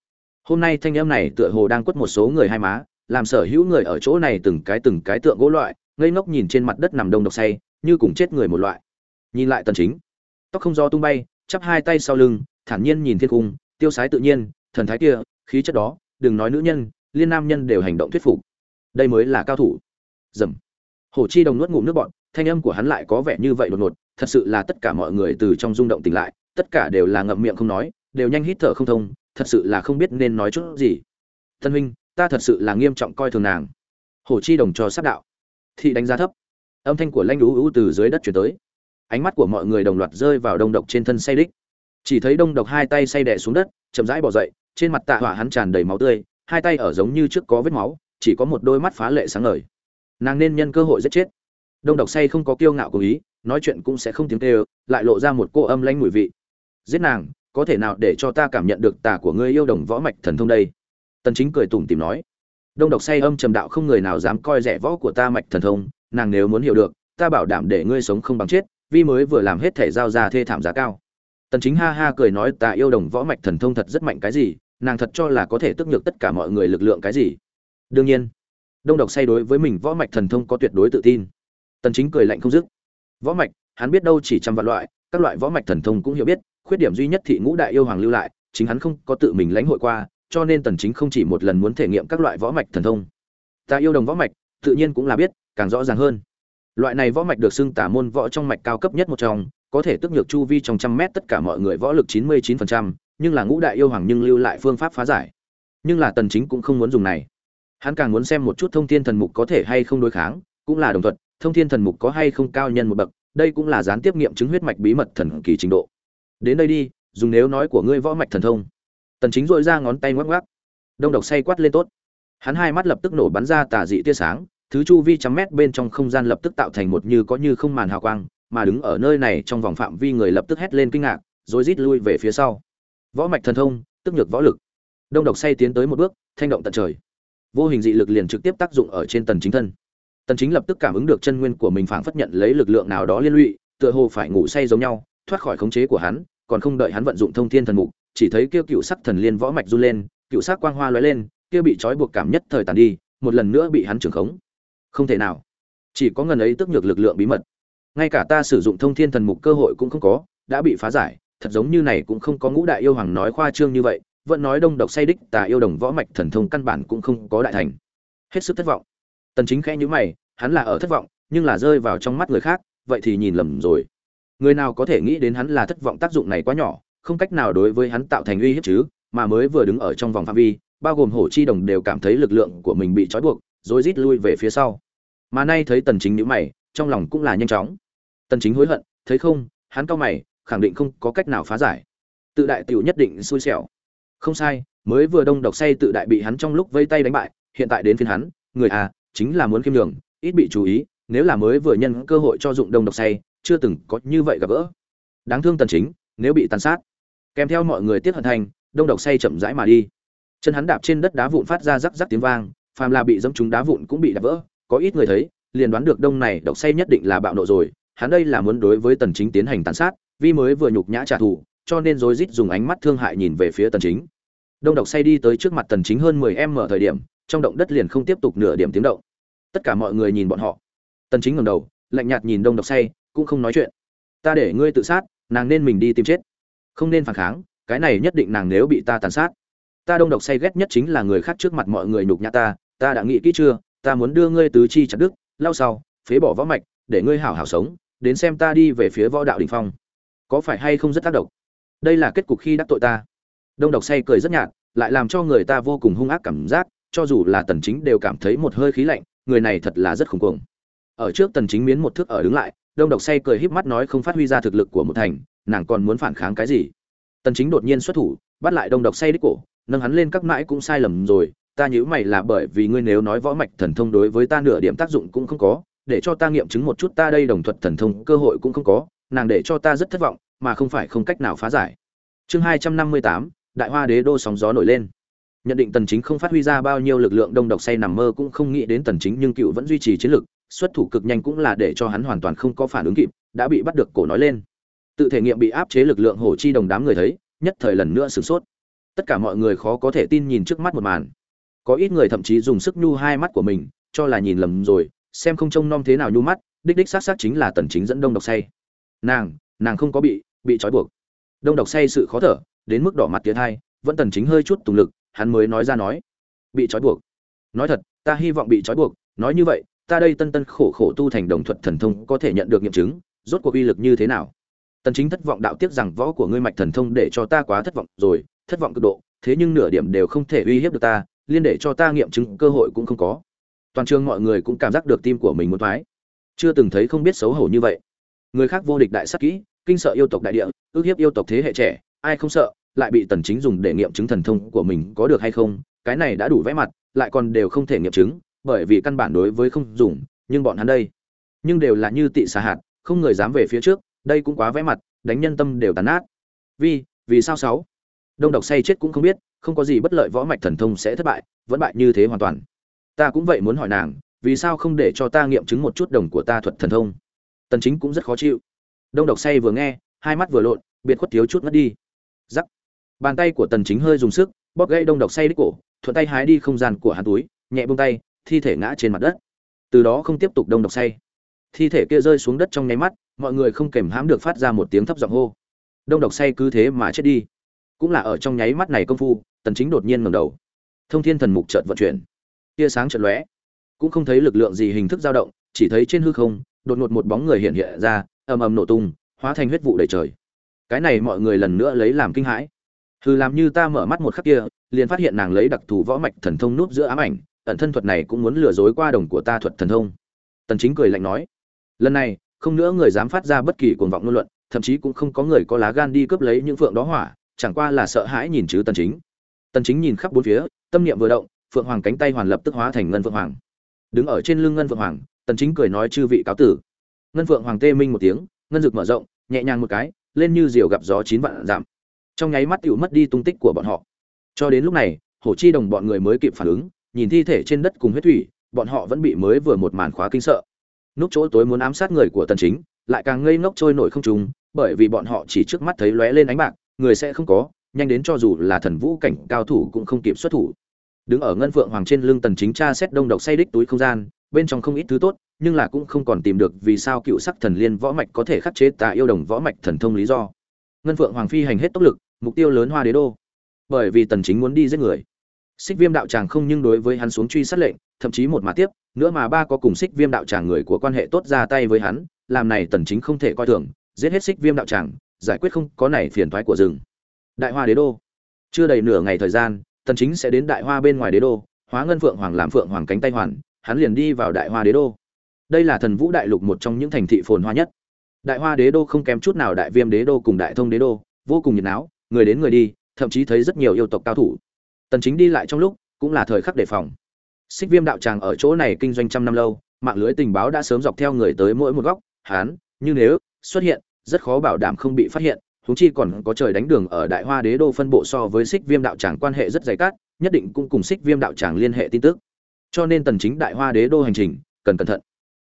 Hôm nay thanh âm này tựa hồ đang quất một số người hai má làm sở hữu người ở chỗ này từng cái từng cái tượng gỗ loại ngây ngốc nhìn trên mặt đất nằm đông độc say như cùng chết người một loại. Nhìn lại tần chính tóc không do tung bay chắp hai tay sau lưng thản nhiên nhìn thiên cung tiêu sái tự nhiên thần thái kia khí chất đó đừng nói nữ nhân liên nam nhân đều hành động thuyết phục. Đây mới là cao thủ. Dầm. Hổ chi đồng nuốt ngụm nước bọt, thanh âm của hắn lại có vẻ như vậy đột ngột thật sự là tất cả mọi người từ trong rung động tỉnh lại tất cả đều là ngậm miệng không nói đều nhanh hít thở không thông thật sự là không biết nên nói chút gì. Thân huynh ta thật sự là nghiêm trọng coi thường nàng. Hồ chi đồng cho sát đạo. Thị đánh giá thấp. Âm thanh của lanh lú ú từ dưới đất chuyển tới. Ánh mắt của mọi người đồng loạt rơi vào đông độc trên thân say đích. Chỉ thấy đông độc hai tay say đẻ xuống đất, chậm rãi bỏ dậy, trên mặt tạ hỏa hắn tràn đầy máu tươi, hai tay ở giống như trước có vết máu, chỉ có một đôi mắt phá lệ sáng ngời. Nàng nên nhân cơ hội giết chết. Đông độc say không có kiêu ngạo cố ý, nói chuyện cũng sẽ không tiếng kêu, lại lộ ra một cô âm lanh mùi vị. Giết nàng, có thể nào để cho ta cảm nhận được tà của ngươi yêu đồng võ mạch thần thông đây? Tần chính cười tủm tỉm nói, đông độc say âm trầm đạo không người nào dám coi rẻ võ của ta mạch thần thông, nàng nếu muốn hiểu được, ta bảo đảm để ngươi sống không bằng chết, vì mới vừa làm hết thể giao ra thê thảm giá cao. Tần chính ha ha cười nói, ta yêu đồng võ mạch thần thông thật rất mạnh cái gì, nàng thật cho là có thể tức nhược tất cả mọi người lực lượng cái gì. Đương nhiên, đông độc say đối với mình võ mạch thần thông có tuyệt đối tự tin. Tần chính cười lạnh không dứt. Võ mạch, hắn biết đâu chỉ trăm vạn loại, các loại võ mạch thần thông cũng hiểu biết, khuyết điểm duy nhất thị ngũ đại yêu hoàng lưu lại, chính hắn không có tự mình lãnh hội qua cho nên tần chính không chỉ một lần muốn thể nghiệm các loại võ mạch thần thông. Ta yêu đồng võ mạch tự nhiên cũng là biết càng rõ ràng hơn. Loại này võ mạch được xưng tả môn võ trong mạch cao cấp nhất một trong có thể tức nhược chu vi trong trăm mét tất cả mọi người võ lực 99%, nhưng là ngũ đại yêu hoàng nhưng lưu lại phương pháp phá giải. Nhưng là tần chính cũng không muốn dùng này. Hắn càng muốn xem một chút thông thiên thần mục có thể hay không đối kháng cũng là đồng thuận thông thiên thần mục có hay không cao nhân một bậc đây cũng là gián tiếp nghiệm chứng huyết mạch bí mật thần kỳ trình độ. Đến đây đi dùng nếu nói của ngươi võ mạch thần thông tần chính dội ra ngón tay ngoắc ngoắc. Đông độc say quát lên tốt. Hắn hai mắt lập tức nổ bắn ra tà dị tia sáng, thứ chu vi trăm mét bên trong không gian lập tức tạo thành một như có như không màn hào quang, mà đứng ở nơi này trong vòng phạm vi người lập tức hét lên kinh ngạc, rồi rít lui về phía sau. Võ mạch thần thông, tức nhược võ lực. Đông độc say tiến tới một bước, thanh động tận trời. Vô hình dị lực liền trực tiếp tác dụng ở trên tần chính thân. Tần chính lập tức cảm ứng được chân nguyên của mình phảng phất nhận lấy lực lượng nào đó liên lụy, tựa hồ phải ngủ say giống nhau, thoát khỏi khống chế của hắn, còn không đợi hắn vận dụng thông thiên thần mục chỉ thấy kia cựu sắc thần liên võ mạch run lên, cựu sắc quang hoa lóe lên, kia bị trói buộc cảm nhất thời tàn đi, một lần nữa bị hắn trưởng khống. Không thể nào. Chỉ có ngần ấy tức nhược lực lượng bí mật. Ngay cả ta sử dụng thông thiên thần mục cơ hội cũng không có, đã bị phá giải, thật giống như này cũng không có ngũ đại yêu hoàng nói khoa trương như vậy, vẫn nói đông độc say đích tà yêu đồng võ mạch thần thông căn bản cũng không có đại thành. Hết sức thất vọng. Tần chính khẽ nhíu mày, hắn là ở thất vọng, nhưng là rơi vào trong mắt người khác, vậy thì nhìn lầm rồi. Người nào có thể nghĩ đến hắn là thất vọng tác dụng này quá nhỏ không cách nào đối với hắn tạo thành uy hiếp chứ, mà mới vừa đứng ở trong vòng phạm vi, bao gồm hổ chi đồng đều cảm thấy lực lượng của mình bị trói buộc, rồi rít lui về phía sau. Mà nay thấy tần chính nhíu mày, trong lòng cũng là nhanh chóng. Tần chính hối hận, thấy không, hắn cao mày, khẳng định không có cách nào phá giải. Tự đại tiểu nhất định xui xẻo. Không sai, mới vừa đông độc say tự đại bị hắn trong lúc vây tay đánh bại, hiện tại đến phiên hắn, người à chính là muốn khiêm đường ít bị chú ý, nếu là mới vừa nhân cơ hội cho dụng đông độc say, chưa từng có như vậy gặp gỡ. Đáng thương tần chính, nếu bị tàn sát kèm theo mọi người tiết hận thành, đông độc say chậm rãi mà đi. Chân hắn đạp trên đất đá vụn phát ra rắc rắc tiếng vang, phàm là bị dẫm trúng đá vụn cũng bị đập vỡ. Có ít người thấy, liền đoán được đông này độc say nhất định là bạo nộ rồi, hắn đây là muốn đối với tần chính tiến hành tàn sát, vì mới vừa nhục nhã trả thù, cho nên rối rít dùng ánh mắt thương hại nhìn về phía tần chính. Đông độc say đi tới trước mặt tần chính hơn 10 em mở thời điểm, trong động đất liền không tiếp tục nửa điểm tiếng động. Tất cả mọi người nhìn bọn họ. Tần chính ngẩng đầu, lạnh nhạt nhìn đông độc say, cũng không nói chuyện. Ta để ngươi tự sát, nàng nên mình đi tìm chết không nên phản kháng, cái này nhất định nàng nếu bị ta tàn sát. Ta đông độc say ghét nhất chính là người khác trước mặt mọi người nhục nhã ta ta đã nghĩ kỹ chưa, ta muốn đưa ngươi tứ chi chặt đức lao sau, phế bỏ võ mạch, để ngươi hảo hảo sống, đến xem ta đi về phía võ đạo đỉnh phong. Có phải hay không rất tác động? Đây là kết cục khi đắc tội ta. Đông độc say cười rất nhạt, lại làm cho người ta vô cùng hung ác cảm giác, cho dù là tần chính đều cảm thấy một hơi khí lạnh, người này thật là rất khủng cuồng. Ở trước tần chính miến một thước ở đứng lại, đông độc say cười híp mắt nói không phát huy ra thực lực của một thành nàng còn muốn phản kháng cái gì? Tần chính đột nhiên xuất thủ bắt lại đông độc say đích cổ nâng hắn lên các mãi cũng sai lầm rồi. Ta nhíu mày là bởi vì ngươi nếu nói võ mạch thần thông đối với ta nửa điểm tác dụng cũng không có để cho ta nghiệm chứng một chút ta đây đồng thuật thần thông cơ hội cũng không có nàng để cho ta rất thất vọng mà không phải không cách nào phá giải. Chương 258, đại hoa đế đô sóng gió nổi lên. Nhận định tần chính không phát huy ra bao nhiêu lực lượng đông độc say nằm mơ cũng không nghĩ đến tần chính nhưng cựu vẫn duy trì chiến lực xuất thủ cực nhanh cũng là để cho hắn hoàn toàn không có phản ứng kịp đã bị bắt được cổ nói lên tự thể nghiệm bị áp chế lực lượng hổ chi đồng đám người thấy, nhất thời lần nữa sửng sốt. Tất cả mọi người khó có thể tin nhìn trước mắt một màn. Có ít người thậm chí dùng sức nhu hai mắt của mình, cho là nhìn lầm rồi, xem không trông nom thế nào nhu mắt, đích đích xác xác chính là tần chính dẫn đông độc say. Nàng nàng không có bị bị trói buộc. Đông độc say sự khó thở, đến mức đỏ mặt tiến hai, vẫn tần chính hơi chút tùng lực, hắn mới nói ra nói. Bị trói buộc. Nói thật, ta hy vọng bị trói buộc, nói như vậy, ta đây tân tân khổ khổ tu thành đồng thuật thần thông có thể nhận được nghiệm chứng, rốt cuộc uy lực như thế nào? Tần chính thất vọng đạo tiếc rằng võ của ngươi mạch thần thông để cho ta quá thất vọng rồi, thất vọng cực độ, thế nhưng nửa điểm đều không thể uy hiếp được ta, liên để cho ta nghiệm chứng cơ hội cũng không có. Toàn trường mọi người cũng cảm giác được tim của mình muốn thoái. Chưa từng thấy không biết xấu hổ như vậy. Người khác vô địch đại sắc kỹ, kinh sợ yêu tộc đại địa, ước hiếp yêu tộc thế hệ trẻ, ai không sợ, lại bị tần chính dùng để nghiệm chứng thần thông của mình có được hay không, cái này đã đủ vẽ mặt, lại còn đều không thể nghiệm chứng, bởi vì căn bản đối với không dùng, nhưng bọn hắn đây, nhưng đều là như tị xà hạt, không người dám về phía trước đây cũng quá vẽ mặt, đánh nhân tâm đều tàn nát. Vì vì sao sáu? Đông độc say chết cũng không biết, không có gì bất lợi võ mạch thần thông sẽ thất bại, vẫn bại như thế hoàn toàn. Ta cũng vậy muốn hỏi nàng, vì sao không để cho ta nghiệm chứng một chút đồng của ta thuật thần thông? Tần chính cũng rất khó chịu. Đông độc say vừa nghe, hai mắt vừa lộn, biệt khuất thiếu chút ngất đi. Giắc bàn tay của tần chính hơi dùng sức, bóp gãy đông độc say đích cổ, thuận tay hái đi không gian của hắn túi, nhẹ buông tay, thi thể ngã trên mặt đất. Từ đó không tiếp tục đông độc say thi thể kia rơi xuống đất trong nháy mắt, mọi người không kềm hãm được phát ra một tiếng thấp giọng hô. Đông độc say cứ thế mà chết đi. Cũng là ở trong nháy mắt này công phu, tần chính đột nhiên ngẩng đầu. Thông thiên thần mục chợt vận chuyển. Tia sáng chợt lóe. Cũng không thấy lực lượng gì hình thức dao động, chỉ thấy trên hư không, đột ngột một bóng người hiện hiện ra, ầm ầm nổ tung, hóa thành huyết vụ đầy trời. Cái này mọi người lần nữa lấy làm kinh hãi. Hư làm như ta mở mắt một khắc kia, liền phát hiện nàng lấy đặc thù võ mạch thần thông núp giữa ám ảnh, ẩn thân thuật này cũng muốn lừa dối qua đồng của ta thuật thần thông. Tần chính cười lạnh nói lần này, không nữa người dám phát ra bất kỳ cuồng vọng ngôn luận, thậm chí cũng không có người có lá gan đi cướp lấy những phượng đó hỏa, chẳng qua là sợ hãi nhìn chứ tần chính. Tần chính nhìn khắp bốn phía, tâm niệm vừa động, phượng hoàng cánh tay hoàn lập tức hóa thành ngân phượng hoàng. Đứng ở trên lưng ngân phượng hoàng, tần chính cười nói chư vị cáo tử. Ngân phượng hoàng tê minh một tiếng, ngân rực mở rộng, nhẹ nhàng một cái, lên như diều gặp gió chín vạn giảm. Trong nháy mắt tiểu mất đi tung tích của bọn họ. Cho đến lúc này, hổ chi đồng bọn người mới kịp phản ứng, nhìn thi thể trên đất cùng huyết thủy, bọn họ vẫn bị mới vừa một màn khóa kinh sợ núp chỗ tối muốn ám sát người của tần chính, lại càng ngây ngốc trôi nổi không trùng, bởi vì bọn họ chỉ trước mắt thấy lóe lên ánh bạc, người sẽ không có, nhanh đến cho dù là thần vũ cảnh cao thủ cũng không kịp xuất thủ. Đứng ở ngân phượng hoàng trên lưng tần chính tra xét đông độc say đích túi không gian, bên trong không ít thứ tốt, nhưng là cũng không còn tìm được vì sao cựu sắc thần liên võ mạch có thể khắc chế tà yêu đồng võ mạch thần thông lý do. Ngân phượng hoàng phi hành hết tốc lực, mục tiêu lớn hoa đế đô. Bởi vì tần chính muốn đi giết người. Xích viêm đạo tràng không nhưng đối với hắn xuống truy sát lệnh, thậm chí một mà tiếp nữa mà ba có cùng xích viêm đạo tràng người của quan hệ tốt ra tay với hắn, làm này tần chính không thể coi thường, giết hết xích viêm đạo tràng, giải quyết không có này phiền toái của rừng. Đại hoa đế đô. Chưa đầy nửa ngày thời gian, tần chính sẽ đến đại hoa bên ngoài đế đô, hóa ngân phượng hoàng làm phượng hoàng cánh tay hoàn, hắn liền đi vào đại hoa đế đô. Đây là thần vũ đại lục một trong những thành thị phồn hoa nhất. Đại hoa đế đô không kém chút nào đại viêm đế đô cùng đại thông đế đô, vô cùng nhiệt náo, người đến người đi, thậm chí thấy rất nhiều yêu tộc cao thủ. Tần chính đi lại trong lúc, cũng là thời khắc đề phòng xích viêm đạo tràng ở chỗ này kinh doanh trăm năm lâu, mạng lưới tình báo đã sớm dọc theo người tới mỗi một góc, hán, như nếu, xuất hiện, rất khó bảo đảm không bị phát hiện chúng chi còn có trời đánh đường ở đại hoa đế đô phân bộ so với xích viêm đạo tràng quan hệ rất dày cát, nhất định cũng cùng xích viêm đạo tràng liên hệ tin tức. Cho nên tần chính đại hoa đế đô hành trình, cần cẩn thận.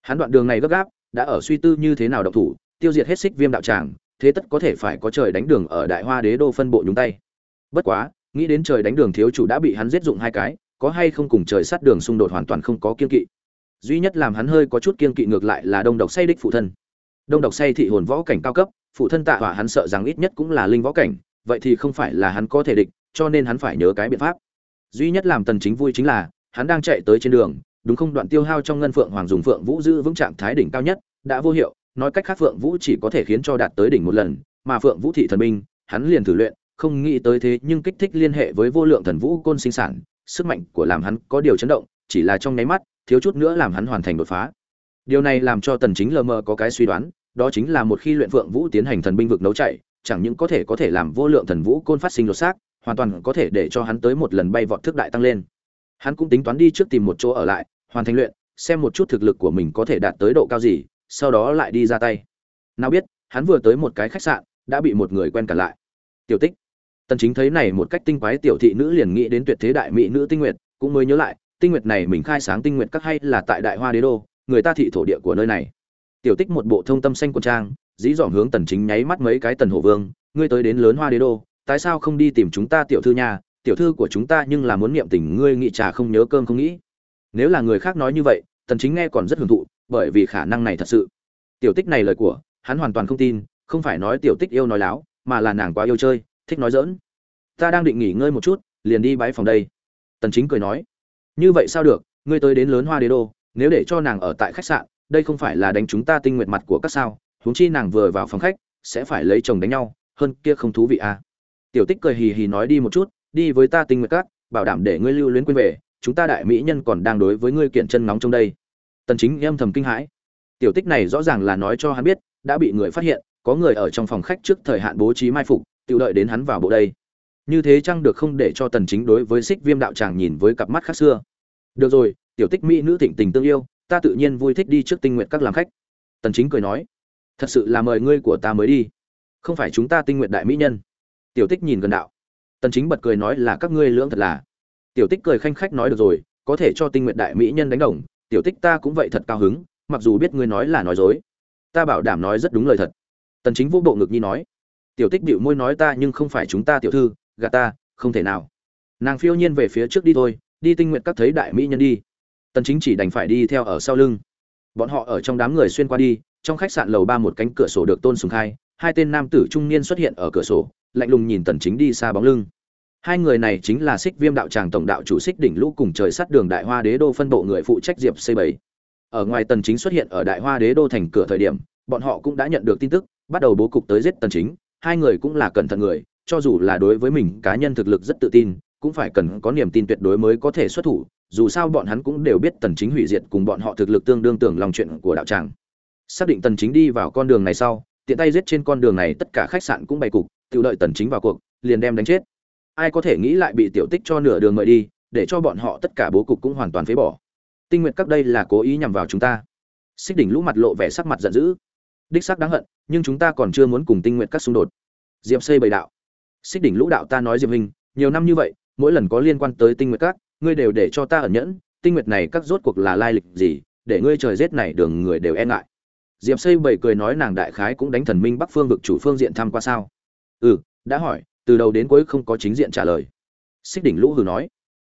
Hắn đoạn đường này gấp gáp, đã ở suy tư như thế nào động thủ, tiêu diệt hết xích viêm đạo tràng, thế tất có thể phải có trời đánh đường ở đại hoa đế đô phân bộ nhúng tay. Bất quá, nghĩ đến trời đánh đường thiếu chủ đã bị hắn giết dụng hai cái có hay không cùng trời sát đường xung đột hoàn toàn không có kiên kỵ. Duy nhất làm hắn hơi có chút kiên kỵ ngược lại là đông độc say đích phụ thân. Đông độc say thị hồn võ cảnh cao cấp, phụ thân tạ hỏa hắn sợ rằng ít nhất cũng là linh võ cảnh, vậy thì không phải là hắn có thể địch, cho nên hắn phải nhớ cái biện pháp. Duy nhất làm tần chính vui chính là, hắn đang chạy tới trên đường, đúng không đoạn tiêu hao trong ngân phượng hoàng dùng phượng vũ giữ vững trạng thái đỉnh cao nhất, đã vô hiệu, nói cách khác phượng vũ chỉ có thể khiến cho đạt tới đỉnh một lần, mà phượng vũ thị thần binh, hắn liền thử luyện, không nghĩ tới thế nhưng kích thích liên hệ với vô lượng thần vũ côn sinh sản sức mạnh của làm hắn có điều chấn động, chỉ là trong nháy mắt, thiếu chút nữa làm hắn hoàn thành đột phá. Điều này làm cho tần chính lờ mờ có cái suy đoán, đó chính là một khi luyện phượng vũ tiến hành thần binh vực nấu chạy, chẳng những có thể có thể làm vô lượng thần vũ côn phát sinh lột xác, hoàn toàn có thể để cho hắn tới một lần bay vọt thức đại tăng lên. Hắn cũng tính toán đi trước tìm một chỗ ở lại, hoàn thành luyện, xem một chút thực lực của mình có thể đạt tới độ cao gì, sau đó lại đi ra tay. Nào biết, hắn vừa tới một cái khách sạn, đã bị một người quen cả lại. Tiểu tích tần chính thấy này một cách tinh quái tiểu thị nữ liền nghĩ đến tuyệt thế đại mỹ nữ tinh nguyệt, cũng mới nhớ lại, tinh nguyệt này mình khai sáng tinh nguyệt các hay là tại đại hoa đế đô, người ta thị thổ địa của nơi này. Tiểu tích một bộ thông tâm xanh quần trang dĩ dỏm hướng tần chính nháy mắt mấy cái tần hổ vương, ngươi tới đến lớn hoa đế đô, tại sao không đi tìm chúng ta tiểu thư nhà? Tiểu thư của chúng ta nhưng là muốn niệm tình, ngươi nghị trà không nhớ cơm không nghĩ. Nếu là người khác nói như vậy, tần chính nghe còn rất hưởng thụ, bởi vì khả năng này thật sự. Tiểu tích này lời của, hắn hoàn toàn không tin, không phải nói tiểu tích yêu nói láo, mà là nàng quá yêu chơi thích nói dỡn ta đang định nghỉ ngơi một chút, liền đi bãi phòng đây. Tần chính cười nói. Như vậy sao được, ngươi tới đến lớn hoa đế đô, nếu để cho nàng ở tại khách sạn, đây không phải là đánh chúng ta tinh nguyệt mặt của các sao. Huống chi nàng vừa vào phòng khách, sẽ phải lấy chồng đánh nhau, hơn kia không thú vị à. Tiểu tích cười hì hì nói đi một chút, đi với ta tinh nguyệt các, bảo đảm để ngươi lưu luyến quên về, chúng ta đại mỹ nhân còn đang đối với ngươi kiện chân nóng trong đây. Tần chính em thầm kinh hãi. Tiểu tích này rõ ràng là nói cho hắn biết, đã bị người phát hiện, có người ở trong phòng khách trước thời hạn bố trí mai phục tự đợi đến hắn vào bộ đây. Như thế chăng được không để cho tần chính đối với xích viêm đạo tràng nhìn với cặp mắt khác xưa? Được rồi, tiểu tích mỹ nữ thịnh tình tương yêu, ta tự nhiên vui thích đi trước tinh nguyện các làm khách. Tần chính cười nói, thật sự là mời ngươi của ta mới đi. Không phải chúng ta tinh nguyện đại mỹ nhân. Tiểu tích nhìn gần đạo. Tần chính bật cười nói là các ngươi lưỡng thật là. Tiểu tích cười khanh khách nói được rồi, có thể cho tinh nguyện đại mỹ nhân đánh đồng, tiểu tích ta cũng vậy thật cao hứng, mặc dù biết ngươi nói là nói dối. Ta bảo đảm nói rất đúng lời thật. Tần chính vô bộ ngực nhi nói tiểu tích bịu môi nói ta nhưng không phải chúng ta tiểu thư, gà ta, không thể nào. Nàng phiêu nhiên về phía trước đi thôi, đi tinh nguyện các thấy đại mỹ nhân đi. Tần chính chỉ đành phải đi theo ở sau lưng. Bọn họ ở trong đám người xuyên qua đi, trong khách sạn lầu ba một cánh cửa sổ được tôn sùng khai, hai tên nam tử trung niên xuất hiện ở cửa sổ, lạnh lùng nhìn tần chính đi xa bóng lưng. Hai người này chính là xích viêm đạo tràng tổng đạo chủ xích đỉnh lũ cùng trời sắt đường đại hoa đế đô phân bộ người phụ trách diệp xây bảy. Ở ngoài tần chính xuất hiện ở đại hoa đế đô thành cửa thời điểm, bọn họ cũng đã nhận được tin tức, bắt đầu bố cục tới giết tần chính hai người cũng là cẩn thận người, cho dù là đối với mình cá nhân thực lực rất tự tin, cũng phải cần có niềm tin tuyệt đối mới có thể xuất thủ, dù sao bọn hắn cũng đều biết tần chính hủy diệt cùng bọn họ thực lực tương đương tưởng lòng chuyện của đạo tràng. Xác định tần chính đi vào con đường này sau, tiện tay giết trên con đường này tất cả khách sạn cũng bày cục, tự đợi tần chính vào cuộc, liền đem đánh chết. Ai có thể nghĩ lại bị tiểu tích cho nửa đường mời đi, để cho bọn họ tất cả bố cục cũng hoàn toàn phế bỏ. Tinh nguyện các đây là cố ý nhằm vào chúng ta. Xích đỉnh lũ mặt lộ vẻ sắc mặt giận dữ đích sắc đáng hận, nhưng chúng ta còn chưa muốn cùng tinh nguyện các xung đột. Diệp xây bày đạo. Xích đỉnh lũ đạo ta nói diệp hình, nhiều năm như vậy, mỗi lần có liên quan tới tinh nguyện các, ngươi đều để cho ta ẩn nhẫn, tinh nguyện này các rốt cuộc là lai lịch gì, để ngươi trời rét này đường người đều e ngại. Diệp xây bày cười nói nàng đại khái cũng đánh thần minh bắc phương vực chủ phương diện thăm qua sao? Ừ đã hỏi, từ đầu đến cuối không có chính diện trả lời. Xích đỉnh lũ hừ nói,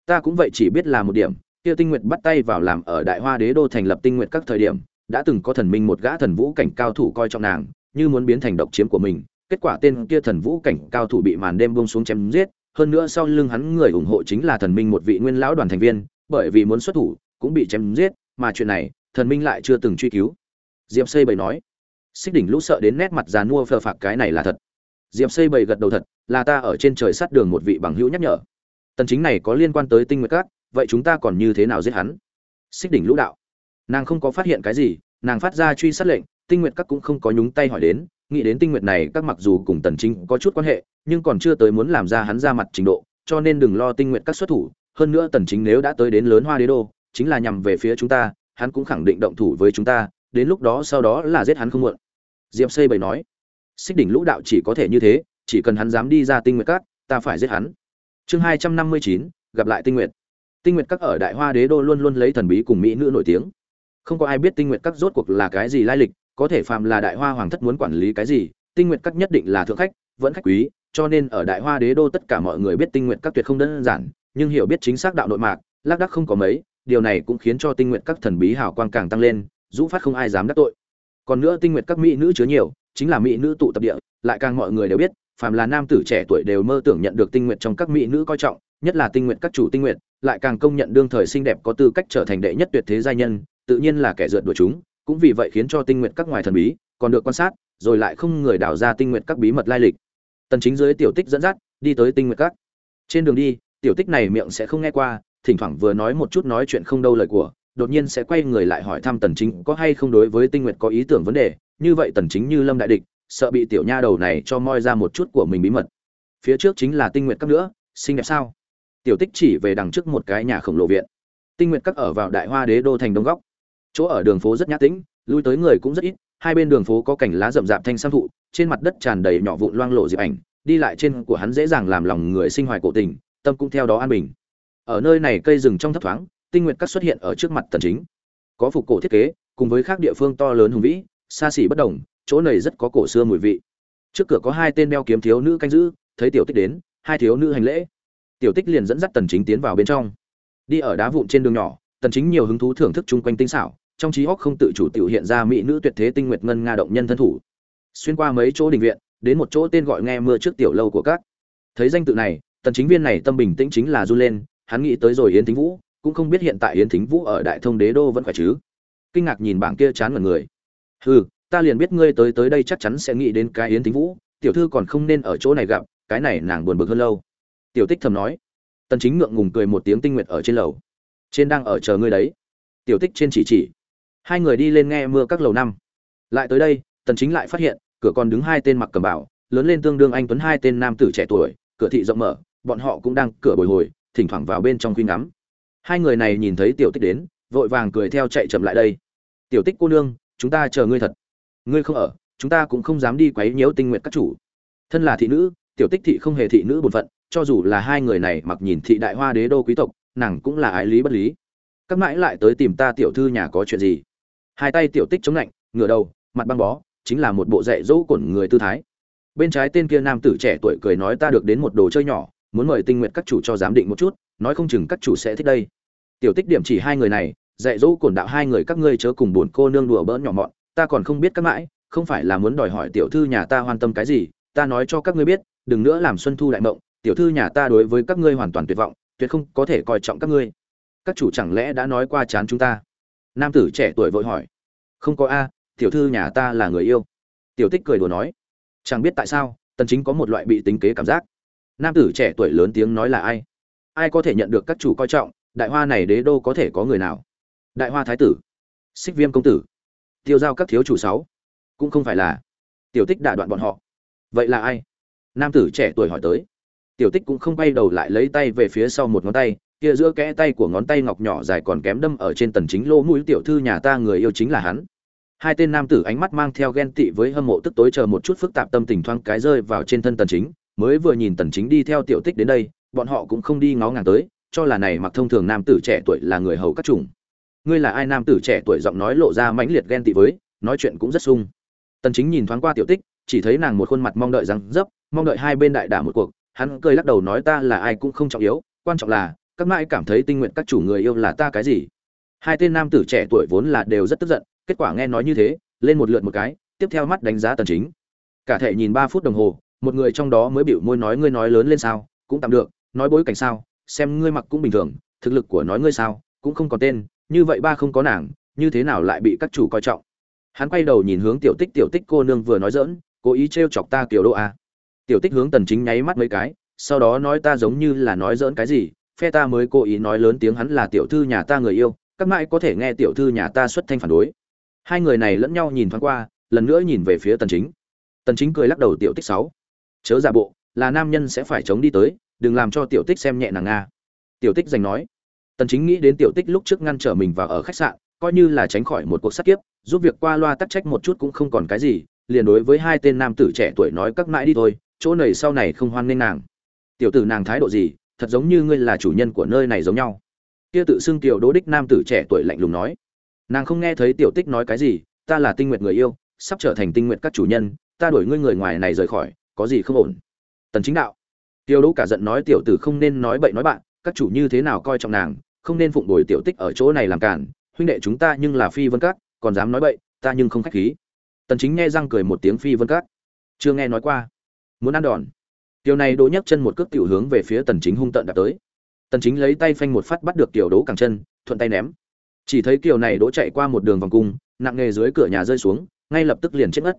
ta cũng vậy chỉ biết là một điểm, kia tinh nguyện bắt tay vào làm ở đại hoa đế đô thành lập tinh nguyện các thời điểm đã từng có thần minh một gã thần vũ cảnh cao thủ coi trọng nàng, như muốn biến thành độc chiếm của mình, kết quả tên kia thần vũ cảnh cao thủ bị màn đêm buông xuống chém giết, hơn nữa sau lưng hắn người ủng hộ chính là thần minh một vị nguyên lão đoàn thành viên, bởi vì muốn xuất thủ, cũng bị chém giết, mà chuyện này, thần minh lại chưa từng truy cứu. Diệp xây bày nói, xích đỉnh lũ sợ đến nét mặt già nua phờ phạc cái này là thật. Diệp xây bày gật đầu thật, là ta ở trên trời sát đường một vị bằng hữu nhắc nhở. Tần chính này có liên quan tới tinh nguyệt các, vậy chúng ta còn như thế nào giết hắn? Xích đỉnh lũ đạo nàng không có phát hiện cái gì, nàng phát ra truy sát lệnh, tinh nguyệt các cũng không có nhúng tay hỏi đến, nghĩ đến tinh nguyệt này, các mặc dù cùng tần chính có chút quan hệ, nhưng còn chưa tới muốn làm ra hắn ra mặt trình độ, cho nên đừng lo tinh nguyệt các xuất thủ. Hơn nữa tần chính nếu đã tới đến lớn hoa đế đô, chính là nhằm về phía chúng ta, hắn cũng khẳng định động thủ với chúng ta, đến lúc đó sau đó là giết hắn không muộn. Diệp xây bày nói, xích đỉnh lũ đạo chỉ có thể như thế, chỉ cần hắn dám đi ra tinh nguyệt các, ta phải giết hắn. Chương hai trăm năm mươi chín, gặp lại tinh nguyệt. Tinh nguyệt các ở đại hoa đế đô luôn luôn lấy thần bí cùng mỹ nữ nổi tiếng không có ai biết tinh nguyện các rốt cuộc là cái gì lai lịch có thể phàm là đại hoa hoàng thất muốn quản lý cái gì tinh nguyện các nhất định là thượng khách vẫn khách quý cho nên ở đại hoa đế đô tất cả mọi người biết tinh nguyện các tuyệt không đơn giản nhưng hiểu biết chính xác đạo nội mạc lác đác không có mấy điều này cũng khiến cho tinh nguyện các thần bí hào quang càng tăng lên dũ phát không ai dám đắc tội. Còn nữa tinh nguyện các mỹ nữ chứa nhiều chính là mỹ nữ tụ tập địa lại càng mọi người đều biết phàm là nam tử trẻ tuổi đều mơ tưởng nhận được tinh nguyện trong các mỹ nữ coi trọng nhất là tinh nguyện các chủ tinh nguyện, lại càng công nhận đương thời xinh đẹp có tư cách trở thành đệ nhất tuyệt thế giai nhân tự nhiên là kẻ rượt đuổi chúng, cũng vì vậy khiến cho tinh nguyệt các ngoài thần bí còn được quan sát, rồi lại không người đào ra tinh nguyệt các bí mật lai lịch. Tần chính dưới tiểu tích dẫn dắt, đi tới tinh nguyệt các. Trên đường đi, tiểu tích này miệng sẽ không nghe qua, thỉnh thoảng vừa nói một chút nói chuyện không đâu lời của, đột nhiên sẽ quay người lại hỏi thăm tần chính có hay không đối với tinh nguyệt có ý tưởng vấn đề, như vậy tần chính như lâm đại địch, sợ bị tiểu nha đầu này cho moi ra một chút của mình bí mật. Phía trước chính là tinh nguyệt các nữa, xinh đẹp sao? Tiểu tích chỉ về đằng trước một cái nhà khổng lồ viện. Tinh nguyệt các ở vào đại hoa đế đô thành đông góc chỗ ở đường phố rất nhã tĩnh, lui tới người cũng rất ít, hai bên đường phố có cảnh lá rậm rạp thanh sam thụ, trên mặt đất tràn đầy nhỏ vụn loang lộ diệp ảnh, đi lại trên của hắn dễ dàng làm lòng người sinh hoài cổ tình, tâm cũng theo đó an bình. Ở nơi này cây rừng trong thấp thoáng, tinh nguyệt các xuất hiện ở trước mặt tần chính. Có phục cổ thiết kế, cùng với các địa phương to lớn hùng vĩ, xa xỉ bất đồng, chỗ này rất có cổ xưa mùi vị. Trước cửa có hai tên đeo kiếm thiếu nữ canh giữ, thấy tiểu tích đến, hai thiếu nữ hành lễ. Tiểu tích liền dẫn dắt tần chính tiến vào bên trong. Đi ở đá vụn trên đường nhỏ, tần chính nhiều hứng thú thưởng thức chung quanh tinh xảo trong trí óc không tự chủ tiểu hiện ra mỹ nữ tuyệt thế tinh nguyệt ngân nga động nhân thân thủ. Xuyên qua mấy chỗ đình viện, đến một chỗ tên gọi nghe mưa trước tiểu lâu của các. Thấy danh tự này, tần chính viên này tâm bình tĩnh chính là du lên, hắn nghĩ tới rồi yến thính vũ, cũng không biết hiện tại yến thính vũ ở đại thông đế đô vẫn khỏe chứ. Kinh ngạc nhìn bảng kia chán ngẩn người. Hừ, ta liền biết ngươi tới tới đây chắc chắn sẽ nghĩ đến cái yến thính vũ, tiểu thư còn không nên ở chỗ này gặp, cái này nàng buồn bực hơn lâu. Tiểu tích thầm nói. Tần chính ngượng ngùng cười một tiếng tinh nguyệt ở trên lầu. Trên đang ở chờ ngươi đấy. Tiểu tích trên chỉ chỉ hai người đi lên nghe mưa các lầu năm. Lại tới đây, tần chính lại phát hiện, cửa còn đứng hai tên mặc cầm bảo lớn lên tương đương anh tuấn hai tên nam tử trẻ tuổi, cửa thị rộng mở, bọn họ cũng đang cửa bồi hồi, thỉnh thoảng vào bên trong khuyên ngắm. Hai người này nhìn thấy tiểu tích đến, vội vàng cười theo chạy chậm lại đây. Tiểu tích cô nương, chúng ta chờ ngươi thật. Ngươi không ở, chúng ta cũng không dám đi quấy nhiễu tinh nguyện các chủ. Thân là thị nữ, tiểu tích thị không hề thị nữ bổn phận, cho dù là hai người này mặc nhìn thị đại hoa đế đô quý tộc, nàng cũng là ái lý bất lý. Các mãi lại tới tìm ta tiểu thư nhà có chuyện gì? Hai tay tiểu tích chống lạnh, ngửa đầu, mặt băng bó, chính là một bộ dạy dỗ cổn người tư thái. Bên trái tên kia nam tử trẻ tuổi cười nói ta được đến một đồ chơi nhỏ, muốn mời tinh nguyện các chủ cho giám định một chút, nói không chừng các chủ sẽ thích đây. Tiểu tích điểm chỉ hai người này, dạy dỗ cổn đạo hai người các ngươi chớ cùng buồn cô nương đùa bỡn nhỏ mọn, ta còn không biết các mãi, không phải là muốn đòi hỏi tiểu thư nhà ta quan tâm cái gì, ta nói cho các ngươi biết, đừng nữa làm xuân thu đại mộng, tiểu thư nhà ta đối với các ngươi hoàn toàn tuyệt vọng, tuyệt không có thể coi trọng các ngươi. Các chủ chẳng lẽ đã nói qua chán chúng ta? Nam tử trẻ tuổi vội hỏi. Không có a, tiểu thư nhà ta là người yêu. Tiểu tích cười đùa nói. Chẳng biết tại sao, tần chính có một loại bị tính kế cảm giác. Nam tử trẻ tuổi lớn tiếng nói là ai? Ai có thể nhận được các chủ coi trọng, đại hoa này đế đô có thể có người nào? Đại hoa thái tử. Xích viêm công tử. Tiêu giao các thiếu chủ sáu. Cũng không phải là. Tiểu tích đả đoạn bọn họ. Vậy là ai? Nam tử trẻ tuổi hỏi tới. Tiểu tích cũng không quay đầu lại lấy tay về phía sau một ngón tay kia giữa kẽ tay của ngón tay ngọc nhỏ dài còn kém đâm ở trên tần chính lỗ mũi tiểu thư nhà ta người yêu chính là hắn. Hai tên nam tử ánh mắt mang theo ghen tị với hâm mộ tức tối chờ một chút phức tạp tâm tình thoáng cái rơi vào trên thân tần chính, mới vừa nhìn tần chính đi theo tiểu tích đến đây, bọn họ cũng không đi ngó ngàng tới, cho là này mặc thông thường nam tử trẻ tuổi là người hầu các chủng. Ngươi là ai nam tử trẻ tuổi giọng nói lộ ra mãnh liệt ghen tị với, nói chuyện cũng rất sung. Tần chính nhìn thoáng qua tiểu tích, chỉ thấy nàng một khuôn mặt mong đợi rằng dấp mong đợi hai bên đại đả một cuộc, hắn cười lắc đầu nói ta là ai cũng không trọng yếu, quan trọng là các mãi cảm thấy tinh nguyện các chủ người yêu là ta cái gì? Hai tên nam tử trẻ tuổi vốn là đều rất tức giận, kết quả nghe nói như thế, lên một lượt một cái, tiếp theo mắt đánh giá tần chính. Cả thể nhìn ba phút đồng hồ, một người trong đó mới biểu môi nói ngươi nói lớn lên sao, cũng tạm được, nói bối cảnh sao, xem ngươi mặc cũng bình thường, thực lực của nói ngươi sao, cũng không còn tên, như vậy ba không có nàng, như thế nào lại bị các chủ coi trọng? Hắn quay đầu nhìn hướng tiểu tích tiểu tích cô nương vừa nói dỡn cố ý trêu chọc ta kiểu đô a. Tiểu tích hướng tần chính nháy mắt mấy cái, sau đó nói ta giống như là nói dỡn cái gì phe ta mới cố ý nói lớn tiếng hắn là tiểu thư nhà ta người yêu, các mãi có thể nghe tiểu thư nhà ta xuất thanh phản đối. Hai người này lẫn nhau nhìn thoáng qua, lần nữa nhìn về phía tần chính. Tần chính cười lắc đầu tiểu tích sáu. Chớ giả bộ, là nam nhân sẽ phải chống đi tới, đừng làm cho tiểu tích xem nhẹ nàng nga tiểu tích giành nói. Tần chính nghĩ đến tiểu tích lúc trước ngăn trở mình vào ở khách sạn, coi như là tránh khỏi một cuộc sát kiếp, giúp việc qua loa tắc trách một chút cũng không còn cái gì, liền đối với hai tên nam tử trẻ tuổi nói các mãi đi thôi, chỗ này sau này không hoan nghênh nàng. Tiểu tử nàng thái độ gì thật giống như ngươi là chủ nhân của nơi này giống nhau. Kia tự xưng tiểu đỗ đích nam tử trẻ tuổi lạnh lùng nói. Nàng không nghe thấy tiểu tích nói cái gì, ta là tinh nguyệt người yêu, sắp trở thành tinh nguyệt các chủ nhân, ta đuổi ngươi người ngoài này rời khỏi, có gì không ổn? Tần chính đạo. Tiêu đỗ cả giận nói tiểu tử không nên nói bậy nói bạn, các chủ như thế nào coi trọng nàng, không nên phụng bồi tiểu tích ở chỗ này làm cản, huynh đệ chúng ta nhưng là phi vân các, còn dám nói bậy, ta nhưng không khách khí. Tần chính nghe răng cười một tiếng phi vân các. Chưa nghe nói qua. Muốn ăn đòn tiểu này đỗ nhấc chân một cước tiểu hướng về phía tần chính hung tận đạp tới. Tần chính lấy tay phanh một phát bắt được tiểu đỗ cẳng chân, thuận tay ném. Chỉ thấy kiều này đỗ chạy qua một đường vòng cung, nặng nghề dưới cửa nhà rơi xuống, ngay lập tức liền chết ngất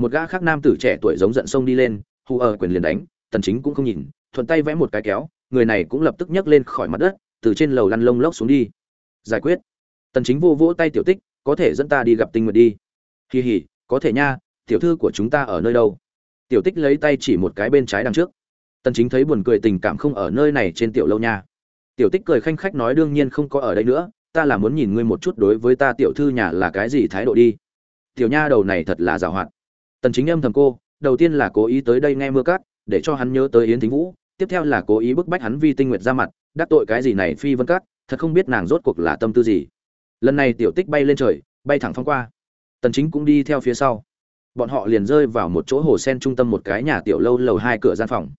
một gã khác nam tử trẻ tuổi giống giận sông đi lên, hù ở quyền liền đánh, tần chính cũng không nhìn, thuận tay vẽ một cái kéo, người này cũng lập tức nhấc lên khỏi mặt đất, từ trên lầu lăn lông lốc xuống đi. Giải quyết. Tần chính vô vỗ tay tiểu tích, có thể dẫn ta đi gặp tinh nguyệt đi. Kỳ hỉ có thể nha, tiểu thư của chúng ta ở nơi đâu? Tiểu tích lấy tay chỉ một cái bên trái đằng trước. Tần chính thấy buồn cười tình cảm không ở nơi này trên tiểu lâu nha. Tiểu tích cười khanh khách nói đương nhiên không có ở đây nữa, ta là muốn nhìn ngươi một chút đối với ta tiểu thư nhà là cái gì thái độ đi. Tiểu nha đầu này thật là giàu hoạt. Tần chính âm thầm cô, đầu tiên là cố ý tới đây nghe mưa cát, để cho hắn nhớ tới yến thính vũ, tiếp theo là cố ý bức bách hắn vi tinh nguyệt ra mặt, đắc tội cái gì này phi vân cát, thật không biết nàng rốt cuộc là tâm tư gì. Lần này tiểu tích bay lên trời, bay thẳng phong qua. Tần chính cũng đi theo phía sau bọn họ liền rơi vào một chỗ hồ sen trung tâm một cái nhà tiểu lâu lầu hai cửa gian phòng.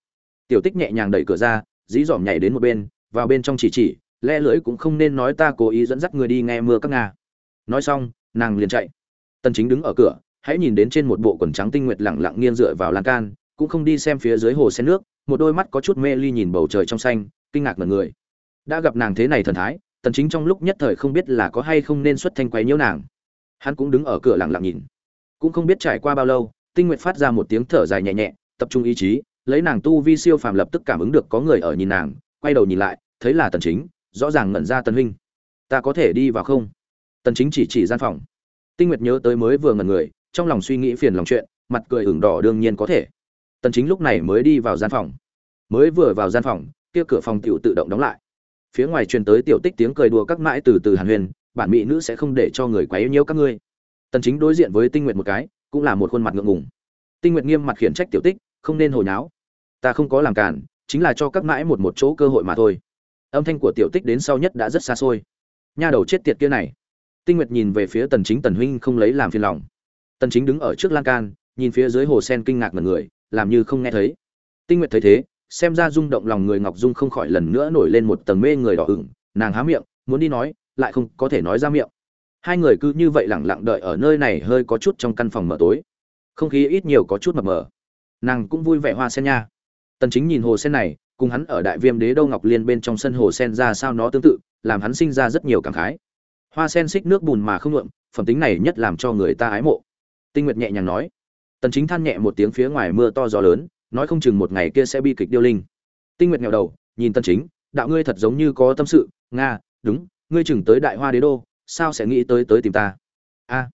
Tiểu tích nhẹ nhàng đẩy cửa ra, dí dỏm nhảy đến một bên, vào bên trong chỉ chỉ, le lưỡi cũng không nên nói ta cố ý dẫn dắt người đi nghe mưa các nga. Nói xong, nàng liền chạy. Tần chính đứng ở cửa, hãy nhìn đến trên một bộ quần trắng tinh nguyệt lặng lặng nghiêng dựa vào lan can, cũng không đi xem phía dưới hồ sen nước, một đôi mắt có chút mê ly nhìn bầu trời trong xanh, kinh ngạc ngẩn người. Đã gặp nàng thế này thần thái, tần chính trong lúc nhất thời không biết là có hay không nên xuất thanh quấy nhiễu nàng. Hắn cũng đứng ở cửa lặng lặng nhìn cũng không biết trải qua bao lâu, tinh nguyệt phát ra một tiếng thở dài nhẹ nhẹ, tập trung ý chí, lấy nàng tu vi siêu phàm lập tức cảm ứng được có người ở nhìn nàng, quay đầu nhìn lại, thấy là tần chính, rõ ràng ngẩn ra tần huynh. Ta có thể đi vào không? Tần chính chỉ chỉ gian phòng. Tinh nguyệt nhớ tới mới vừa ngẩn người, trong lòng suy nghĩ phiền lòng chuyện, mặt cười ửng đỏ đương nhiên có thể. Tần chính lúc này mới đi vào gian phòng. Mới vừa vào gian phòng, kia cửa phòng tiểu tự động đóng lại. Phía ngoài truyền tới tiểu tích tiếng cười đùa các mãi từ từ hàn huyền bản mỹ nữ sẽ không để cho người quấy nhiễu các ngươi tần chính đối diện với tinh nguyệt một cái, cũng là một khuôn mặt ngượng ngùng. Tinh nguyệt nghiêm mặt khiển trách tiểu tích, không nên hồi náo. Ta không có làm cản, chính là cho các mãi một một chỗ cơ hội mà thôi. Âm thanh của tiểu tích đến sau nhất đã rất xa xôi. Nha đầu chết tiệt kia này. Tinh nguyệt nhìn về phía tần chính tần huynh không lấy làm phiền lòng. Tần chính đứng ở trước lan can, nhìn phía dưới hồ sen kinh ngạc ngẩn người, làm như không nghe thấy. Tinh nguyệt thấy thế, xem ra rung động lòng người ngọc dung không khỏi lần nữa nổi lên một tầng mê người đỏ ửng. Nàng há miệng, muốn đi nói, lại không có thể nói ra miệng hai người cứ như vậy lẳng lặng đợi ở nơi này hơi có chút trong căn phòng mở tối. Không khí ít nhiều có chút mập mờ. Nàng cũng vui vẻ hoa sen nha. Tần chính nhìn hồ sen này, cùng hắn ở đại viêm đế đâu ngọc liên bên trong sân hồ sen ra sao nó tương tự, làm hắn sinh ra rất nhiều cảm khái. Hoa sen xích nước bùn mà không nhuộm, phẩm tính này nhất làm cho người ta ái mộ. Tinh nguyệt nhẹ nhàng nói. Tần chính than nhẹ một tiếng phía ngoài mưa to gió lớn, nói không chừng một ngày kia sẽ bi kịch điêu linh. Tinh nguyệt nghèo đầu, nhìn tần chính, đạo ngươi thật giống như có tâm sự, nga, đúng, ngươi chừng tới đại hoa đế đô sao sẽ nghĩ tới tới tìm ta? A,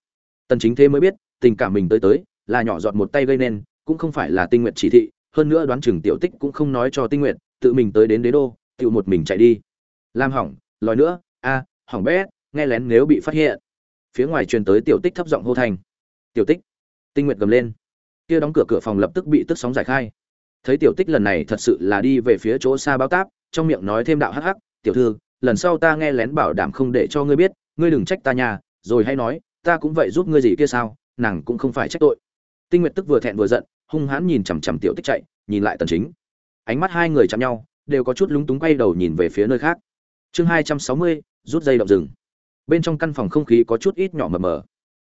tần chính thế mới biết, tình cảm mình tới tới, là nhỏ giọt một tay gây nên, cũng không phải là tinh nguyện chỉ thị, hơn nữa đoán chừng tiểu tích cũng không nói cho tinh nguyện tự mình tới đến đế đô, tự một mình chạy đi. Lam hỏng, lòi nữa, a, hỏng bé, nghe lén nếu bị phát hiện. Phía ngoài truyền tới tiểu tích thấp giọng hô thành. Tiểu tích, tinh nguyện gầm lên. Kia đóng cửa cửa phòng lập tức bị tức sóng giải khai. Thấy tiểu tích lần này thật sự là đi về phía chỗ xa báo táp, trong miệng nói thêm đạo hắc hắc, tiểu thư, lần sau ta nghe lén bảo đảm không để cho ngươi biết ngươi đừng trách ta nhà rồi hay nói ta cũng vậy giúp ngươi gì kia sao nàng cũng không phải trách tội. Tinh nguyệt tức vừa thẹn vừa giận hung hãn nhìn chằm chằm tiểu tích chạy nhìn lại tần chính. Ánh mắt hai người chạm nhau đều có chút lúng túng quay đầu nhìn về phía nơi khác. Chương hai trăm sáu mươi rút dây động rừng. Bên trong căn phòng không khí có chút ít nhỏ mờ mờ.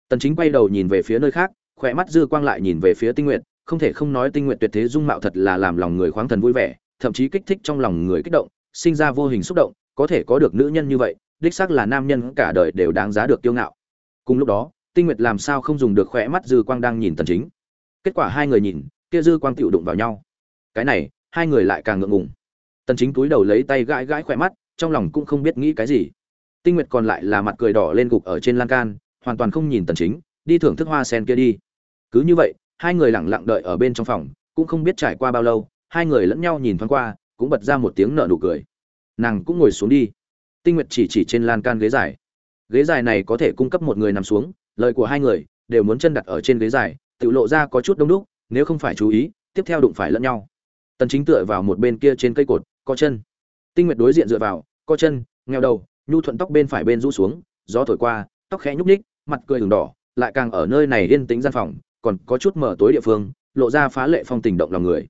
Tần chính quay đầu nhìn về phía nơi khác khỏe mắt dư quang lại nhìn về phía tinh Nguyệt, không thể không nói tinh Nguyệt tuyệt thế dung mạo thật là làm lòng người khoáng thần vui vẻ thậm chí kích thích trong lòng người kích động sinh ra vô hình xúc động có thể có được nữ nhân như vậy đích xác là nam nhân cả đời đều đáng giá được kiêu ngạo. Cùng lúc đó, tinh nguyệt làm sao không dùng được khỏe mắt dư quang đang nhìn tần chính. Kết quả hai người nhìn, kia dư quang tiểu đụng vào nhau. Cái này, hai người lại càng ngượng ngùng. Tần chính túi đầu lấy tay gãi gãi khỏe mắt, trong lòng cũng không biết nghĩ cái gì. Tinh nguyệt còn lại là mặt cười đỏ lên gục ở trên lan can, hoàn toàn không nhìn tần chính, đi thưởng thức hoa sen kia đi. Cứ như vậy, hai người lặng lặng đợi ở bên trong phòng, cũng không biết trải qua bao lâu, hai người lẫn nhau nhìn thoáng qua, cũng bật ra một tiếng nở nụ cười. Nàng cũng ngồi xuống đi tinh nguyệt chỉ chỉ trên lan can ghế dài. Ghế dài này có thể cung cấp một người nằm xuống, lời của hai người đều muốn chân đặt ở trên ghế dài, tự lộ ra có chút đông đúc, nếu không phải chú ý, tiếp theo đụng phải lẫn nhau. Tần chính tựa vào một bên kia trên cây cột, co chân. Tinh nguyệt đối diện dựa vào, co chân ngheo đầu, nhu thuận tóc bên phải bên rũ xuống, gió thổi qua, tóc khẽ nhúc nhích, mặt cười đường đỏ, lại càng ở nơi này yên tĩnh gian phòng, còn có chút mở tối địa phương, lộ ra phá lệ phong tình động lòng người.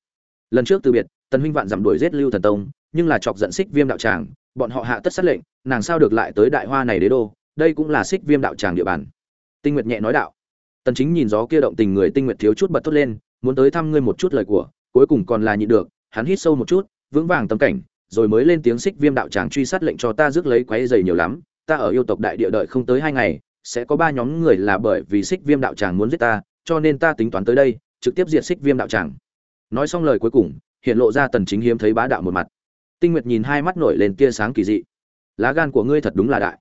Lần trước từ biệt, tần huynh vạn giảm đuổi giết lưu thần tông, nhưng là chọc giận xích viêm đạo tràng bọn họ hạ tất sát lệnh, nàng sao được lại tới đại hoa này đế đô, đây cũng là xích viêm đạo tràng địa bàn. Tinh nguyệt nhẹ nói đạo. Tần chính nhìn gió kia động tình người tinh nguyệt thiếu chút bật thốt lên, muốn tới thăm ngươi một chút lời của, cuối cùng còn là nhịn được, hắn hít sâu một chút, vững vàng tâm cảnh, rồi mới lên tiếng xích viêm đạo tràng truy sát lệnh cho ta rước lấy quấy giày nhiều lắm, ta ở yêu tộc đại địa đợi không tới hai ngày, sẽ có ba nhóm người là bởi vì xích viêm đạo tràng muốn giết ta, cho nên ta tính toán tới đây, trực tiếp diệt xích viêm đạo tràng. Nói xong lời cuối cùng, hiện lộ ra tần chính hiếm thấy bá đạo một mặt tinh nguyệt nhìn hai mắt nổi lên tia sáng kỳ dị. Lá gan của ngươi thật đúng là đại.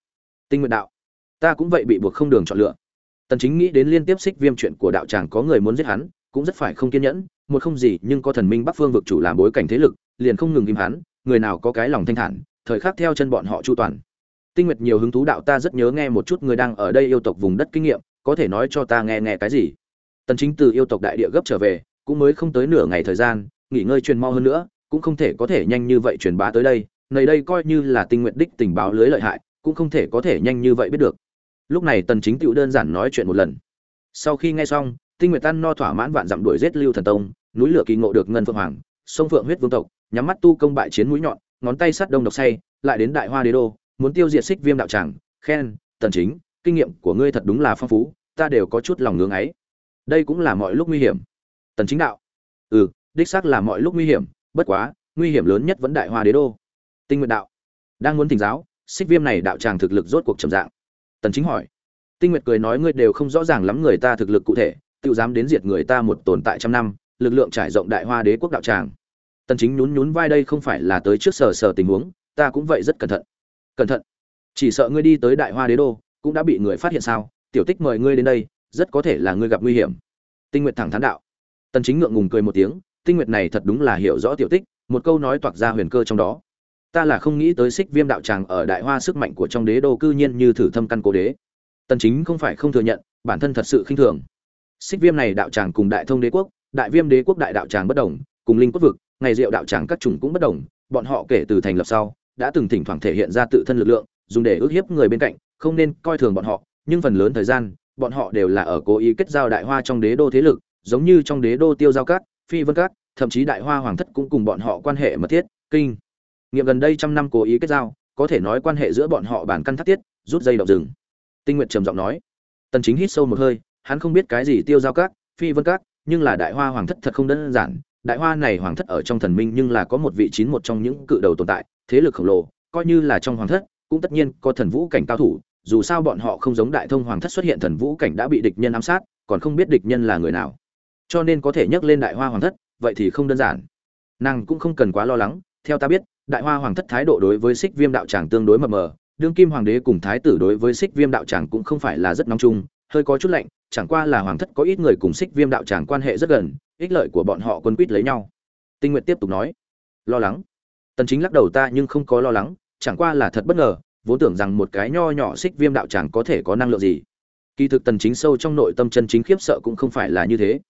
Tinh nguyệt đạo, ta cũng vậy bị buộc không đường chọn lựa. Tần chính nghĩ đến liên tiếp xích viêm chuyện của đạo tràng có người muốn giết hắn, cũng rất phải không kiên nhẫn, một không gì nhưng có thần minh bắc phương vực chủ làm bối cảnh thế lực, liền không ngừng im hắn, người nào có cái lòng thanh thản, thời khắc theo chân bọn họ chu toàn. Tinh nguyệt nhiều hứng thú đạo, ta rất nhớ nghe một chút người đang ở đây yêu tộc vùng đất kinh nghiệm, có thể nói cho ta nghe nghe cái gì. Tần chính từ yêu tộc đại địa gấp trở về, cũng mới không tới nửa ngày thời gian, nghỉ ngơi truyền mau hơn nữa cũng không thể có thể nhanh như vậy truyền bá tới đây nơi đây coi như là tinh nguyện đích tình báo lưới lợi hại, cũng không thể có thể nhanh như vậy biết được. Lúc này tần chính tựu đơn giản nói chuyện một lần. Sau khi nghe xong, tinh nguyện tan no thỏa mãn vạn dặm đuổi giết lưu thần tông, núi lửa kỳ ngộ được ngân phượng hoàng, sông phượng huyết vương tộc, nhắm mắt tu công bại chiến mũi nhọn, ngón tay sắt đông độc say, lại đến đại hoa đế đô, muốn tiêu diệt xích viêm đạo tràng, khen, tần chính, kinh nghiệm của ngươi thật đúng là phong phú, ta đều có chút lòng ngưỡng ấy. Đây cũng là mọi lúc nguy hiểm. Tần chính đạo ừ đích xác là mọi lúc nguy hiểm bất quá, nguy hiểm lớn nhất vẫn đại hoa đế đô. Tinh nguyện đạo. Đang muốn thỉnh giáo, xích viêm này đạo tràng thực lực rốt cuộc trầm dạng. Tần chính hỏi. Tinh nguyệt cười nói ngươi đều không rõ ràng lắm người ta thực lực cụ thể, tự dám đến diệt người ta một tồn tại trăm năm, lực lượng trải rộng đại hoa đế quốc đạo tràng. Tần chính nhún nhún vai đây không phải là tới trước sở sở tình huống, ta cũng vậy rất cẩn thận. Cẩn thận. Chỉ sợ ngươi đi tới đại hoa đế đô, cũng đã bị người phát hiện sao? Tiểu tích mời ngươi đến đây, rất có thể là ngươi gặp nguy hiểm. Tinh nguyệt thẳng thắn đạo. Tần chính ngượng ngùng cười một tiếng tinh nguyệt này thật đúng là hiểu rõ tiểu tích, một câu nói toạc ra huyền cơ trong đó. Ta là không nghĩ tới xích viêm đạo tràng ở đại hoa sức mạnh của trong đế đô cư nhiên như thử thâm căn cố đế. Tần chính không phải không thừa nhận, bản thân thật sự khinh thường. Xích viêm này đạo tràng cùng đại thông đế quốc, đại viêm đế quốc đại đạo tràng bất đồng, cùng linh quốc vực, ngày diệu đạo tràng các chủng cũng bất đồng, bọn họ kể từ thành lập sau, đã từng thỉnh thoảng thể hiện ra tự thân lực lượng, dùng để ước hiếp người bên cạnh, không nên coi thường bọn họ, nhưng phần lớn thời gian, bọn họ đều là ở cố ý kết giao đại hoa trong đế đô thế lực, giống như trong đế đô tiêu giao cát phi vân cát thậm chí đại hoa hoàng thất cũng cùng bọn họ quan hệ mật thiết, kinh. Nghiệm gần đây trăm năm cố ý kết giao, có thể nói quan hệ giữa bọn họ bản căn thắt tiết, rút dây động rừng. Tinh nguyện trầm giọng nói. Tần chính hít sâu một hơi, hắn không biết cái gì tiêu giao các, phi vân các, nhưng là đại hoa hoàng thất thật không đơn giản. Đại hoa này hoàng thất ở trong thần minh nhưng là có một vị chín một trong những cự đầu tồn tại, thế lực khổng lồ, coi như là trong hoàng thất, cũng tất nhiên có thần vũ cảnh cao thủ. Dù sao bọn họ không giống đại thông hoàng thất xuất hiện, thần vũ cảnh đã bị địch nhân ám sát, còn không biết địch nhân là người nào cho nên có thể nhắc lên đại hoa hoàng thất, vậy thì không đơn giản. Nàng cũng không cần quá lo lắng, theo ta biết, đại hoa hoàng thất thái độ đối với xích viêm đạo tràng tương đối mờ mờ, đương kim hoàng đế cùng thái tử đối với xích viêm đạo tràng cũng không phải là rất nóng chung, hơi có chút lạnh, chẳng qua là hoàng thất có ít người cùng xích viêm đạo tràng quan hệ rất gần, ích lợi của bọn họ quân quýt lấy nhau. Tinh nguyện tiếp tục nói, lo lắng. Tần chính lắc đầu, ta nhưng không có lo lắng, chẳng qua là thật bất ngờ, vốn tưởng rằng một cái nho nhỏ xích viêm đạo tràng có thể có năng lượng gì. Kỳ thực tần chính sâu trong nội tâm chân chính khiếp sợ cũng không phải là như thế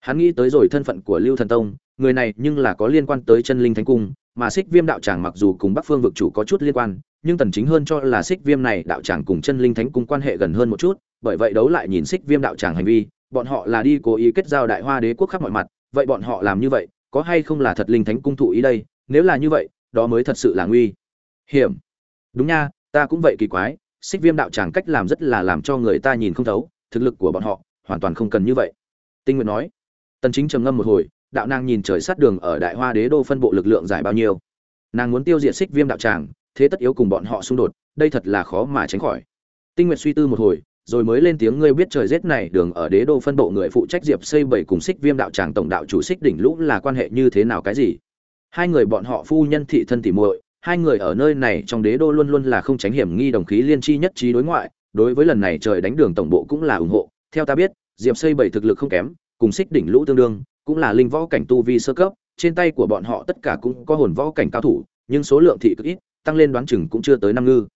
hắn nghĩ tới rồi thân phận của lưu thần tông, người này nhưng là có liên quan tới chân linh thánh cung, mà xích viêm đạo tràng mặc dù cùng bắc phương vực chủ có chút liên quan, nhưng tần chính hơn cho là xích viêm này đạo tràng cùng chân linh thánh cung quan hệ gần hơn một chút, bởi vậy đấu lại nhìn xích viêm đạo tràng hành vi, bọn họ là đi cố ý kết giao đại hoa đế quốc khắp mọi mặt, vậy bọn họ làm như vậy, có hay không là thật linh thánh cung thụ ý đây, nếu là như vậy, đó mới thật sự là nguy hiểm. Đúng nha, ta cũng vậy kỳ quái, xích viêm đạo tràng cách làm rất là làm cho người ta nhìn không thấu, thực lực của bọn họ hoàn toàn không cần như vậy. Tinh nguyện nói tần chính trầm ngâm một hồi, đạo nàng nhìn trời sát đường ở đại hoa đế đô phân bộ lực lượng giải bao nhiêu. Nàng muốn tiêu diệt xích viêm đạo tràng, thế tất yếu cùng bọn họ xung đột, đây thật là khó mà tránh khỏi. Tinh nguyệt suy tư một hồi, rồi mới lên tiếng, ngươi biết trời rét này đường ở đế đô phân bộ người phụ trách diệp xây bảy cùng xích viêm đạo tràng tổng đạo chủ xích đỉnh lũ là quan hệ như thế nào cái gì? Hai người bọn họ phu nhân thị thân tỉ muội, hai người ở nơi này trong đế đô luôn luôn là không tránh hiểm nghi đồng khí liên chi nhất trí đối ngoại, đối với lần này trời đánh đường tổng bộ cũng là ủng hộ. Theo ta biết, diệp xây bảy thực lực không kém cùng xích đỉnh lũ tương đương, cũng là linh võ cảnh tu vi sơ cấp, trên tay của bọn họ tất cả cũng có hồn võ cảnh cao thủ, nhưng số lượng thị cực ít, tăng lên đoán chừng cũng chưa tới năm ngư.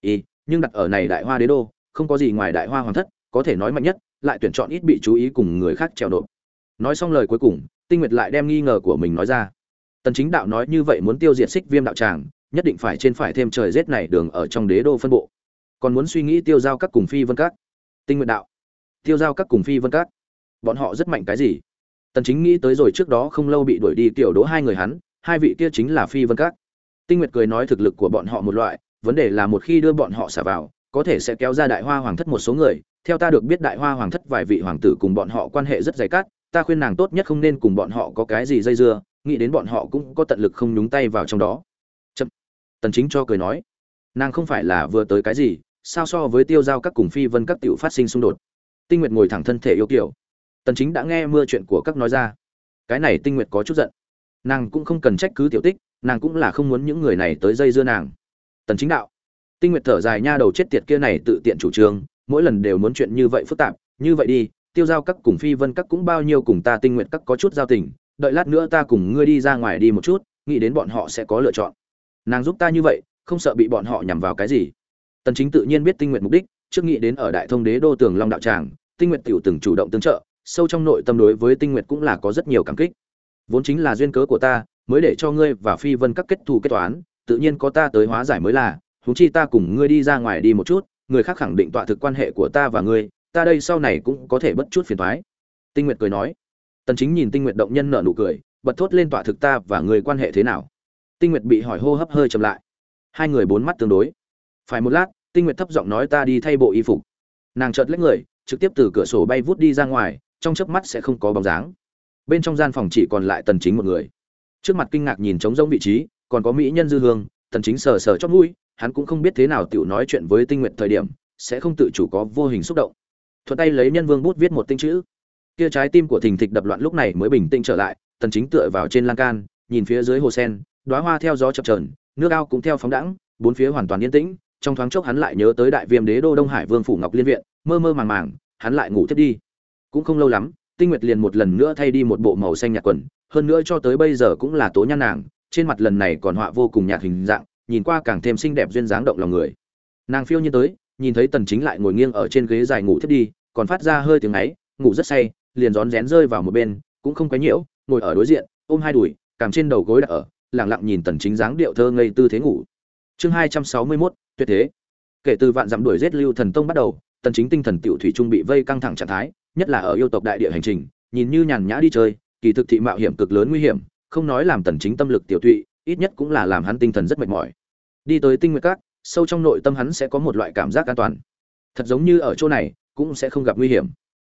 Y nhưng đặt ở này đại hoa đế đô, không có gì ngoài đại hoa hoàng thất, có thể nói mạnh nhất, lại tuyển chọn ít bị chú ý cùng người khác trèo nộp nói xong lời cuối cùng, tinh nguyệt lại đem nghi ngờ của mình nói ra. Tần chính đạo nói như vậy muốn tiêu diệt xích viêm đạo tràng, nhất định phải trên phải thêm trời rét này đường ở trong đế đô phân bộ. Còn muốn suy nghĩ tiêu giao các cùng phi vân các. Tinh nguyện đạo. Tiêu giao các cùng phi vân các bọn họ rất mạnh cái gì? Tần chính nghĩ tới rồi trước đó không lâu bị đuổi đi tiểu đỗ hai người hắn, hai vị kia chính là phi vân các. Tinh nguyệt cười nói thực lực của bọn họ một loại, vấn đề là một khi đưa bọn họ xả vào, có thể sẽ kéo ra đại hoa hoàng thất một số người. Theo ta được biết đại hoa hoàng thất vài vị hoàng tử cùng bọn họ quan hệ rất dày cát ta khuyên nàng tốt nhất không nên cùng bọn họ có cái gì dây dưa, nghĩ đến bọn họ cũng có tận lực không nhúng tay vào trong đó. Chậm. tần chính cho cười nói, nàng không phải là vừa tới cái gì, sao so với tiêu giao các cùng phi vân các tiểu phát sinh xung đột? Tinh nguyệt ngồi thẳng thân thể yêu kiểu tần chính đã nghe mưa chuyện của các nói ra. Cái này tinh nguyệt có chút giận. Nàng cũng không cần trách cứ tiểu tích, nàng cũng là không muốn những người này tới dây dưa nàng. Tần chính đạo, tinh nguyệt thở dài nha đầu chết tiệt kia này tự tiện chủ trương, mỗi lần đều muốn chuyện như vậy phức tạp, như vậy đi, tiêu giao các cùng phi vân các cũng bao nhiêu cùng ta tinh nguyệt các có chút giao tình, đợi lát nữa ta cùng ngươi đi ra ngoài đi một chút, nghĩ đến bọn họ sẽ có lựa chọn. Nàng giúp ta như vậy, không sợ bị bọn họ nhằm vào cái gì. Tần chính tự nhiên biết tinh nguyệt mục đích, trước nghĩ đến ở đại thông đế đô tường long đạo tràng, tinh nguyệt tiểu từng chủ động tương trợ sâu trong nội tâm đối với tinh nguyệt cũng là có rất nhiều cảm kích. Vốn chính là duyên cớ của ta, mới để cho ngươi và phi vân các kết thù kết toán, tự nhiên có ta tới hóa giải mới là, huống chi ta cùng ngươi đi ra ngoài đi một chút, người khác khẳng định tọa thực quan hệ của ta và ngươi, ta đây sau này cũng có thể bất chút phiền toái. Tinh nguyệt cười nói. Tần chính nhìn tinh nguyệt động nhân nở nụ cười, bật thốt lên tọa thực ta và người quan hệ thế nào? Tinh nguyệt bị hỏi hô hấp hơi chậm lại. Hai người bốn mắt tương đối. Phải một lát, tinh nguyệt thấp giọng nói, ta đi thay bộ y phục. Nàng chợt lấy người, trực tiếp từ cửa sổ bay vút đi ra ngoài trong chớp mắt sẽ không có bóng dáng. Bên trong gian phòng chỉ còn lại tần chính một người. Trước mặt kinh ngạc nhìn trống rỗng vị trí, còn có mỹ nhân dư hương, tần chính sờ sờ chót mũi, hắn cũng không biết thế nào tiểu nói chuyện với tinh nguyện thời điểm, sẽ không tự chủ có vô hình xúc động. Thuận tay lấy nhân vương bút viết một tinh chữ. Kia trái tim của thình thịch đập loạn lúc này mới bình tĩnh trở lại, tần chính tựa vào trên lan can, nhìn phía dưới hồ sen, đóa hoa theo gió chập chờn, nước ao cũng theo phóng đãng, bốn phía hoàn toàn yên tĩnh, trong thoáng chốc hắn lại nhớ tới đại viêm đế đô đông hải vương phủ ngọc liên viện, mơ mơ màng màng, hắn lại ngủ tiếp đi cũng không lâu lắm tinh nguyệt liền một lần nữa thay đi một bộ màu xanh nhạt quần hơn nữa cho tới bây giờ cũng là tố nhan nàng trên mặt lần này còn họa vô cùng nhạt hình dạng nhìn qua càng thêm xinh đẹp duyên dáng động lòng người. Nàng phiêu nhiên tới nhìn thấy tần chính lại ngồi nghiêng ở trên ghế dài ngủ thiết đi còn phát ra hơi tiếng ấy ngủ rất say liền rón rén rơi vào một bên cũng không quấy nhiễu ngồi ở đối diện ôm hai đùi cằm trên đầu gối đặt ở lặng lặng nhìn tần chính dáng điệu thơ ngây tư thế ngủ. Chương 261, tuyệt thế. Kể từ vạn dặm đuổi giết lưu thần tông bắt đầu tần chính tinh thần tiểu thủy trung bị vây căng thẳng trạng thái nhất là ở yêu tộc đại địa hành trình, nhìn như nhàn nhã đi chơi, kỳ thực thị mạo hiểm cực lớn nguy hiểm, không nói làm tần chính tâm lực tiểu thụy ít nhất cũng là làm hắn tinh thần rất mệt mỏi. Đi tới tinh nguyệt các, sâu trong nội tâm hắn sẽ có một loại cảm giác an toàn. Thật giống như ở chỗ này, cũng sẽ không gặp nguy hiểm.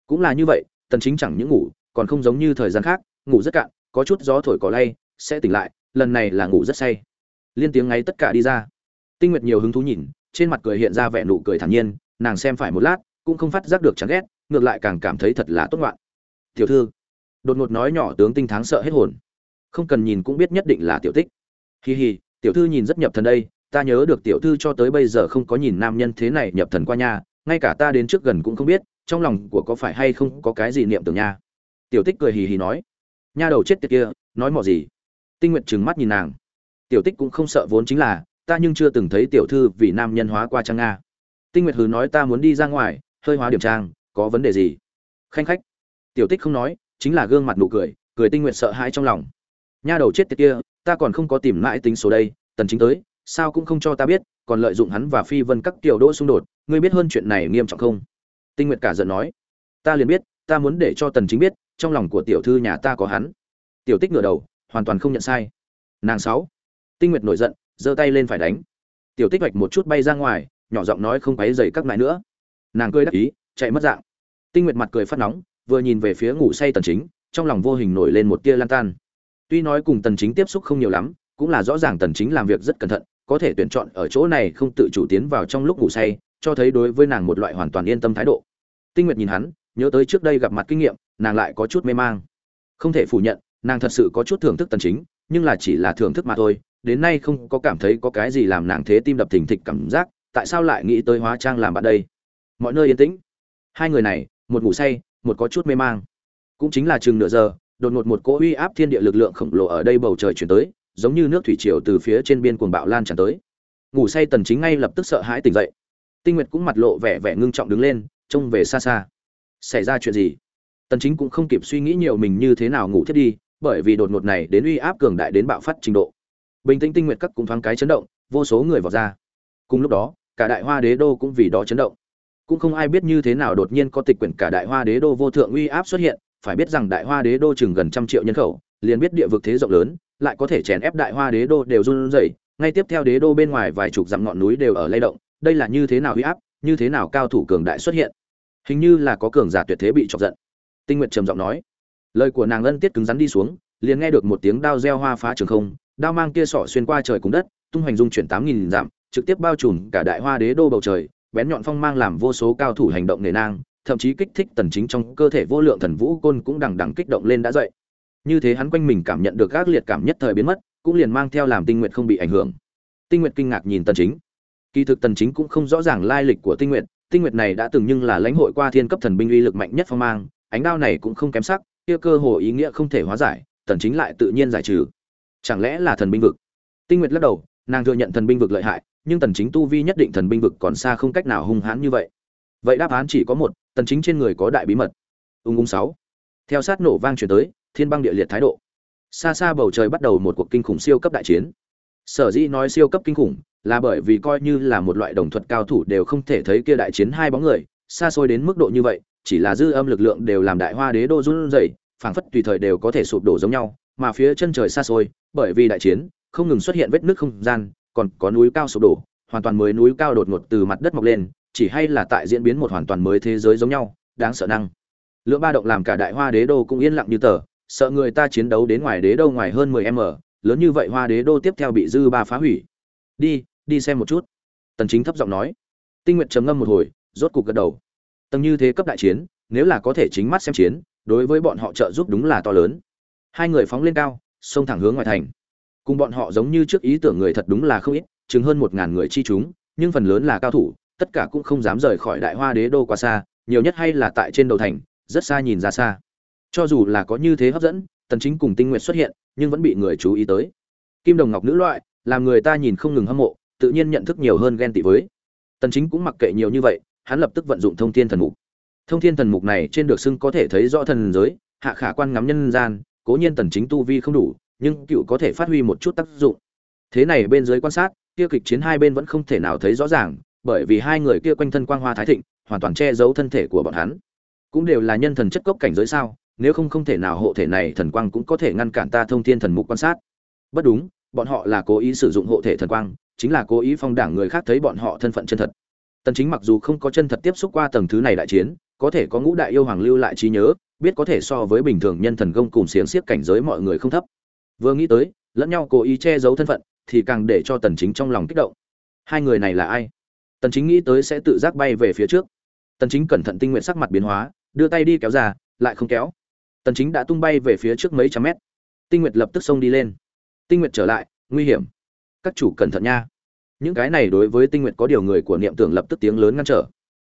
Cũng là như vậy, tần chính chẳng những ngủ, còn không giống như thời gian khác, ngủ rất cạn, có chút gió thổi cỏ lay, sẽ tỉnh lại, lần này là ngủ rất say. Liên tiếng ngáy tất cả đi ra. Tinh nguyệt nhiều hứng thú nhìn, trên mặt cười hiện ra vẻ nụ cười thản nhiên, nàng xem phải một lát, cũng không phát giác được chán ghét ngược lại càng cảm thấy thật là tốt ngoạn. Tiểu thư, đột ngột nói nhỏ tướng tinh thắng sợ hết hồn. Không cần nhìn cũng biết nhất định là tiểu tích. Hi hi, tiểu thư nhìn rất nhập thần đây, ta nhớ được tiểu thư cho tới bây giờ không có nhìn nam nhân thế này nhập thần qua nhà, ngay cả ta đến trước gần cũng không biết, trong lòng của có phải hay không có cái gì niệm tưởng nha. Tiểu tích cười hì hì nói. Nha đầu chết tiệt kia, nói mò gì? Tinh nguyện trừng mắt nhìn nàng. Tiểu tích cũng không sợ vốn chính là, ta nhưng chưa từng thấy tiểu thư vì nam nhân hóa qua trang nga. Tinh nguyệt hứ nói ta muốn đi ra ngoài, hơi hóa điểm trang có vấn đề gì? Khanh khách. Tiểu tích không nói, chính là gương mặt nụ cười cười tinh nguyện sợ hãi trong lòng. Nha đầu chết tiệt kia, ta còn không có tìm mãi tính số đây, tần chính tới, sao cũng không cho ta biết, còn lợi dụng hắn và phi vân các tiểu đỗ xung đột, ngươi biết hơn chuyện này nghiêm trọng không? Tinh nguyện cả giận nói. Ta liền biết, ta muốn để cho tần chính biết, trong lòng của tiểu thư nhà ta có hắn. Tiểu tích ngửa đầu, hoàn toàn không nhận sai. Nàng sáu. Tinh nguyệt nổi giận, giơ tay lên phải đánh. Tiểu tích hoạch một chút bay ra ngoài, nhỏ giọng nói không quấy dày các mãi nữa. Nàng cười đắc ý chạy mất dạng. Tinh nguyệt mặt cười phát nóng, vừa nhìn về phía ngủ say tần chính, trong lòng vô hình nổi lên một tia lan tan. Tuy nói cùng tần chính tiếp xúc không nhiều lắm, cũng là rõ ràng tần chính làm việc rất cẩn thận, có thể tuyển chọn ở chỗ này không tự chủ tiến vào trong lúc ngủ say, cho thấy đối với nàng một loại hoàn toàn yên tâm thái độ. Tinh nguyệt nhìn hắn, nhớ tới trước đây gặp mặt kinh nghiệm, nàng lại có chút mê mang. Không thể phủ nhận, nàng thật sự có chút thưởng thức tần chính, nhưng là chỉ là thưởng thức mà thôi, đến nay không có cảm thấy có cái gì làm nàng thế tim đập thình thịch cảm giác, tại sao lại nghĩ tới hóa trang làm bạn đây? Mọi nơi yên tĩnh hai người này, một ngủ say, một có chút mê mang. Cũng chính là chừng nửa giờ, đột ngột một cỗ uy áp thiên địa lực lượng khổng lồ ở đây bầu trời chuyển tới, giống như nước thủy triều từ phía trên biên cuồng bạo lan tràn tới. Ngủ say tần chính ngay lập tức sợ hãi tỉnh dậy. Tinh nguyệt cũng mặt lộ vẻ vẻ ngưng trọng đứng lên, trông về xa xa. Xảy ra chuyện gì? Tần chính cũng không kịp suy nghĩ nhiều mình như thế nào ngủ thiết đi, bởi vì đột ngột này đến uy áp cường đại đến bạo phát trình độ. Bình tĩnh tinh nguyệt các cũng thoáng cái chấn động, vô số người vào ra. Cùng lúc đó, cả đại hoa đế đô cũng vì đó chấn động cũng không ai biết như thế nào đột nhiên có tịch quyển cả đại hoa đế đô vô thượng uy áp xuất hiện, phải biết rằng đại hoa đế đô chừng gần trăm triệu nhân khẩu, liền biết địa vực thế rộng lớn, lại có thể chèn ép đại hoa đế đô đều run rẩy. Ngay tiếp theo đế đô bên ngoài vài chục dặm ngọn núi đều ở lay động, đây là như thế nào uy áp, như thế nào cao thủ cường đại xuất hiện? Hình như là có cường giả tuyệt thế bị chọc giận. Tinh nguyệt trầm giọng nói. Lời của nàng ân tiết cứng rắn đi xuống, liền nghe được một tiếng đao reo hoa phá trường không, đao mang kia sỏ xuyên qua trời cùng đất, tung hoành dung chuyển tám nghìn dặm, trực tiếp bao trùm cả đại hoa đế đô bầu trời bén nhọn phong mang làm vô số cao thủ hành động nề nang thậm chí kích thích tần chính trong cơ thể vô lượng thần vũ côn cũng đằng đằng kích động lên đã dậy. Như thế hắn quanh mình cảm nhận được các liệt cảm nhất thời biến mất cũng liền mang theo làm tinh nguyện không bị ảnh hưởng. Tinh nguyện kinh ngạc nhìn tần chính. Kỳ thực tần chính cũng không rõ ràng lai lịch của tinh nguyện, tinh nguyện này đã từng nhưng là lãnh hội qua thiên cấp thần binh uy lực mạnh nhất phong mang ánh đao này cũng không kém sắc kia cơ hồ ý nghĩa không thể hóa giải tần chính lại tự nhiên giải trừ. Chẳng lẽ là thần binh vực? Tinh nguyện lắc đầu nàng thừa nhận thần binh vực lợi hại nhưng tần chính tu vi nhất định thần binh vực còn xa không cách nào hung hãn như vậy. Vậy đáp án chỉ có một, tần chính trên người có đại bí mật. Ung ung sáu. Theo sát nổ vang truyền tới, thiên băng địa liệt thái độ. Xa xa bầu trời bắt đầu một cuộc kinh khủng siêu cấp đại chiến. Sở dĩ nói siêu cấp kinh khủng là bởi vì coi như là một loại đồng thuật cao thủ đều không thể thấy kia đại chiến hai bóng người, xa xôi đến mức độ như vậy, chỉ là dư âm lực lượng đều làm đại hoa đế đô run rẩy, phảng phất tùy thời đều có thể sụp đổ giống nhau, mà phía chân trời xa xôi, bởi vì đại chiến, không ngừng xuất hiện vết nứt không gian còn có núi cao sụp đổ, hoàn toàn mới núi cao đột ngột từ mặt đất mọc lên, chỉ hay là tại diễn biến một hoàn toàn mới thế giới giống nhau, đáng sợ năng. Lượng ba động làm cả đại hoa đế đô cũng yên lặng như tờ, sợ người ta chiến đấu đến ngoài đế đô ngoài hơn 10 m, lớn như vậy hoa đế đô tiếp theo bị dư ba phá hủy. Đi đi xem một chút. Tần chính thấp giọng nói. Tinh nguyện trầm ngâm một hồi, rốt cục gật đầu. Tầng như thế cấp đại chiến, nếu là có thể chính mắt xem chiến, đối với bọn họ trợ giúp đúng là to lớn. Hai người phóng lên cao, xông thẳng hướng ngoài thành cùng bọn họ giống như trước ý tưởng người thật đúng là không ít chứng hơn một ngàn người chi chúng, nhưng phần lớn là cao thủ, tất cả cũng không dám rời khỏi đại hoa đế đô quá xa, nhiều nhất hay là tại trên đầu thành, rất xa nhìn ra xa. Cho dù là có như thế hấp dẫn, tần chính cùng tinh nguyện xuất hiện, nhưng vẫn bị người chú ý tới. Kim đồng ngọc nữ loại, làm người ta nhìn không ngừng hâm mộ, tự nhiên nhận thức nhiều hơn ghen tị với. Tần chính cũng mặc kệ nhiều như vậy, hắn lập tức vận dụng thông thiên thần mục. Thông thiên thần mục này trên được xưng có thể thấy rõ thần giới, hạ khả quan ngắm nhân gian, cố nhiên tần chính tu vi không đủ nhưng cựu có thể phát huy một chút tác dụng. Thế này bên dưới quan sát, kia kịch chiến hai bên vẫn không thể nào thấy rõ ràng, bởi vì hai người kia quanh thân quang hoa thái thịnh, hoàn toàn che giấu thân thể của bọn hắn. Cũng đều là nhân thần chất cốc cảnh giới sao, nếu không không thể nào hộ thể này thần quang cũng có thể ngăn cản ta thông thiên thần mục quan sát. Bất đúng, bọn họ là cố ý sử dụng hộ thể thần quang, chính là cố ý phong đảng người khác thấy bọn họ thân phận chân thật. Tần chính mặc dù không có chân thật tiếp xúc qua tầng thứ này đại chiến, có thể có ngũ đại yêu hoàng lưu lại trí nhớ, biết có thể so với bình thường nhân thần công cùng xiềng xiếc cảnh giới mọi người không thấp vừa nghĩ tới, lẫn nhau cố ý che giấu thân phận, thì càng để cho tần chính trong lòng kích động. Hai người này là ai? Tần chính nghĩ tới sẽ tự giác bay về phía trước. Tần chính cẩn thận tinh nguyện sắc mặt biến hóa, đưa tay đi kéo ra, lại không kéo. Tần chính đã tung bay về phía trước mấy trăm mét. Tinh nguyệt lập tức xông đi lên. Tinh nguyệt trở lại, nguy hiểm. Các chủ cẩn thận nha. Những cái này đối với tinh nguyệt có điều người của niệm tưởng lập tức tiếng lớn ngăn trở.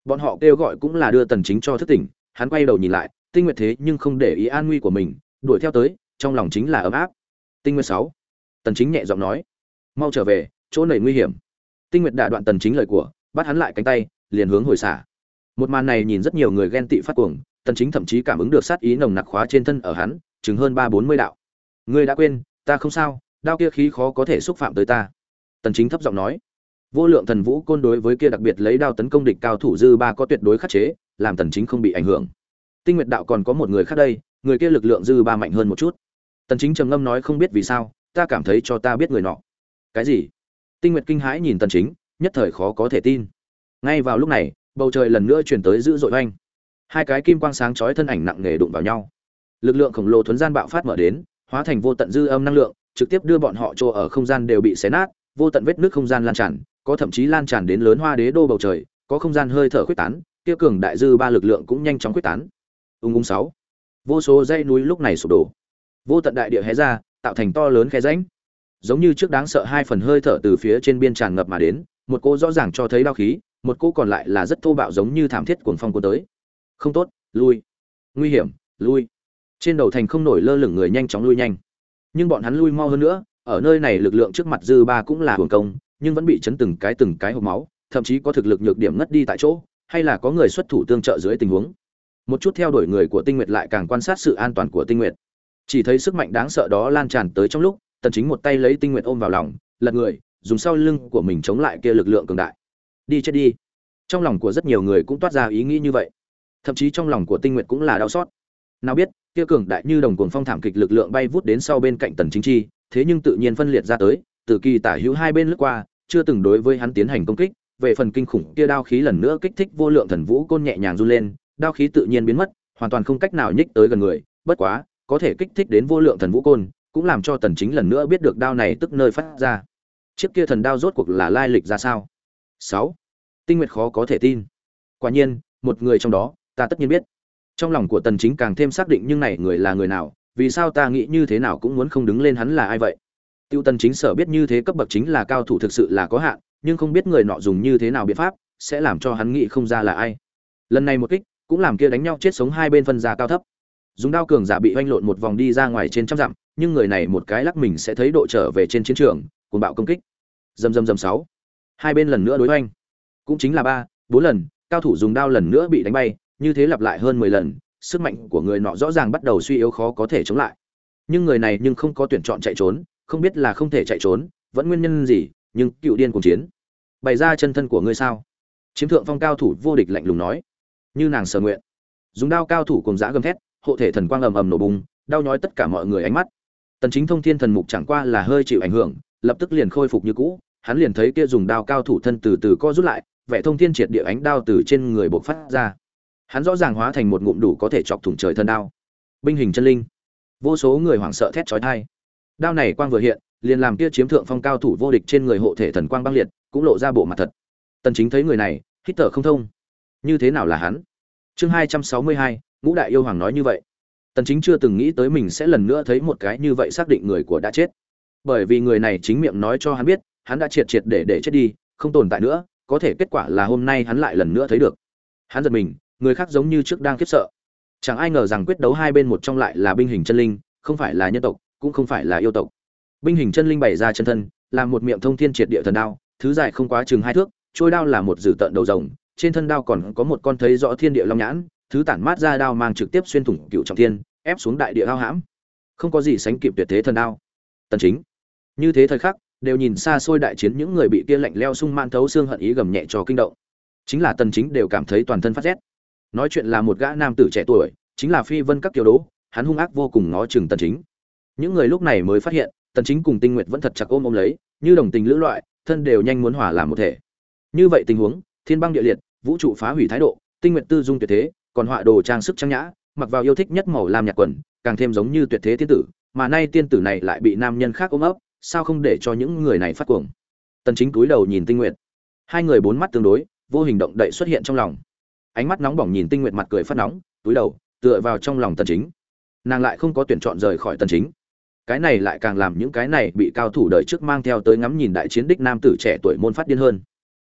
Bọn họ kêu gọi cũng là đưa tần chính cho thức tỉnh, hắn quay đầu nhìn lại, tinh nguyệt thế nhưng không để ý an nguy của mình, đuổi theo tới, trong lòng chính là ấm áp tinh nguyệt 6. tần chính nhẹ giọng nói, mau trở về, chỗ này nguy hiểm. Tinh nguyệt đả đoạn tần chính lời của, bắt hắn lại cánh tay, liền hướng hồi xả. Một màn này nhìn rất nhiều người ghen tị phát cuồng, tần chính thậm chí cảm ứng được sát ý nồng nặc khóa trên thân ở hắn, chừng hơn ba bốn mươi đạo. Ngươi đã quên, ta không sao, đao kia khí khó có thể xúc phạm tới ta. Tần chính thấp giọng nói, vô lượng thần vũ côn đối với kia đặc biệt lấy đao tấn công địch cao thủ dư ba có tuyệt đối khắc chế, làm tần chính không bị ảnh hưởng. Tinh nguyệt đạo còn có một người khác đây, người kia lực lượng dư ba mạnh hơn một chút tần chính trầm ngâm nói không biết vì sao, ta cảm thấy cho ta biết người nọ. Cái gì? Tinh nguyệt kinh hãi nhìn tần chính, nhất thời khó có thể tin. Ngay vào lúc này, bầu trời lần nữa truyền tới dữ dội oanh. Hai cái kim quang sáng chói thân ảnh nặng nề đụng vào nhau. Lực lượng khổng lồ thuấn gian bạo phát mở đến, hóa thành vô tận dư âm năng lượng, trực tiếp đưa bọn họ trô ở không gian đều bị xé nát, vô tận vết nước không gian lan tràn, có thậm chí lan tràn đến lớn hoa đế đô bầu trời, có không gian hơi thở khuyết tán, kia cường đại dư ba lực lượng cũng nhanh chóng khuyết tán. Ung ung sáu. Vô số dãy núi lúc này sụp đổ vô tận đại địa hé ra, tạo thành to lớn khe rãnh. Giống như trước đáng sợ hai phần hơi thở từ phía trên biên tràn ngập mà đến, một cô rõ ràng cho thấy đau khí, một cô còn lại là rất thô bạo giống như thảm thiết cuồng phong của tới. Không tốt, lui. Nguy hiểm, lui. Trên đầu thành không nổi lơ lửng người nhanh chóng lui nhanh. Nhưng bọn hắn lui mau hơn nữa, ở nơi này lực lượng trước mặt dư ba cũng là hưởng công, nhưng vẫn bị chấn từng cái từng cái hộp máu, thậm chí có thực lực nhược điểm ngất đi tại chỗ, hay là có người xuất thủ tương trợ dưới tình huống. Một chút theo đuổi người của tinh nguyệt lại càng quan sát sự an toàn của tinh nguyệt chỉ thấy sức mạnh đáng sợ đó lan tràn tới trong lúc, tần chính một tay lấy tinh nguyện ôm vào lòng, lật người, dùng sau lưng của mình chống lại kia lực lượng cường đại. Đi chết đi. Trong lòng của rất nhiều người cũng toát ra ý nghĩ như vậy. Thậm chí trong lòng của tinh nguyện cũng là đau xót. Nào biết, kia cường đại như đồng cuồng phong thảm kịch lực lượng bay vút đến sau bên cạnh tần chính chi, thế nhưng tự nhiên phân liệt ra tới, từ kỳ tả hữu hai bên lướt qua, chưa từng đối với hắn tiến hành công kích, về phần kinh khủng kia đao khí lần nữa kích thích vô lượng thần vũ côn nhẹ nhàng run lên, đao khí tự nhiên biến mất, hoàn toàn không cách nào nhích tới gần người, bất quá có thể kích thích đến vô lượng thần vũ côn, cũng làm cho tần chính lần nữa biết được đao này tức nơi phát ra. Chiếc kia thần đao rốt cuộc là lai lịch ra sao? 6. tinh nguyệt khó có thể tin. Quả nhiên, một người trong đó, ta tất nhiên biết. Trong lòng của tần chính càng thêm xác định nhưng này người là người nào, vì sao ta nghĩ như thế nào cũng muốn không đứng lên hắn là ai vậy? Tiêu tần chính sở biết như thế cấp bậc chính là cao thủ thực sự là có hạn, nhưng không biết người nọ dùng như thế nào biện pháp, sẽ làm cho hắn nghĩ không ra là ai. Lần này một kích, cũng làm kia đánh nhau chết sống hai bên phân ra cao thấp dùng đao cường giả bị oanh lộn một vòng đi ra ngoài trên trăm dặm, nhưng người này một cái lắc mình sẽ thấy độ trở về trên chiến trường, cuồng bạo công kích. Dầm dầm dầm sáu. Hai bên lần nữa đối oanh cũng chính là ba, bốn lần, cao thủ dùng đao lần nữa bị đánh bay, như thế lặp lại hơn mười lần, sức mạnh của người nọ rõ ràng bắt đầu suy yếu khó có thể chống lại. Nhưng người này nhưng không có tuyển chọn chạy trốn, không biết là không thể chạy trốn, vẫn nguyên nhân gì, nhưng cựu điên cùng chiến. Bày ra chân thân của ngươi sao? Chiếm thượng phong cao thủ vô địch lạnh lùng nói. Như nàng sở nguyện. Dùng đao cao thủ cùng giã gầm thét hộ thể thần quang ầm ầm nổ bùng đau nhói tất cả mọi người ánh mắt. Tần chính thông thiên thần mục chẳng qua là hơi chịu ảnh hưởng lập tức liền khôi phục như cũ hắn liền thấy kia dùng đao cao thủ thân từ từ co rút lại vẻ thông thiên triệt địa ánh đao từ trên người bộc phát ra. Hắn rõ ràng hóa thành một ngụm đủ có thể chọc thủng trời thân đao. Binh hình chân linh. Vô số người hoảng sợ thét chói tai. Đao này quang vừa hiện liền làm kia chiếm thượng phong cao thủ vô địch trên người hộ thể thần quang băng liệt cũng lộ ra bộ mặt thật. Tần chính thấy người này hít thở không thông. Như thế nào là hắn? Chương 262, ngũ đại yêu hoàng nói như vậy. Tần chính chưa từng nghĩ tới mình sẽ lần nữa thấy một cái như vậy xác định người của đã chết. Bởi vì người này chính miệng nói cho hắn biết, hắn đã triệt triệt để để chết đi, không tồn tại nữa, có thể kết quả là hôm nay hắn lại lần nữa thấy được. Hắn giật mình, người khác giống như trước đang khiếp sợ. Chẳng ai ngờ rằng quyết đấu hai bên một trong lại là binh hình chân linh, không phải là nhân tộc, cũng không phải là yêu tộc. Binh hình chân linh bày ra chân thân, là một miệng thông thiên triệt địa thần đao, thứ dài không quá chừng hai thước, trôi đao là một dử tận đầu rồng, trên thân đao còn có một con thấy rõ thiên địa long nhãn thứ tản mát ra đao mang trực tiếp xuyên thủng cựu trọng thiên, ép xuống đại địa hao hãm. Không có gì sánh kịp tuyệt thế thần đao. Tần chính. Như thế thời khắc, đều nhìn xa xôi đại chiến những người bị kia lạnh leo sung man thấu xương hận ý gầm nhẹ cho kinh động. Chính là tần chính đều cảm thấy toàn thân phát rét. Nói chuyện là một gã nam tử trẻ tuổi, chính là phi vân các kiều đố, hắn hung ác vô cùng ngó chừng tần chính. Những người lúc này mới phát hiện, tần chính cùng tinh nguyệt vẫn thật chặt ôm ôm lấy, như đồng tình lữ loại, thân đều nhanh muốn hòa làm một thể. Như vậy tình huống, thiên băng địa liệt, vũ trụ phá hủy thái độ, tinh nguyệt tư dung tuyệt thế còn họa đồ trang sức trang nhã, mặc vào yêu thích nhất màu lam nhạt quần, càng thêm giống như tuyệt thế tiên tử, mà nay tiên tử này lại bị nam nhân khác ôm ấp, sao không để cho những người này phát cuồng? Tần chính cúi đầu nhìn tinh nguyệt. Hai người bốn mắt tương đối, vô hình động đậy xuất hiện trong lòng. Ánh mắt nóng bỏng nhìn tinh nguyệt mặt cười phát nóng, túi đầu, tựa vào trong lòng tần chính. Nàng lại không có tuyển chọn rời khỏi tần chính. Cái này lại càng làm những cái này bị cao thủ đời trước mang theo tới ngắm nhìn đại chiến đích nam tử trẻ tuổi môn phát điên hơn.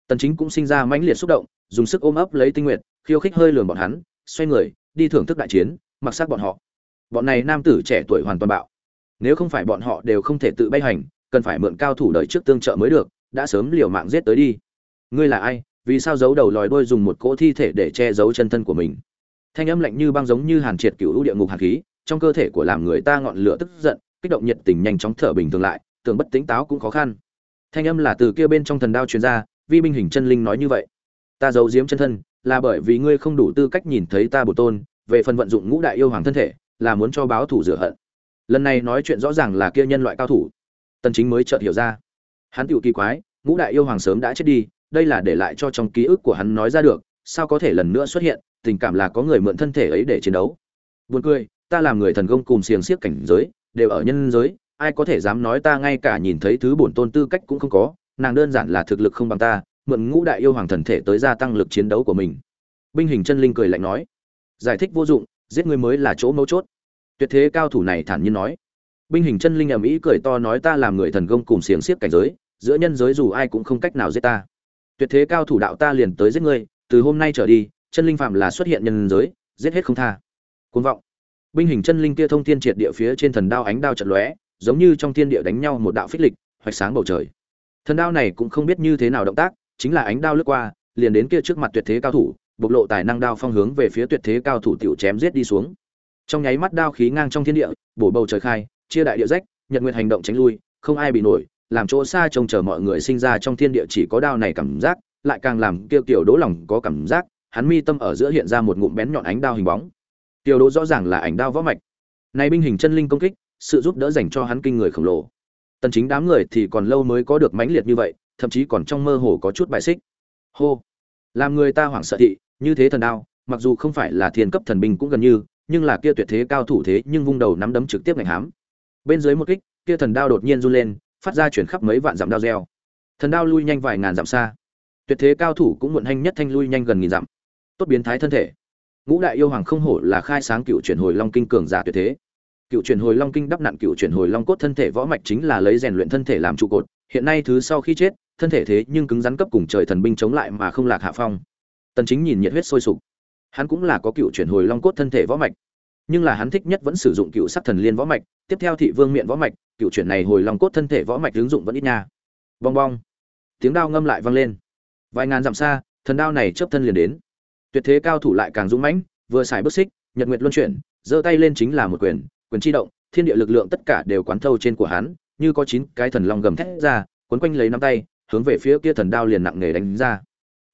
Tần chính cũng sinh ra mãnh liệt xúc động, dùng sức ôm ấp lấy tinh nguyệt, khiêu khích hơi lườm bọn hắn xoay người, đi thưởng thức đại chiến, mặc sát bọn họ. Bọn này nam tử trẻ tuổi hoàn toàn bạo. Nếu không phải bọn họ đều không thể tự bay hành, cần phải mượn cao thủ đời trước tương trợ mới được, đã sớm liều mạng giết tới đi. Ngươi là ai? Vì sao giấu đầu lòi đuôi dùng một cỗ thi thể để che giấu chân thân của mình? Thanh âm lạnh như băng giống như hàn triệt cựu lũ địa ngục hàn khí, trong cơ thể của làm người ta ngọn lửa tức giận, kích động nhiệt tình nhanh chóng thở bình thường lại, tưởng bất tính táo cũng khó khăn. Thanh âm là từ kia bên trong thần đao truyền ra, vi binh hình chân linh nói như vậy. Ta giấu giếm chân thân là bởi vì ngươi không đủ tư cách nhìn thấy ta bổ tôn, về phần vận dụng ngũ đại yêu hoàng thân thể, là muốn cho báo thủ rửa hận. Lần này nói chuyện rõ ràng là kia nhân loại cao thủ. Tần chính mới chợt hiểu ra. Hắn tiểu kỳ quái, ngũ đại yêu hoàng sớm đã chết đi, đây là để lại cho trong ký ức của hắn nói ra được, sao có thể lần nữa xuất hiện, tình cảm là có người mượn thân thể ấy để chiến đấu. Buồn cười, ta làm người thần công cùng xiềng xiếc cảnh giới, đều ở nhân giới, ai có thể dám nói ta ngay cả nhìn thấy thứ bổn tôn tư cách cũng không có, nàng đơn giản là thực lực không bằng ta mượn ngũ đại yêu hoàng thần thể tới gia tăng lực chiến đấu của mình. Binh hình chân linh cười lạnh nói, giải thích vô dụng, giết người mới là chỗ mấu chốt. Tuyệt thế cao thủ này thản nhiên nói. Binh hình chân linh ầm ĩ cười to nói ta làm người thần công cùng xiềng xiếc cảnh giới, giữa nhân giới dù ai cũng không cách nào giết ta. Tuyệt thế cao thủ đạo ta liền tới giết ngươi, từ hôm nay trở đi, chân linh phạm là xuất hiện nhân giới, giết hết không tha. Côn vọng. Binh hình chân linh kia thông thiên triệt địa phía trên thần đao ánh đao trận lóe, giống như trong thiên địa đánh nhau một đạo phích lịch, hoạch sáng bầu trời. Thần đao này cũng không biết như thế nào động tác chính là ánh đao lướt qua, liền đến kia trước mặt tuyệt thế cao thủ, bộc lộ tài năng đao phong hướng về phía tuyệt thế cao thủ tiểu chém giết đi xuống. Trong nháy mắt đao khí ngang trong thiên địa, bổ bầu trời khai, chia đại địa rách, nhật nguyệt hành động tránh lui, không ai bị nổi, làm chỗ xa trông chờ mọi người sinh ra trong thiên địa chỉ có đao này cảm giác, lại càng làm kia tiểu đố lòng có cảm giác, hắn mi tâm ở giữa hiện ra một ngụm bén nhọn ánh đao hình bóng. Tiểu đố rõ ràng là ảnh đao võ mạch. Này binh hình chân linh công kích, sự giúp đỡ dành cho hắn kinh người khổng lồ. Tần chính đám người thì còn lâu mới có được mãnh liệt như vậy thậm chí còn trong mơ hồ có chút bài xích. Hô. Làm người ta hoảng sợ thị, như thế thần đao, mặc dù không phải là thiên cấp thần binh cũng gần như, nhưng là kia tuyệt thế cao thủ thế nhưng vung đầu nắm đấm trực tiếp ngạnh hám. Bên dưới một kích, kia thần đao đột nhiên run lên, phát ra chuyển khắp mấy vạn dặm đao reo thần đao lui nhanh vài ngàn dặm xa. Tuyệt thế cao thủ cũng muộn hành nhất thanh lui nhanh gần nghìn dặm. Tốt biến thái thân thể. Ngũ đại yêu hoàng không hổ là khai sáng cựu chuyển hồi long kinh cường giả tuyệt thế. Cựu chuyển hồi long kinh đắp nặn cựu chuyển hồi long cốt thân thể võ mạch chính là lấy rèn luyện thân thể làm trụ cột, hiện nay thứ sau khi chết thân thể thế nhưng cứng rắn cấp cùng trời thần binh chống lại mà không lạc hạ phong. Tần chính nhìn nhiệt huyết sôi sục. Hắn cũng là có cựu chuyển hồi long cốt thân thể võ mạch, nhưng là hắn thích nhất vẫn sử dụng cựu sắc thần liên võ mạch, tiếp theo thị vương miện võ mạch, cựu chuyển này hồi long cốt thân thể võ mạch ứng dụng vẫn ít nha. Bong bong. Tiếng đao ngâm lại vang lên. Vài ngàn dặm xa, thần đao này chớp thân liền đến. Tuyệt thế cao thủ lại càng dũng mãnh, vừa xài bước xích, nhật nguyệt luân chuyển, giơ tay lên chính là một quyền quyền chi động, thiên địa lực lượng tất cả đều quán thâu trên của hắn, như có chín cái thần long gầm thét ra, quấn quanh lấy nắm tay hướng về phía kia thần đao liền nặng nề đánh ra.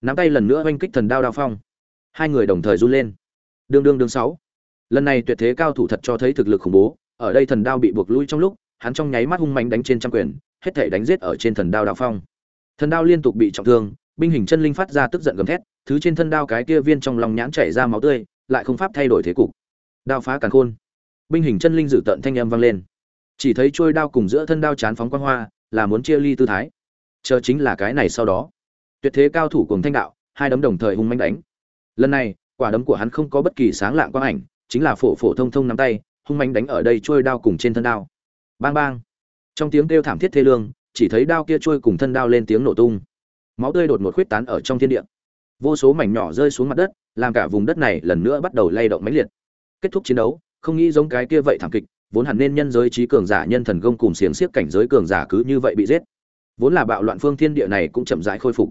Nắm tay lần nữa oanh kích thần đao đao phong. Hai người đồng thời run lên. Đương đương đương sáu. Lần này tuyệt thế cao thủ thật cho thấy thực lực khủng bố, ở đây thần đao bị buộc lui trong lúc, hắn trong nháy mắt hung mạnh đánh trên trăm quyền, hết thể đánh giết ở trên thần đao đao phong. Thần đao liên tục bị trọng thương, binh hình chân linh phát ra tức giận gầm thét, thứ trên thân đao cái kia viên trong lòng nhãn chảy ra máu tươi, lại không pháp thay đổi thế cục. Đao phá càn khôn. Binh hình chân linh dự tận thanh âm vang lên. Chỉ thấy trôi đao cùng giữa thân đao chán phóng quang hoa, là muốn chia ly tư thái chờ chính là cái này sau đó. Tuyệt thế cao thủ cùng thanh đạo, hai đấm đồng thời hung manh đánh. Lần này, quả đấm của hắn không có bất kỳ sáng lạng quang ảnh, chính là phổ phổ thông thông nắm tay, hung manh đánh ở đây trôi đao cùng trên thân đao. Bang bang. Trong tiếng kêu thảm thiết thê lương, chỉ thấy đao kia trôi cùng thân đao lên tiếng nổ tung. Máu tươi đột ngột khuyết tán ở trong thiên địa. Vô số mảnh nhỏ rơi xuống mặt đất, làm cả vùng đất này lần nữa bắt đầu lay động mãnh liệt. Kết thúc chiến đấu, không nghĩ giống cái kia vậy thảm kịch, vốn hẳn nên nhân giới trí cường giả nhân thần công cùng xiềng xiếc cảnh giới cường giả cứ như vậy bị giết vốn là bạo loạn phương thiên địa này cũng chậm rãi khôi phục.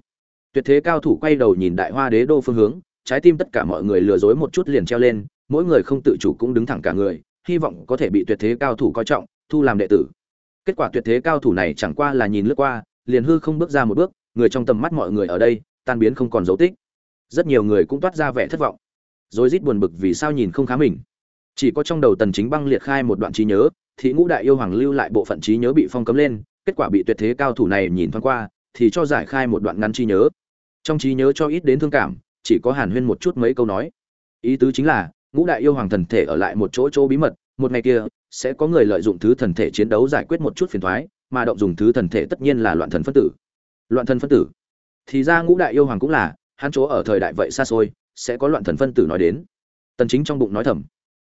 Tuyệt thế cao thủ quay đầu nhìn đại hoa đế đô phương hướng, trái tim tất cả mọi người lừa dối một chút liền treo lên, mỗi người không tự chủ cũng đứng thẳng cả người, hy vọng có thể bị tuyệt thế cao thủ coi trọng, thu làm đệ tử. Kết quả tuyệt thế cao thủ này chẳng qua là nhìn lướt qua, liền hư không bước ra một bước, người trong tầm mắt mọi người ở đây, tan biến không còn dấu tích. Rất nhiều người cũng toát ra vẻ thất vọng. Rồi rít buồn bực vì sao nhìn không khá mình. Chỉ có trong đầu tần chính băng liệt khai một đoạn trí nhớ thì ngũ đại yêu hoàng lưu lại bộ phận trí nhớ bị phong cấm lên kết quả bị tuyệt thế cao thủ này nhìn thoáng qua, thì cho giải khai một đoạn ngắn trí nhớ. Trong trí nhớ cho ít đến thương cảm, chỉ có hàn huyên một chút mấy câu nói. Ý tứ chính là, ngũ đại yêu hoàng thần thể ở lại một chỗ chỗ bí mật, một ngày kia, sẽ có người lợi dụng thứ thần thể chiến đấu giải quyết một chút phiền thoái, mà động dùng thứ thần thể tất nhiên là loạn thần phân tử. Loạn thần phân tử. Thì ra ngũ đại yêu hoàng cũng là, hắn chỗ ở thời đại vậy xa xôi, sẽ có loạn thần phân tử nói đến. Tần chính trong bụng nói thầm.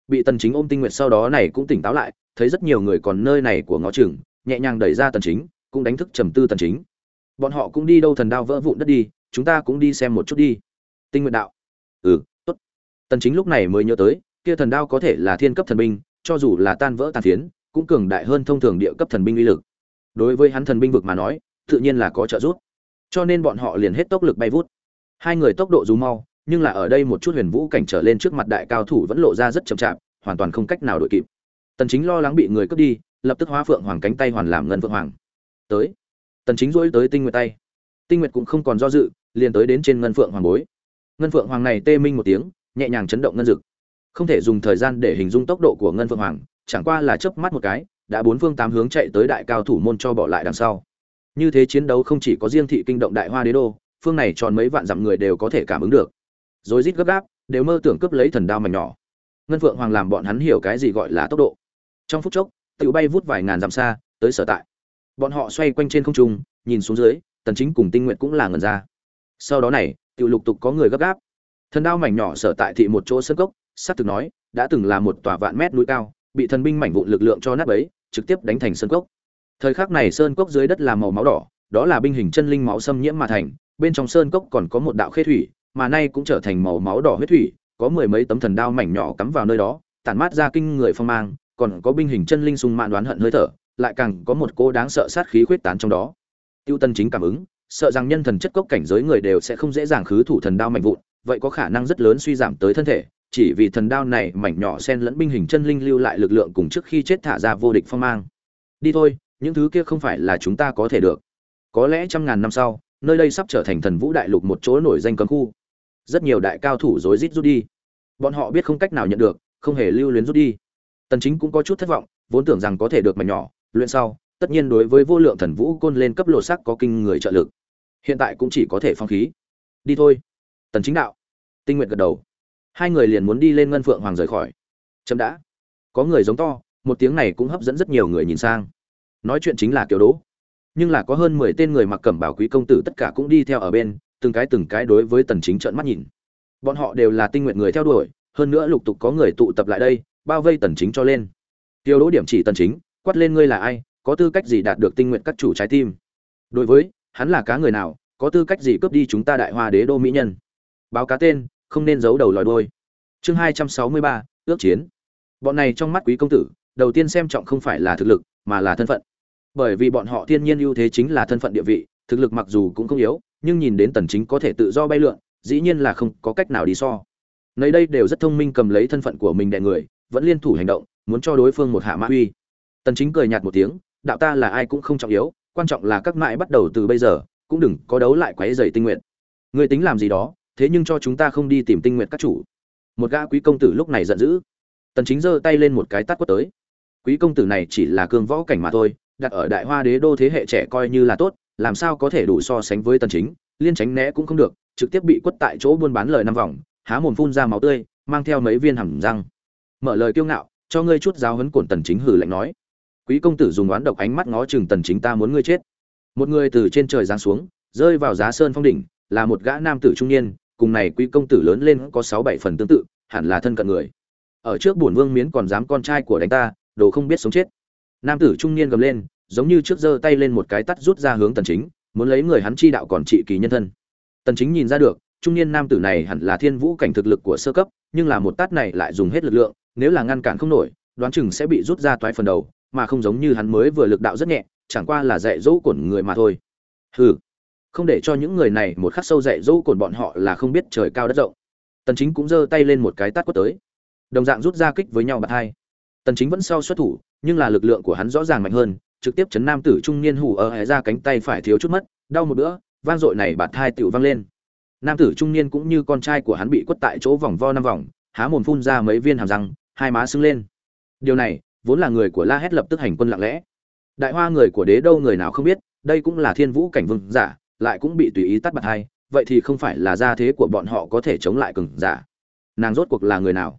Bị tần chính ôm tinh nguyệt sau đó này cũng tỉnh táo lại, thấy rất nhiều người còn nơi này của ngõ trường nhẹ nhàng đẩy ra tần chính, cũng đánh thức trầm tư tần chính. Bọn họ cũng đi đâu thần đao vỡ vụn đất đi, chúng ta cũng đi xem một chút đi. Tinh nguyện đạo. Ừ tốt. Tần chính lúc này mới nhớ tới, kia thần đao có thể là thiên cấp thần binh, cho dù là tan vỡ tàn phiến, cũng cường đại hơn thông thường địa cấp thần binh uy lực. Đối với hắn thần binh vực mà nói, tự nhiên là có trợ giúp. Cho nên bọn họ liền hết tốc lực bay vút. Hai người tốc độ dù mau, nhưng là ở đây một chút huyền vũ cảnh trở lên trước mặt đại cao thủ vẫn lộ ra rất chậm chạp, hoàn toàn không cách nào đội kịp. Tần chính lo lắng bị người cướp đi lập tức hóa phượng hoàng cánh tay hoàn làm ngân phượng hoàng. Tới. Tần chính duỗi tới tinh nguyệt tay. Tinh nguyệt cũng không còn do dự, liền tới đến trên ngân phượng hoàng bối. Ngân phượng hoàng này tê minh một tiếng, nhẹ nhàng chấn động ngân dực. Không thể dùng thời gian để hình dung tốc độ của ngân phượng hoàng, chẳng qua là chớp mắt một cái, đã bốn phương tám hướng chạy tới đại cao thủ môn cho bỏ lại đằng sau. Như thế chiến đấu không chỉ có riêng thị kinh động đại hoa đế đô, phương này tròn mấy vạn dặm người đều có thể cảm ứng được. Rồi rít gấp gáp, đều mơ tưởng cướp lấy thần đao mảnh nhỏ. Ngân phượng hoàng làm bọn hắn hiểu cái gì gọi là tốc độ. Trong phút chốc tự bay vút vài ngàn dặm xa, tới sở tại. Bọn họ xoay quanh trên không trung, nhìn xuống dưới, tần chính cùng tinh nguyện cũng là ngần ra. Sau đó này tự lục tục có người gấp gáp. Thần đao mảnh nhỏ sở tại thị một chỗ sân cốc, sát thực nói, đã từng là một tòa vạn mét núi cao, bị thần binh mảnh vụn lực lượng cho nát bấy, trực tiếp đánh thành sơn cốc. Thời khắc này sơn cốc dưới đất là màu máu đỏ, đó là binh hình chân linh máu xâm nhiễm mà thành, bên trong sơn cốc còn có một đạo khê thủy, mà nay cũng trở thành màu máu đỏ huyết thủy, có mười mấy tấm thần đao mảnh nhỏ cắm vào nơi đó, tản mát ra kinh người phong mang còn có binh hình chân linh sung mạn đoán hận hơi thở, lại càng có một cô đáng sợ sát khí khuyết tán trong đó. Tiêu tân chính cảm ứng, sợ rằng nhân thần chất cốc cảnh giới người đều sẽ không dễ dàng khứ thủ thần đao mạnh vụn, vậy có khả năng rất lớn suy giảm tới thân thể, chỉ vì thần đao này mảnh nhỏ xen lẫn binh hình chân linh lưu lại lực lượng cùng trước khi chết thả ra vô địch phong mang. Đi thôi, những thứ kia không phải là chúng ta có thể được. Có lẽ trăm ngàn năm sau, nơi đây sắp trở thành thần vũ đại lục một chỗ nổi danh cấm khu. Rất nhiều đại cao thủ rối rít rút đi. Bọn họ biết không cách nào nhận được, không hề lưu luyến rút đi tần chính cũng có chút thất vọng, vốn tưởng rằng có thể được mảnh nhỏ, luyện sau, tất nhiên đối với vô lượng thần vũ côn lên cấp lộ sắc có kinh người trợ lực. Hiện tại cũng chỉ có thể phong khí. Đi thôi. Tần chính đạo. Tinh nguyện gật đầu. Hai người liền muốn đi lên ngân phượng hoàng rời khỏi. Chậm đã. Có người giống to, một tiếng này cũng hấp dẫn rất nhiều người nhìn sang. Nói chuyện chính là kiều đỗ. Nhưng là có hơn 10 tên người mặc cẩm bảo quý công tử tất cả cũng đi theo ở bên, từng cái từng cái đối với tần chính trợn mắt nhìn. Bọn họ đều là tinh nguyện người theo đuổi, hơn nữa lục tục có người tụ tập lại đây bao vây tần chính cho lên. Tiêu đỗ điểm chỉ tần chính quát lên ngươi là ai có tư cách gì đạt được tinh nguyện các chủ trái tim? Đối với hắn là cá người nào có tư cách gì cướp đi chúng ta đại hoa đế đô mỹ nhân? Báo cá tên không nên giấu đầu lòi đuôi. Chương 263, ước chiến. Bọn này trong mắt quý công tử đầu tiên xem trọng không phải là thực lực mà là thân phận. Bởi vì bọn họ thiên nhiên ưu thế chính là thân phận địa vị thực lực mặc dù cũng không yếu nhưng nhìn đến tần chính có thể tự do bay lượn dĩ nhiên là không có cách nào đi so. Nơi đây đều rất thông minh cầm lấy thân phận của mình đè người vẫn liên thủ hành động, muốn cho đối phương một hạ mã uy. Tần chính cười nhạt một tiếng, đạo ta là ai cũng không trọng yếu, quan trọng là các mãi bắt đầu từ bây giờ, cũng đừng có đấu lại quấy rầy tinh nguyện người tính làm gì đó, thế nhưng cho chúng ta không đi tìm tinh nguyện các chủ. Một gã quý công tử lúc này giận dữ. Tần chính giơ tay lên một cái tát quất tới. Quý công tử này chỉ là cương võ cảnh mà thôi, đặt ở đại hoa đế đô thế hệ trẻ coi như là tốt, làm sao có thể đủ so sánh với tần chính, liên tránh né cũng không được, trực tiếp bị quất tại chỗ buôn bán lời năm vòng, há mồm phun ra máu tươi, mang theo mấy viên hầm răng mở lời kiêu ngạo, cho ngươi chút giáo huấn cổn tần chính hừ lạnh nói. Quý công tử dùng oán độc ánh mắt ngó chừng tần chính ta muốn ngươi chết. Một người từ trên trời giáng xuống, rơi vào giá sơn phong đỉnh, là một gã nam tử trung niên, cùng này quý công tử lớn lên có sáu bảy phần tương tự, hẳn là thân cận người. Ở trước bổn vương miến còn dám con trai của đánh ta, đồ không biết sống chết. Nam tử trung niên gầm lên, giống như trước giơ tay lên một cái tắt rút ra hướng tần chính, muốn lấy người hắn chi đạo còn trị kỳ nhân thân. Tần chính nhìn ra được, trung niên nam tử này hẳn là thiên vũ cảnh thực lực của sơ cấp, nhưng là một tát này lại dùng hết lực lượng nếu là ngăn cản không nổi, đoán chừng sẽ bị rút ra toái phần đầu, mà không giống như hắn mới vừa lực đạo rất nhẹ, chẳng qua là dạy dỗ cổn người mà thôi. Hừ, không để cho những người này một khắc sâu dạy dỗ cổn bọn họ là không biết trời cao đất rộng. Tần chính cũng giơ tay lên một cái tát quất tới. Đồng dạng rút ra kích với nhau bạt hai. Tần chính vẫn sau xuất thủ, nhưng là lực lượng của hắn rõ ràng mạnh hơn, trực tiếp chấn nam tử trung niên hủ ở hé ra cánh tay phải thiếu chút mất, đau một bữa, vang dội này bạt hai tiểu vang lên. Nam tử trung niên cũng như con trai của hắn bị quất tại chỗ vòng vo năm vòng há mồm phun ra mấy viên hàm răng, hai má sưng lên. Điều này, vốn là người của la hét lập tức hành quân lặng lẽ. Đại hoa người của đế đâu người nào không biết, đây cũng là thiên vũ cảnh vương giả, lại cũng bị tùy ý tắt bạt hai, vậy thì không phải là gia thế của bọn họ có thể chống lại cường giả. Nàng rốt cuộc là người nào?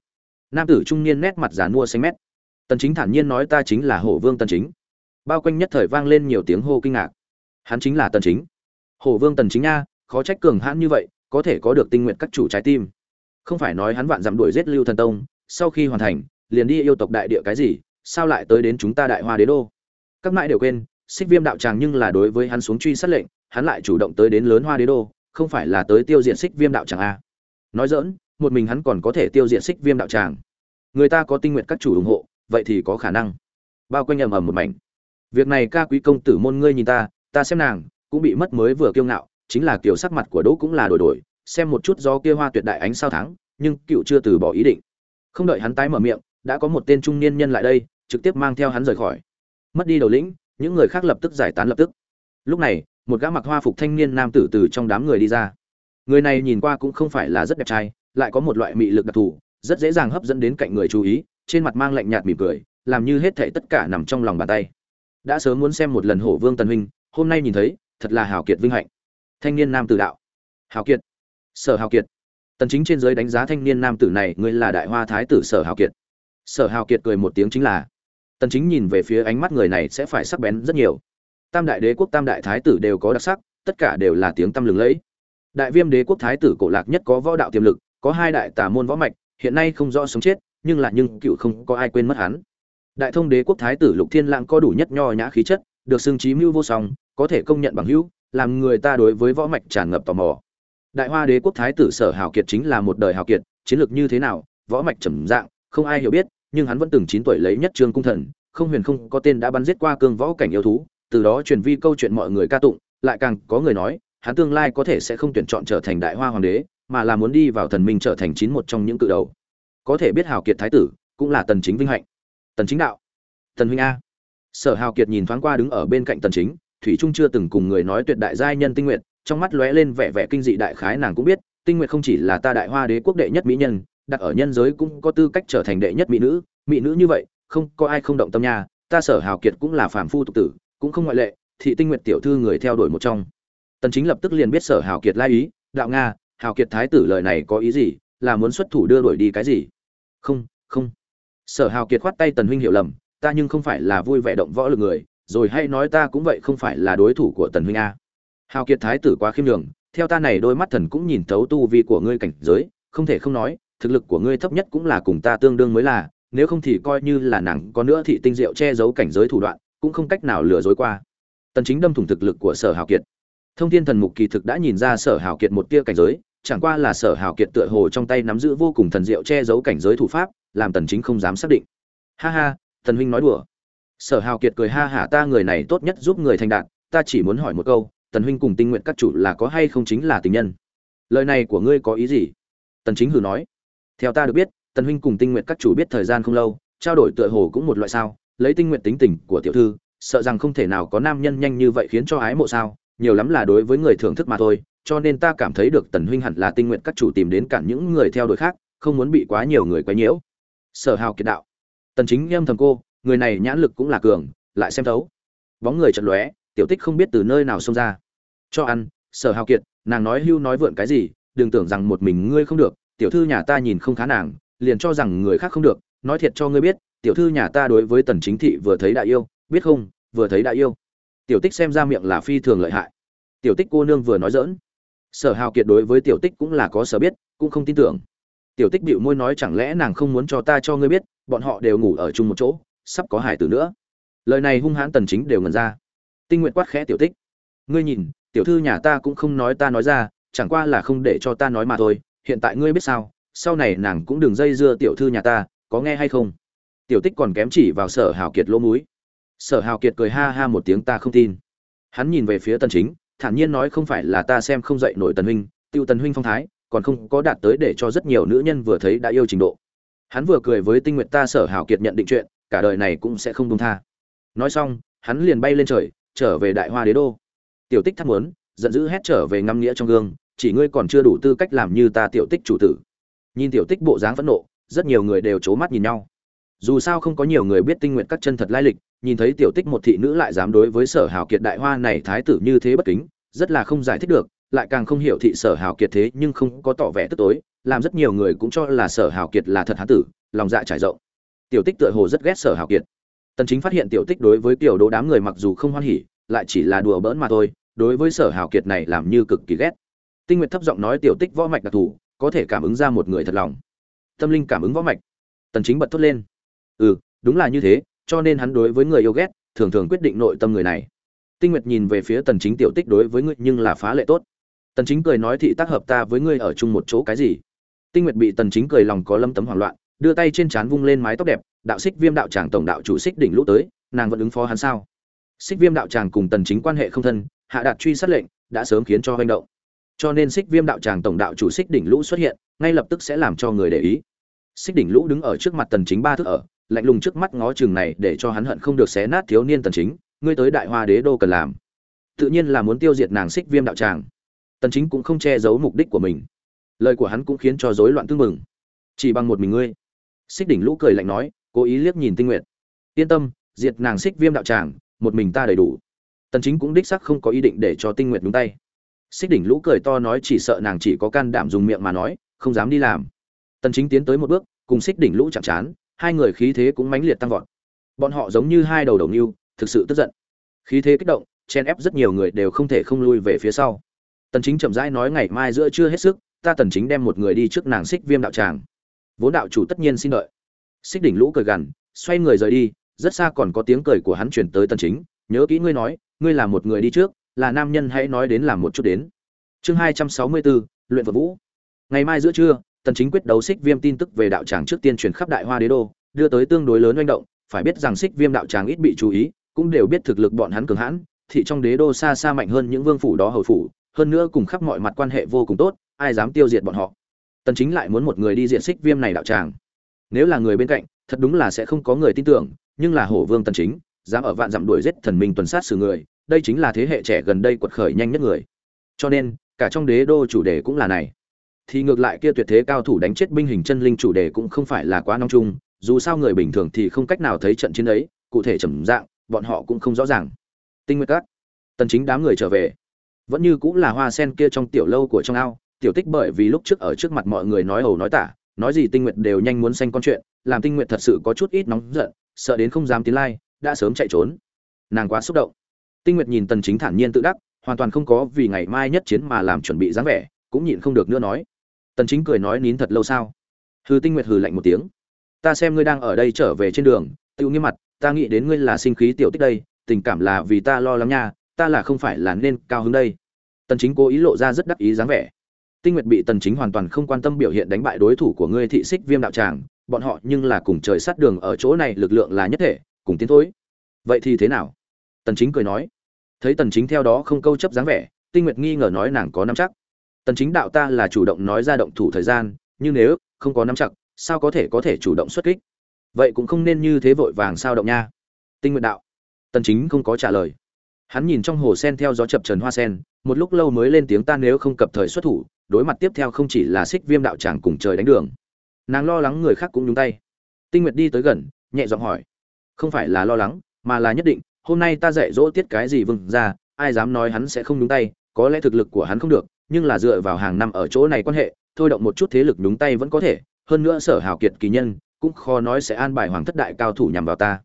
Nam tử trung niên nét mặt giàn mua xanh mét. Tần chính thản nhiên nói ta chính là hổ vương tần chính. Bao quanh nhất thời vang lên nhiều tiếng hô kinh ngạc. Hắn chính là tần chính. Hổ vương tần chính nha khó trách cường hãn như vậy, có thể có được tinh nguyện các chủ trái tim không phải nói hắn vạn dặm đuổi giết lưu thần tông, sau khi hoàn thành, liền đi yêu tộc đại địa cái gì, sao lại tới đến chúng ta đại hoa đế đô? Các mãi đều quên, xích viêm đạo tràng nhưng là đối với hắn xuống truy sát lệnh, hắn lại chủ động tới đến lớn hoa đế đô, không phải là tới tiêu diệt xích viêm đạo tràng a nói dỡn một mình hắn còn có thể tiêu diệt xích viêm đạo tràng. Người ta có tinh nguyện các chủ ủng hộ, vậy thì có khả năng. Bao quanh ầm ầm một mảnh. Việc này ca quý công tử môn ngươi nhìn ta ta xem nàng, cũng bị mất mới vừa kiêu ngạo, chính là kiểu sắc mặt của đỗ cũng là đổi đổi xem một chút do kia hoa tuyệt đại ánh sao thắng nhưng cựu chưa từ bỏ ý định. Không đợi hắn tái mở miệng, đã có một tên trung niên nhân lại đây, trực tiếp mang theo hắn rời khỏi. Mất đi đầu lĩnh, những người khác lập tức giải tán lập tức. Lúc này, một gã mặc hoa phục thanh niên nam tử từ trong đám người đi ra. Người này nhìn qua cũng không phải là rất đẹp trai, lại có một loại mị lực đặc thù, rất dễ dàng hấp dẫn đến cạnh người chú ý, trên mặt mang lạnh nhạt mỉm cười, làm như hết thảy tất cả nằm trong lòng bàn tay. Đã sớm muốn xem một lần hổ vương tần huynh, hôm nay nhìn thấy, thật là hào kiệt vinh hạnh. Thanh niên nam tử đạo. Hào kiệt sở hào kiệt. Tần chính trên giới đánh giá thanh niên nam tử này, ngươi là đại hoa thái tử sở hào kiệt. Sở hào kiệt cười một tiếng chính là, tần chính nhìn về phía ánh mắt người này sẽ phải sắc bén rất nhiều. Tam đại đế quốc, tam đại thái tử đều có đặc sắc, tất cả đều là tiếng tâm lừng lẫy. Đại viêm đế quốc thái tử cổ lạc nhất có võ đạo tiềm lực, có hai đại tà môn võ mạch, hiện nay không rõ sống chết, nhưng là nhưng cựu không có ai quên mất hắn. Đại thông đế quốc thái tử lục thiên lãng có đủ nhất nho nhã khí chất, được xưng trí mưu vô song, có thể công nhận bằng hữu, làm người ta đối với võ mạch tràn ngập tò mò đại hoa đế quốc thái tử sở hào kiệt chính là một đời hào kiệt, chiến lược như thế nào, võ mạch trầm dạng, không ai hiểu biết, nhưng hắn vẫn từng chín tuổi lấy nhất trương cung thần, không huyền không có tên đã bắn giết qua cương võ cảnh yêu thú, từ đó truyền vi câu chuyện mọi người ca tụng, lại càng có người nói, hắn tương lai có thể sẽ không tuyển chọn trở thành đại hoa hoàng đế, mà là muốn đi vào thần minh trở thành chín một trong những cự đầu. Có thể biết hào kiệt thái tử, cũng là tần chính vinh hạnh. Tần chính đạo. Tần huynh a. Sở hào kiệt nhìn thoáng qua đứng ở bên cạnh tần chính, thủy trung chưa từng cùng người nói tuyệt đại giai nhân tinh nguyện trong mắt lóe lên vẻ vẻ kinh dị đại khái nàng cũng biết, tinh Nguyệt không chỉ là ta đại hoa đế quốc đệ nhất mỹ nhân, đặt ở nhân giới cũng có tư cách trở thành đệ nhất mỹ nữ. Mỹ nữ như vậy, không có ai không động tâm nha, ta sở hào kiệt cũng là phàm phu tục tử, cũng không ngoại lệ, thị tinh Nguyệt tiểu thư người theo đuổi một trong. Tần chính lập tức liền biết sở hào kiệt lai ý, đạo nga, hào kiệt thái tử lời này có ý gì? Là muốn xuất thủ đưa đuổi đi cái gì? Không không. Sở hào kiệt khoát tay tần huynh hiểu lầm, ta nhưng không phải là vui vẻ động võ lực người, rồi hay nói ta cũng vậy không phải là đối thủ của tần huynh a hào kiệt thái tử quá khiêm nhường, theo ta này đôi mắt thần cũng nhìn thấu tu vi của ngươi cảnh giới, không thể không nói, thực lực của ngươi thấp nhất cũng là cùng ta tương đương mới là, nếu không thì coi như là nàng có nữa thị tinh diệu che giấu cảnh giới thủ đoạn, cũng không cách nào lừa dối qua. Tần chính đâm thủng thực lực của sở hào kiệt. Thông thiên thần mục kỳ thực đã nhìn ra sở hào kiệt một tia cảnh giới, chẳng qua là sở hào kiệt tựa hồ trong tay nắm giữ vô cùng thần diệu che giấu cảnh giới thủ pháp, làm tần chính không dám xác định. Ha ha thần huynh nói đùa. Sở hào kiệt cười ha hả, ta người này tốt nhất giúp người thành đạt, ta chỉ muốn hỏi một câu tần huynh cùng tinh nguyện các chủ là có hay không chính là tình nhân? Lời này của ngươi có ý gì? Tần chính hử nói. Theo ta được biết, tần huynh cùng tinh nguyện các chủ biết thời gian không lâu, trao đổi tựa hồ cũng một loại sao, lấy tinh nguyện tính tình của tiểu thư, sợ rằng không thể nào có nam nhân nhanh như vậy khiến cho ái mộ sao, nhiều lắm là đối với người thưởng thức mà thôi, cho nên ta cảm thấy được tần huynh hẳn là tinh nguyện các chủ tìm đến cản những người theo đuổi khác, không muốn bị quá nhiều người quấy nhiễu. Sở hào kiệt đạo. Tần chính em thầm cô, người này nhãn lực cũng là cường, lại xem thấu. Bóng người chật lóe tiểu tích không biết từ nơi nào xông ra. Cho ăn, sở hào kiệt, nàng nói hưu nói vượn cái gì, đừng tưởng rằng một mình ngươi không được, tiểu thư nhà ta nhìn không khá nàng, liền cho rằng người khác không được, nói thiệt cho ngươi biết, tiểu thư nhà ta đối với tần chính thị vừa thấy đại yêu, biết không, vừa thấy đại yêu. Tiểu tích xem ra miệng là phi thường lợi hại. Tiểu tích cô nương vừa nói dỡn sở hào kiệt đối với tiểu tích cũng là có sở biết, cũng không tin tưởng. Tiểu tích bịu môi nói chẳng lẽ nàng không muốn cho ta cho ngươi biết, bọn họ đều ngủ ở chung một chỗ, sắp có hải tử nữa. Lời này hung hãn tần chính đều ngẩn ra tinh nguyện quát khẽ tiểu tích. Ngươi nhìn, tiểu thư nhà ta cũng không nói ta nói ra, chẳng qua là không để cho ta nói mà thôi, hiện tại ngươi biết sao, sau này nàng cũng đừng dây dưa tiểu thư nhà ta, có nghe hay không? Tiểu tích còn kém chỉ vào sở hào kiệt lỗ múi sở hào kiệt cười ha ha một tiếng ta không tin. Hắn nhìn về phía tần chính, thản nhiên nói không phải là ta xem không dậy nổi tần huynh, tiêu tần huynh phong thái, còn không có đạt tới để cho rất nhiều nữ nhân vừa thấy đã yêu trình độ. Hắn vừa cười với tinh Nguyệt ta sở hào kiệt nhận định chuyện, cả đời này cũng sẽ không buông tha. Nói xong, hắn liền bay lên trời trở về đại hoa đế đô. Tiểu tích thắc muốn, giận dữ hét trở về ngâm nghĩa trong gương, chỉ ngươi còn chưa đủ tư cách làm như ta tiểu tích chủ tử. Nhìn tiểu tích bộ dáng phẫn nộ, rất nhiều người đều c mắt nhìn nhau. Dù sao không có nhiều người biết tinh nguyện các chân thật lai lịch, nhìn thấy tiểu tích một thị nữ lại dám đối với sở hào kiệt đại hoa này thái tử như thế bất kính, rất là không giải thích được, lại càng không hiểu thị sở hào kiệt thế nhưng không có tỏ vẻ tức tối, làm rất nhiều người cũng cho là sở hào kiệt là thật hán tử, lòng dạ trải rộng. Tiểu tích tựa hồ rất ghét sở hào kiệt tần chính phát hiện tiểu tích đối với tiểu đố đám người mặc dù không hoan hỉ, lại chỉ là đùa bỡn mà thôi, đối với sở hào kiệt này làm như cực kỳ ghét. Tinh nguyệt thấp giọng nói tiểu tích võ mạch đặc thù, có thể cảm ứng ra một người thật lòng. Tâm linh cảm ứng võ mạch. Tần chính bật thốt lên. Ừ đúng là như thế, cho nên hắn đối với người yêu ghét, thường thường quyết định nội tâm người này. Tinh nguyệt nhìn về phía tần chính tiểu tích đối với ngươi nhưng là phá lệ tốt. Tần chính cười nói thị tác hợp ta với ngươi ở chung một chỗ cái gì? Tinh nguyệt bị tần chính cười lòng có lâm tấm hoảng loạn, đưa tay trên trán vung lên mái tóc đẹp đạo xích viêm đạo tràng tổng đạo chủ xích đỉnh lũ tới, nàng vẫn ứng phó hắn sao? Xích viêm đạo tràng cùng tần chính quan hệ không thân, hạ đạt truy sát lệnh, đã sớm khiến cho hành động. Cho nên xích viêm đạo tràng tổng đạo chủ xích đỉnh lũ xuất hiện, ngay lập tức sẽ làm cho người để ý. Xích đỉnh lũ đứng ở trước mặt tần chính ba thước ở, lạnh lùng trước mắt ngó chừng này để cho hắn hận không được xé nát thiếu niên tần chính, ngươi tới đại hoa đế đô cần làm. Tự nhiên là muốn tiêu diệt nàng xích viêm đạo tràng. Tần chính cũng không che giấu mục đích của mình. Lời của hắn cũng khiến cho rối loạn tương mừng chỉ bằng một mình ngươi. Xích đỉnh lũ cười lạnh nói cố ý liếc nhìn tinh nguyện yên tâm diệt nàng xích viêm đạo tràng một mình ta đầy đủ. Tần chính cũng đích xác không có ý định để cho tinh nguyện đúng tay. Xích đỉnh lũ cười to nói chỉ sợ nàng chỉ có can đảm dùng miệng mà nói không dám đi làm. Tần chính tiến tới một bước cùng xích đỉnh lũ chạm chán hai người khí thế cũng mãnh liệt tăng vọt. Bọn họ giống như hai đầu đầu nhưu, thực sự tức giận. Khí thế kích động chen ép rất nhiều người đều không thể không lui về phía sau. Tần chính chậm rãi nói ngày mai giữa chưa hết sức ta tần chính đem một người đi trước nàng xích viêm đạo tràng. Vốn đạo chủ tất nhiên xin đợi xích đỉnh lũ cười gằn xoay người rời đi rất xa còn có tiếng cười của hắn truyền tới tần chính. Nhớ kỹ ngươi nói ngươi là một người đi trước là nam nhân hãy nói đến làm một chút đến. Chương 264, luyện vật vũ. Ngày mai giữa trưa tần chính quyết đấu xích viêm tin tức về đạo tràng trước tiên truyền khắp đại hoa đế đô đưa tới tương đối lớn manh động. Phải biết rằng xích viêm đạo tràng ít bị chú ý cũng đều biết thực lực bọn hắn cường hãn thị trong đế đô xa xa mạnh hơn những vương phủ đó hầu phủ hơn nữa cùng khắp mọi mặt quan hệ vô cùng tốt ai dám tiêu diệt bọn họ. Tần chính lại muốn một người đi diện xích viêm này đạo tràng nếu là người bên cạnh thật đúng là sẽ không có người tin tưởng nhưng là hổ vương tần chính dám ở vạn dặm đuổi giết thần minh tuần sát xử người đây chính là thế hệ trẻ gần đây quật khởi nhanh nhất người. Cho nên cả trong đế đô chủ đề cũng là này. Thì ngược lại kia tuyệt thế cao thủ đánh chết binh hình chân linh chủ đề cũng không phải là quá nóng chung dù sao người bình thường thì không cách nào thấy trận chiến ấy cụ thể trầm dạng bọn họ cũng không rõ ràng. Tinh nguyệt Cát, tần chính đám người trở về. Vẫn như cũng là hoa sen kia trong tiểu lâu của trong ao tiểu tích bởi vì lúc trước ở trước mặt mọi người nói ẩu nói tả nói gì tinh nguyệt đều nhanh muốn xanh con chuyện, làm tinh nguyệt thật sự có chút ít nóng giận, sợ đến không dám tiến lai, đã sớm chạy trốn. Nàng quá xúc động. Tinh nguyệt nhìn tần chính thản nhiên tự đắc, hoàn toàn không có vì ngày mai nhất chiến mà làm chuẩn bị dáng vẻ, cũng nhịn không được nữa nói. Tần chính cười nói nín thật lâu sao? Hư tinh nguyệt hừ lạnh một tiếng. Ta xem ngươi đang ở đây trở về trên đường tiêu nghiêm mặt, ta nghĩ đến ngươi là sinh khí tiểu tích đây, tình cảm là vì ta lo lắng nha, ta là không phải là nên cao hứng đây. Tần chính cố ý lộ ra rất đắc ý dáng vẻ tinh nguyệt bị tần chính hoàn toàn không quan tâm biểu hiện đánh bại đối thủ của ngươi thị xích viêm đạo tràng, bọn họ nhưng là cùng trời sát đường ở chỗ này lực lượng là nhất thể, cùng tiến thôi. vậy thì thế nào? Tần chính cười nói. Thấy tần chính theo đó không câu chấp dáng vẻ, tinh nguyệt nghi ngờ nói nàng có nắm chắc. Tần chính đạo ta là chủ động nói ra động thủ thời gian, nhưng nếu không có nắm chắc, sao có thể có thể chủ động xuất kích? Vậy cũng không nên như thế vội vàng sao động nha. Tinh nguyệt đạo. Tần chính không có trả lời. Hắn nhìn trong hồ sen theo gió chập chờn hoa sen, một lúc lâu mới lên tiếng ta nếu không cập thời xuất thủ đối mặt tiếp theo không chỉ là xích viêm đạo tràng cùng trời đánh đường. Nàng lo lắng người khác cũng nhúng tay. Tinh nguyệt đi tới gần, nhẹ giọng hỏi, không phải là lo lắng, mà là nhất định, hôm nay ta dạy dỗ tiết cái gì vừng ra ai dám nói hắn sẽ không nhúng tay, có lẽ thực lực của hắn không được, nhưng là dựa vào hàng năm ở chỗ này quan hệ, thôi động một chút thế lực nhúng tay vẫn có thể, hơn nữa sở hào kiệt kỳ nhân, cũng khó nói sẽ an bài hoàng thất đại cao thủ nhằm vào ta.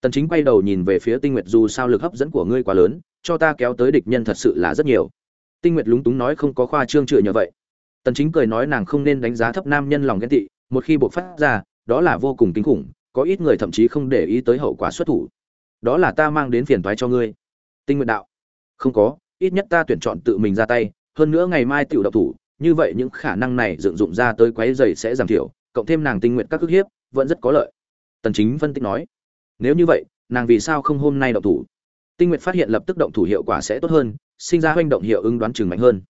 Tần chính quay đầu nhìn về phía tinh nguyệt, dù sao lực hấp dẫn của ngươi quá lớn, cho ta kéo tới địch nhân thật sự là rất nhiều tinh nguyệt lúng túng nói không có khoa trương chữa như vậy. Tần chính cười nói nàng không nên đánh giá thấp nam nhân lòng ghen tị, một khi bộc phát ra, đó là vô cùng kinh khủng, có ít người thậm chí không để ý tới hậu quả xuất thủ. Đó là ta mang đến phiền toái cho ngươi. Tinh nguyệt đạo, không có, ít nhất ta tuyển chọn tự mình ra tay, hơn nữa ngày mai tiểu độc thủ, như vậy những khả năng này dựng dụng ra tới quấy giày sẽ giảm thiểu, cộng thêm nàng tinh nguyện các cước hiếp, vẫn rất có lợi. Tần chính phân tích nói, nếu như vậy, nàng vì sao không hôm nay động thủ? Tinh nguyện phát hiện lập tức động thủ hiệu quả sẽ tốt hơn sinh ra hoành động hiệu ứng đoán chừng mạnh hơn.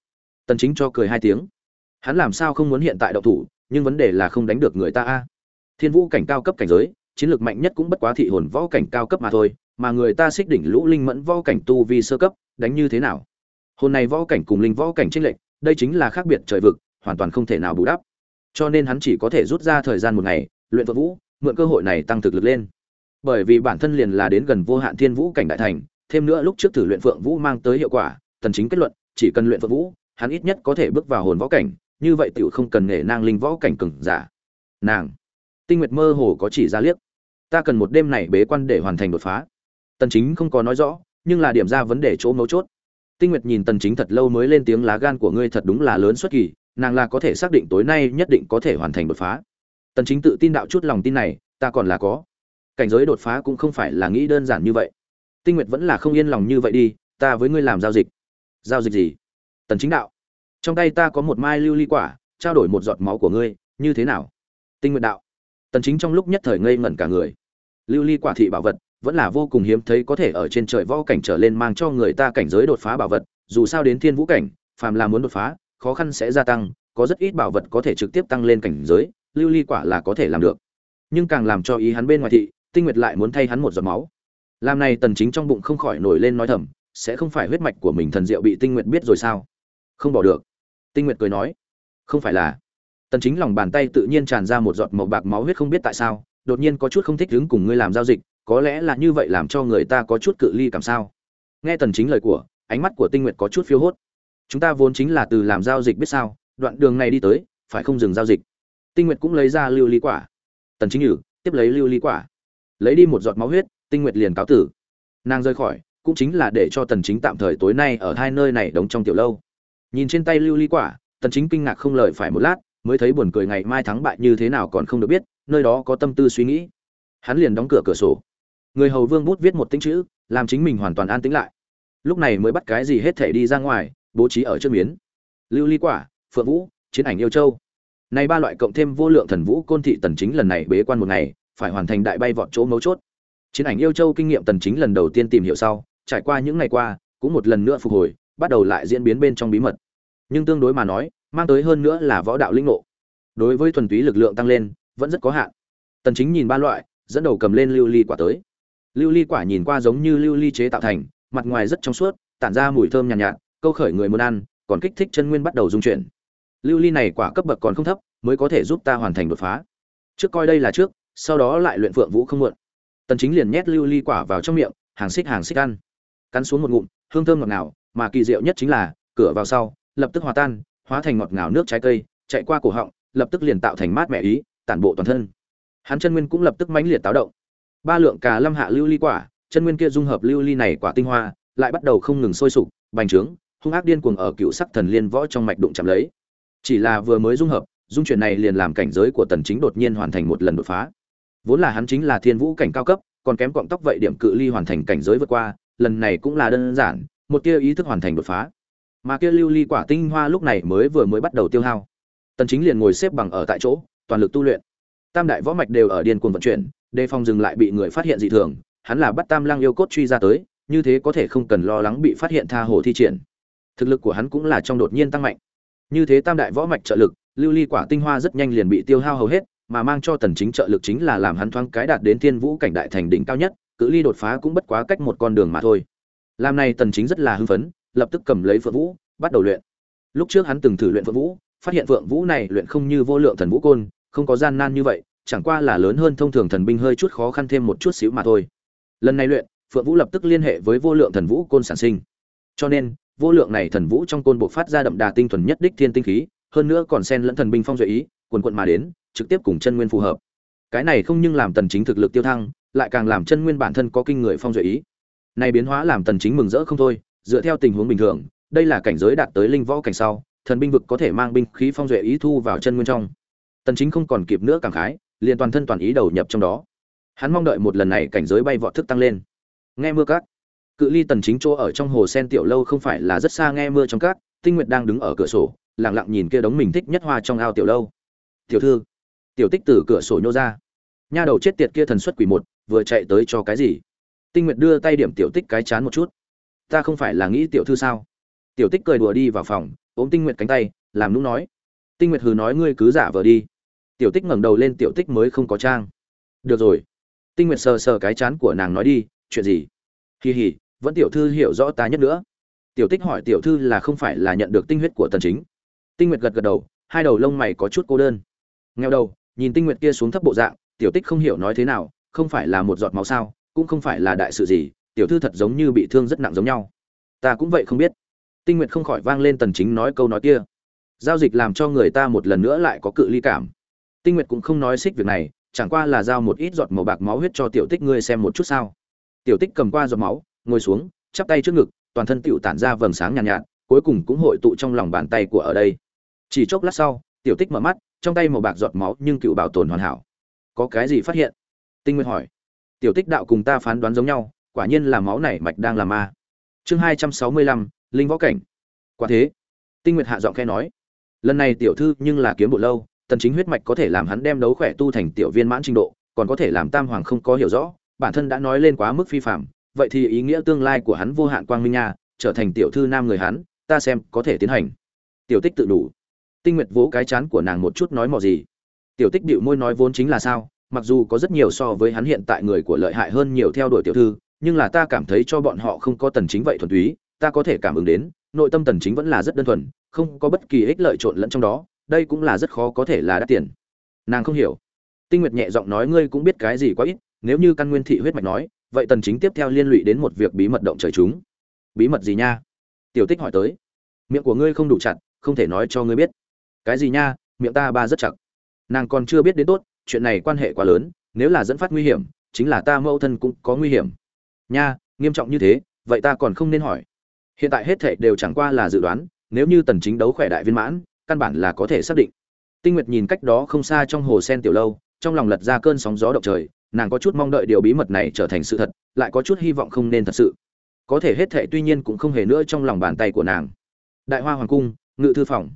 Tần chính cho cười hai tiếng. Hắn làm sao không muốn hiện tại động thủ, nhưng vấn đề là không đánh được người ta a. Thiên vũ cảnh cao cấp cảnh giới, chiến lược mạnh nhất cũng bất quá thị hồn võ cảnh cao cấp mà thôi, mà người ta xích đỉnh lũ linh mẫn võ cảnh tu vi sơ cấp, đánh như thế nào? Hồn này võ cảnh cùng linh võ cảnh trinh lệch, đây chính là khác biệt trời vực, hoàn toàn không thể nào bù đắp. Cho nên hắn chỉ có thể rút ra thời gian một ngày, luyện võ vũ, mượn cơ hội này tăng thực lực lên. Bởi vì bản thân liền là đến gần vô hạn thiên vũ cảnh đại thành thêm nữa lúc trước thử luyện phượng vũ mang tới hiệu quả, tần chính kết luận, chỉ cần luyện phượng vũ, hắn ít nhất có thể bước vào hồn võ cảnh, như vậy tiểu không cần nghề nang linh võ cảnh cường giả. Nàng, tinh nguyệt mơ hồ có chỉ ra liếc. Ta cần một đêm này bế quan để hoàn thành đột phá. Tần chính không có nói rõ, nhưng là điểm ra vấn đề chỗ mấu chốt. Tinh nguyệt nhìn tần chính thật lâu mới lên tiếng lá gan của ngươi thật đúng là lớn xuất kỳ, nàng là có thể xác định tối nay nhất định có thể hoàn thành đột phá. Tần chính tự tin đạo chút lòng tin này, ta còn là có. Cảnh giới đột phá cũng không phải là nghĩ đơn giản như vậy tinh nguyệt vẫn là không yên lòng như vậy đi, ta với ngươi làm giao dịch. Giao dịch gì? Tần chính đạo. Trong tay ta có một mai lưu ly quả, trao đổi một giọt máu của ngươi, như thế nào? Tinh nguyệt đạo. Tần chính trong lúc nhất thời ngây ngẩn cả người. Lưu ly quả thị bảo vật, vẫn là vô cùng hiếm thấy có thể ở trên trời võ cảnh trở lên mang cho người ta cảnh giới đột phá bảo vật, dù sao đến thiên vũ cảnh, phàm là muốn đột phá, khó khăn sẽ gia tăng, có rất ít bảo vật có thể trực tiếp tăng lên cảnh giới, lưu ly quả là có thể làm được. Nhưng càng làm cho ý hắn bên ngoài thị, tinh nguyệt lại muốn thay hắn một giọt máu làm này tần chính trong bụng không khỏi nổi lên nói thầm, sẽ không phải huyết mạch của mình thần diệu bị tinh nguyệt biết rồi sao? Không bỏ được. Tinh nguyệt cười nói, không phải là. Tần chính lòng bàn tay tự nhiên tràn ra một giọt màu bạc máu huyết không biết tại sao, đột nhiên có chút không thích đứng cùng ngươi làm giao dịch, có lẽ là như vậy làm cho người ta có chút cự ly cảm sao? Nghe tần chính lời của, ánh mắt của tinh nguyệt có chút phiêu hốt. Chúng ta vốn chính là từ làm giao dịch biết sao, đoạn đường này đi tới, phải không dừng giao dịch? Tinh nguyệt cũng lấy ra lưu ly quả. Tần chính nhử, tiếp lấy lưu ly quả. Lấy đi một giọt máu huyết tinh nguyệt liền cáo tử. Nàng rời khỏi, cũng chính là để cho tần chính tạm thời tối nay ở hai nơi này đóng trong tiểu lâu. Nhìn trên tay lưu ly quả, tần chính kinh ngạc không lời phải một lát, mới thấy buồn cười ngày mai thắng bại như thế nào còn không được biết, nơi đó có tâm tư suy nghĩ. Hắn liền đóng cửa cửa sổ. Người hầu vương bút viết một tính chữ, làm chính mình hoàn toàn an tĩnh lại. Lúc này mới bắt cái gì hết thể đi ra ngoài, bố trí ở trước miến. Lưu ly quả, phượng vũ, chiến ảnh yêu châu. Này ba loại cộng thêm vô lượng thần vũ côn thị tần chính lần này bế quan một ngày, phải hoàn thành đại bay vọt chỗ mấu chốt chiến ảnh yêu châu kinh nghiệm tần chính lần đầu tiên tìm hiểu sau trải qua những ngày qua cũng một lần nữa phục hồi bắt đầu lại diễn biến bên trong bí mật. Nhưng tương đối mà nói mang tới hơn nữa là võ đạo linh ngộ. Đối với thuần túy lực lượng tăng lên vẫn rất có hạn. Tần chính nhìn ba loại dẫn đầu cầm lên lưu ly quả tới. Lưu ly quả nhìn qua giống như lưu ly chế tạo thành mặt ngoài rất trong suốt tản ra mùi thơm nhàn nhạt, nhạt câu khởi người muốn ăn còn kích thích chân nguyên bắt đầu dung chuyển. Lưu ly này quả cấp bậc còn không thấp mới có thể giúp ta hoàn thành đột phá. Trước coi đây là trước sau đó lại luyện phượng vũ không muộn tần chính liền nhét lưu ly quả vào trong miệng, hàng xích hàng xích ăn. Cắn xuống một ngụm, hương thơm ngọt ngào, mà kỳ diệu nhất chính là, cửa vào sau, lập tức hòa tan, hóa thành ngọt ngào nước trái cây, chạy qua cổ họng, lập tức liền tạo thành mát mẻ ý, tản bộ toàn thân. Hắn chân nguyên cũng lập tức mãnh liệt táo động. Ba lượng cà lâm hạ lưu ly quả, chân nguyên kia dung hợp lưu ly này quả tinh hoa, lại bắt đầu không ngừng sôi sục, bành trướng, hung ác điên cuồng ở cựu sắc thần liên võ trong mạch đụng chạm lấy. Chỉ là vừa mới dung hợp, dung chuyển này liền làm cảnh giới của tần chính đột nhiên hoàn thành một lần đột phá vốn là hắn chính là thiên vũ cảnh cao cấp, còn kém cọng tóc vậy điểm cự ly hoàn thành cảnh giới vượt qua, lần này cũng là đơn giản, một tia ý thức hoàn thành đột phá. Mà kia lưu ly quả tinh hoa lúc này mới vừa mới bắt đầu tiêu hao. Tần chính liền ngồi xếp bằng ở tại chỗ, toàn lực tu luyện. Tam đại võ mạch đều ở điên cuồng vận chuyển, đề phòng dừng lại bị người phát hiện dị thường, hắn là bắt tam lang yêu cốt truy ra tới, như thế có thể không cần lo lắng bị phát hiện tha hồ thi triển. Thực lực của hắn cũng là trong đột nhiên tăng mạnh. Như thế tam đại võ mạch trợ lực, lưu ly quả tinh hoa rất nhanh liền bị tiêu hao hầu hết mà mang cho tần chính trợ lực chính là làm hắn thoáng cái đạt đến thiên vũ cảnh đại thành đỉnh cao nhất, cự ly đột phá cũng bất quá cách một con đường mà thôi. Làm này tần chính rất là hưng phấn, lập tức cầm lấy phượng vũ, bắt đầu luyện. Lúc trước hắn từng thử luyện phượng vũ, phát hiện phượng vũ này luyện không như vô lượng thần vũ côn, không có gian nan như vậy, chẳng qua là lớn hơn thông thường thần binh hơi chút khó khăn thêm một chút xíu mà thôi. Lần này luyện, phượng vũ lập tức liên hệ với vô lượng thần vũ côn sản sinh. Cho nên, vô lượng này thần vũ trong côn bộ phát ra đậm đà tinh thuần nhất đích thiên tinh khí, hơn nữa còn xen lẫn thần binh phong duệ ý cuồn cuộn mà đến trực tiếp cùng chân nguyên phù hợp. Cái này không nhưng làm tần chính thực lực tiêu thăng, lại càng làm chân nguyên bản thân có kinh người phong duệ ý. Này biến hóa làm tần chính mừng rỡ không thôi, dựa theo tình huống bình thường, đây là cảnh giới đạt tới linh võ cảnh sau, thần binh vực có thể mang binh khí phong duệ ý thu vào chân nguyên trong. Tần chính không còn kịp nữa cảm khái, liền toàn thân toàn ý đầu nhập trong đó. Hắn mong đợi một lần này cảnh giới bay vọt thức tăng lên. Nghe mưa cát. Cự ly tần chính chỗ ở trong hồ sen tiểu lâu không phải là rất xa nghe mưa trong cát, tinh nguyệt đang đứng ở cửa sổ, lặng lặng nhìn kia đống mình thích nhất hoa trong ao tiểu lâu. Tiểu thư tiểu tích từ cửa sổ nhô ra. Nha đầu chết tiệt kia thần xuất quỷ một, vừa chạy tới cho cái gì? Tinh nguyệt đưa tay điểm tiểu tích cái chán một chút. Ta không phải là nghĩ tiểu thư sao? Tiểu tích cười đùa đi vào phòng, ôm tinh nguyệt cánh tay, làm nũng nói. Tinh nguyệt hừ nói ngươi cứ giả vờ đi. Tiểu tích ngẩng đầu lên tiểu tích mới không có trang. Được rồi. Tinh nguyệt sờ sờ cái chán của nàng nói đi, chuyện gì? Hì hì vẫn tiểu thư hiểu rõ ta nhất nữa. Tiểu tích hỏi tiểu thư là không phải là nhận được tinh huyết của tần chính. Tinh nguyệt gật gật đầu, hai đầu lông mày có chút cô đơn. Nghèo đầu nhìn tinh nguyệt kia xuống thấp bộ dạng tiểu tích không hiểu nói thế nào không phải là một giọt máu sao cũng không phải là đại sự gì tiểu thư thật giống như bị thương rất nặng giống nhau. Ta cũng vậy không biết. Tinh nguyệt không khỏi vang lên tần chính nói câu nói kia. Giao dịch làm cho người ta một lần nữa lại có cự ly cảm. Tinh nguyệt cũng không nói xích việc này chẳng qua là giao một ít giọt màu bạc máu huyết cho tiểu tích ngươi xem một chút sao. Tiểu tích cầm qua giọt máu ngồi xuống chắp tay trước ngực toàn thân tựu tản ra vầng sáng nhàn nhạt, nhạt cuối cùng cũng hội tụ trong lòng bàn tay của ở đây. Chỉ chốc lát sau tiểu tích mở mắt trong tay màu bạc giọt máu nhưng cựu bảo tồn hoàn hảo. Có cái gì phát hiện? Tinh nguyên hỏi. Tiểu tích đạo cùng ta phán đoán giống nhau, quả nhiên là máu này mạch đang làm ma. Chương hai trăm sáu mươi lăm, linh võ cảnh. Quả thế. Tinh nguyệt hạ giọng khe nói. Lần này tiểu thư nhưng là kiếm bộ lâu, tần chính huyết mạch có thể làm hắn đem đấu khỏe tu thành tiểu viên mãn trình độ, còn có thể làm tam hoàng không có hiểu rõ, bản thân đã nói lên quá mức phi phạm, vậy thì ý nghĩa tương lai của hắn vô hạn quang minh nha, trở thành tiểu thư nam người hắn, ta xem có thể tiến hành. Tiểu tích tự đủ tinh nguyệt vỗ cái chán của nàng một chút nói mò gì. Tiểu tích điệu môi nói vốn chính là sao, mặc dù có rất nhiều so với hắn hiện tại người của lợi hại hơn nhiều theo đuổi tiểu thư, nhưng là ta cảm thấy cho bọn họ không có tần chính vậy thuần túy, ta có thể cảm ứng đến, nội tâm tần chính vẫn là rất đơn thuần, không có bất kỳ ích lợi trộn lẫn trong đó, đây cũng là rất khó có thể là đắt tiền. Nàng không hiểu. Tinh nguyệt nhẹ giọng nói, ngươi cũng biết cái gì quá ít, nếu như căn nguyên thị huyết mạch nói, vậy tần chính tiếp theo liên lụy đến một việc bí mật động trời chúng. Bí mật gì nha? Tiểu tích hỏi tới. Miệng của ngươi không đủ chặt, không thể nói cho ngươi biết cái gì nha, miệng ta ba rất chặt. Nàng còn chưa biết đến tốt, chuyện này quan hệ quá lớn, nếu là dẫn phát nguy hiểm, chính là ta mẫu thân cũng có nguy hiểm. Nha, nghiêm trọng như thế, vậy ta còn không nên hỏi. Hiện tại hết thảy đều chẳng qua là dự đoán, nếu như tần chính đấu khỏe đại viên mãn, căn bản là có thể xác định. Tinh nguyệt nhìn cách đó không xa trong hồ sen tiểu lâu, trong lòng lật ra cơn sóng gió động trời, nàng có chút mong đợi điều bí mật này trở thành sự thật, lại có chút hy vọng không nên thật sự. Có thể hết thệ tuy nhiên cũng không hề nữa trong lòng bàn tay của nàng. Đại hoa hoàng cung, ngự thư phòng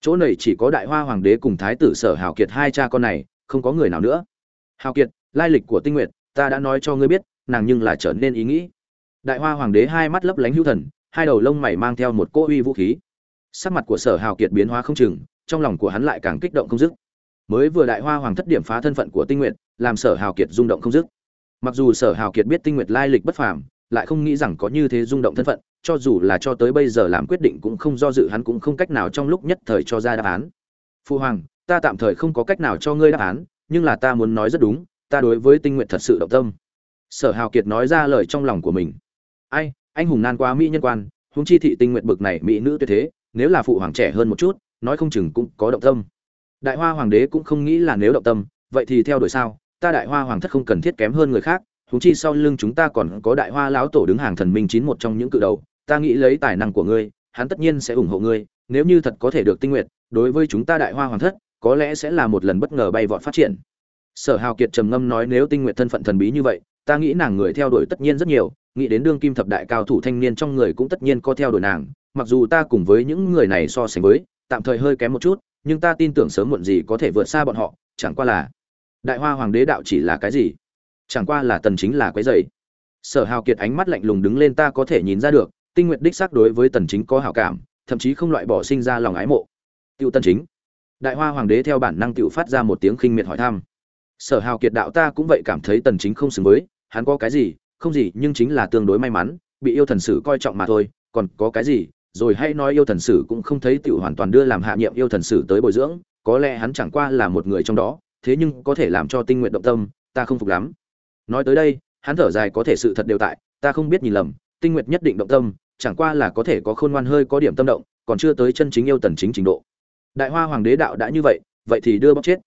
chỗ này chỉ có đại hoa hoàng đế cùng thái tử sở hào kiệt hai cha con này, không có người nào nữa. Hào kiệt, lai lịch của tinh nguyệt, ta đã nói cho ngươi biết, nàng nhưng là trở nên ý nghĩ. Đại hoa hoàng đế hai mắt lấp lánh hữu thần, hai đầu lông mày mang theo một cỗ uy vũ khí. Sắc mặt của sở hào kiệt biến hóa không chừng, trong lòng của hắn lại càng kích động không dứt. Mới vừa đại hoa hoàng thất điểm phá thân phận của tinh nguyện làm sở hào kiệt rung động không dứt. Mặc dù sở hào kiệt biết tinh nguyệt lai lịch bất phàm, lại không nghĩ rằng có như thế rung động thân phận cho dù là cho tới bây giờ làm quyết định cũng không do dự, hắn cũng không cách nào trong lúc nhất thời cho ra đáp án. Phu hoàng, ta tạm thời không có cách nào cho ngươi đáp án, nhưng là ta muốn nói rất đúng, ta đối với tinh nguyện thật sự động tâm. Sở hào kiệt nói ra lời trong lòng của mình. Ai, anh hùng nan quá mỹ nhân quan, huống chi thị tinh nguyện bực này mỹ nữ tuyệt thế, nếu là phụ hoàng trẻ hơn một chút, nói không chừng cũng có động tâm. Đại hoa hoàng đế cũng không nghĩ là nếu động tâm, vậy thì theo đuổi sao? Ta đại hoa hoàng thất không cần thiết kém hơn người khác huống chi sau lưng chúng ta còn có đại hoa lão tổ đứng hàng thần minh chín một trong những cự đầu, ta nghĩ lấy tài năng của ngươi, hắn tất nhiên sẽ ủng hộ ngươi, nếu như thật có thể được tinh nguyện, đối với chúng ta đại hoa hoàng thất, có lẽ sẽ là một lần bất ngờ bay vọt phát triển. Sở hào kiệt trầm ngâm nói nếu tinh nguyện thân phận thần bí như vậy, ta nghĩ nàng người theo đuổi tất nhiên rất nhiều, nghĩ đến đương kim thập đại cao thủ thanh niên trong người cũng tất nhiên có theo đuổi nàng, mặc dù ta cùng với những người này so sánh với, tạm thời hơi kém một chút, nhưng ta tin tưởng sớm muộn gì có thể vượt xa bọn họ, chẳng qua là, đại hoa hoàng đế đạo chỉ là cái gì? Chẳng qua là tần chính là quấy rầy. Sở hào kiệt ánh mắt lạnh lùng đứng lên ta có thể nhìn ra được, tinh nguyệt đích xác đối với tần chính có hảo cảm, thậm chí không loại bỏ sinh ra lòng ái mộ. Tiêu tần chính, đại hoa hoàng đế theo bản năng tiêu phát ra một tiếng khinh miệt hỏi thăm. Sở hào kiệt đạo ta cũng vậy cảm thấy tần chính không xứng với, hắn có cái gì, không gì, nhưng chính là tương đối may mắn, bị yêu thần sử coi trọng mà thôi, còn có cái gì, rồi hay nói yêu thần sử cũng không thấy tiểu hoàn toàn đưa làm hạ nhiệm yêu thần sử tới bồi dưỡng, có lẽ hắn chẳng qua là một người trong đó, thế nhưng có thể làm cho tinh nguyện động tâm, ta không phục lắm nói tới đây, hắn thở dài có thể sự thật đều tại, ta không biết nhìn lầm, tinh nguyện nhất định động tâm, chẳng qua là có thể có khôn ngoan hơi có điểm tâm động, còn chưa tới chân chính yêu tần chính trình độ. Đại hoa hoàng đế đạo đã như vậy vậy thì đưa bóc chết.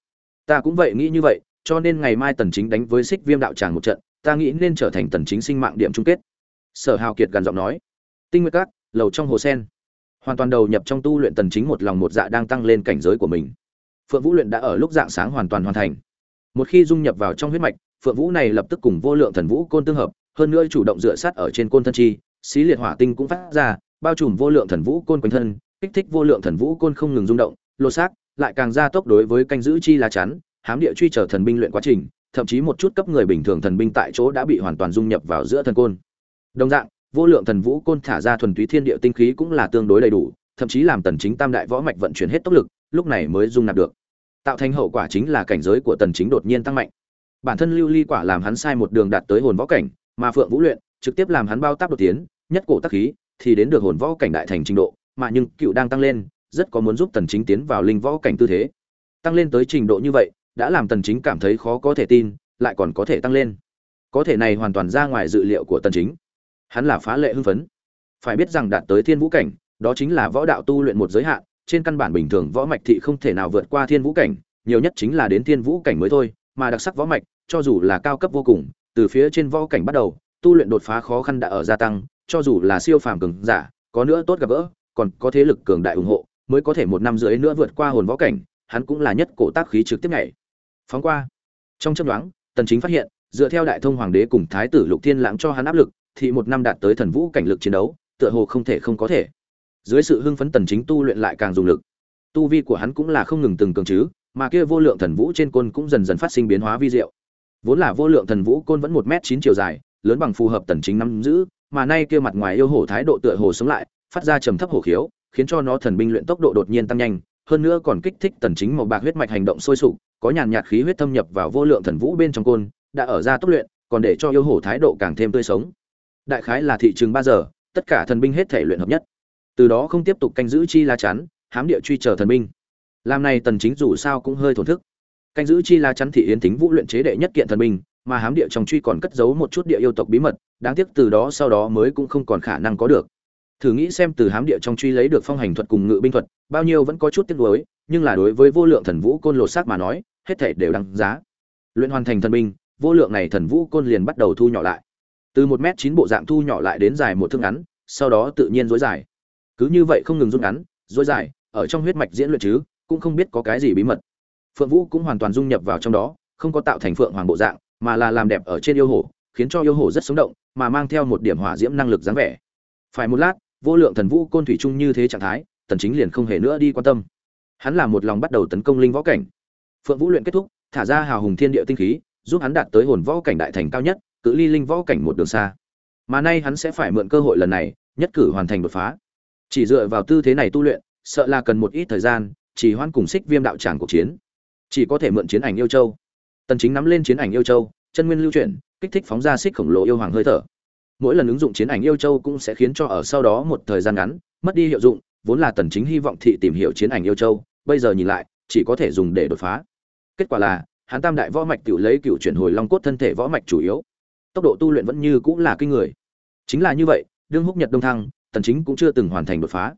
Ta cũng vậy nghĩ như vậy, cho nên ngày mai tần chính đánh với xích viêm đạo tràng một trận, ta nghĩ nên trở thành tần chính sinh mạng điểm chung kết. Sở hào kiệt gần giọng nói. Tinh nguyệt các, lầu trong hồ sen. Hoàn toàn đầu nhập trong tu luyện tần chính một lòng một dạ đang tăng lên cảnh giới của mình. Phượng vũ luyện đã ở lúc dạng sáng hoàn toàn hoàn thành. Một khi dung nhập vào trong huyết mạch phượng vũ này lập tức cùng vô lượng thần vũ côn tương hợp, hơn nữa chủ động dựa sát ở trên côn thân chi, xí liệt hỏa tinh cũng phát ra, bao trùm vô lượng thần vũ côn quanh thân, kích thích vô lượng thần vũ côn không ngừng rung động, lột xác, lại càng gia tốc đối với canh giữ chi lá chắn, hám địa truy trở thần binh luyện quá trình, thậm chí một chút cấp người bình thường thần binh tại chỗ đã bị hoàn toàn dung nhập vào giữa thần côn. Đồng dạng, vô lượng thần vũ côn thả ra thuần túy thiên địa tinh khí cũng là tương đối đầy đủ, thậm chí làm tần chính tam đại võ mạch vận chuyển hết tốc lực, lúc này mới dung nạp được. Tạo thành hậu quả chính là cảnh giới của tần chính đột nhiên tăng mạnh bản thân lưu ly quả làm hắn sai một đường đạt tới hồn võ cảnh, mà phượng vũ luyện, trực tiếp làm hắn bao tác đột tiến, nhất cổ tác khí, thì đến được hồn võ cảnh đại thành trình độ, mà nhưng cựu đang tăng lên, rất có muốn giúp tần chính tiến vào linh võ cảnh tư thế. Tăng lên tới trình độ như vậy, đã làm tần chính cảm thấy khó có thể tin, lại còn có thể tăng lên. Có thể này hoàn toàn ra ngoài dự liệu của tần chính. Hắn là phá lệ hưng phấn. Phải biết rằng đạt tới thiên vũ cảnh, đó chính là võ đạo tu luyện một giới hạn, trên căn bản bình thường võ mạch thị không thể nào vượt qua thiên vũ cảnh, nhiều nhất chính là đến thiên vũ cảnh mới thôi, mà đặc sắc võ mạch cho dù là cao cấp vô cùng từ phía trên võ cảnh bắt đầu tu luyện đột phá khó khăn đã ở gia tăng cho dù là siêu phàm cường giả có nữa tốt gặp gỡ còn có thế lực cường đại ủng hộ mới có thể một năm rưỡi nữa vượt qua hồn võ cảnh hắn cũng là nhất cổ tác khí trực tiếp nhảy. Phóng qua. Trong chớp nhoáng, tần chính phát hiện dựa theo đại thông hoàng đế cùng thái tử lục thiên lãng cho hắn áp lực thì một năm đạt tới thần vũ cảnh lực chiến đấu tựa hồ không thể không có thể. Dưới sự hưng phấn tần chính tu luyện lại càng dùng lực. Tu vi của hắn cũng là không ngừng từng cường chứ mà kia vô lượng thần vũ trên côn cũng dần dần phát sinh biến hóa vi diệu vốn là vô lượng thần vũ côn vẫn một m chín chiều dài, lớn bằng phù hợp tần chính nắm giữ, mà nay kia mặt ngoài yêu hổ thái độ tựa hồ sống lại, phát ra trầm thấp hổ khiếu, khiến cho nó thần binh luyện tốc độ đột nhiên tăng nhanh, hơn nữa còn kích thích tần chính màu bạc huyết mạch hành động sôi sục, có nhàn nhạt khí huyết thâm nhập vào vô lượng thần vũ bên trong côn, đã ở ra tốc luyện, còn để cho yêu hổ thái độ càng thêm tươi sống. Đại khái là thị trường ba giờ, tất cả thần binh hết thể luyện hợp nhất. Từ đó không tiếp tục canh giữ chi la chắn, hám địa truy chờ thần binh. Làm này tần chính dù sao cũng hơi thổn thức canh giữ chi la chắn thị yến thính vũ luyện chế đệ nhất kiện thần binh, mà hám địa trong truy còn cất giấu một chút địa yêu tộc bí mật, đáng tiếc từ đó sau đó mới cũng không còn khả năng có được. Thử nghĩ xem từ hám địa trong truy lấy được phong hành thuật cùng ngự binh thuật, bao nhiêu vẫn có chút tiếc nuối, nhưng là đối với vô lượng thần vũ côn lột xác mà nói, hết thể đều đáng giá. Luyện hoàn thành thần binh, vô lượng này thần vũ côn liền bắt đầu thu nhỏ lại. Từ một m chín bộ dạng thu nhỏ lại đến dài một thước ngắn, sau đó tự nhiên dối dài. Cứ như vậy không ngừng rút ngắn dối dài, ở trong huyết mạch diễn luyện chứ, cũng không biết có cái gì bí mật phượng vũ cũng hoàn toàn dung nhập vào trong đó, không có tạo thành phượng hoàng bộ dạng, mà là làm đẹp ở trên yêu hổ khiến cho yêu hổ rất sống động, mà mang theo một điểm hỏa diễm năng lực dáng vẻ. Phải một lát, vô lượng thần vũ côn thủy chung như thế trạng thái, tần chính liền không hề nữa đi quan tâm. Hắn làm một lòng bắt đầu tấn công linh võ cảnh. Phượng vũ luyện kết thúc, thả ra hào hùng thiên địa tinh khí, giúp hắn đạt tới hồn võ cảnh đại thành cao nhất, cự ly linh võ cảnh một đường xa. Mà nay hắn sẽ phải mượn cơ hội lần này, nhất cử hoàn thành đột phá. Chỉ dựa vào tư thế này tu luyện, sợ là cần một ít thời gian, chỉ hoan cùng xích viêm đạo tràng cuộc chiến chỉ có thể mượn chiến ảnh yêu châu. Tần chính nắm lên chiến ảnh yêu châu, chân nguyên lưu chuyển, kích thích phóng ra xích khổng lồ yêu hoàng hơi thở. Mỗi lần ứng dụng chiến ảnh yêu châu cũng sẽ khiến cho ở sau đó một thời gian ngắn, mất đi hiệu dụng, vốn là tần chính hy vọng thị tìm hiểu chiến ảnh yêu châu, bây giờ nhìn lại, chỉ có thể dùng để đột phá. Kết quả là, hắn tam đại võ mạch tiểu lấy cựu chuyển hồi long cốt thân thể võ mạch chủ yếu. Tốc độ tu luyện vẫn như cũng là kinh người. Chính là như vậy, đương húc nhật đông thăng, tần chính cũng chưa từng hoàn thành đột phá.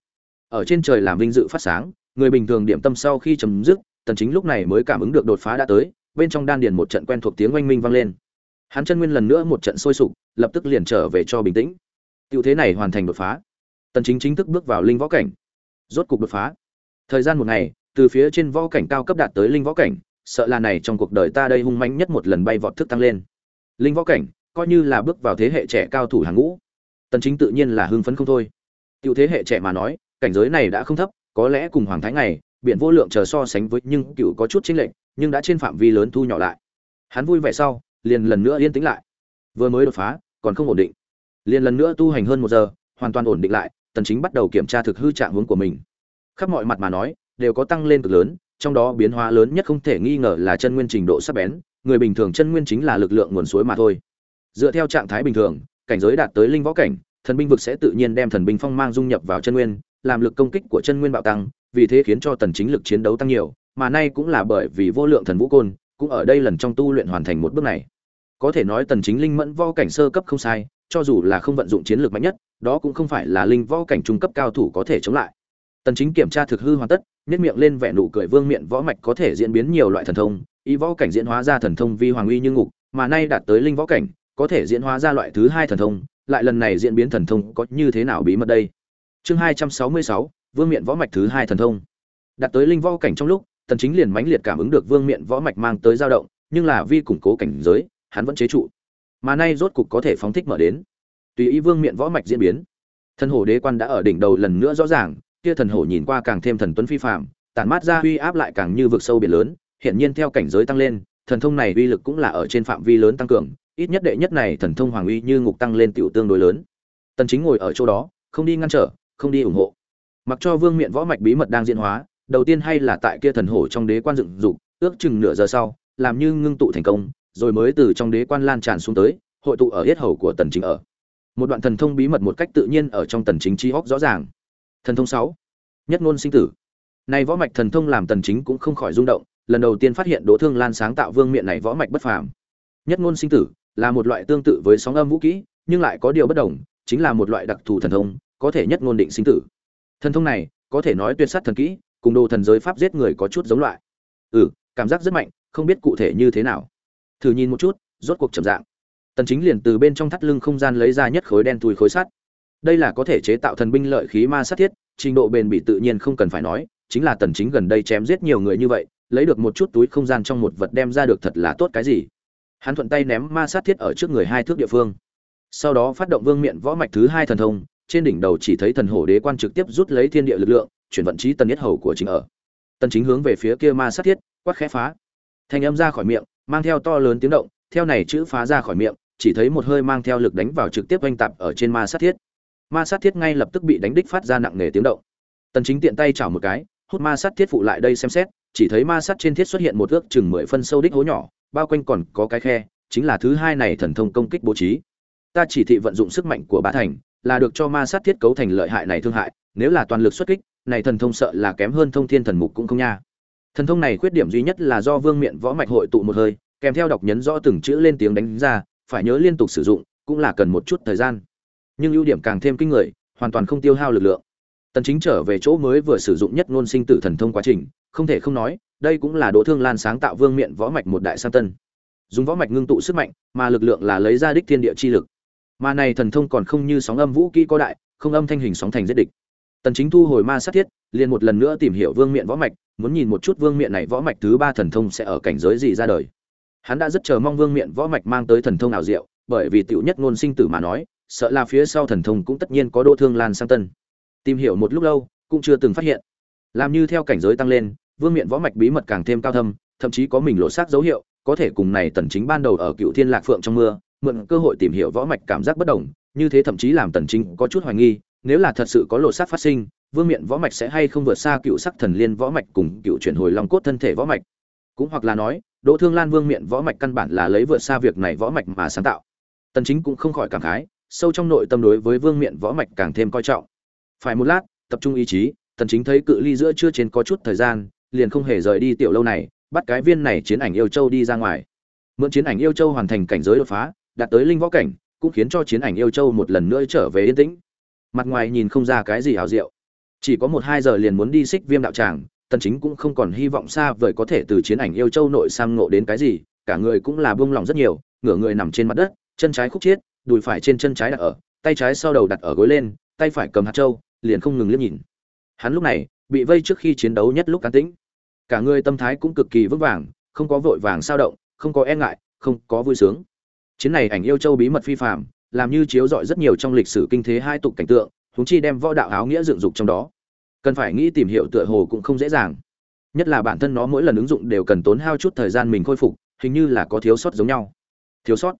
Ở trên trời làm vinh dự phát sáng, người bình thường điểm tâm sau khi chấm dứt tần chính lúc này mới cảm ứng được đột phá đã tới, bên trong đan điền một trận quen thuộc tiếng oanh minh vang lên. Hắn chân nguyên lần nữa một trận sôi sục, lập tức liền trở về cho bình tĩnh. Tiêu thế này hoàn thành đột phá. Tần chính chính thức bước vào linh võ cảnh. Rốt cục đột phá. Thời gian một ngày, từ phía trên võ cảnh cao cấp đạt tới linh võ cảnh, sợ là này trong cuộc đời ta đây hung mãnh nhất một lần bay vọt thức tăng lên. Linh võ cảnh, coi như là bước vào thế hệ trẻ cao thủ hàng ngũ. Tần chính tự nhiên là hưng phấn không thôi. Tiêu thế hệ trẻ mà nói, cảnh giới này đã không thấp, có lẽ cùng hoàng thái ngày biển vô lượng chờ so sánh với nhưng cựu có chút chênh lệch, nhưng đã trên phạm vi lớn thu nhỏ lại. Hắn vui vẻ sau, liền lần nữa yên tĩnh lại. Vừa mới đột phá, còn không ổn định. Liền lần nữa tu hành hơn một giờ, hoàn toàn ổn định lại, tần chính bắt đầu kiểm tra thực hư trạng huống của mình. Khắp mọi mặt mà nói, đều có tăng lên cực lớn, trong đó biến hóa lớn nhất không thể nghi ngờ là chân nguyên trình độ sắc bén, người bình thường chân nguyên chính là lực lượng nguồn suối mà thôi. Dựa theo trạng thái bình thường, cảnh giới đạt tới linh võ cảnh, thần binh vực sẽ tự nhiên đem thần binh phong mang dung nhập vào chân nguyên, làm lực công kích của chân nguyên bạo tăng vì thế khiến cho tần chính lực chiến đấu tăng nhiều mà nay cũng là bởi vì vô lượng thần vũ côn cũng ở đây lần trong tu luyện hoàn thành một bước này. Có thể nói tần chính linh mẫn võ cảnh sơ cấp không sai cho dù là không vận dụng chiến lược mạnh nhất đó cũng không phải là linh võ cảnh trung cấp cao thủ có thể chống lại. Tần chính kiểm tra thực hư hoàn tất nhếch miệng lên vẻ nụ cười vương miện võ mạch có thể diễn biến nhiều loại thần thông ý võ cảnh diễn hóa ra thần thông vi hoàng uy như ngục mà nay đạt tới linh võ cảnh có thể diễn hóa ra loại thứ hai thần thông lại lần này diễn biến thần thông có như thế nào bí mật đây? Chương 266, vương miện võ mạch thứ hai thần thông. Đạt tới linh võ cảnh trong lúc, tần chính liền mãnh liệt cảm ứng được vương miện võ mạch mang tới dao động, nhưng là vi củng cố cảnh giới, hắn vẫn chế trụ. Mà nay rốt cục có thể phóng thích mở đến. Tùy ý vương miện võ mạch diễn biến. Thần hổ đế quan đã ở đỉnh đầu lần nữa rõ ràng, kia thần hổ nhìn qua càng thêm thần tuấn phi phàm, tản mát ra uy áp lại càng như vực sâu biển lớn hiện nhiên theo cảnh giới tăng lên, thần thông này uy lực cũng là ở trên phạm vi lớn tăng cường, ít nhất đệ nhất này thần thông hoàng uy như ngục tăng lên tiểu tương đối lớn. Tần chính ngồi ở chỗ đó, không đi ngăn trở, không đi ủng hộ mặc cho vương miện võ mạch bí mật đang diễn hóa, đầu tiên hay là tại kia thần hổ trong đế quan dựng dục, ước chừng nửa giờ sau, làm như ngưng tụ thành công, rồi mới từ trong đế quan lan tràn xuống tới, hội tụ ở yết hầu của tần chính ở. Một đoạn thần thông bí mật một cách tự nhiên ở trong tần chính chi hốc rõ ràng. Thần thông 6. nhất ngôn sinh tử. Này võ mạch thần thông làm tần chính cũng không khỏi rung động, lần đầu tiên phát hiện đỗ thương lan sáng tạo vương miện này võ mạch bất phàm. Nhất ngôn sinh tử là một loại tương tự với sóng âm vũ kỹ, nhưng lại có điều bất đồng, chính là một loại đặc thù thần thông, có thể nhất ngôn định sinh tử thần thông này, có thể nói tuyệt sát thần kỹ, cùng đồ thần giới pháp giết người có chút giống loại. Ừ cảm giác rất mạnh, không biết cụ thể như thế nào. Thử nhìn một chút, rốt cuộc chậm dạng. Tần chính liền từ bên trong thắt lưng không gian lấy ra nhất khối đen thui khối sắt. Đây là có thể chế tạo thần binh lợi khí ma sát thiết, trình độ bền bỉ tự nhiên không cần phải nói, chính là tần chính gần đây chém giết nhiều người như vậy, lấy được một chút túi không gian trong một vật đem ra được thật là tốt cái gì. Hắn thuận tay ném ma sát thiết ở trước người hai thước địa phương. Sau đó phát động vương miện võ mạch thứ hai thần thông trên đỉnh đầu chỉ thấy thần hổ đế quan trực tiếp rút lấy thiên địa lực lượng, chuyển vận trí tần nhất hầu của chính ở. Tần chính hướng về phía kia ma sát thiết, quát khẽ phá. Thanh âm ra khỏi miệng, mang theo to lớn tiếng động, theo này chữ phá ra khỏi miệng, chỉ thấy một hơi mang theo lực đánh vào trực tiếp oanh tạp ở trên ma sát thiết. Ma sát thiết ngay lập tức bị đánh đích phát ra nặng nề tiếng động. Tần chính tiện tay chảo một cái, hút ma sát thiết phụ lại đây xem xét, chỉ thấy ma sát trên thiết xuất hiện một ước chừng mười phân sâu đích hố nhỏ, bao quanh còn có cái khe, chính là thứ hai này thần thông công kích bố trí. Ta chỉ thị vận dụng sức mạnh của bá thành là được cho ma sát thiết cấu thành lợi hại này thương hại, nếu là toàn lực xuất kích, này thần thông sợ là kém hơn thông thiên thần mục cũng không nha. Thần thông này khuyết điểm duy nhất là do vương miện võ mạch hội tụ một hơi, kèm theo đọc nhấn rõ từng chữ lên tiếng đánh ra, phải nhớ liên tục sử dụng, cũng là cần một chút thời gian. Nhưng ưu điểm càng thêm kinh người, hoàn toàn không tiêu hao lực lượng. Tần chính trở về chỗ mới vừa sử dụng nhất ngôn sinh tử thần thông quá trình, không thể không nói, đây cũng là đỗ thương lan sáng tạo vương miện võ mạch một đại sang tân. Dùng võ mạch ngưng tụ sức mạnh, mà lực lượng là lấy ra đích thiên địa chi lực mà này thần thông còn không như sóng âm vũ kỹ có đại, không âm thanh hình sóng thành giết địch. Tần chính thu hồi ma sát thiết, liền một lần nữa tìm hiểu vương miện võ mạch, muốn nhìn một chút vương miện này võ mạch thứ ba thần thông sẽ ở cảnh giới gì ra đời. Hắn đã rất chờ mong vương miện võ mạch mang tới thần thông nào diệu, bởi vì tiểu nhất ngôn sinh tử mà nói, sợ là phía sau thần thông cũng tất nhiên có đô thương lan sang tân. Tìm hiểu một lúc lâu, cũng chưa từng phát hiện. Làm như theo cảnh giới tăng lên, vương miện võ mạch bí mật càng thêm cao thâm, thậm chí có mình lộ xác dấu hiệu, có thể cùng này tần chính ban đầu ở cựu thiên lạc phượng trong mưa mượn cơ hội tìm hiểu võ mạch cảm giác bất đồng, như thế thậm chí làm tần chính có chút hoài nghi, nếu là thật sự có lộ sát phát sinh, vương miện võ mạch sẽ hay không vượt xa cựu sắc thần liên võ mạch cùng cựu chuyển hồi long cốt thân thể võ mạch? Cũng hoặc là nói, đỗ thương lan vương miện võ mạch căn bản là lấy vượt xa việc này võ mạch mà sáng tạo. Tần chính cũng không khỏi cảm khái, sâu trong nội tâm đối với vương miện võ mạch càng thêm coi trọng. Phải một lát, tập trung ý chí, tần chính thấy cự ly giữa chưa trên có chút thời gian, liền không hề rời đi tiểu lâu này, bắt cái viên này chiến ảnh yêu châu đi ra ngoài. Mượn chiến ảnh yêu châu hoàn thành cảnh giới đột phá đạt tới linh võ cảnh, cũng khiến cho chiến ảnh yêu châu một lần nữa trở về yên tĩnh. Mặt ngoài nhìn không ra cái gì hào diệu. Chỉ có một hai giờ liền muốn đi xích viêm đạo tràng, tần chính cũng không còn hy vọng xa vời có thể từ chiến ảnh yêu châu nội sang ngộ đến cái gì, cả người cũng là buông lòng rất nhiều, ngửa người nằm trên mặt đất, chân trái khúc chiết, đùi phải trên chân trái đặt ở, tay trái sau đầu đặt ở gối lên, tay phải cầm hạt châu, liền không ngừng liếc nhìn. Hắn lúc này, bị vây trước khi chiến đấu nhất lúc cán tĩnh. Cả người tâm thái cũng cực kỳ vững vàng, không có vội vàng sao động, không có e ngại, không có vui sướng chiến này ảnh yêu châu bí mật phi phạm làm như chiếu rọi rất nhiều trong lịch sử kinh thế hai tục cảnh tượng chúng chi đem võ đạo áo nghĩa dựng dục trong đó. Cần phải nghĩ tìm hiểu tựa hồ cũng không dễ dàng. Nhất là bản thân nó mỗi lần ứng dụng đều cần tốn hao chút thời gian mình khôi phục, hình như là có thiếu sót giống nhau. Thiếu sót?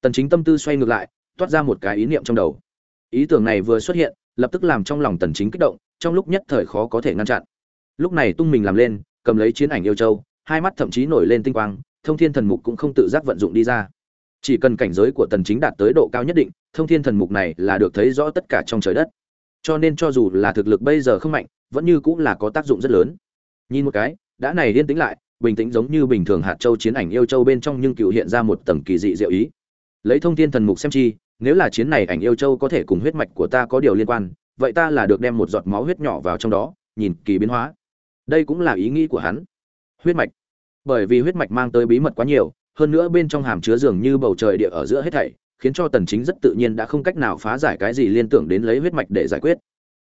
Tần chính tâm tư xoay ngược lại, toát ra một cái ý niệm trong đầu. Ý tưởng này vừa xuất hiện, lập tức làm trong lòng tần chính kích động, trong lúc nhất thời khó có thể ngăn chặn. Lúc này tung mình làm lên, cầm lấy chiến ảnh yêu châu, hai mắt thậm chí nổi lên tinh quang, thông thiên thần mục cũng không tự giác vận dụng đi ra chỉ cần cảnh giới của tần chính đạt tới độ cao nhất định, thông thiên thần mục này là được thấy rõ tất cả trong trời đất. Cho nên cho dù là thực lực bây giờ không mạnh, vẫn như cũng là có tác dụng rất lớn. Nhìn một cái, đã này điên tĩnh lại, bình tĩnh giống như bình thường hạt châu chiến ảnh yêu châu bên trong nhưng cựu hiện ra một tầng kỳ dị diệu ý. Lấy thông thiên thần mục xem chi, nếu là chiến này ảnh yêu châu có thể cùng huyết mạch của ta có điều liên quan, vậy ta là được đem một giọt máu huyết nhỏ vào trong đó, nhìn kỳ biến hóa. Đây cũng là ý nghĩ của hắn. Huyết mạch. Bởi vì huyết mạch mang tới bí mật quá nhiều hơn nữa bên trong hàm chứa dường như bầu trời địa ở giữa hết thảy, khiến cho tần chính rất tự nhiên đã không cách nào phá giải cái gì liên tưởng đến lấy huyết mạch để giải quyết.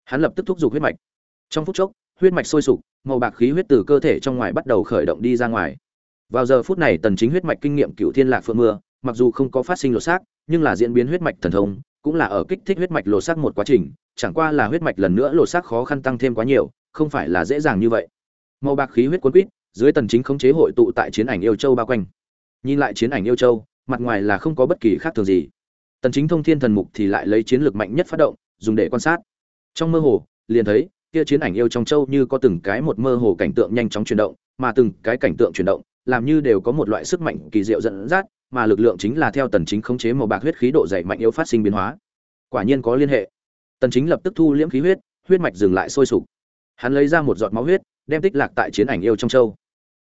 Hắn lập tức thúc giục huyết mạch. Trong phút chốc, huyết mạch sôi sục, màu bạc khí huyết từ cơ thể trong ngoài bắt đầu khởi động đi ra ngoài. Vào giờ phút này tần chính huyết mạch kinh nghiệm cựu thiên lạc phượng mưa, mặc dù không có phát sinh lột xác, nhưng là diễn biến huyết mạch thần thông, cũng là ở kích thích huyết mạch lột xác một quá trình, chẳng qua là huyết mạch lần nữa lột xác khó khăn tăng thêm quá nhiều, không phải là dễ dàng như vậy. Màu bạc khí huyết cuốn quýt dưới tần chính khống chế hội tụ tại chiến ảnh yêu châu bao quanh nhìn lại chiến ảnh yêu châu, mặt ngoài là không có bất kỳ khác thường gì. Tần chính thông thiên thần mục thì lại lấy chiến lược mạnh nhất phát động, dùng để quan sát. Trong mơ hồ, liền thấy, kia chiến ảnh yêu trong châu như có từng cái một mơ hồ cảnh tượng nhanh chóng chuyển động, mà từng cái cảnh tượng chuyển động, làm như đều có một loại sức mạnh kỳ diệu dẫn dắt, mà lực lượng chính là theo tần chính khống chế màu bạc huyết khí độ dày mạnh yếu phát sinh biến hóa. Quả nhiên có liên hệ. Tần chính lập tức thu liễm khí huyết huyết mạch dừng lại sôi sục. Hắn lấy ra một giọt máu huyết, đem tích lạc tại chiến ảnh yêu trong châu.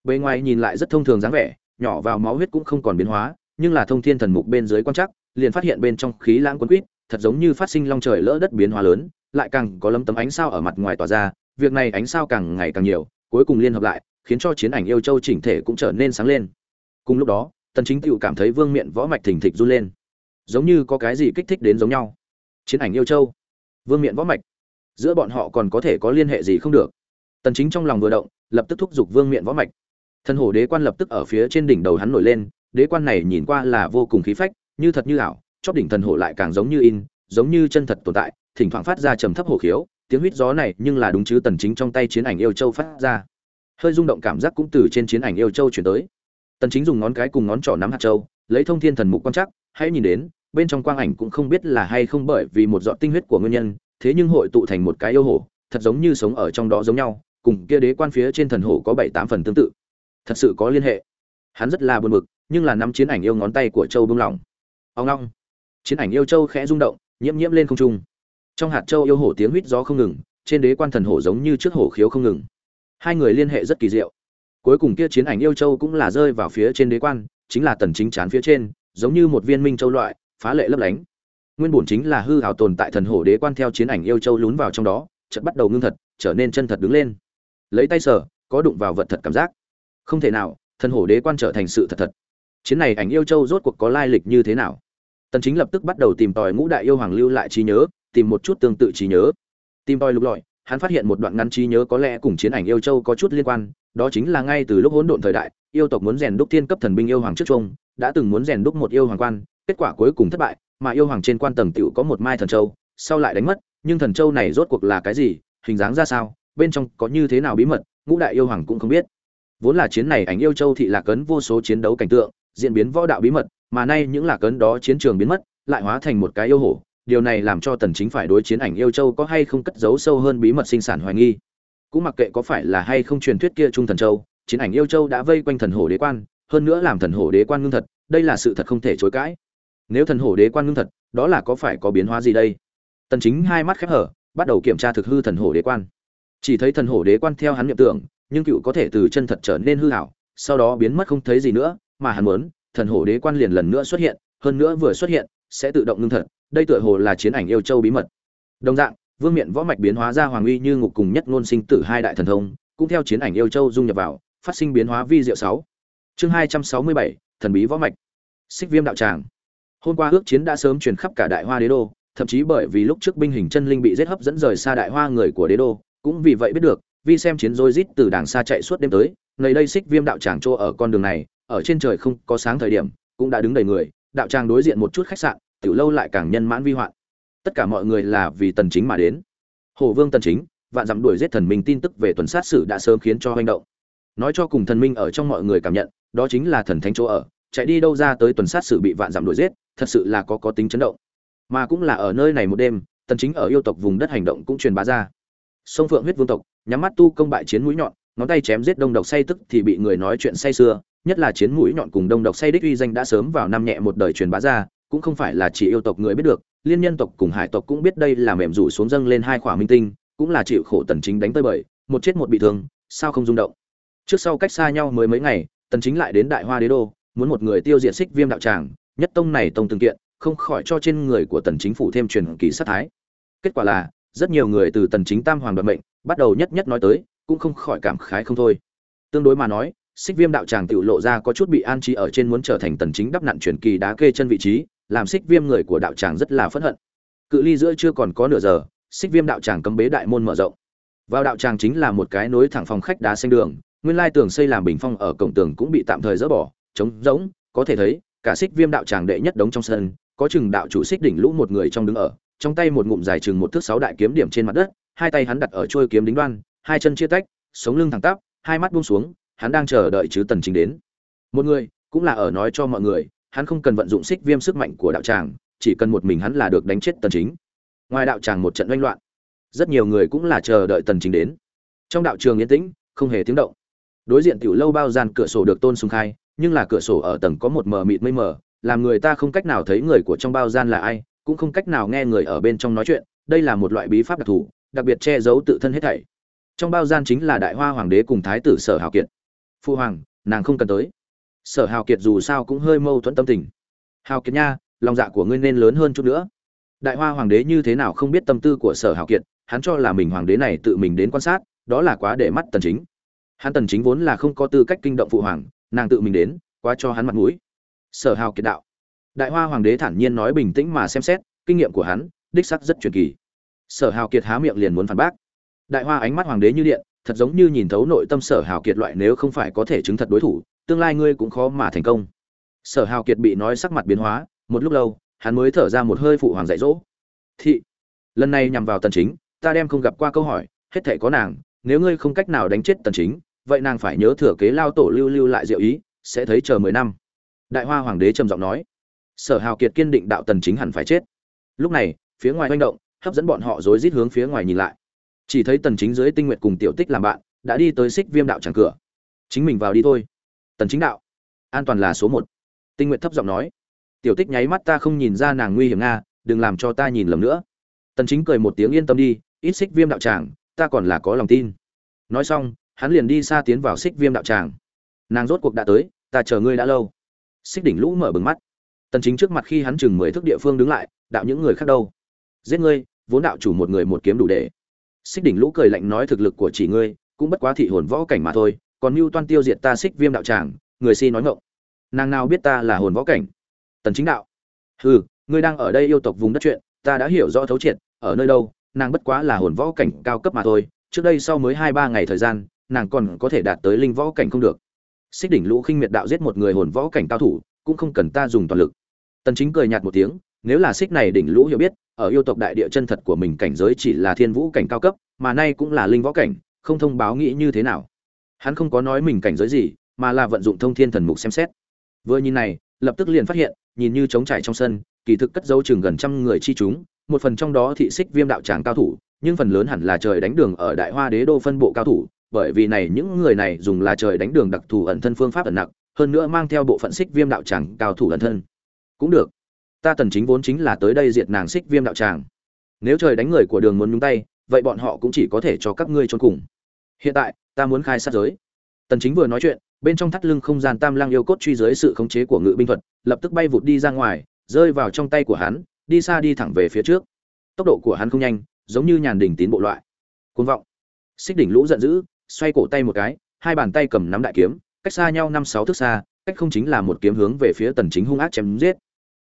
Bề ngoài nhìn lại rất thông thường dáng vẻ nhỏ vào máu huyết cũng không còn biến hóa, nhưng là thông thiên thần mục bên dưới quan chắc liền phát hiện bên trong khí lãng quấn quýt, thật giống như phát sinh long trời lỡ đất biến hóa lớn, lại càng có lấm tấm ánh sao ở mặt ngoài tỏa ra, việc này ánh sao càng ngày càng nhiều, cuối cùng liên hợp lại, khiến cho chiến ảnh yêu châu chỉnh thể cũng trở nên sáng lên. Cùng lúc đó, tần chính tựu cảm thấy vương miện võ mạch thình thịch run lên. Giống như có cái gì kích thích đến giống nhau. Chiến ảnh yêu châu, vương miện võ mạch, giữa bọn họ còn có thể có liên hệ gì không được. Tần chính trong lòng vừa động, lập tức thúc giục vương miện võ mạch thần hổ đế quan lập tức ở phía trên đỉnh đầu hắn nổi lên, đế quan này nhìn qua là vô cùng khí phách, như thật như ảo, chóp đỉnh thần hổ lại càng giống như in, giống như chân thật tồn tại, thỉnh thoảng phát ra trầm thấp hổ khiếu, tiếng huýt gió này nhưng là đúng chứ tần chính trong tay chiến ảnh yêu châu phát ra. Hơi rung động cảm giác cũng từ trên chiến ảnh yêu châu chuyển tới. Tần chính dùng ngón cái cùng ngón trỏ nắm hạt châu, lấy thông thiên thần mục quan chắc hãy nhìn đến, bên trong quang ảnh cũng không biết là hay không bởi vì một giọt tinh huyết của nguyên nhân, thế nhưng hội tụ thành một cái yêu hổ, thật giống như sống ở trong đó giống nhau, cùng kia đế quan phía trên thần hổ có bảy tám phần tương tự thật sự có liên hệ. Hắn rất là buồn bực, nhưng là nắm chiến ảnh yêu ngón tay của châu bung lỏng ông long chiến ảnh yêu châu khẽ rung động, nhiễm nhiễm lên không trung. Trong hạt châu yêu hổ tiếng huýt gió không ngừng, trên đế quan thần hổ giống như trước hổ khiếu không ngừng. Hai người liên hệ rất kỳ diệu. Cuối cùng kia chiến ảnh yêu châu cũng là rơi vào phía trên đế quan, chính là tần chính chán phía trên, giống như một viên minh châu loại, phá lệ lấp lánh. Nguyên bổn chính là hư hào tồn tại thần hổ đế quan theo chiến ảnh yêu châu lún vào trong đó, chợt bắt đầu ngưng thật, trở nên chân thật đứng lên. Lấy tay sở có đụng vào vật thật cảm giác không thể nào, thần hổ đế quan trở thành sự thật thật. Chiến này ảnh yêu châu rốt cuộc có lai lịch như thế nào? Tần chính lập tức bắt đầu tìm tòi ngũ đại yêu hoàng lưu lại trí nhớ, tìm một chút tương tự trí nhớ. Tìm tòi lục lọi, hắn phát hiện một đoạn ngắn trí nhớ có lẽ cùng chiến ảnh yêu châu có chút liên quan, đó chính là ngay từ lúc hỗn độn thời đại, yêu tộc muốn rèn đúc thiên cấp thần binh yêu hoàng trước trung đã từng muốn rèn đúc một yêu hoàng quan, kết quả cuối cùng thất bại, mà yêu hoàng trên quan tầng tiểu có một mai thần châu, sau lại đánh mất, nhưng thần châu này rốt cuộc là cái gì, hình dáng ra sao, bên trong có như thế nào bí mật, ngũ đại yêu hoàng cũng không biết vốn là chiến này ảnh yêu châu thị lạc cấn vô số chiến đấu cảnh tượng, diễn biến võ đạo bí mật, mà nay những lạc cấn đó chiến trường biến mất, lại hóa thành một cái yêu hổ. Điều này làm cho tần chính phải đối chiến ảnh yêu châu có hay không cất giấu sâu hơn bí mật sinh sản hoài nghi. Cũng mặc kệ có phải là hay không truyền thuyết kia trung thần châu, chiến ảnh yêu châu đã vây quanh thần hổ đế quan, hơn nữa làm thần hổ đế quan ngưng thật, đây là sự thật không thể chối cãi. Nếu thần hổ đế quan ngưng thật, đó là có phải có biến hóa gì đây? Tần chính hai mắt khép hở, bắt đầu kiểm tra thực hư thần hổ đế quan. Chỉ thấy thần hổ đế quan theo hắn niệm tưởng nhưng cựu có thể từ chân thật trở nên hư hảo, sau đó biến mất không thấy gì nữa, mà hắn muốn, thần hổ đế quan liền lần nữa xuất hiện, hơn nữa vừa xuất hiện, sẽ tự động ngưng thật, đây tựa hồ là chiến ảnh yêu châu bí mật. Đồng dạng, vương miện võ mạch biến hóa ra hoàng uy như ngục cùng nhất ngôn sinh tử hai đại thần thông, cũng theo chiến ảnh yêu châu dung nhập vào, phát sinh biến hóa vi diệu sáu. Chương hai trăm sáu mươi bảy, thần bí võ mạch. Xích viêm đạo tràng. Hôm qua ước chiến đã sớm truyền khắp cả đại hoa đế đô, thậm chí bởi vì lúc trước binh hình chân linh bị giết hấp dẫn rời xa đại hoa người của đế đô, cũng vì vậy biết được vi xem chiến rối rít từ đàng xa chạy suốt đêm tới nơi đây xích viêm đạo tràng chỗ ở con đường này, ở trên trời không có sáng thời điểm, cũng đã đứng đầy người, đạo tràng đối diện một chút khách sạn, tiểu lâu lại càng nhân mãn vi hoạn. Tất cả mọi người là vì tần chính mà đến. Hồ vương tần chính, vạn dặm đuổi giết thần minh tin tức về tuần sát sử đã sớm khiến cho hoành động. Nói cho cùng thần minh ở trong mọi người cảm nhận, đó chính là thần thánh chỗ ở, chạy đi đâu ra tới tuần sát sử bị vạn dặm đuổi giết, thật sự là có có tính chấn động. Mà cũng là ở nơi này một đêm, tần chính ở yêu tộc vùng đất hành động cũng truyền bá ra sông phượng huyết vương tộc, nhắm mắt tu công bại chiến mũi nhọn, ngón tay chém giết đông độc say tức thì bị người nói chuyện say xưa nhất là chiến mũi nhọn cùng đông độc say đích uy danh đã sớm vào năm nhẹ một đời truyền bá ra, cũng không phải là chỉ yêu tộc người biết được, liên nhân tộc cùng hải tộc cũng biết đây là mềm rủ xuống dâng lên hai khỏa minh tinh, cũng là chịu khổ tần chính đánh tới bời, một chết một bị thương, sao không rung động. Trước sau cách xa nhau mới mấy ngày, tần chính lại đến đại hoa đế đô, muốn một người tiêu diệt xích viêm đạo tràng, nhất tông này tông từng kiện, không khỏi cho trên người của tần chính phủ thêm truyền kỳ sát thái. Kết quả là rất nhiều người từ tần chính tam hoàng đoạt mệnh, bắt đầu nhất nhất nói tới, cũng không khỏi cảm khái không thôi. Tương đối mà nói, xích viêm đạo tràng tự lộ ra có chút bị an trí ở trên muốn trở thành tần chính đắp nặn truyền kỳ đá kê chân vị trí, làm xích viêm người của đạo tràng rất là phẫn hận. Cự ly giữa chưa còn có nửa giờ, xích viêm đạo tràng cấm bế đại môn mở rộng. Vào đạo tràng chính là một cái nối thẳng phòng khách đá xanh đường, nguyên lai tường xây làm bình phong ở cổng tường cũng bị tạm thời dỡ bỏ, trống rỗng, có thể thấy, cả xích viêm đạo tràng đệ nhất đống trong sân, có chừng đạo chủ xích đỉnh lũ một người trong đứng ở trong tay một ngụm dài chừng một thước sáu đại kiếm điểm trên mặt đất, hai tay hắn đặt ở trôi kiếm đính đoan, hai chân chia tách, sống lưng thẳng tắp, hai mắt buông xuống, hắn đang chờ đợi chứ tần chính đến. Một người, cũng là ở nói cho mọi người, hắn không cần vận dụng xích viêm sức mạnh của đạo tràng, chỉ cần một mình hắn là được đánh chết tần chính. Ngoài đạo tràng một trận oanh loạn, rất nhiều người cũng là chờ đợi tần chính đến. Trong đạo trường yên tĩnh, không hề tiếng động. Đối diện tiểu lâu bao gian cửa sổ được tôn sùng khai, nhưng là cửa sổ ở tầng có một mờ mịt mây mờ, làm người ta không cách nào thấy người của trong bao gian là ai cũng không cách nào nghe người ở bên trong nói chuyện, đây là một loại bí pháp đặc thù, đặc biệt che giấu tự thân hết thảy. Trong bao gian chính là đại hoa hoàng đế cùng thái tử sở hào kiệt. Phu hoàng, nàng không cần tới. Sở hào kiệt dù sao cũng hơi mâu thuẫn tâm tình. Hào kiệt nha, lòng dạ của ngươi nên lớn hơn chút nữa. Đại hoa hoàng đế như thế nào không biết tâm tư của sở hào kiệt, hắn cho là mình hoàng đế này tự mình đến quan sát, đó là quá để mắt tần chính. Hắn tần chính vốn là không có tư cách kinh động phụ hoàng, nàng tự mình đến, quá cho hắn mặt mũi. Sở hào kiệt đạo đại hoa hoàng đế thản nhiên nói bình tĩnh mà xem xét, kinh nghiệm của hắn, đích sắc rất truyền kỳ. Sở hào kiệt há miệng liền muốn phản bác. Đại hoa ánh mắt hoàng đế như điện, thật giống như nhìn thấu nội tâm sở hào kiệt loại nếu không phải có thể chứng thật đối thủ, tương lai ngươi cũng khó mà thành công. Sở hào kiệt bị nói sắc mặt biến hóa, một lúc lâu, hắn mới thở ra một hơi phụ hoàng dạy dỗ. Thị, lần này nhằm vào tần chính, ta đem không gặp qua câu hỏi, hết thể có nàng, nếu ngươi không cách nào đánh chết tần chính, vậy nàng phải nhớ thừa kế lao tổ lưu lưu lại diệu ý, sẽ thấy chờ mười năm. Đại hoa hoàng đế trầm giọng nói sở hào kiệt kiên định đạo tần chính hẳn phải chết. Lúc này, phía ngoài manh động, hấp dẫn bọn họ rối rít hướng phía ngoài nhìn lại. Chỉ thấy tần chính dưới tinh nguyện cùng tiểu tích làm bạn, đã đi tới xích viêm đạo Tràng cửa. Chính mình vào đi thôi. Tần chính đạo, an toàn là số một. Tinh nguyện thấp giọng nói. Tiểu tích nháy mắt ta không nhìn ra nàng nguy hiểm nga, đừng làm cho ta nhìn lầm nữa. Tần chính cười một tiếng yên tâm đi, ít xích viêm đạo tràng, ta còn là có lòng tin. Nói xong, hắn liền đi xa tiến vào xích viêm đạo tràng. Nàng rốt cuộc đã tới, ta chờ ngươi đã lâu. Xích đỉnh lũ mở bừng mắt tần chính trước mặt khi hắn chừng mười thước địa phương đứng lại, đạo những người khác đâu? Giết ngươi, vốn đạo chủ một người một kiếm đủ để. Xích đỉnh lũ cười lạnh nói thực lực của chỉ ngươi, cũng bất quá thị hồn võ cảnh mà thôi, còn mưu toan tiêu diệt ta xích viêm đạo tràng, người si nói ngọng. Nàng nào biết ta là hồn võ cảnh? Tần chính đạo. Hừ, ngươi đang ở đây yêu tộc vùng đất chuyện, ta đã hiểu rõ thấu triệt, ở nơi đâu, nàng bất quá là hồn võ cảnh cao cấp mà thôi, trước đây sau mới hai ba ngày thời gian, nàng còn có thể đạt tới linh võ cảnh không được. Xích đỉnh lũ khinh miệt đạo giết một người hồn võ cảnh cao thủ cũng không cần ta dùng toàn lực. Tần chính cười nhạt một tiếng, nếu là xích này đỉnh lũ hiểu biết, ở yêu tộc đại địa chân thật của mình cảnh giới chỉ là thiên vũ cảnh cao cấp, mà nay cũng là linh võ cảnh, không thông báo nghĩ như thế nào. Hắn không có nói mình cảnh giới gì, mà là vận dụng thông thiên thần mục xem xét. Vừa nhìn này, lập tức liền phát hiện, nhìn như trống trải trong sân, kỳ thực cất dấu chừng gần trăm người chi chúng, một phần trong đó thị xích viêm đạo tràng cao thủ, nhưng phần lớn hẳn là trời đánh đường ở đại hoa đế đô phân bộ cao thủ, bởi vì này những người này dùng là trời đánh đường đặc thù ẩn thân phương pháp ẩn nặng hơn nữa mang theo bộ phận xích viêm đạo tràng cao thủ ẩn thân. Cũng được. Ta tần chính vốn chính là tới đây diệt nàng xích viêm đạo tràng. Nếu trời đánh người của đường muốn nhúng tay, vậy bọn họ cũng chỉ có thể cho các ngươi trốn cùng. Hiện tại, ta muốn khai sát giới. Tần chính vừa nói chuyện, bên trong thắt lưng không gian tam lang yêu cốt truy dưới sự khống chế của ngự binh thuật, lập tức bay vụt đi ra ngoài, rơi vào trong tay của hắn, đi xa đi thẳng về phía trước. Tốc độ của hắn không nhanh, giống như nhàn đỉnh tín bộ loại. Cuồng vọng. Xích đỉnh lũ giận dữ, xoay cổ tay một cái, hai bàn tay cầm nắm đại kiếm cách xa nhau năm sáu thước xa, cách không chính là một kiếm hướng về phía tần chính hung ác chém giết.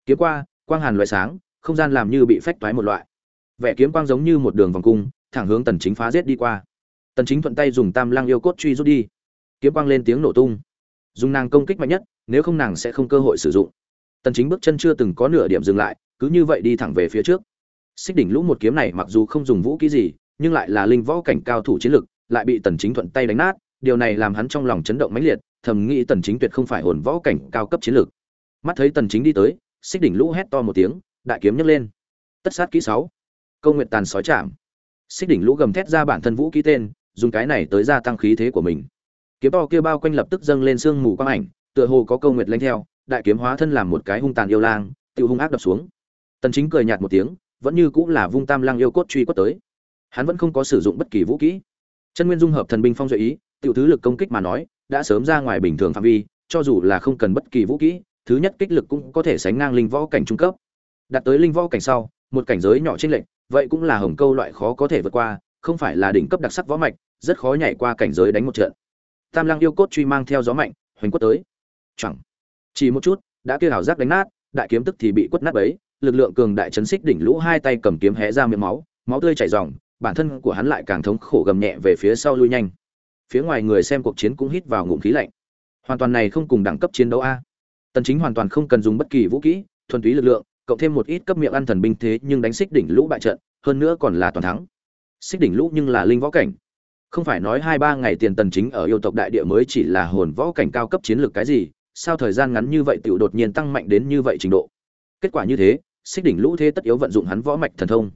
Kiếm qua, quang hàn loại sáng, không gian làm như bị phách toái một loại. Vẻ kiếm quang giống như một đường vòng cung, thẳng hướng tần chính phá giết đi qua. Tần chính thuận tay dùng tam lang yêu cốt truy rút đi. Kiếm quang lên tiếng nổ tung. Dùng nàng công kích mạnh nhất, nếu không nàng sẽ không cơ hội sử dụng. Tần chính bước chân chưa từng có nửa điểm dừng lại, cứ như vậy đi thẳng về phía trước. Xích đỉnh lũ một kiếm này mặc dù không dùng vũ khí gì, nhưng lại là linh võ cảnh cao thủ chiến lực, lại bị tần chính thuận tay đánh nát, điều này làm hắn trong lòng chấn động mãnh liệt thầm nghĩ tần chính tuyệt không phải hồn võ cảnh cao cấp chiến lược. Mắt thấy tần chính đi tới, xích đỉnh lũ hét to một tiếng, đại kiếm nhấc lên. Tất sát kỹ 6. câu nguyện tàn sói chạm. Xích đỉnh lũ gầm thét ra bản thân vũ kỹ tên, dùng cái này tới gia tăng khí thế của mình. Kiếm to kia bao quanh lập tức dâng lên sương mù quang ảnh, tựa hồ có câu nguyệt lanh theo, đại kiếm hóa thân làm một cái hung tàn yêu lang tiêu hung ác đập xuống. Tần chính cười nhạt một tiếng, vẫn như cũng là vung tam lang yêu cốt truy quất tới. Hắn vẫn không có sử dụng bất kỳ vũ kỹ. Chân nguyên dung hợp thần binh phong duệ ý, tiểu thứ lực công kích mà nói đã sớm ra ngoài bình thường phạm vi, cho dù là không cần bất kỳ vũ kỹ, thứ nhất kích lực cũng có thể sánh ngang linh võ cảnh trung cấp. Đạt tới linh võ cảnh sau, một cảnh giới nhỏ trên lệnh vậy cũng là hồng câu loại khó có thể vượt qua, không phải là đỉnh cấp đặc sắc võ mạch, rất khó nhảy qua cảnh giới đánh một trận. Tam lăng yêu cốt truy mang theo gió mạnh, hoành quất tới. Chẳng chỉ một chút, đã kia hảo giác đánh nát, đại kiếm tức thì bị quất nát bấy, lực lượng cường đại chấn xích đỉnh lũ hai tay cầm kiếm hé ra miệng máu máu tươi chảy ròng, bản thân của hắn lại càng thống khổ gầm nhẹ về phía sau lui nhanh phía ngoài người xem cuộc chiến cũng hít vào ngụm khí lạnh. Hoàn toàn này không cùng đẳng cấp chiến đấu a. Tần chính hoàn toàn không cần dùng bất kỳ vũ khí thuần túy lực lượng, cộng thêm một ít cấp miệng ăn thần binh thế nhưng đánh xích đỉnh lũ bại trận, hơn nữa còn là toàn thắng. Xích đỉnh lũ nhưng là linh võ cảnh. Không phải nói hai ba ngày tiền tần chính ở yêu tộc đại địa mới chỉ là hồn võ cảnh cao cấp chiến lược cái gì, sao thời gian ngắn như vậy tiểu đột nhiên tăng mạnh đến như vậy trình độ? Kết quả như thế, xích đỉnh lũ thế tất yếu vận dụng hắn võ mạch thần thông.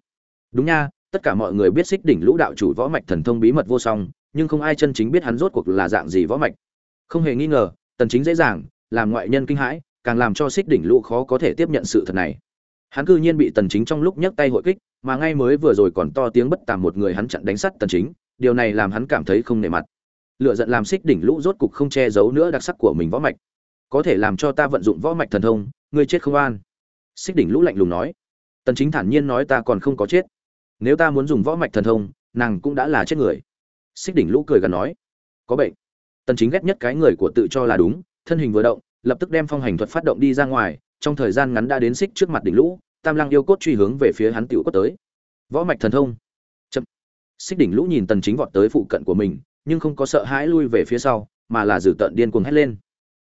Đúng nha, tất cả mọi người biết xích đỉnh lũ đạo chủ võ mạch thần thông bí mật vô song nhưng không ai chân chính biết hắn rốt cuộc là dạng gì võ mạch. Không hề nghi ngờ, tần chính dễ dàng, làm ngoại nhân kinh hãi, càng làm cho xích đỉnh lũ khó có thể tiếp nhận sự thật này. Hắn cư nhiên bị tần chính trong lúc nhấc tay hội kích, mà ngay mới vừa rồi còn to tiếng bất tàm một người hắn chặn đánh sắt tần chính, điều này làm hắn cảm thấy không nể mặt. Lựa giận làm xích đỉnh lũ rốt cục không che giấu nữa đặc sắc của mình võ mạch. Có thể làm cho ta vận dụng võ mạch thần thông, ngươi chết không an. Xích đỉnh lũ lạnh lùng nói. Tần chính thản nhiên nói ta còn không có chết. Nếu ta muốn dùng võ mạch thần thông, nàng cũng đã là chết người xích đỉnh lũ cười gần nói, có bệnh. Tần chính ghét nhất cái người của tự cho là đúng, thân hình vừa động, lập tức đem phong hành thuật phát động đi ra ngoài, trong thời gian ngắn đã đến xích trước mặt đỉnh lũ, tam lăng yêu cốt truy hướng về phía hắn tiểu cốt tới. Võ mạch thần thông. Chậm. Xích đỉnh lũ nhìn tần chính vọt tới phụ cận của mình, nhưng không có sợ hãi lui về phía sau, mà là dử tận điên cuồng hét lên.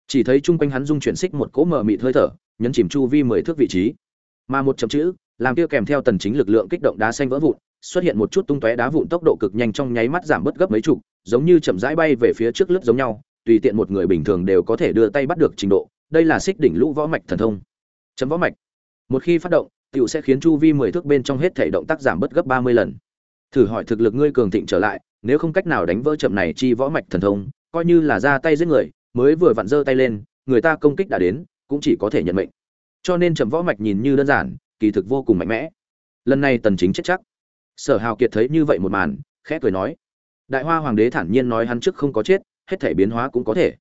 Chỉ thấy chung quanh hắn dung chuyển xích một cỗ mờ mịt hơi thở, nhấn chìm chu vi mười thước vị trí. Mà một chấm chữ, làm kia kèm theo tần chính lực lượng kích động đá xanh vỡ vụn xuất hiện một chút tung tóe đá vụn tốc độ cực nhanh trong nháy mắt giảm bớt gấp mấy chục, giống như chậm rãi bay về phía trước lướt giống nhau, tùy tiện một người bình thường đều có thể đưa tay bắt được trình độ. Đây là xích đỉnh lũ võ mạch thần thông. Chấm võ mạch. Một khi phát động, tiểu sẽ khiến chu vi mười thước bên trong hết thể động tác giảm bớt gấp 30 lần. Thử hỏi thực lực ngươi cường thịnh trở lại, nếu không cách nào đánh vỡ chậm này chi võ mạch thần thông, coi như là ra tay giết người, mới vừa vặn giơ tay lên, người ta công kích đã đến, cũng chỉ có thể nhận mệnh. Cho nên chậm võ mạch nhìn như đơn giản, kỳ thực vô cùng mạnh mẽ. Lần này tần chính chết chắc sở hào kiệt thấy như vậy một màn khẽ cười nói đại hoa hoàng đế thản nhiên nói hắn trước không có chết hết thể biến hóa cũng có thể.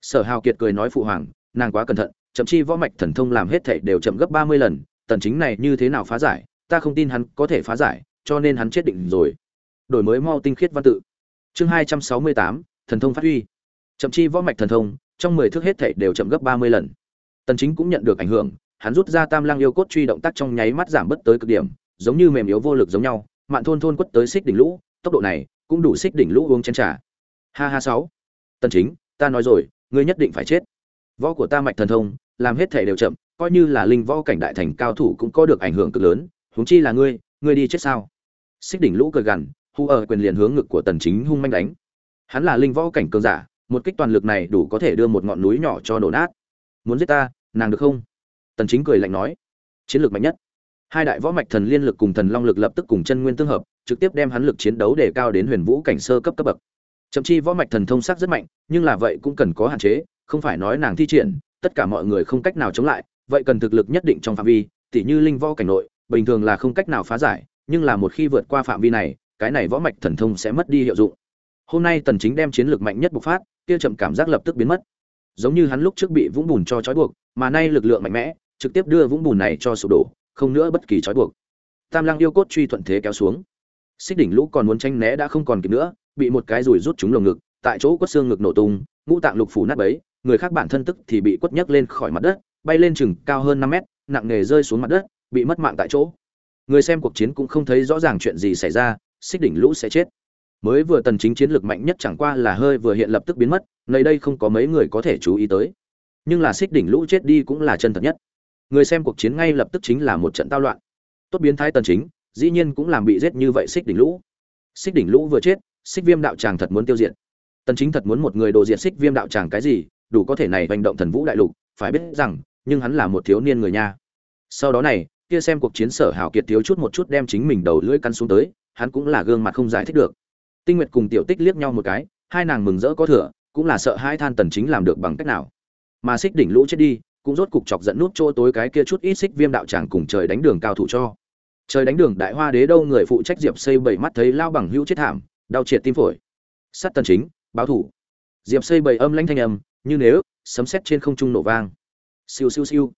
Sở hào kiệt cười nói phụ hoàng nàng quá cẩn thận chậm chi võ mạch thần thông làm hết thể đều chậm gấp 30 lần tần chính này như thế nào phá giải ta không tin hắn có thể phá giải cho nên hắn chết định rồi. Đổi mới mau tinh khiết văn tự. Chương 268, thần thông phát huy. Chậm chi võ mạch thần thông trong 10 thước hết thể đều chậm gấp 30 lần. Tần chính cũng nhận được ảnh hưởng hắn rút ra tam lang yêu cốt truy động tác trong nháy mắt giảm bớt tới cực điểm giống như mềm yếu vô lực giống nhau mạn thôn thôn quất tới xích đỉnh lũ, tốc độ này cũng đủ xích đỉnh lũ uống chén trà. Ha ha sáu. Tần chính, ta nói rồi, ngươi nhất định phải chết. Võ của ta mạch thần thông, làm hết thể đều chậm, coi như là linh võ cảnh đại thành cao thủ cũng có được ảnh hưởng cực lớn, huống chi là ngươi ngươi đi chết sao? Xích đỉnh lũ cười gằn hu ở quyền liền hướng ngực của tần chính hung manh đánh. Hắn là linh võ cảnh cường giả, một kích toàn lực này đủ có thể đưa một ngọn núi nhỏ cho nổ nát. Muốn giết ta, nàng được không? Tần chính cười lạnh nói. Chiến lược mạnh nhất hai đại võ mạch thần liên lực cùng thần long lực lập tức cùng chân nguyên tương hợp, trực tiếp đem hắn lực chiến đấu đề cao đến huyền vũ cảnh sơ cấp cấp bậc. Chậm chi võ mạch thần thông sắc rất mạnh, nhưng là vậy cũng cần có hạn chế, không phải nói nàng thi triển, tất cả mọi người không cách nào chống lại, vậy cần thực lực nhất định trong phạm vi, tỉ như linh võ cảnh nội, bình thường là không cách nào phá giải, nhưng là một khi vượt qua phạm vi này, cái này võ mạch thần thông sẽ mất đi hiệu dụng. Hôm nay tần chính đem chiến lược mạnh nhất bộc phát, kia chậm cảm giác lập tức biến mất. Giống như hắn lúc trước bị vũng bùn cho trói buộc, mà nay lực lượng mạnh mẽ, trực tiếp đưa vũng bùn này cho sụp đổ không nữa bất kỳ trói buộc. Tam lăng yêu cốt truy thuận thế kéo xuống. Xích đỉnh lũ còn muốn tranh né đã không còn kịp nữa, bị một cái rùi rút trúng lồng ngực, tại chỗ quất xương ngực nổ tung, ngũ tạng lục phủ nát bấy, người khác bản thân tức thì bị quất nhấc lên khỏi mặt đất, bay lên chừng cao hơn năm mét, nặng nề rơi xuống mặt đất, bị mất mạng tại chỗ. Người xem cuộc chiến cũng không thấy rõ ràng chuyện gì xảy ra, xích đỉnh lũ sẽ chết. Mới vừa tần chính chiến lược mạnh nhất chẳng qua là hơi vừa hiện lập tức biến mất, nơi đây không có mấy người có thể chú ý tới. Nhưng là xích đỉnh lũ chết đi cũng là chân thật nhất người xem cuộc chiến ngay lập tức chính là một trận tao loạn. Tốt biến thái tần chính, dĩ nhiên cũng làm bị giết như vậy xích đỉnh lũ. Xích đỉnh lũ vừa chết, xích viêm đạo tràng thật muốn tiêu diệt. Tần chính thật muốn một người đồ diệt xích viêm đạo tràng cái gì, đủ có thể này hành động thần vũ đại lục, phải biết rằng, nhưng hắn là một thiếu niên người nha. Sau đó này, kia xem cuộc chiến sở hào kiệt thiếu chút một chút đem chính mình đầu lưỡi căn xuống tới, hắn cũng là gương mặt không giải thích được. Tinh nguyệt cùng tiểu tích liếc nhau một cái, hai nàng mừng rỡ có thừa, cũng là sợ hai than tần chính làm được bằng cách nào. Mà xích đỉnh lũ chết đi cũng rốt cục chọc giận nút chỗ tối cái kia chút ít xích viêm đạo tràng cùng trời đánh đường cao thủ cho. Trời đánh đường đại hoa đế đâu người phụ trách diệp xây bảy mắt thấy lao bằng hữu chết thảm, đau triệt tim phổi. Sát tần chính, báo thủ. Diệp xây bảy âm lãnh thanh âm, như nếu, sấm sét trên không trung nổ vang. Siêu siêu siêu.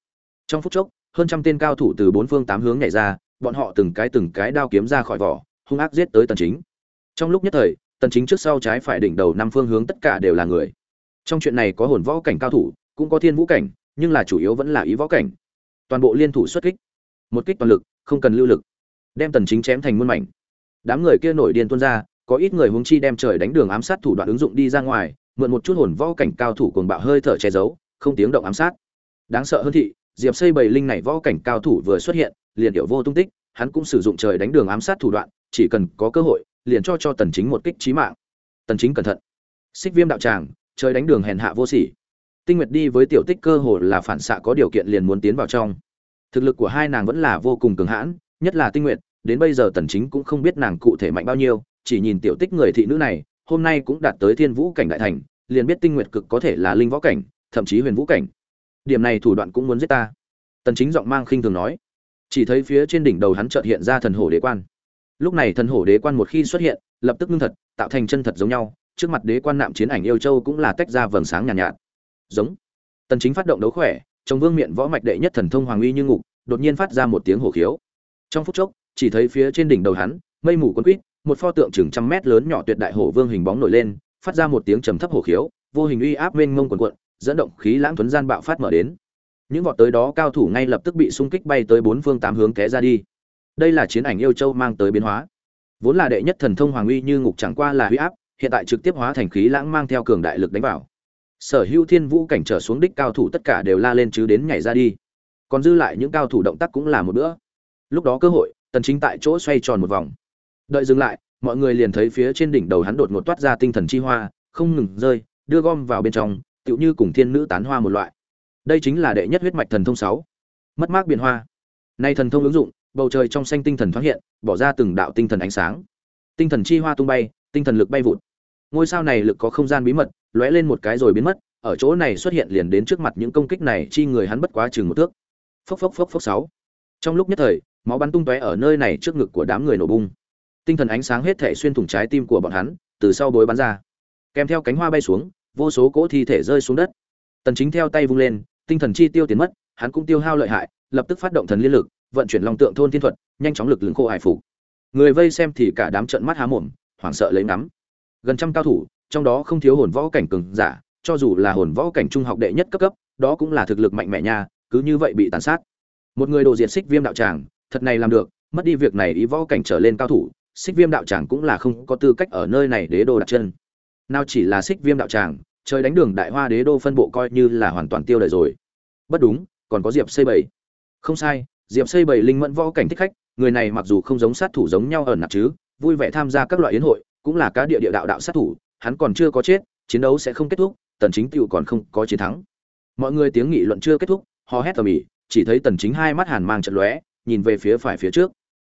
Trong phút chốc, hơn trăm tên cao thủ từ bốn phương tám hướng nhảy ra, bọn họ từng cái từng cái đao kiếm ra khỏi vỏ, hung ác giết tới tần chính. Trong lúc nhất thời, tần chính trước sau trái phải đỉnh đầu năm phương hướng tất cả đều là người. Trong chuyện này có hồn võ cảnh cao thủ, cũng có thiên vũ cảnh nhưng là chủ yếu vẫn là ý võ cảnh. Toàn bộ liên thủ xuất kích. Một kích toàn lực, không cần lưu lực. Đem tần chính chém thành muôn mảnh. Đám người kia nổi điên tuôn ra, có ít người hướng chi đem trời đánh đường ám sát thủ đoạn ứng dụng đi ra ngoài, mượn một chút hồn võ cảnh cao thủ cuồng bạo hơi thở che giấu, không tiếng động ám sát. Đáng sợ hơn thị, diệp xây bầy linh này võ cảnh cao thủ vừa xuất hiện, liền điệu vô tung tích, hắn cũng sử dụng trời đánh đường ám sát thủ đoạn, chỉ cần có cơ hội, liền cho cho tần chính một kích chí mạng. Tần chính cẩn thận. Xích viêm đạo tràng, trời đánh đường hèn hạ vô sỉ tinh nguyệt đi với tiểu tích cơ hồ là phản xạ có điều kiện liền muốn tiến vào trong. Thực lực của hai nàng vẫn là vô cùng cường hãn nhất là tinh nguyệt đến bây giờ tần chính cũng không biết nàng cụ thể mạnh bao nhiêu chỉ nhìn tiểu tích người thị nữ này hôm nay cũng đạt tới thiên vũ cảnh đại thành liền biết tinh nguyệt cực có thể là linh võ cảnh thậm chí huyền vũ cảnh. Điểm này thủ đoạn cũng muốn giết ta. Tần chính giọng mang khinh thường nói. Chỉ thấy phía trên đỉnh đầu hắn chợt hiện ra thần hổ đế quan. Lúc này thần hổ đế quan một khi xuất hiện lập tức ngưng thật tạo thành chân thật giống nhau trước mặt đế quan nạm chiến ảnh yêu châu cũng là tách ra vầng sáng nhàn nhạt, nhạt giống. Tần chính phát động đấu khỏe, trong vương miện võ mạch đệ nhất thần thông hoàng uy như ngục, đột nhiên phát ra một tiếng hổ khiếu. Trong phút chốc, chỉ thấy phía trên đỉnh đầu hắn, mây mù cuốn quýt một pho tượng chừng trăm mét lớn nhỏ tuyệt đại hổ vương hình bóng nổi lên, phát ra một tiếng trầm thấp hổ khiếu, vô hình uy áp mênh mông cuộn cuộn, dẫn động khí lãng tuấn gian bạo phát mở đến. Những vọt tới đó cao thủ ngay lập tức bị xung kích bay tới bốn phương tám hướng té ra đi. Đây là chiến ảnh yêu châu mang tới biến hóa. Vốn là đệ nhất thần thông hoàng uy như ngục chẳng qua là huy áp, hiện tại trực tiếp hóa thành khí lãng mang theo cường đại lực đánh vào sở hữu thiên vũ cảnh trở xuống đích cao thủ tất cả đều la lên chứ đến nhảy ra đi. Còn dư lại những cao thủ động tác cũng là một bữa. Lúc đó cơ hội, tần chính tại chỗ xoay tròn một vòng. Đợi dừng lại, mọi người liền thấy phía trên đỉnh đầu hắn đột ngột toát ra tinh thần chi hoa, không ngừng rơi, đưa gom vào bên trong, tựu như cùng thiên nữ tán hoa một loại. Đây chính là đệ nhất huyết mạch thần thông 6. mất mát biển hoa. Nay thần thông ứng dụng, bầu trời trong xanh tinh thần thoáng hiện, bỏ ra từng đạo tinh thần ánh sáng. Tinh thần chi hoa tung bay, tinh thần lực bay vụt ngôi sao này lực có không gian bí mật, lóe lên một cái rồi biến mất, ở chỗ này xuất hiện liền đến trước mặt những công kích này, chi người hắn bất quá chừng một thước. Phốc phốc phốc phốc sáu. Trong lúc nhất thời, máu bắn tung tóe ở nơi này trước ngực của đám người nổ bung. Tinh thần ánh sáng hết thể xuyên thủng trái tim của bọn hắn, từ sau bối bắn ra. Kèm theo cánh hoa bay xuống, vô số cỗ thi thể rơi xuống đất. Tần chính theo tay vung lên, tinh thần chi tiêu tiến mất, hắn cũng tiêu hao lợi hại, lập tức phát động thần liên lực, vận chuyển long tượng thôn thiên thuật, nhanh chóng lực lượng khô hải phủ. người vây xem thì cả đám trận mắt há mồm, hoảng sợ lấy nắm gần trăm cao thủ, trong đó không thiếu hồn võ cảnh cường giả, cho dù là hồn võ cảnh trung học đệ nhất cấp cấp, đó cũng là thực lực mạnh mẽ nha, cứ như vậy bị tàn sát. Một người đồ diệt xích viêm đạo tràng, thật này làm được, mất đi việc này ý võ cảnh trở lên cao thủ, xích viêm đạo tràng cũng là không có tư cách ở nơi này đế đô đặt chân. Nào chỉ là xích viêm đạo tràng, trời đánh đường đại hoa đế đô phân bộ coi như là hoàn toàn tiêu đời rồi. Bất đúng, còn có diệp xây bảy. Không sai, diệp xây bảy linh mẫn võ cảnh thích khách, người này mặc dù không giống sát thủ giống nhau ở nạp chứ, vui vẻ tham gia các loại yến hội cũng là cá địa địa đạo đạo sát thủ, hắn còn chưa có chết, chiến đấu sẽ không kết thúc, tần chính tiêu còn không có chiến thắng. Mọi người tiếng nghị luận chưa kết thúc, hò hét ầm ĩ, chỉ thấy tần chính hai mắt hàn mang chợt lóe, nhìn về phía phải phía trước.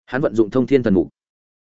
Hắn vận dụng thông thiên thần mục